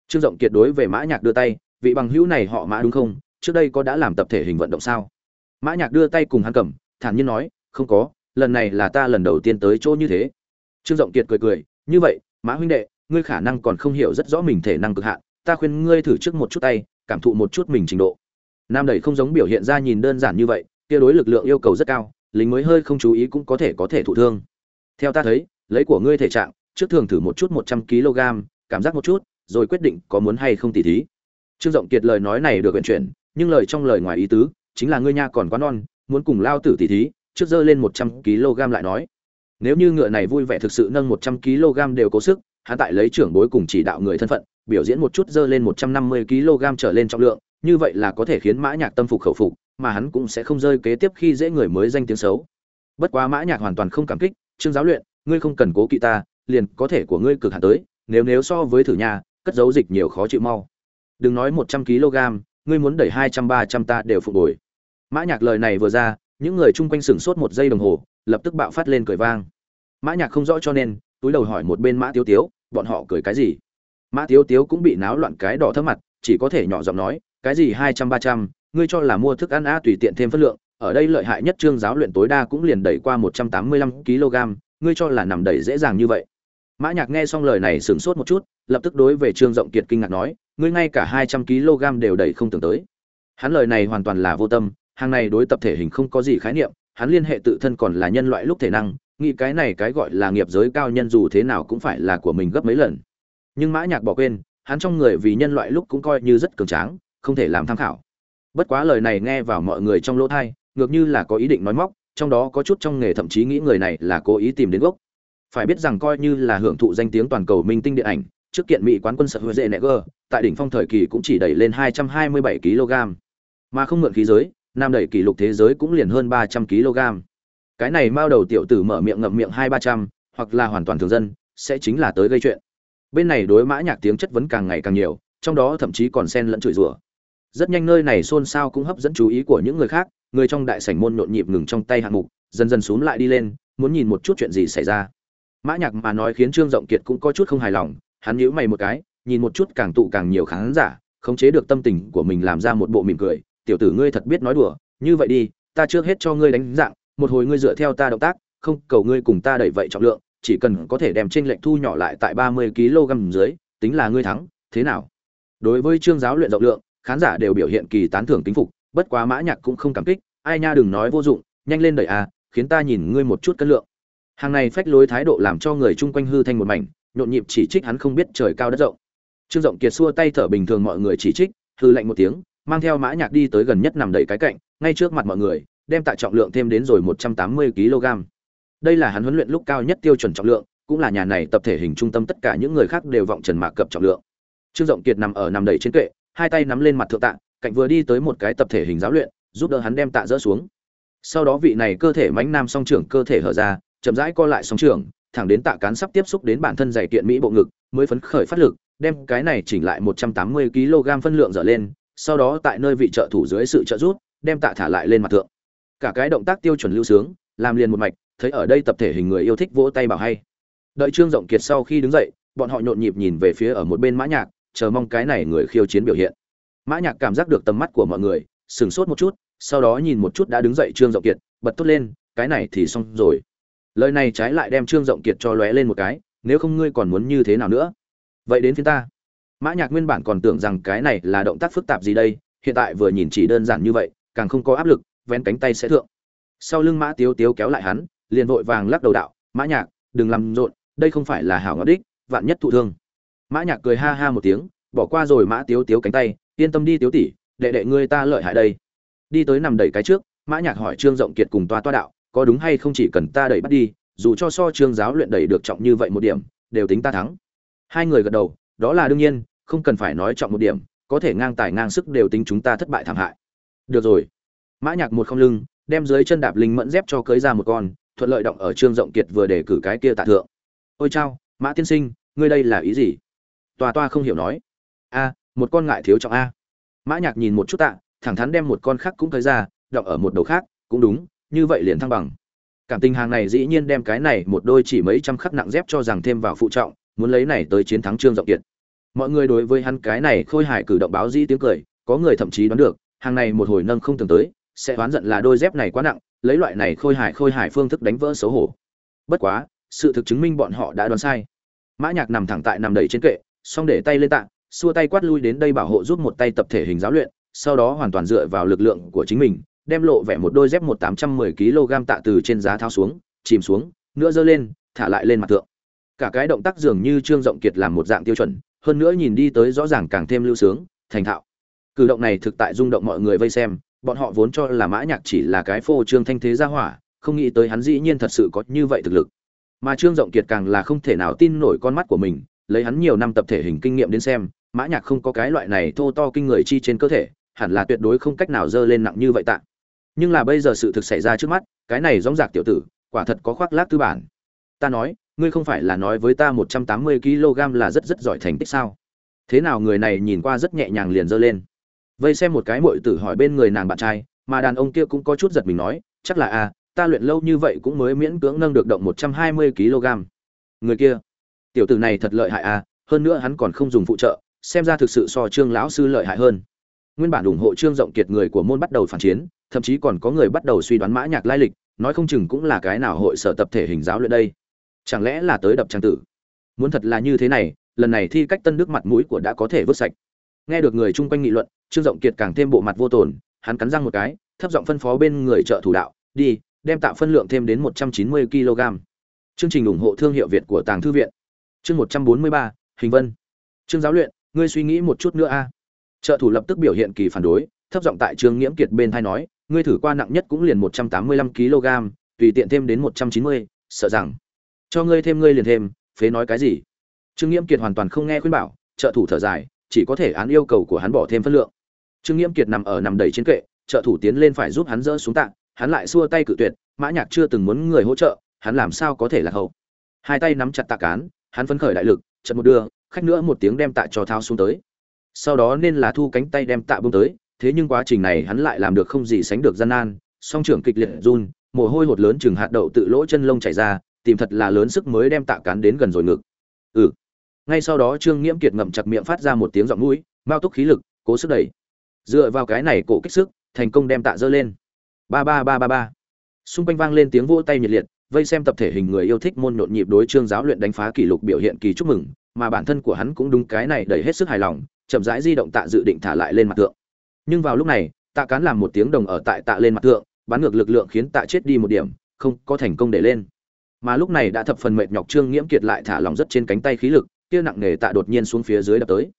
Trương rộng kiệt đối về mã nhạc đưa tay vị bằng hữu này họ mã đúng không? Trước đây có đã làm tập thể hình vận động sao? Mã nhạc đưa tay cùng hắn cầm thản nhiên nói không có lần này là ta lần đầu tiên tới chỗ như thế. Trương rộng kiệt cười cười như vậy, mã huynh đệ, ngươi khả năng còn không hiểu rất rõ mình thể năng cực hạn, ta khuyên ngươi thử trước một chút tay, cảm thụ một chút mình trình độ. Nam đẩy không giống biểu hiện ra nhìn đơn giản như vậy, kia đối lực lượng yêu cầu rất cao, lính mới hơi không chú ý cũng có thể có thể thụ thương. Theo ta thấy, lấy của ngươi thể trạng, trước thường thử một chút một trăm kg, cảm giác một chút, rồi quyết định có muốn hay không tỉ thí. Trương rộng kiệt lời nói này được vận chuyển, nhưng lời trong lời ngoài ý tứ, chính là ngươi nha còn quá non, muốn cùng lao tử tỉ thí, trước dơ lên một trăm kg lại nói nếu như ngựa này vui vẻ thực sự nâng một trăm kg đều có sức, hắn tại lấy trưởng bối cùng chỉ đạo người thân phận, biểu diễn một chút dơ lên một trăm năm mươi kg trở lên trọng lượng, như vậy là có thể khiến mã nhạc tâm phục khẩu phục, mà hắn cũng sẽ không rơi kế tiếp khi dễ người mới danh tiếng xấu. Bất quá mã nhạc hoàn toàn không cảm kích, trương giáo luyện, ngươi không cần cố kỵ ta, liền có thể của ngươi cực hạn tới, nếu nếu so với thử nhà, cất giấu dịch nhiều khó chịu mau. Đừng nói một trăm kg, ngươi muốn đẩy hai trăm, ba trăm ta đều phục hồi. Mã nhạc lời này vừa ra, những người chung quanh sửng sốt một giây đồng hồ lập tức bạo phát lên cười vang. Mã nhạc không rõ cho nên, túi đầu hỏi một bên mã tiếu tiếu, bọn họ cười cái gì? Mã tiếu tiếu cũng bị náo loạn cái đỏ thấp mặt, chỉ có thể nhỏ giọng nói, cái gì hai trăm ba trăm, ngươi cho là mua thức ăn a tùy tiện thêm phân lượng, ở đây lợi hại nhất trương giáo luyện tối đa cũng liền đẩy qua một trăm tám mươi lăm kg, ngươi cho là nằm đẩy dễ dàng như vậy. Mã nhạc nghe xong lời này sửng sốt một chút, lập tức đối về trương rộng kiệt kinh ngạc nói, ngươi ngay cả hai trăm kg đều đẩy không tưởng tới. Hắn lời này hoàn toàn là vô tâm, hàng này đối tập thể hình không có gì khái niệm hắn liên hệ tự thân còn là nhân loại lúc thể năng nghĩ cái này cái gọi là nghiệp giới cao nhân dù thế nào cũng phải là của mình gấp mấy lần. Nhưng mã nhạc bỏ quên hắn trong người vì nhân loại lúc cũng coi như rất cường tráng không thể làm tham khảo. Bất quá lời này nghe vào mọi người trong lỗ thay, ngược như là có ý định nói móc trong đó có chút trong nghề thậm chí nghĩ người này là cố ý tìm đến gốc. Phải biết rằng coi như là hưởng thụ danh tiếng toàn cầu minh tinh điện ảnh trước kiện mỹ quán quân sợ hữu dễ nẹt tại đỉnh phong thời kỳ cũng chỉ đẩy lên 227 kg. Mà không mượn khí giới nam đẩy kỷ lục thế giới cũng liền hơn 300 kg. Cái này mao đầu tiểu tử mở miệng ngậm miệng hai ba trăm, hoặc là hoàn toàn thường dân, sẽ chính là tới gây chuyện. Bên này đối mã nhạc tiếng chất vấn càng ngày càng nhiều, trong đó thậm chí còn xen lẫn chửi rủa. Rất nhanh nơi này xôn xao cũng hấp dẫn chú ý của những người khác, người trong đại sảnh môn nhộn nhịp ngừng trong tay hạng mục, dần dần xuống lại đi lên, muốn nhìn một chút chuyện gì xảy ra. Mã nhạc mà nói khiến trương rộng kiệt cũng có chút không hài lòng, hắn nhíu mày một cái, nhìn một chút càng tụ càng nhiều khán giả, khống chế được tâm tình của mình làm ra một bộ mỉm cười tiểu tử ngươi thật biết nói đùa, như vậy đi, ta trước hết cho ngươi đánh dạng, một hồi ngươi dựa theo ta động tác, không cầu ngươi cùng ta đẩy vậy trọng lượng, chỉ cần có thể đem trên lệnh thu nhỏ lại tại ba mươi kg dưới, tính là ngươi thắng, thế nào? Đối với trương giáo luyện rộng lượng, khán giả đều biểu hiện kỳ tán thưởng kính phục, bất quá mã nhạc cũng không cảm kích, ai nha đừng nói vô dụng, nhanh lên đẩy a khiến ta nhìn ngươi một chút cân lượng. Hàng này phách lối thái độ làm cho người chung quanh hư thanh một mảnh, nhộn nhịp chỉ trích hắn không biết trời cao đất rộng. Trương rộng kiệt xua tay thở bình thường mọi người chỉ trích, hư lạnh một tiếng mang theo mã nhạc đi tới gần nhất nằm đầy cái cạnh, ngay trước mặt mọi người, đem tạ trọng lượng thêm đến rồi 180 kg. Đây là hắn huấn luyện lúc cao nhất tiêu chuẩn trọng lượng, cũng là nhà này tập thể hình trung tâm tất cả những người khác đều vọng trần mạc cập trọng lượng. Trương rộng kiệt nằm ở nằm đầy trên kệ, hai tay nắm lên mặt thượng tạ, cạnh vừa đi tới một cái tập thể hình giáo luyện, giúp đỡ hắn đem tạ dỡ xuống. Sau đó vị này cơ thể mãnh nam song trưởng cơ thể hở ra, chậm rãi co lại song trưởng, thẳng đến tạ cán sắp tiếp xúc đến bản thân dày kiện mỹ bộ ngực, mới phấn khởi phát lực, đem cái này chỉnh lại 180 kg phân lượng dở lên sau đó tại nơi vị trợ thủ dưới sự trợ giúp, đem tạ thả lại lên mặt thượng. Cả cái động tác tiêu chuẩn lưu sướng, làm liền một mạch, thấy ở đây tập thể hình người yêu thích vỗ tay bảo hay. Đợi trương rộng kiệt sau khi đứng dậy, bọn họ nhộn nhịp nhìn về phía ở một bên mã nhạc, chờ mong cái này người khiêu chiến biểu hiện. Mã nhạc cảm giác được tầm mắt của mọi người sừng sốt một chút, sau đó nhìn một chút đã đứng dậy trương rộng kiệt, bật tốt lên, cái này thì xong rồi. Lời này trái lại đem trương rộng kiệt cho lóe lên một cái, nếu không ngươi còn muốn như thế nào nữa? Vậy đến phía ta mã nhạc nguyên bản còn tưởng rằng cái này là động tác phức tạp gì đây, hiện tại vừa nhìn chỉ đơn giản như vậy, càng không có áp lực, vén cánh tay sẽ thượng. Sau lưng mã tiếu tiếu kéo lại hắn, liền vội vàng lắc đầu đạo, mã nhạc, đừng làm rộn, đây không phải là hảo ngọc đích, vạn nhất thụ thương. Mã nhạc cười ha ha một tiếng, bỏ qua rồi mã tiếu tiếu cánh tay, yên tâm đi tiếu tỷ, đệ đệ ngươi ta lợi hại đây. Đi tới nằm đẩy cái trước, mã nhạc hỏi trương rộng kiệt cùng toa toa đạo, có đúng hay không chỉ cần ta đẩy bắt đi, dù cho so trương giáo luyện đẩy được trọng như vậy một điểm, đều tính ta thắng. Hai người gật đầu, đó là đương nhiên không cần phải nói trọng một điểm, có thể ngang tài ngang sức đều tính chúng ta thất bại thảm hại. Được rồi. Mã nhạc một không lưng, đem dưới chân đạp linh mẫn dép cho cưới ra một con, thuận lợi động ở trương rộng kiệt vừa để cử cái kia tạ thượng. Ôi chao, mã tiên sinh, ngươi đây là ý gì? Toa toa không hiểu nói. A, một con ngại thiếu trọng a. Mã nhạc nhìn một chút tạ, thẳng thắn đem một con khác cũng cưới ra, động ở một đầu khác, cũng đúng, như vậy liền thăng bằng. Cảm tình hàng này dĩ nhiên đem cái này một đôi chỉ mấy trăm khắc nặng dép cho rằng thêm vào phụ trọng, muốn lấy này tới chiến thắng trương rộng kiệt mọi người đối với hắn cái này khôi hài cử động báo dĩ tiếng cười, có người thậm chí đoán được, hàng này một hồi nâng không tưởng tới, sẽ đoán giận là đôi dép này quá nặng, lấy loại này khôi hài khôi hài phương thức đánh vỡ xấu hổ. Bất quá, sự thực chứng minh bọn họ đã đoán sai. Mã nhạc nằm thẳng tại nằm đầy trên kệ song để tay lên tạ, xua tay quát lui đến đây bảo hộ giúp một tay tập thể hình giáo luyện, sau đó hoàn toàn dựa vào lực lượng của chính mình, đem lộ vẻ một đôi dép một tám trăm mười kg tạ từ trên giá tháo xuống, chìm xuống nữa dơ lên, thả lại lên mặt tượng cả cái động tác dường như trương rộng kiệt làm một dạng tiêu chuẩn hơn nữa nhìn đi tới rõ ràng càng thêm lưu sướng, thành thạo. Cử động này thực tại rung động mọi người vây xem, bọn họ vốn cho là mã nhạc chỉ là cái phô trương thanh thế gia hỏa, không nghĩ tới hắn dĩ nhiên thật sự có như vậy thực lực. Mà trương rộng kiệt càng là không thể nào tin nổi con mắt của mình, lấy hắn nhiều năm tập thể hình kinh nghiệm đến xem, mã nhạc không có cái loại này thô to kinh người chi trên cơ thể, hẳn là tuyệt đối không cách nào dơ lên nặng như vậy tạ nhưng là bây giờ sự thực xảy ra trước mắt, cái này giống rạc tiểu tử, quả thật có khoác lác tư bản. Ta nói ngươi không phải là nói với ta một trăm tám mươi kg là rất rất giỏi thành tích sao? Thế nào người này nhìn qua rất nhẹ nhàng liền dơ lên. Vây xem một cái muội tử hỏi bên người nàng bạn trai, mà đàn ông kia cũng có chút giật mình nói, chắc là a ta luyện lâu như vậy cũng mới miễn cưỡng nâng được động một trăm hai mươi kg. Người kia, tiểu tử này thật lợi hại a hơn nữa hắn còn không dùng phụ trợ, xem ra thực sự so trương lão sư lợi hại hơn. Nguyên bản ủng hộ trương rộng kiệt người của môn bắt đầu phản chiến, thậm chí còn có người bắt đầu suy đoán mã nhạc lai lịch, nói không chừng cũng là cái nào hội sở tập thể hình giáo luyện đây chẳng lẽ là tới đập trang tử? Muốn thật là như thế này, lần này thi cách tân đức mặt mũi của đã có thể vứt sạch. Nghe được người chung quanh nghị luận, trương rộng kiệt càng thêm bộ mặt vô tổn hắn cắn răng một cái, thấp giọng phân phó bên người trợ thủ đạo, đi, đem tạo phân lượng thêm đến một trăm chín mươi kg. Chương trình ủng hộ thương hiệu việt của tàng thư viện. Chương một trăm bốn mươi ba, hình vân. Trương giáo luyện, ngươi suy nghĩ một chút nữa a. Trợ thủ lập tức biểu hiện kỳ phản đối, thấp giọng tại trương nghiễm kiệt bên thai nói, ngươi thử qua nặng nhất cũng liền một trăm tám mươi lăm kg, tùy tiện thêm đến một trăm chín mươi, sợ rằng cho ngươi thêm ngươi liền thêm, phế nói cái gì? Trương nghiễm kiệt hoàn toàn không nghe khuyên bảo, trợ thủ thở dài, chỉ có thể án yêu cầu của hắn bỏ thêm phân lượng. Trương nghiễm kiệt nằm ở nằm đầy trên kệ, trợ thủ tiến lên phải giúp hắn dỡ xuống tạ hắn lại xua tay cự tuyệt, mã nhạc chưa từng muốn người hỗ trợ, hắn làm sao có thể là hậu? Hai tay nắm chặt tạ cán, hắn phấn khởi đại lực chậm một đưa, khách nữa một tiếng đem tạ cho thao xuống tới. Sau đó nên là thu cánh tay đem tạ bông tới, thế nhưng quá trình này hắn lại làm được không gì sánh được gian nan, song trưởng kịch liệt run, mồ hôi hột lớn chừng hạt đậu tự lỗ chân lông chảy ra tìm thật là lớn sức mới đem tạ cán đến gần rồi ngực. Ừ. Ngay sau đó trương nghiễm kiệt ngậm chặt miệng phát ra một tiếng giọng mũi mao túc khí lực, cố sức đẩy. Dựa vào cái này cổ kích sức, thành công đem tạ dơ lên. Ba ba ba ba ba. Xung quanh vang lên tiếng vỗ tay nhiệt liệt, vây xem tập thể hình người yêu thích môn nhộn nhịp đối trương giáo luyện đánh phá kỷ lục biểu hiện kỳ chúc mừng, mà bản thân của hắn cũng đúng cái này đầy hết sức hài lòng, chậm rãi di động tạ dự định thả lại lên mặt tượng. Nhưng vào lúc này, tạ cán làm một tiếng đồng ở tại tạ lên mặt tượng, bắn ngược lực lượng khiến tạ chết đi một điểm, không có thành công để lên mà lúc này đã thập phần mệt nhọc, trương nghiễm kiệt lại thả lòng rất trên cánh tay khí lực, kia nặng nề tạ đột nhiên xuống phía dưới đập tới.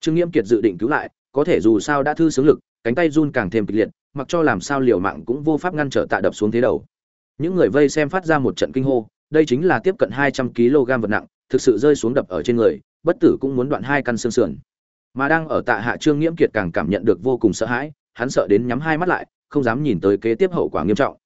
Trương nghiễm kiệt dự định cứu lại, có thể dù sao đã thư xướng lực, cánh tay run càng thêm kịch liệt, mặc cho làm sao liều mạng cũng vô pháp ngăn trở tạ đập xuống thế đầu. Những người vây xem phát ra một trận kinh hô, đây chính là tiếp cận hai trăm kg vật nặng, thực sự rơi xuống đập ở trên người, bất tử cũng muốn đoạn hai căn xương sườn. Mà đang ở tạ hạ trương nghiễm kiệt càng cảm nhận được vô cùng sợ hãi, hắn sợ đến nhắm hai mắt lại, không dám nhìn tới kế tiếp hậu quả nghiêm trọng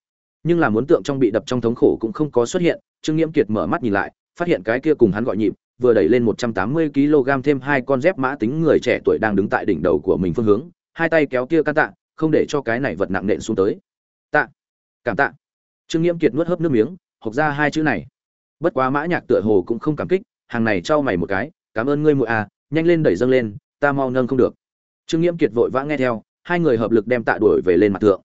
nhưng là muốn tượng trong bị đập trong thống khổ cũng không có xuất hiện. Trương nghiễm kiệt mở mắt nhìn lại, phát hiện cái kia cùng hắn gọi nhịp, vừa đẩy lên một trăm tám mươi kg thêm hai con dép mã tính người trẻ tuổi đang đứng tại đỉnh đầu của mình phương hướng, hai tay kéo kia căn tạ, không để cho cái này vật nặng nện xuống tới. Tạ, cảm tạ. Trương nghiễm kiệt nuốt hớp nước miếng, học ra hai chữ này. Bất quá mã nhạc tựa hồ cũng không cảm kích, hàng này trao mày một cái, cảm ơn ngươi muội à nhanh lên đẩy dâng lên, ta mau nâng không được. Trương nghiễm kiệt vội vã nghe theo, hai người hợp lực đem tạ đuổi về lên mặt thượng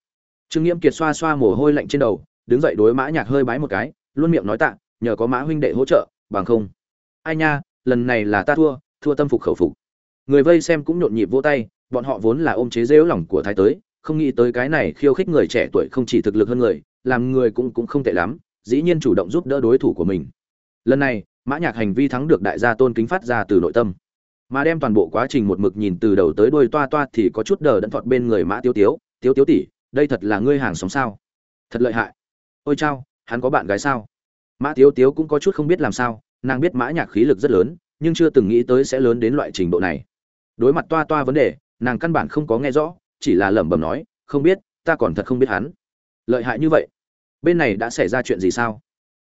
trương nghiễm kiệt xoa xoa mồ hôi lạnh trên đầu, đứng dậy đối mã nhạc hơi bái một cái, luôn miệng nói tạ, nhờ có mã huynh đệ hỗ trợ, bằng không. Ai nha, lần này là ta thua thua tâm phục khẩu phục. Người vây xem cũng nhộn nhịp vỗ tay, bọn họ vốn là ôm chế dễu lòng của thái tới, không nghĩ tới cái này khiêu khích người trẻ tuổi không chỉ thực lực hơn người, làm người cũng cũng không tệ lắm, dĩ nhiên chủ động giúp đỡ đối thủ của mình. Lần này, mã nhạc hành vi thắng được đại gia tôn kính phát ra từ nội tâm. Mà đem toàn bộ quá trình một mực nhìn từ đầu tới đuôi toa toa thì có chút đờ đẫn thọt bên người mã tiêu tiếu tiếu tiếu tỷ đây thật là ngươi hàng sống sao? Thật lợi hại. Ôi chao, hắn có bạn gái sao? Mã tiếu tiếu cũng có chút không biết làm sao, nàng biết mã nhạc khí lực rất lớn, nhưng chưa từng nghĩ tới sẽ lớn đến loại trình độ này. Đối mặt toa toa vấn đề, nàng căn bản không có nghe rõ, chỉ là lẩm bẩm nói, không biết, ta còn thật không biết hắn. Lợi hại như vậy, bên này đã xảy ra chuyện gì sao?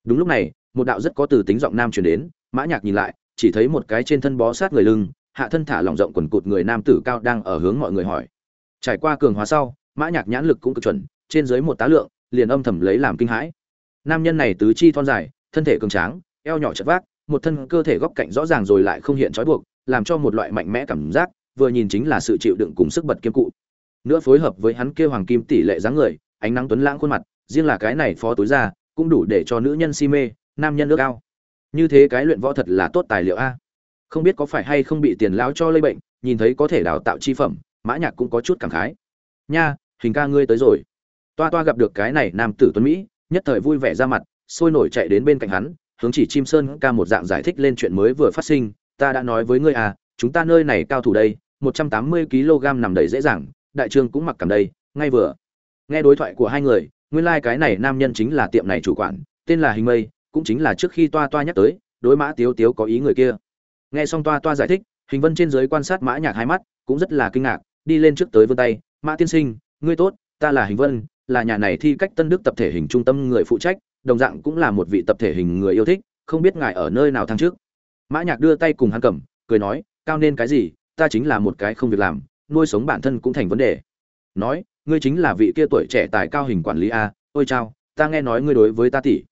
Đúng lúc này, một đạo rất có từ tính giọng nam truyền đến, mã nhạc nhìn lại, chỉ thấy một cái trên thân bó sát người lưng, hạ thân thả lỏng rộng quần cụt người nam tử cao đang ở hướng mọi người hỏi. Trải qua cường hóa sau mã nhạc nhãn lực cũng cực chuẩn, trên dưới một tá lượng, liền âm thầm lấy làm kinh hãi. Nam nhân này tứ chi thon dài, thân thể cường tráng, eo nhỏ chật vác, một thân cơ thể góc cạnh rõ ràng rồi lại không hiện trói buộc, làm cho một loại mạnh mẽ cảm giác, vừa nhìn chính là sự chịu đựng cùng sức bật kiêm cụ. Nữa phối hợp với hắn kia hoàng kim tỷ lệ dáng người, ánh nắng tuấn lãng khuôn mặt, riêng là cái này phó túi ra, cũng đủ để cho nữ nhân si mê, nam nhân ước ao. Như thế cái luyện võ thật là tốt tài liệu a. Không biết có phải hay không bị tiền lão cho lây bệnh, nhìn thấy có thể đào tạo chi phẩm, mã nhạc cũng có chút cảm khái. Nha hình ca ngươi tới rồi. Toa toa gặp được cái này nam tử tuấn mỹ, nhất thời vui vẻ ra mặt, sôi nổi chạy đến bên cạnh hắn, hướng chỉ chim sơn ca một dạng giải thích lên chuyện mới vừa phát sinh, ta đã nói với ngươi à chúng ta nơi này cao thủ đây, một trăm tám mươi kg nằm đầy dễ dàng, đại trương cũng mặc cảm đây, ngay vừa. Nghe đối thoại của hai người, nguyên lai cái này nam nhân chính là tiệm này chủ quản, tên là hình mây, cũng chính là trước khi toa toa nhắc tới, đối mã tiếu tiếu có ý người kia. Nghe xong toa toa giải thích, hình vân trên dưới quan sát mã nhạc hai mắt, cũng rất là kinh ngạc, đi lên trước tới vươn tay, mã tiên sinh ngươi tốt, ta là hình vân, là nhà này thi cách tân đức tập thể hình trung tâm người phụ trách, đồng dạng cũng là một vị tập thể hình người yêu thích, không biết ngài ở nơi nào thăng trước mã nhạc đưa tay cùng hắn cầm, cười nói, cao nên cái gì, ta chính là một cái không việc làm, nuôi sống bản thân cũng thành vấn đề. Nói, ngươi chính là vị kia tuổi trẻ tài cao hình quản lý a, ôi chao, ta nghe nói ngươi đối với ta tỷ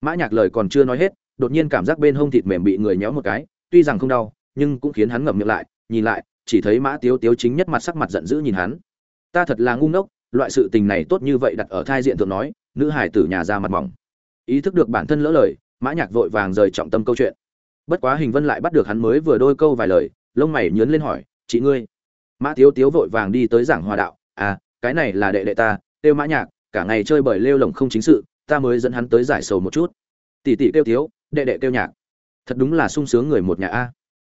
mã nhạc lời còn chưa nói hết, đột nhiên cảm giác bên hông thịt mềm bị người nhéo một cái, tuy rằng không đau, nhưng cũng khiến hắn ngậm miệng lại, nhìn lại, chỉ thấy mã tiếu tiếu chính nhất mặt sắc mặt giận dữ nhìn hắn ta thật là ngu ngốc, loại sự tình này tốt như vậy đặt ở thai diện thượng nói, nữ hải tử nhà ra mặt mỏng. Ý thức được bản thân lỡ lời, mã nhạc vội vàng rời trọng tâm câu chuyện. Bất quá hình vân lại bắt được hắn mới vừa đôi câu vài lời, lông mày nhướng lên hỏi, chị ngươi? Mã tiếu tiếu vội vàng đi tới giảng hòa đạo à cái này là đệ đệ ta tiêu mã nhạc, cả ngày chơi bời lêu lồng không chính sự, ta mới dẫn hắn tới giải sầu một chút. Tỷ tỷ tiêu tiếu, đệ đệ tiêu nhạc. Thật đúng là sung sướng người một nhà a.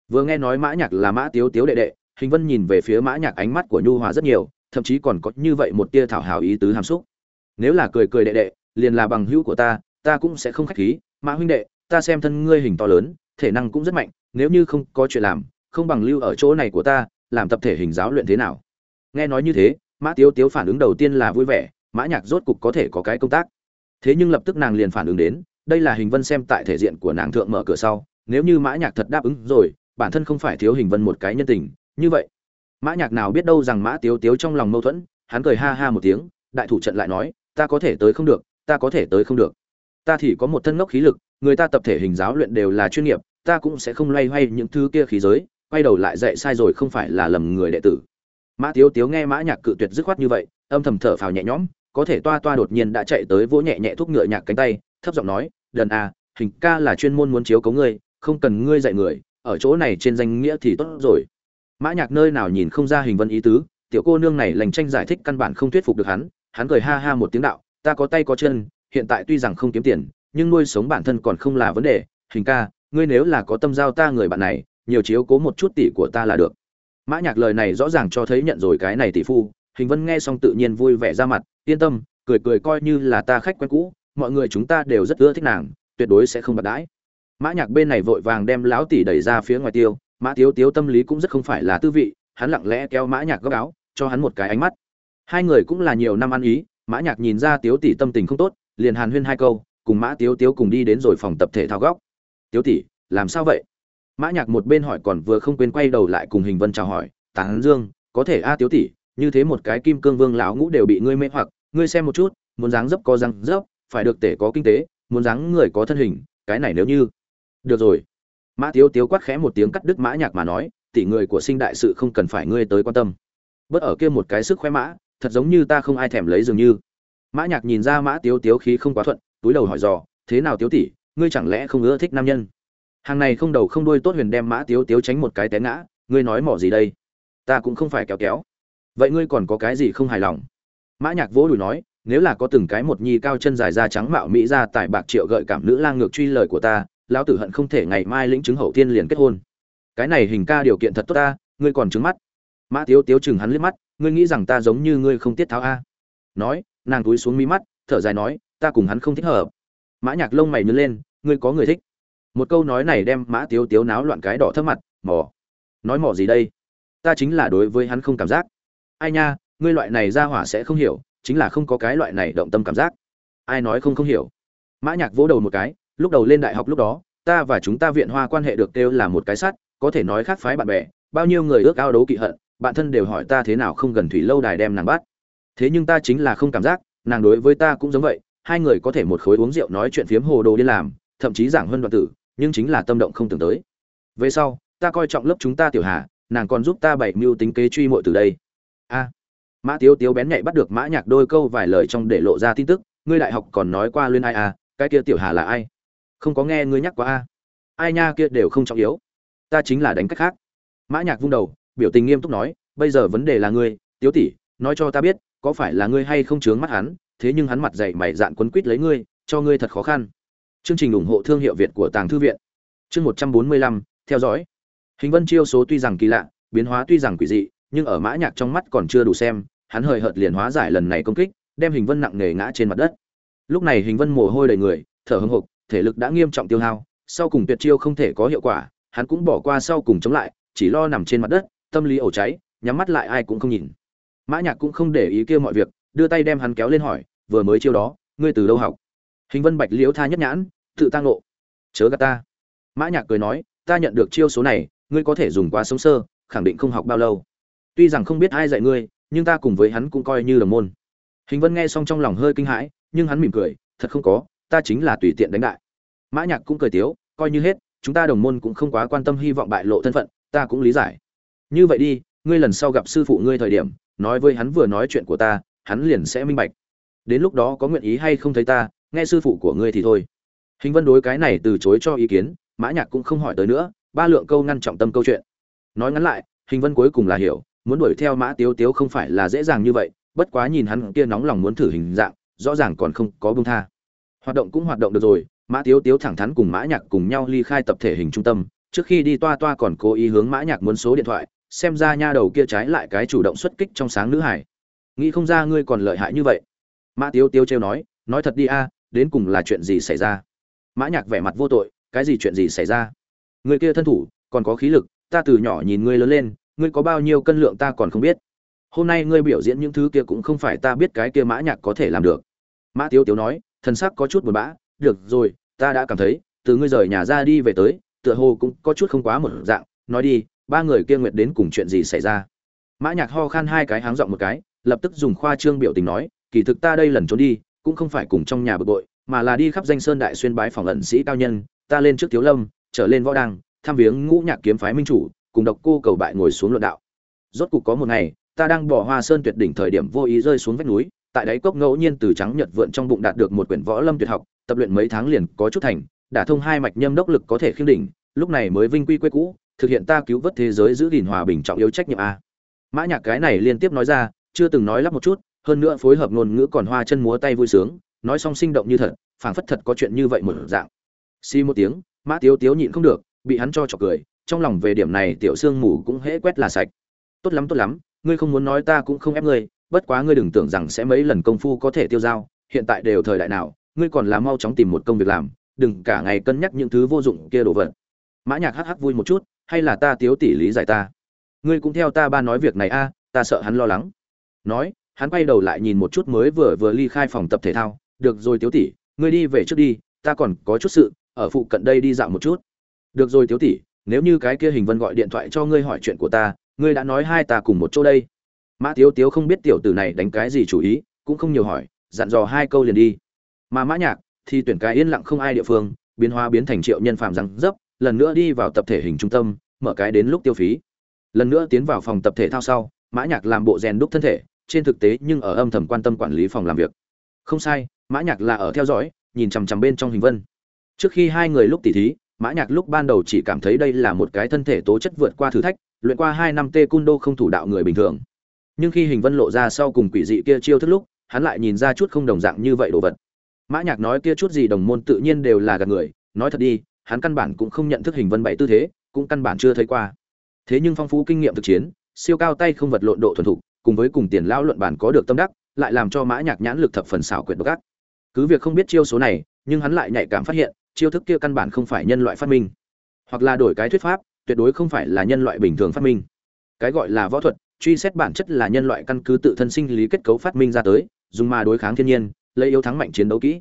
Vừa nghe nói mã nhạc là mã tiếu tiếu đệ đệ, hình vân nhìn về phía mã nhạc ánh mắt của nhu hòa rất nhiều thậm chí còn có như vậy một tia thảo hào ý tứ hàm xúc. Nếu là cười cười đệ đệ, liền là bằng hữu của ta ta cũng sẽ không khách khí. Mã huynh đệ, ta xem thân ngươi hình to lớn, thể năng cũng rất mạnh, nếu như không có chuyện làm, không bằng lưu ở chỗ này của ta, làm tập thể hình giáo luyện thế nào? Nghe nói như thế, mã tiếu tiếu phản ứng đầu tiên là vui vẻ, mã nhạc rốt cục có thể có cái công tác. Thế nhưng lập tức nàng liền phản ứng đến, đây là hình vân xem tại thể diện của nàng thượng mở cửa sau, nếu như mã nhạc thật đáp ứng rồi, bản thân không phải thiếu hình vân một cái nhân tình, như vậy mã nhạc nào biết đâu rằng mã tiếu tiếu trong lòng mâu thuẫn, hắn cười ha ha một tiếng, đại thủ trận lại nói, ta có thể tới không được, ta có thể tới không được. Ta thì có một thân ngốc khí lực, người ta tập thể hình giáo luyện đều là chuyên nghiệp, ta cũng sẽ không loay hoay những thứ kia khí giới, quay đầu lại dạy sai rồi không phải là lầm người đệ tử. Mã tiếu tiếu nghe mã nhạc cự tuyệt dứt khoát như vậy, âm thầm thở phào nhẹ nhõm, có thể toa toa đột nhiên đã chạy tới vỗ nhẹ nhẹ thúc ngựa nhạc cánh tay, thấp giọng nói, đần à hình ca là chuyên môn muốn chiếu cấu ngươi, không cần ngươi dạy người, ở chỗ này trên danh nghĩa thì tốt rồi mã nhạc nơi nào nhìn không ra hình vân ý tứ, tiểu cô nương này lành tranh giải thích căn bản không thuyết phục được hắn hắn cười ha ha một tiếng đạo, ta có tay có chân, hiện tại tuy rằng không kiếm tiền, nhưng nuôi sống bản thân còn không là vấn đề. Hình ca, ngươi nếu là có tâm giao ta người bạn này, nhiều chiếu cố một chút tỷ của ta là được. Mã nhạc lời này rõ ràng cho thấy nhận rồi cái này tỷ phu, hình vân nghe xong tự nhiên vui vẻ ra mặt, yên tâm, cười cười coi như là ta khách quen cũ, mọi người chúng ta đều rất ưa thích nàng, tuyệt đối sẽ không bạc đãi. Mã nhạc bên này vội vàng đem lão tỷ đẩy ra phía ngoài tiêu mã tiếu tiếu tâm lý cũng rất không phải là tư vị, hắn lặng lẽ kéo mã nhạc góc áo, cho hắn một cái ánh mắt. Hai người cũng là nhiều năm ăn ý, mã nhạc nhìn ra tiếu tỷ tâm tình không tốt, liền hàn huyên hai câu, cùng mã tiếu tiếu cùng đi đến rồi phòng tập thể thao góc. Tiếu tỷ, làm sao vậy? Mã nhạc một bên hỏi còn vừa không quên quay đầu lại cùng hình vân chào hỏi, tán dương, có thể a tiếu tỷ, như thế một cái kim cương vương lão ngũ đều bị ngươi mê hoặc, ngươi xem một chút, muốn dáng dấp có răng dấp, phải được tể có kinh tế, muốn dáng người có thân hình, cái này nếu như. Được rồi mã tiếu tiếu quát khẽ một tiếng cắt đứt mã nhạc mà nói, tỷ người của sinh đại sự không cần phải ngươi tới quan tâm. Bất ở kia một cái sức khoe mã, thật giống như ta không ai thèm lấy dường như. Mã nhạc nhìn ra mã tiếu tiếu khí không quá thuận, túi đầu hỏi dò, thế nào tiếu tỷ, ngươi chẳng lẽ không ưa thích nam nhân? Hàng này không đầu không đuôi tốt huyền đem mã tiếu tiếu tránh một cái té ngã, ngươi nói mỏ gì đây? Ta cũng không phải kéo kéo. Vậy ngươi còn có cái gì không hài lòng? Mã nhạc vỗ đùi nói, nếu là có từng cái một nhi cao chân dài da trắng mạo mỹ ra tại bạc triệu gợi cảm nữ lang ngược truy lời của ta lão tử hận không thể ngày mai lĩnh chứng hậu tiên liền kết hôn. Cái này hình ca điều kiện thật tốt ta, ngươi còn trứng mắt. Mã tiếu tiếu chừng hắn liếc mắt, ngươi nghĩ rằng ta giống như ngươi không tiết tháo a? Nói, nàng túi xuống mí mắt, thở dài nói, ta cùng hắn không thích hợp. Mã nhạc lông mày nhướng lên, ngươi có người thích? Một câu nói này đem mã tiếu tiếu náo loạn cái đỏ thấp mặt mỏ nói mỏ gì đây? Ta chính là đối với hắn không cảm giác. Ai nha, ngươi loại này ra hỏa sẽ không hiểu, chính là không có cái loại này động tâm cảm giác. Ai nói không không hiểu? Mã nhạc vỗ đầu một cái lúc đầu lên đại học lúc đó, ta và chúng ta viện hoa quan hệ được kêu là một cái sắt, có thể nói khác phái bạn bè, bao nhiêu người ước ao đấu kỵ hận, bạn thân đều hỏi ta thế nào không gần thủy lâu đài đem nàng bắt. Thế nhưng ta chính là không cảm giác, nàng đối với ta cũng giống vậy, hai người có thể một khối uống rượu nói chuyện phiếm hồ đồ đi làm, thậm chí giảng hơn đoạn tử, nhưng chính là tâm động không tưởng tới. Về sau, ta coi trọng lớp chúng ta tiểu hà, nàng còn giúp ta bảy mưu tính kế truy muội từ đây. A. Mã tiếu tiếu bén nhạy bắt được mã nhạc đôi câu vài lời trong để lộ ra tin tức, ngươi đại học còn nói qua lên ai à cái kia tiểu hà là ai? Không có nghe ngươi nhắc qua a. Ai nha kia đều không trọng yếu. Ta chính là đánh cách khác. Mã nhạc vung đầu, biểu tình nghiêm túc nói, bây giờ vấn đề là ngươi, tiếu tỷ, nói cho ta biết, có phải là ngươi hay không chướng mắt hắn, thế nhưng hắn mặt dày mày dạn quấn quít lấy ngươi, cho ngươi thật khó khăn. Chương trình ủng hộ thương hiệu việt của tàng thư viện. Chương một trăm bốn mươi lăm, theo dõi. Hình vân chiêu số tuy rằng kỳ lạ, biến hóa tuy rằng quỷ dị, nhưng ở mã nhạc trong mắt còn chưa đủ xem, hắn hời hợt liền hóa giải lần này công kích, đem hình vân nặng nề ngã trên mặt đất. Lúc này hình vân mồ hôi đầy người, thở hững hộc thể lực đã nghiêm trọng tiêu hao, sau cùng tuyệt chiêu không thể có hiệu quả, hắn cũng bỏ qua sau cùng chống lại, chỉ lo nằm trên mặt đất, tâm lý ổ cháy, nhắm mắt lại ai cũng không nhìn. Mã nhạc cũng không để ý kia mọi việc, đưa tay đem hắn kéo lên hỏi, vừa mới chiêu đó, ngươi từ đâu học? Hình vân bạch liễu tha nhất nhãn, tự tăng ngộ. Chớ gạt ta. Mã nhạc cười nói, ta nhận được chiêu số này, ngươi có thể dùng quá sống sơ, khẳng định không học bao lâu. Tuy rằng không biết ai dạy ngươi, nhưng ta cùng với hắn cũng coi như là môn. Hình vân nghe xong trong lòng hơi kinh hãi, nhưng hắn mỉm cười, thật không có ta chính là tùy tiện đánh đại mã nhạc cũng cười tiếu, coi như hết, chúng ta đồng môn cũng không quá quan tâm hy vọng bại lộ thân phận, ta cũng lý giải. Như vậy đi, ngươi lần sau gặp sư phụ ngươi thời điểm, nói với hắn vừa nói chuyện của ta, hắn liền sẽ minh bạch. Đến lúc đó có nguyện ý hay không thấy ta, nghe sư phụ của ngươi thì thôi. Hình vân đối cái này từ chối cho ý kiến, mã nhạc cũng không hỏi tới nữa, ba lượng câu ngăn trọng tâm câu chuyện. Nói ngắn lại, hình vân cuối cùng là hiểu, muốn đuổi theo mã tiếu tiếu không phải là dễ dàng như vậy, bất quá nhìn hắn kia nóng lòng muốn thử hình dạng, rõ ràng còn không có buông tha hoạt động cũng hoạt động được rồi, mã tiếu tiếu thẳng thắn cùng mã nhạc cùng nhau ly khai tập thể hình trung tâm. Trước khi đi toa toa còn cố ý hướng mã nhạc muốn số điện thoại, xem ra nha đầu kia trái lại cái chủ động xuất kích trong sáng nữ hải. Nghĩ không ra ngươi còn lợi hại như vậy. Mã tiếu tiếu trêu nói nói thật đi a, đến cùng là chuyện gì xảy ra? Mã nhạc vẻ mặt vô tội, cái gì chuyện gì xảy ra? Người kia thân thủ, còn có khí lực, ta từ nhỏ nhìn ngươi lớn lên, ngươi có bao nhiêu cân lượng ta còn không biết. Hôm nay ngươi biểu diễn những thứ kia cũng không phải ta biết cái kia mã nhạc có thể làm được. Mã tiếu tiếu nói thần sắc có chút buồn bã, được rồi, ta đã cảm thấy, từ ngươi rời nhà ra đi về tới, tựa hồ cũng có chút không quá một dạng, nói đi, ba người kia nguyệt đến cùng chuyện gì xảy ra? Mã nhạc ho khan hai cái háng giọng một cái, lập tức dùng khoa trương biểu tình nói, kỳ thực ta đây lần trốn đi, cũng không phải cùng trong nhà bực bội, mà là đi khắp danh sơn đại xuyên bái phỏng ẩn sĩ cao nhân, ta lên trước thiếu lâm, trở lên võ đăng tham viếng ngũ nhạc kiếm phái minh chủ, cùng độc cô cầu bại ngồi xuống luận đạo. Rốt cục có một ngày, ta đang bỏ hoa sơn tuyệt đỉnh thời điểm vô ý rơi xuống vách núi tại đáy cốc ngẫu nhiên từ trắng nhật vượn trong bụng đạt được một quyển võ lâm tuyệt học, tập luyện mấy tháng liền có chút thành đã thông hai mạch nhâm đốc lực có thể khiêm đỉnh, lúc này mới vinh quy quê cũ, thực hiện ta cứu vớt thế giới giữ gìn hòa bình trọng yếu trách nhiệm a. Mã nhạc cái này liên tiếp nói ra, chưa từng nói lắp một chút, hơn nữa phối hợp ngôn ngữ còn hoa chân múa tay vui sướng, nói xong sinh động như thật, phảng phất thật có chuyện như vậy một dạng. Xi một tiếng, mã tiếu tiếu nhịn không được, bị hắn cho chọc cười, trong lòng về điểm này tiểu xương mù cũng hễ quét là sạch. Tốt lắm tốt lắm, ngươi không muốn nói ta cũng không ép ngươi bất quá ngươi đừng tưởng rằng sẽ mấy lần công phu có thể tiêu dao hiện tại đều thời đại nào, ngươi còn là mau chóng tìm một công việc làm, đừng cả ngày cân nhắc những thứ vô dụng kia đồ vật. Mã nhạc hắc hắc vui một chút, hay là ta tiếu tỷ lý giải ta? Ngươi cũng theo ta ba nói việc này a, ta sợ hắn lo lắng. Nói, hắn quay đầu lại nhìn một chút mới vừa vừa ly khai phòng tập thể thao, được rồi tiếu tỷ, ngươi đi về trước đi, ta còn có chút sự, ở phụ cận đây đi dạo một chút. Được rồi tiếu tỷ, nếu như cái kia hình vân gọi điện thoại cho ngươi hỏi chuyện của ta, ngươi đã nói hai ta cùng một chỗ đây mã tiếu tiếu không biết tiểu tử này đánh cái gì chủ ý, cũng không nhiều hỏi, dặn dò hai câu liền đi. Mà mã nhạc thì tuyển cái yên lặng không ai địa phương, biến hóa biến thành triệu nhân phàm răng dấp, lần nữa đi vào tập thể hình trung tâm, mở cái đến lúc tiêu phí. Lần nữa tiến vào phòng tập thể thao sau, mã nhạc làm bộ rèn đúc thân thể, trên thực tế nhưng ở âm thầm quan tâm quản lý phòng làm việc. Không sai, mã nhạc là ở theo dõi, nhìn chằm chằm bên trong hình vân. Trước khi hai người lúc tỉ thí, mã nhạc lúc ban đầu chỉ cảm thấy đây là một cái thân thể tố chất vượt qua thử thách, luyện qua hai năm tê cung đô không thủ đạo người bình thường nhưng khi hình vân lộ ra sau cùng quỷ dị kia chiêu thức lúc, hắn lại nhìn ra chút không đồng dạng như vậy đồ vật. Mã nhạc nói kia chút gì đồng môn tự nhiên đều là gạt người, nói thật đi, hắn căn bản cũng không nhận thức hình vân bảy tư thế, cũng căn bản chưa thấy qua. Thế nhưng phong phú kinh nghiệm thực chiến, siêu cao tay không vật lộn độ thuần thục, cùng với cùng tiền lão luận bản có được tâm đắc, lại làm cho mã nhạc nhãn lực thập phần xảo quyệt độc ác. Cứ việc không biết chiêu số này, nhưng hắn lại nhạy cảm phát hiện, chiêu thức kia căn bản không phải nhân loại phát minh. Hoặc là đổi cái thuyết pháp, tuyệt đối không phải là nhân loại bình thường phát minh. Cái gọi là võ thuật truy xét bản chất là nhân loại căn cứ tự thân sinh lý kết cấu phát minh ra tới, dùng mà đối kháng thiên nhiên, lấy yếu thắng mạnh chiến đấu kỹ.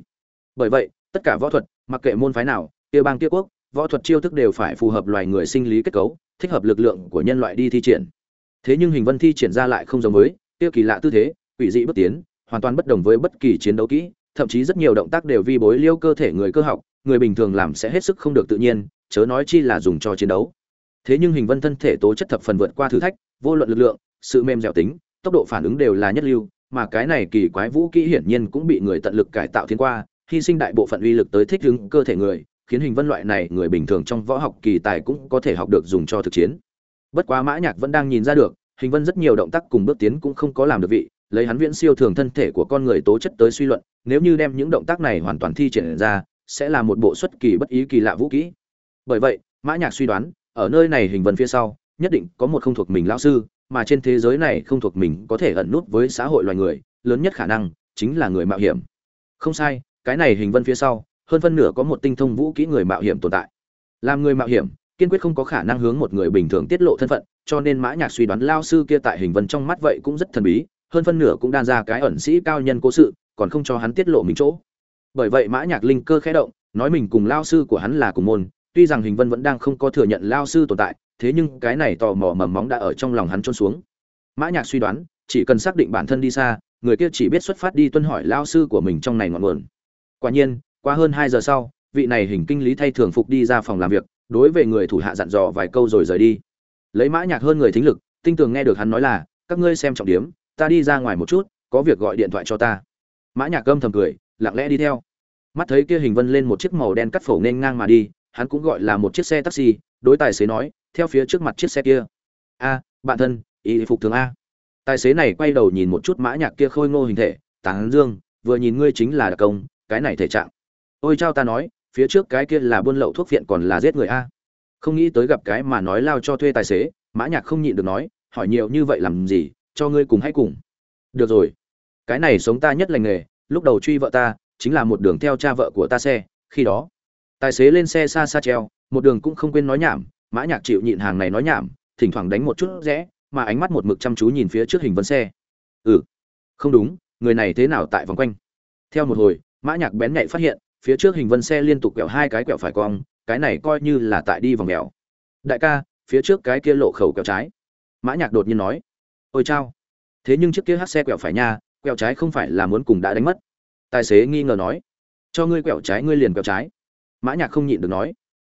Bởi vậy, tất cả võ thuật, mặc kệ môn phái nào, kia bang kia quốc, võ thuật chiêu thức đều phải phù hợp loài người sinh lý kết cấu, thích hợp lực lượng của nhân loại đi thi triển. Thế nhưng hình vân thi triển ra lại không giống với, kia kỳ lạ tư thế, quỷ dị bất tiến, hoàn toàn bất đồng với bất kỳ chiến đấu kỹ, thậm chí rất nhiều động tác đều vi bối liêu cơ thể người cơ học, người bình thường làm sẽ hết sức không được tự nhiên, chớ nói chi là dùng cho chiến đấu. Thế nhưng hình vân thân thể tố chất thập phần vượt qua thử thách vô luận lực lượng, sự mềm dẻo tính, tốc độ phản ứng đều là nhất lưu, mà cái này kỳ quái vũ kỹ hiển nhiên cũng bị người tận lực cải tạo thiên qua, hy sinh đại bộ phận uy lực tới thích ứng cơ thể người, khiến hình vân loại này người bình thường trong võ học kỳ tài cũng có thể học được dùng cho thực chiến. Bất quá mã nhạc vẫn đang nhìn ra được, hình vân rất nhiều động tác cùng bước tiến cũng không có làm được vị, lấy hắn viễn siêu thường thân thể của con người tố chất tới suy luận, nếu như đem những động tác này hoàn toàn thi triển ra, sẽ là một bộ xuất kỳ bất ý kỳ lạ vũ kỹ. Bởi vậy, mã nhạc suy đoán, ở nơi này hình vân phía sau nhất định có một không thuộc mình lão sư, mà trên thế giới này không thuộc mình có thể ẩn nút với xã hội loài người, lớn nhất khả năng chính là người mạo hiểm. Không sai, cái này hình vân phía sau, hơn phân nửa có một tinh thông vũ kỹ người mạo hiểm tồn tại. Làm người mạo hiểm, kiên quyết không có khả năng hướng một người bình thường tiết lộ thân phận, cho nên mã nhạc suy đoán lao sư kia tại hình vân trong mắt vậy cũng rất thần bí, hơn phân nửa cũng đan ra cái ẩn sĩ cao nhân cố sự, còn không cho hắn tiết lộ mình chỗ. Bởi vậy mã nhạc linh cơ khẽ động, nói mình cùng lao sư của hắn là cùng môn, tuy rằng hình vân vẫn đang không có thừa nhận lao sư tồn tại thế nhưng cái này tò mò mầm móng đã ở trong lòng hắn trôn xuống. Mã nhạc suy đoán, chỉ cần xác định bản thân đi xa, người kia chỉ biết xuất phát đi tuân hỏi lao sư của mình trong này ngọn nguồn. Quả nhiên, qua hơn hai giờ sau, vị này hình kinh lý thay thường phục đi ra phòng làm việc, đối về người thủ hạ dặn dò vài câu rồi rời đi. Lấy mã nhạc hơn người thính lực, tinh tường nghe được hắn nói là, các ngươi xem trọng điểm ta đi ra ngoài một chút, có việc gọi điện thoại cho ta. Mã nhạc gâm thầm cười, lặng lẽ đi theo. Mắt thấy kia hình vân lên một chiếc màu đen cắt phổ nên ngang mà đi, hắn cũng gọi là một chiếc xe taxi, đối tài xế nói theo phía trước mặt chiếc xe kia. A, bạn thân, y phục thường a. Tài xế này quay đầu nhìn một chút mã nhạc kia khôi ngô hình thể, tán dương, vừa nhìn ngươi chính là đặc công, cái này thể trạng. Ôi chao ta nói, phía trước cái kia là buôn lậu thuốc viện còn là giết người a. Không nghĩ tới gặp cái mà nói lao cho thuê tài xế, mã nhạc không nhịn được nói, hỏi nhiều như vậy làm gì, cho ngươi cùng hãy cùng. Được rồi. Cái này sống ta nhất lành nghề, lúc đầu truy vợ ta, chính là một đường theo cha vợ của ta xe, khi đó. Tài xế lên xe xa xa treo, một đường cũng không quên nói nhảm mã nhạc chịu nhịn hàng này nói nhảm, thỉnh thoảng đánh một chút rẽ, mà ánh mắt một mực chăm chú nhìn phía trước hình vân xe. Ừ không đúng, người này thế nào tại vòng quanh? Theo một hồi, mã nhạc bén nhạy phát hiện, phía trước hình vân xe liên tục quẹo hai cái quẹo phải cong, cái này coi như là tại đi vòng mèo. Đại ca, phía trước cái kia lộ khẩu quẹo trái. Mã nhạc đột nhiên nói, ôi chao. Thế nhưng chiếc kia hát xe quẹo phải nha, quẹo trái không phải là muốn cùng đã đánh mất. Tài xế nghi ngờ nói, cho ngươi quẹo trái ngươi liền quẹo trái. Mã nhạc không nhịn được nói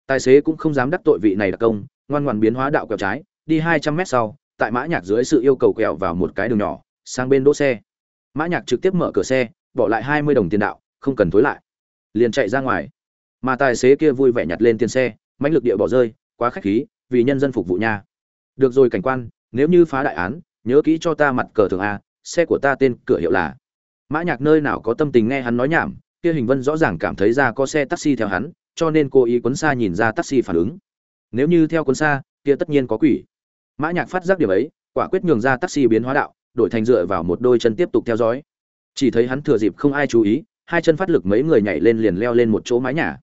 tài xế cũng không dám đắc tội vị này đặc công, ngoan ngoãn biến hóa đạo quẹo trái, đi hai trăm mét sau, tại mã nhạc dưới sự yêu cầu quẹo vào một cái đường nhỏ, sang bên đỗ xe. Mã nhạc trực tiếp mở cửa xe, bỏ lại hai mươi đồng tiền đạo, không cần thối lại. Liền chạy ra ngoài. Mà tài xế kia vui vẻ nhặt lên tiền xe, mãnh lực địa bỏ rơi, quá khách khí, vì nhân dân phục vụ nha. Được rồi cảnh quan, nếu như phá đại án, nhớ kỹ cho ta mặt cờ thường a, xe của ta tên cửa hiệu là. Mã nhạc nơi nào có tâm tình nghe hắn nói nhảm, kia hình vân rõ ràng cảm thấy ra có xe taxi theo hắn cho nên cô ý cuốn xa nhìn ra taxi phản ứng. Nếu như theo cuốn xa kia tất nhiên có quỷ. Mã nhạc phát giác điểm ấy, quả quyết nhường ra taxi biến hóa đạo, đổi thành dựa vào một đôi chân tiếp tục theo dõi. Chỉ thấy hắn thừa dịp không ai chú ý, hai chân phát lực mấy người nhảy lên liền leo lên một chỗ mái nhà.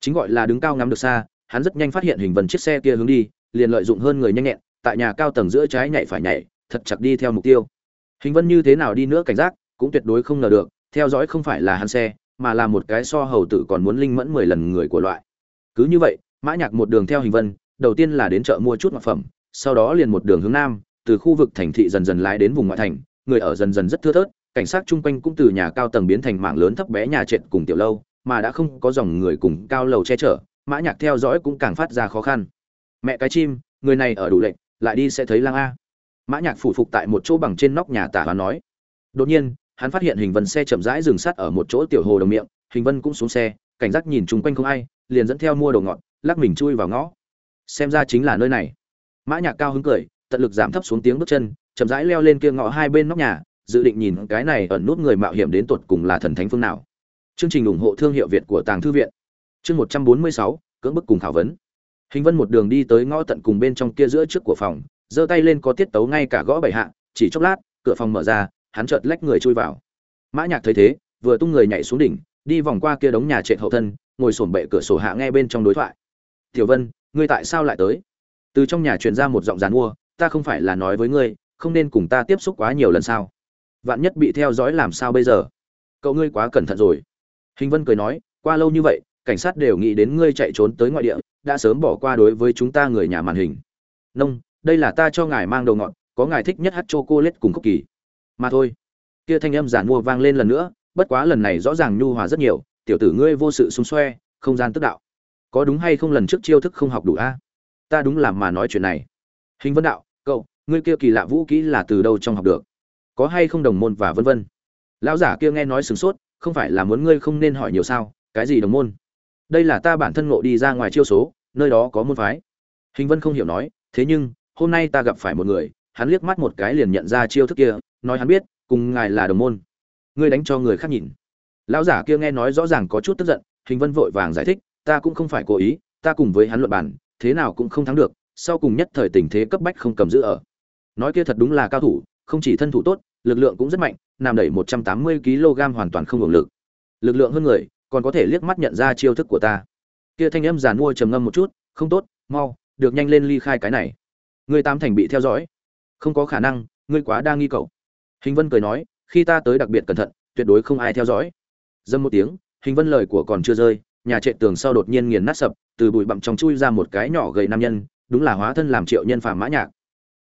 Chính gọi là đứng cao ngắm được xa hắn rất nhanh phát hiện hình vân chiếc xe kia hướng đi, liền lợi dụng hơn người nhanh nhẹn, tại nhà cao tầng giữa trái nhảy phải nhảy, thật chặt đi theo mục tiêu. Hình vân như thế nào đi nữa cảnh giác, cũng tuyệt đối không ngờ được, theo dõi không phải là hắn xe mà là một cái so hầu tử còn muốn linh mẫn mười lần người của loại. Cứ như vậy, mã nhạc một đường theo hình vân, đầu tiên là đến chợ mua chút ngọc phẩm, sau đó liền một đường hướng nam, từ khu vực thành thị dần dần lái đến vùng ngoại thành, người ở dần dần rất thưa thớt, cảnh sát chung quanh cũng từ nhà cao tầng biến thành mảng lớn thấp bé nhà trệt cùng tiểu lâu, mà đã không có dòng người cùng cao lầu che chở, mã nhạc theo dõi cũng càng phát ra khó khăn. Mẹ cái chim, người này ở đủ lệnh, lại đi sẽ thấy lang a. Mã nhạc phủ phục tại một chỗ bằng trên nóc nhà tả và nói. Đột nhiên hắn phát hiện hình vân xe chậm rãi dừng sát ở một chỗ tiểu hồ đồng miệng, hình vân cũng xuống xe, cảnh giác nhìn chung quanh không ai, liền dẫn theo mua đồ ngọt, lắc mình chui vào ngõ. Xem ra chính là nơi này. Mã nhạc cao hứng cười, tận lực giảm thấp xuống tiếng bước chân, chậm rãi leo lên kia ngõ hai bên nóc nhà, dự định nhìn cái này ẩn nút người mạo hiểm đến tột cùng là thần thánh phương nào. Chương trình ủng hộ thương hiệu việt của tàng thư viện. Chương một trăm bốn mươi sáu, cưỡng bức cùng thảo vấn. Hình vân một đường đi tới ngõ tận cùng bên trong kia giữa trước của phòng, giơ tay lên có tiết tấu ngay cả gõ bảy hạ, chỉ chốc lát, cửa phòng mở ra hắn chợt lách người chui vào. Mã nhạc thấy thế, vừa tung người nhảy xuống đỉnh, đi vòng qua kia đống nhà trệt hậu thân, ngồi sồn bệ cửa sổ hạ nghe bên trong đối thoại. Tiểu vân, ngươi tại sao lại tới? Từ trong nhà truyền ra một giọng giàn mua, ta không phải là nói với ngươi, không nên cùng ta tiếp xúc quá nhiều lần sao? Vạn nhất bị theo dõi làm sao bây giờ? Cậu ngươi quá cẩn thận rồi. Hình vân cười nói, qua lâu như vậy, cảnh sát đều nghĩ đến ngươi chạy trốn tới ngoại địa, đã sớm bỏ qua đối với chúng ta người nhà màn hình. Nông, đây là ta cho ngài mang đồ ngọt, có ngài thích nhất hát chocolate cùng cookie mà thôi. Kia thanh âm giản mua vang lên lần nữa, bất quá lần này rõ ràng nhu hòa rất nhiều, tiểu tử ngươi vô sự xung xoe, không gian tức đạo. Có đúng hay không lần trước chiêu thức không học đủ a? Ta đúng làm mà nói chuyện này. Hình vân đạo, cậu, ngươi kia kỳ lạ vũ kỹ là từ đâu trong học được? Có hay không đồng môn và vân vân? Lão giả kia nghe nói sửng sốt, không phải là muốn ngươi không nên hỏi nhiều sao, cái gì đồng môn? Đây là ta bản thân ngộ đi ra ngoài chiêu số, nơi đó có môn phái. Hình vân không hiểu nói, thế nhưng, hôm nay ta gặp phải một người hắn liếc mắt một cái liền nhận ra chiêu thức kia, nói hắn biết, cùng ngài là đồng môn. Ngươi đánh cho người khác nhìn. Lão giả kia nghe nói rõ ràng có chút tức giận, hình vân vội vàng giải thích, ta cũng không phải cố ý, ta cùng với hắn luận bàn, thế nào cũng không thắng được, sau cùng nhất thời tình thế cấp bách không cầm giữ ở. Nói kia thật đúng là cao thủ, không chỉ thân thủ tốt, lực lượng cũng rất mạnh, nằm đẩy một trăm tám mươi kg hoàn toàn không hưởng lực. Lực lượng hơn người, còn có thể liếc mắt nhận ra chiêu thức của ta. Kia thanh âm giàn mua trầm ngâm một chút, không tốt, mau, được nhanh lên ly khai cái này. Người tam thành bị theo dõi không có khả năng, ngươi quá đa nghi cậu. Hình vân cười nói, khi ta tới đặc biệt cẩn thận, tuyệt đối không ai theo dõi. Dâm một tiếng, hình vân lời của còn chưa rơi, nhà trệ tường sau đột nhiên nghiền nát sập, từ bụi bặm trong chui ra một cái nhỏ gầy nam nhân, đúng là hóa thân làm triệu nhân phàm mã nhạc.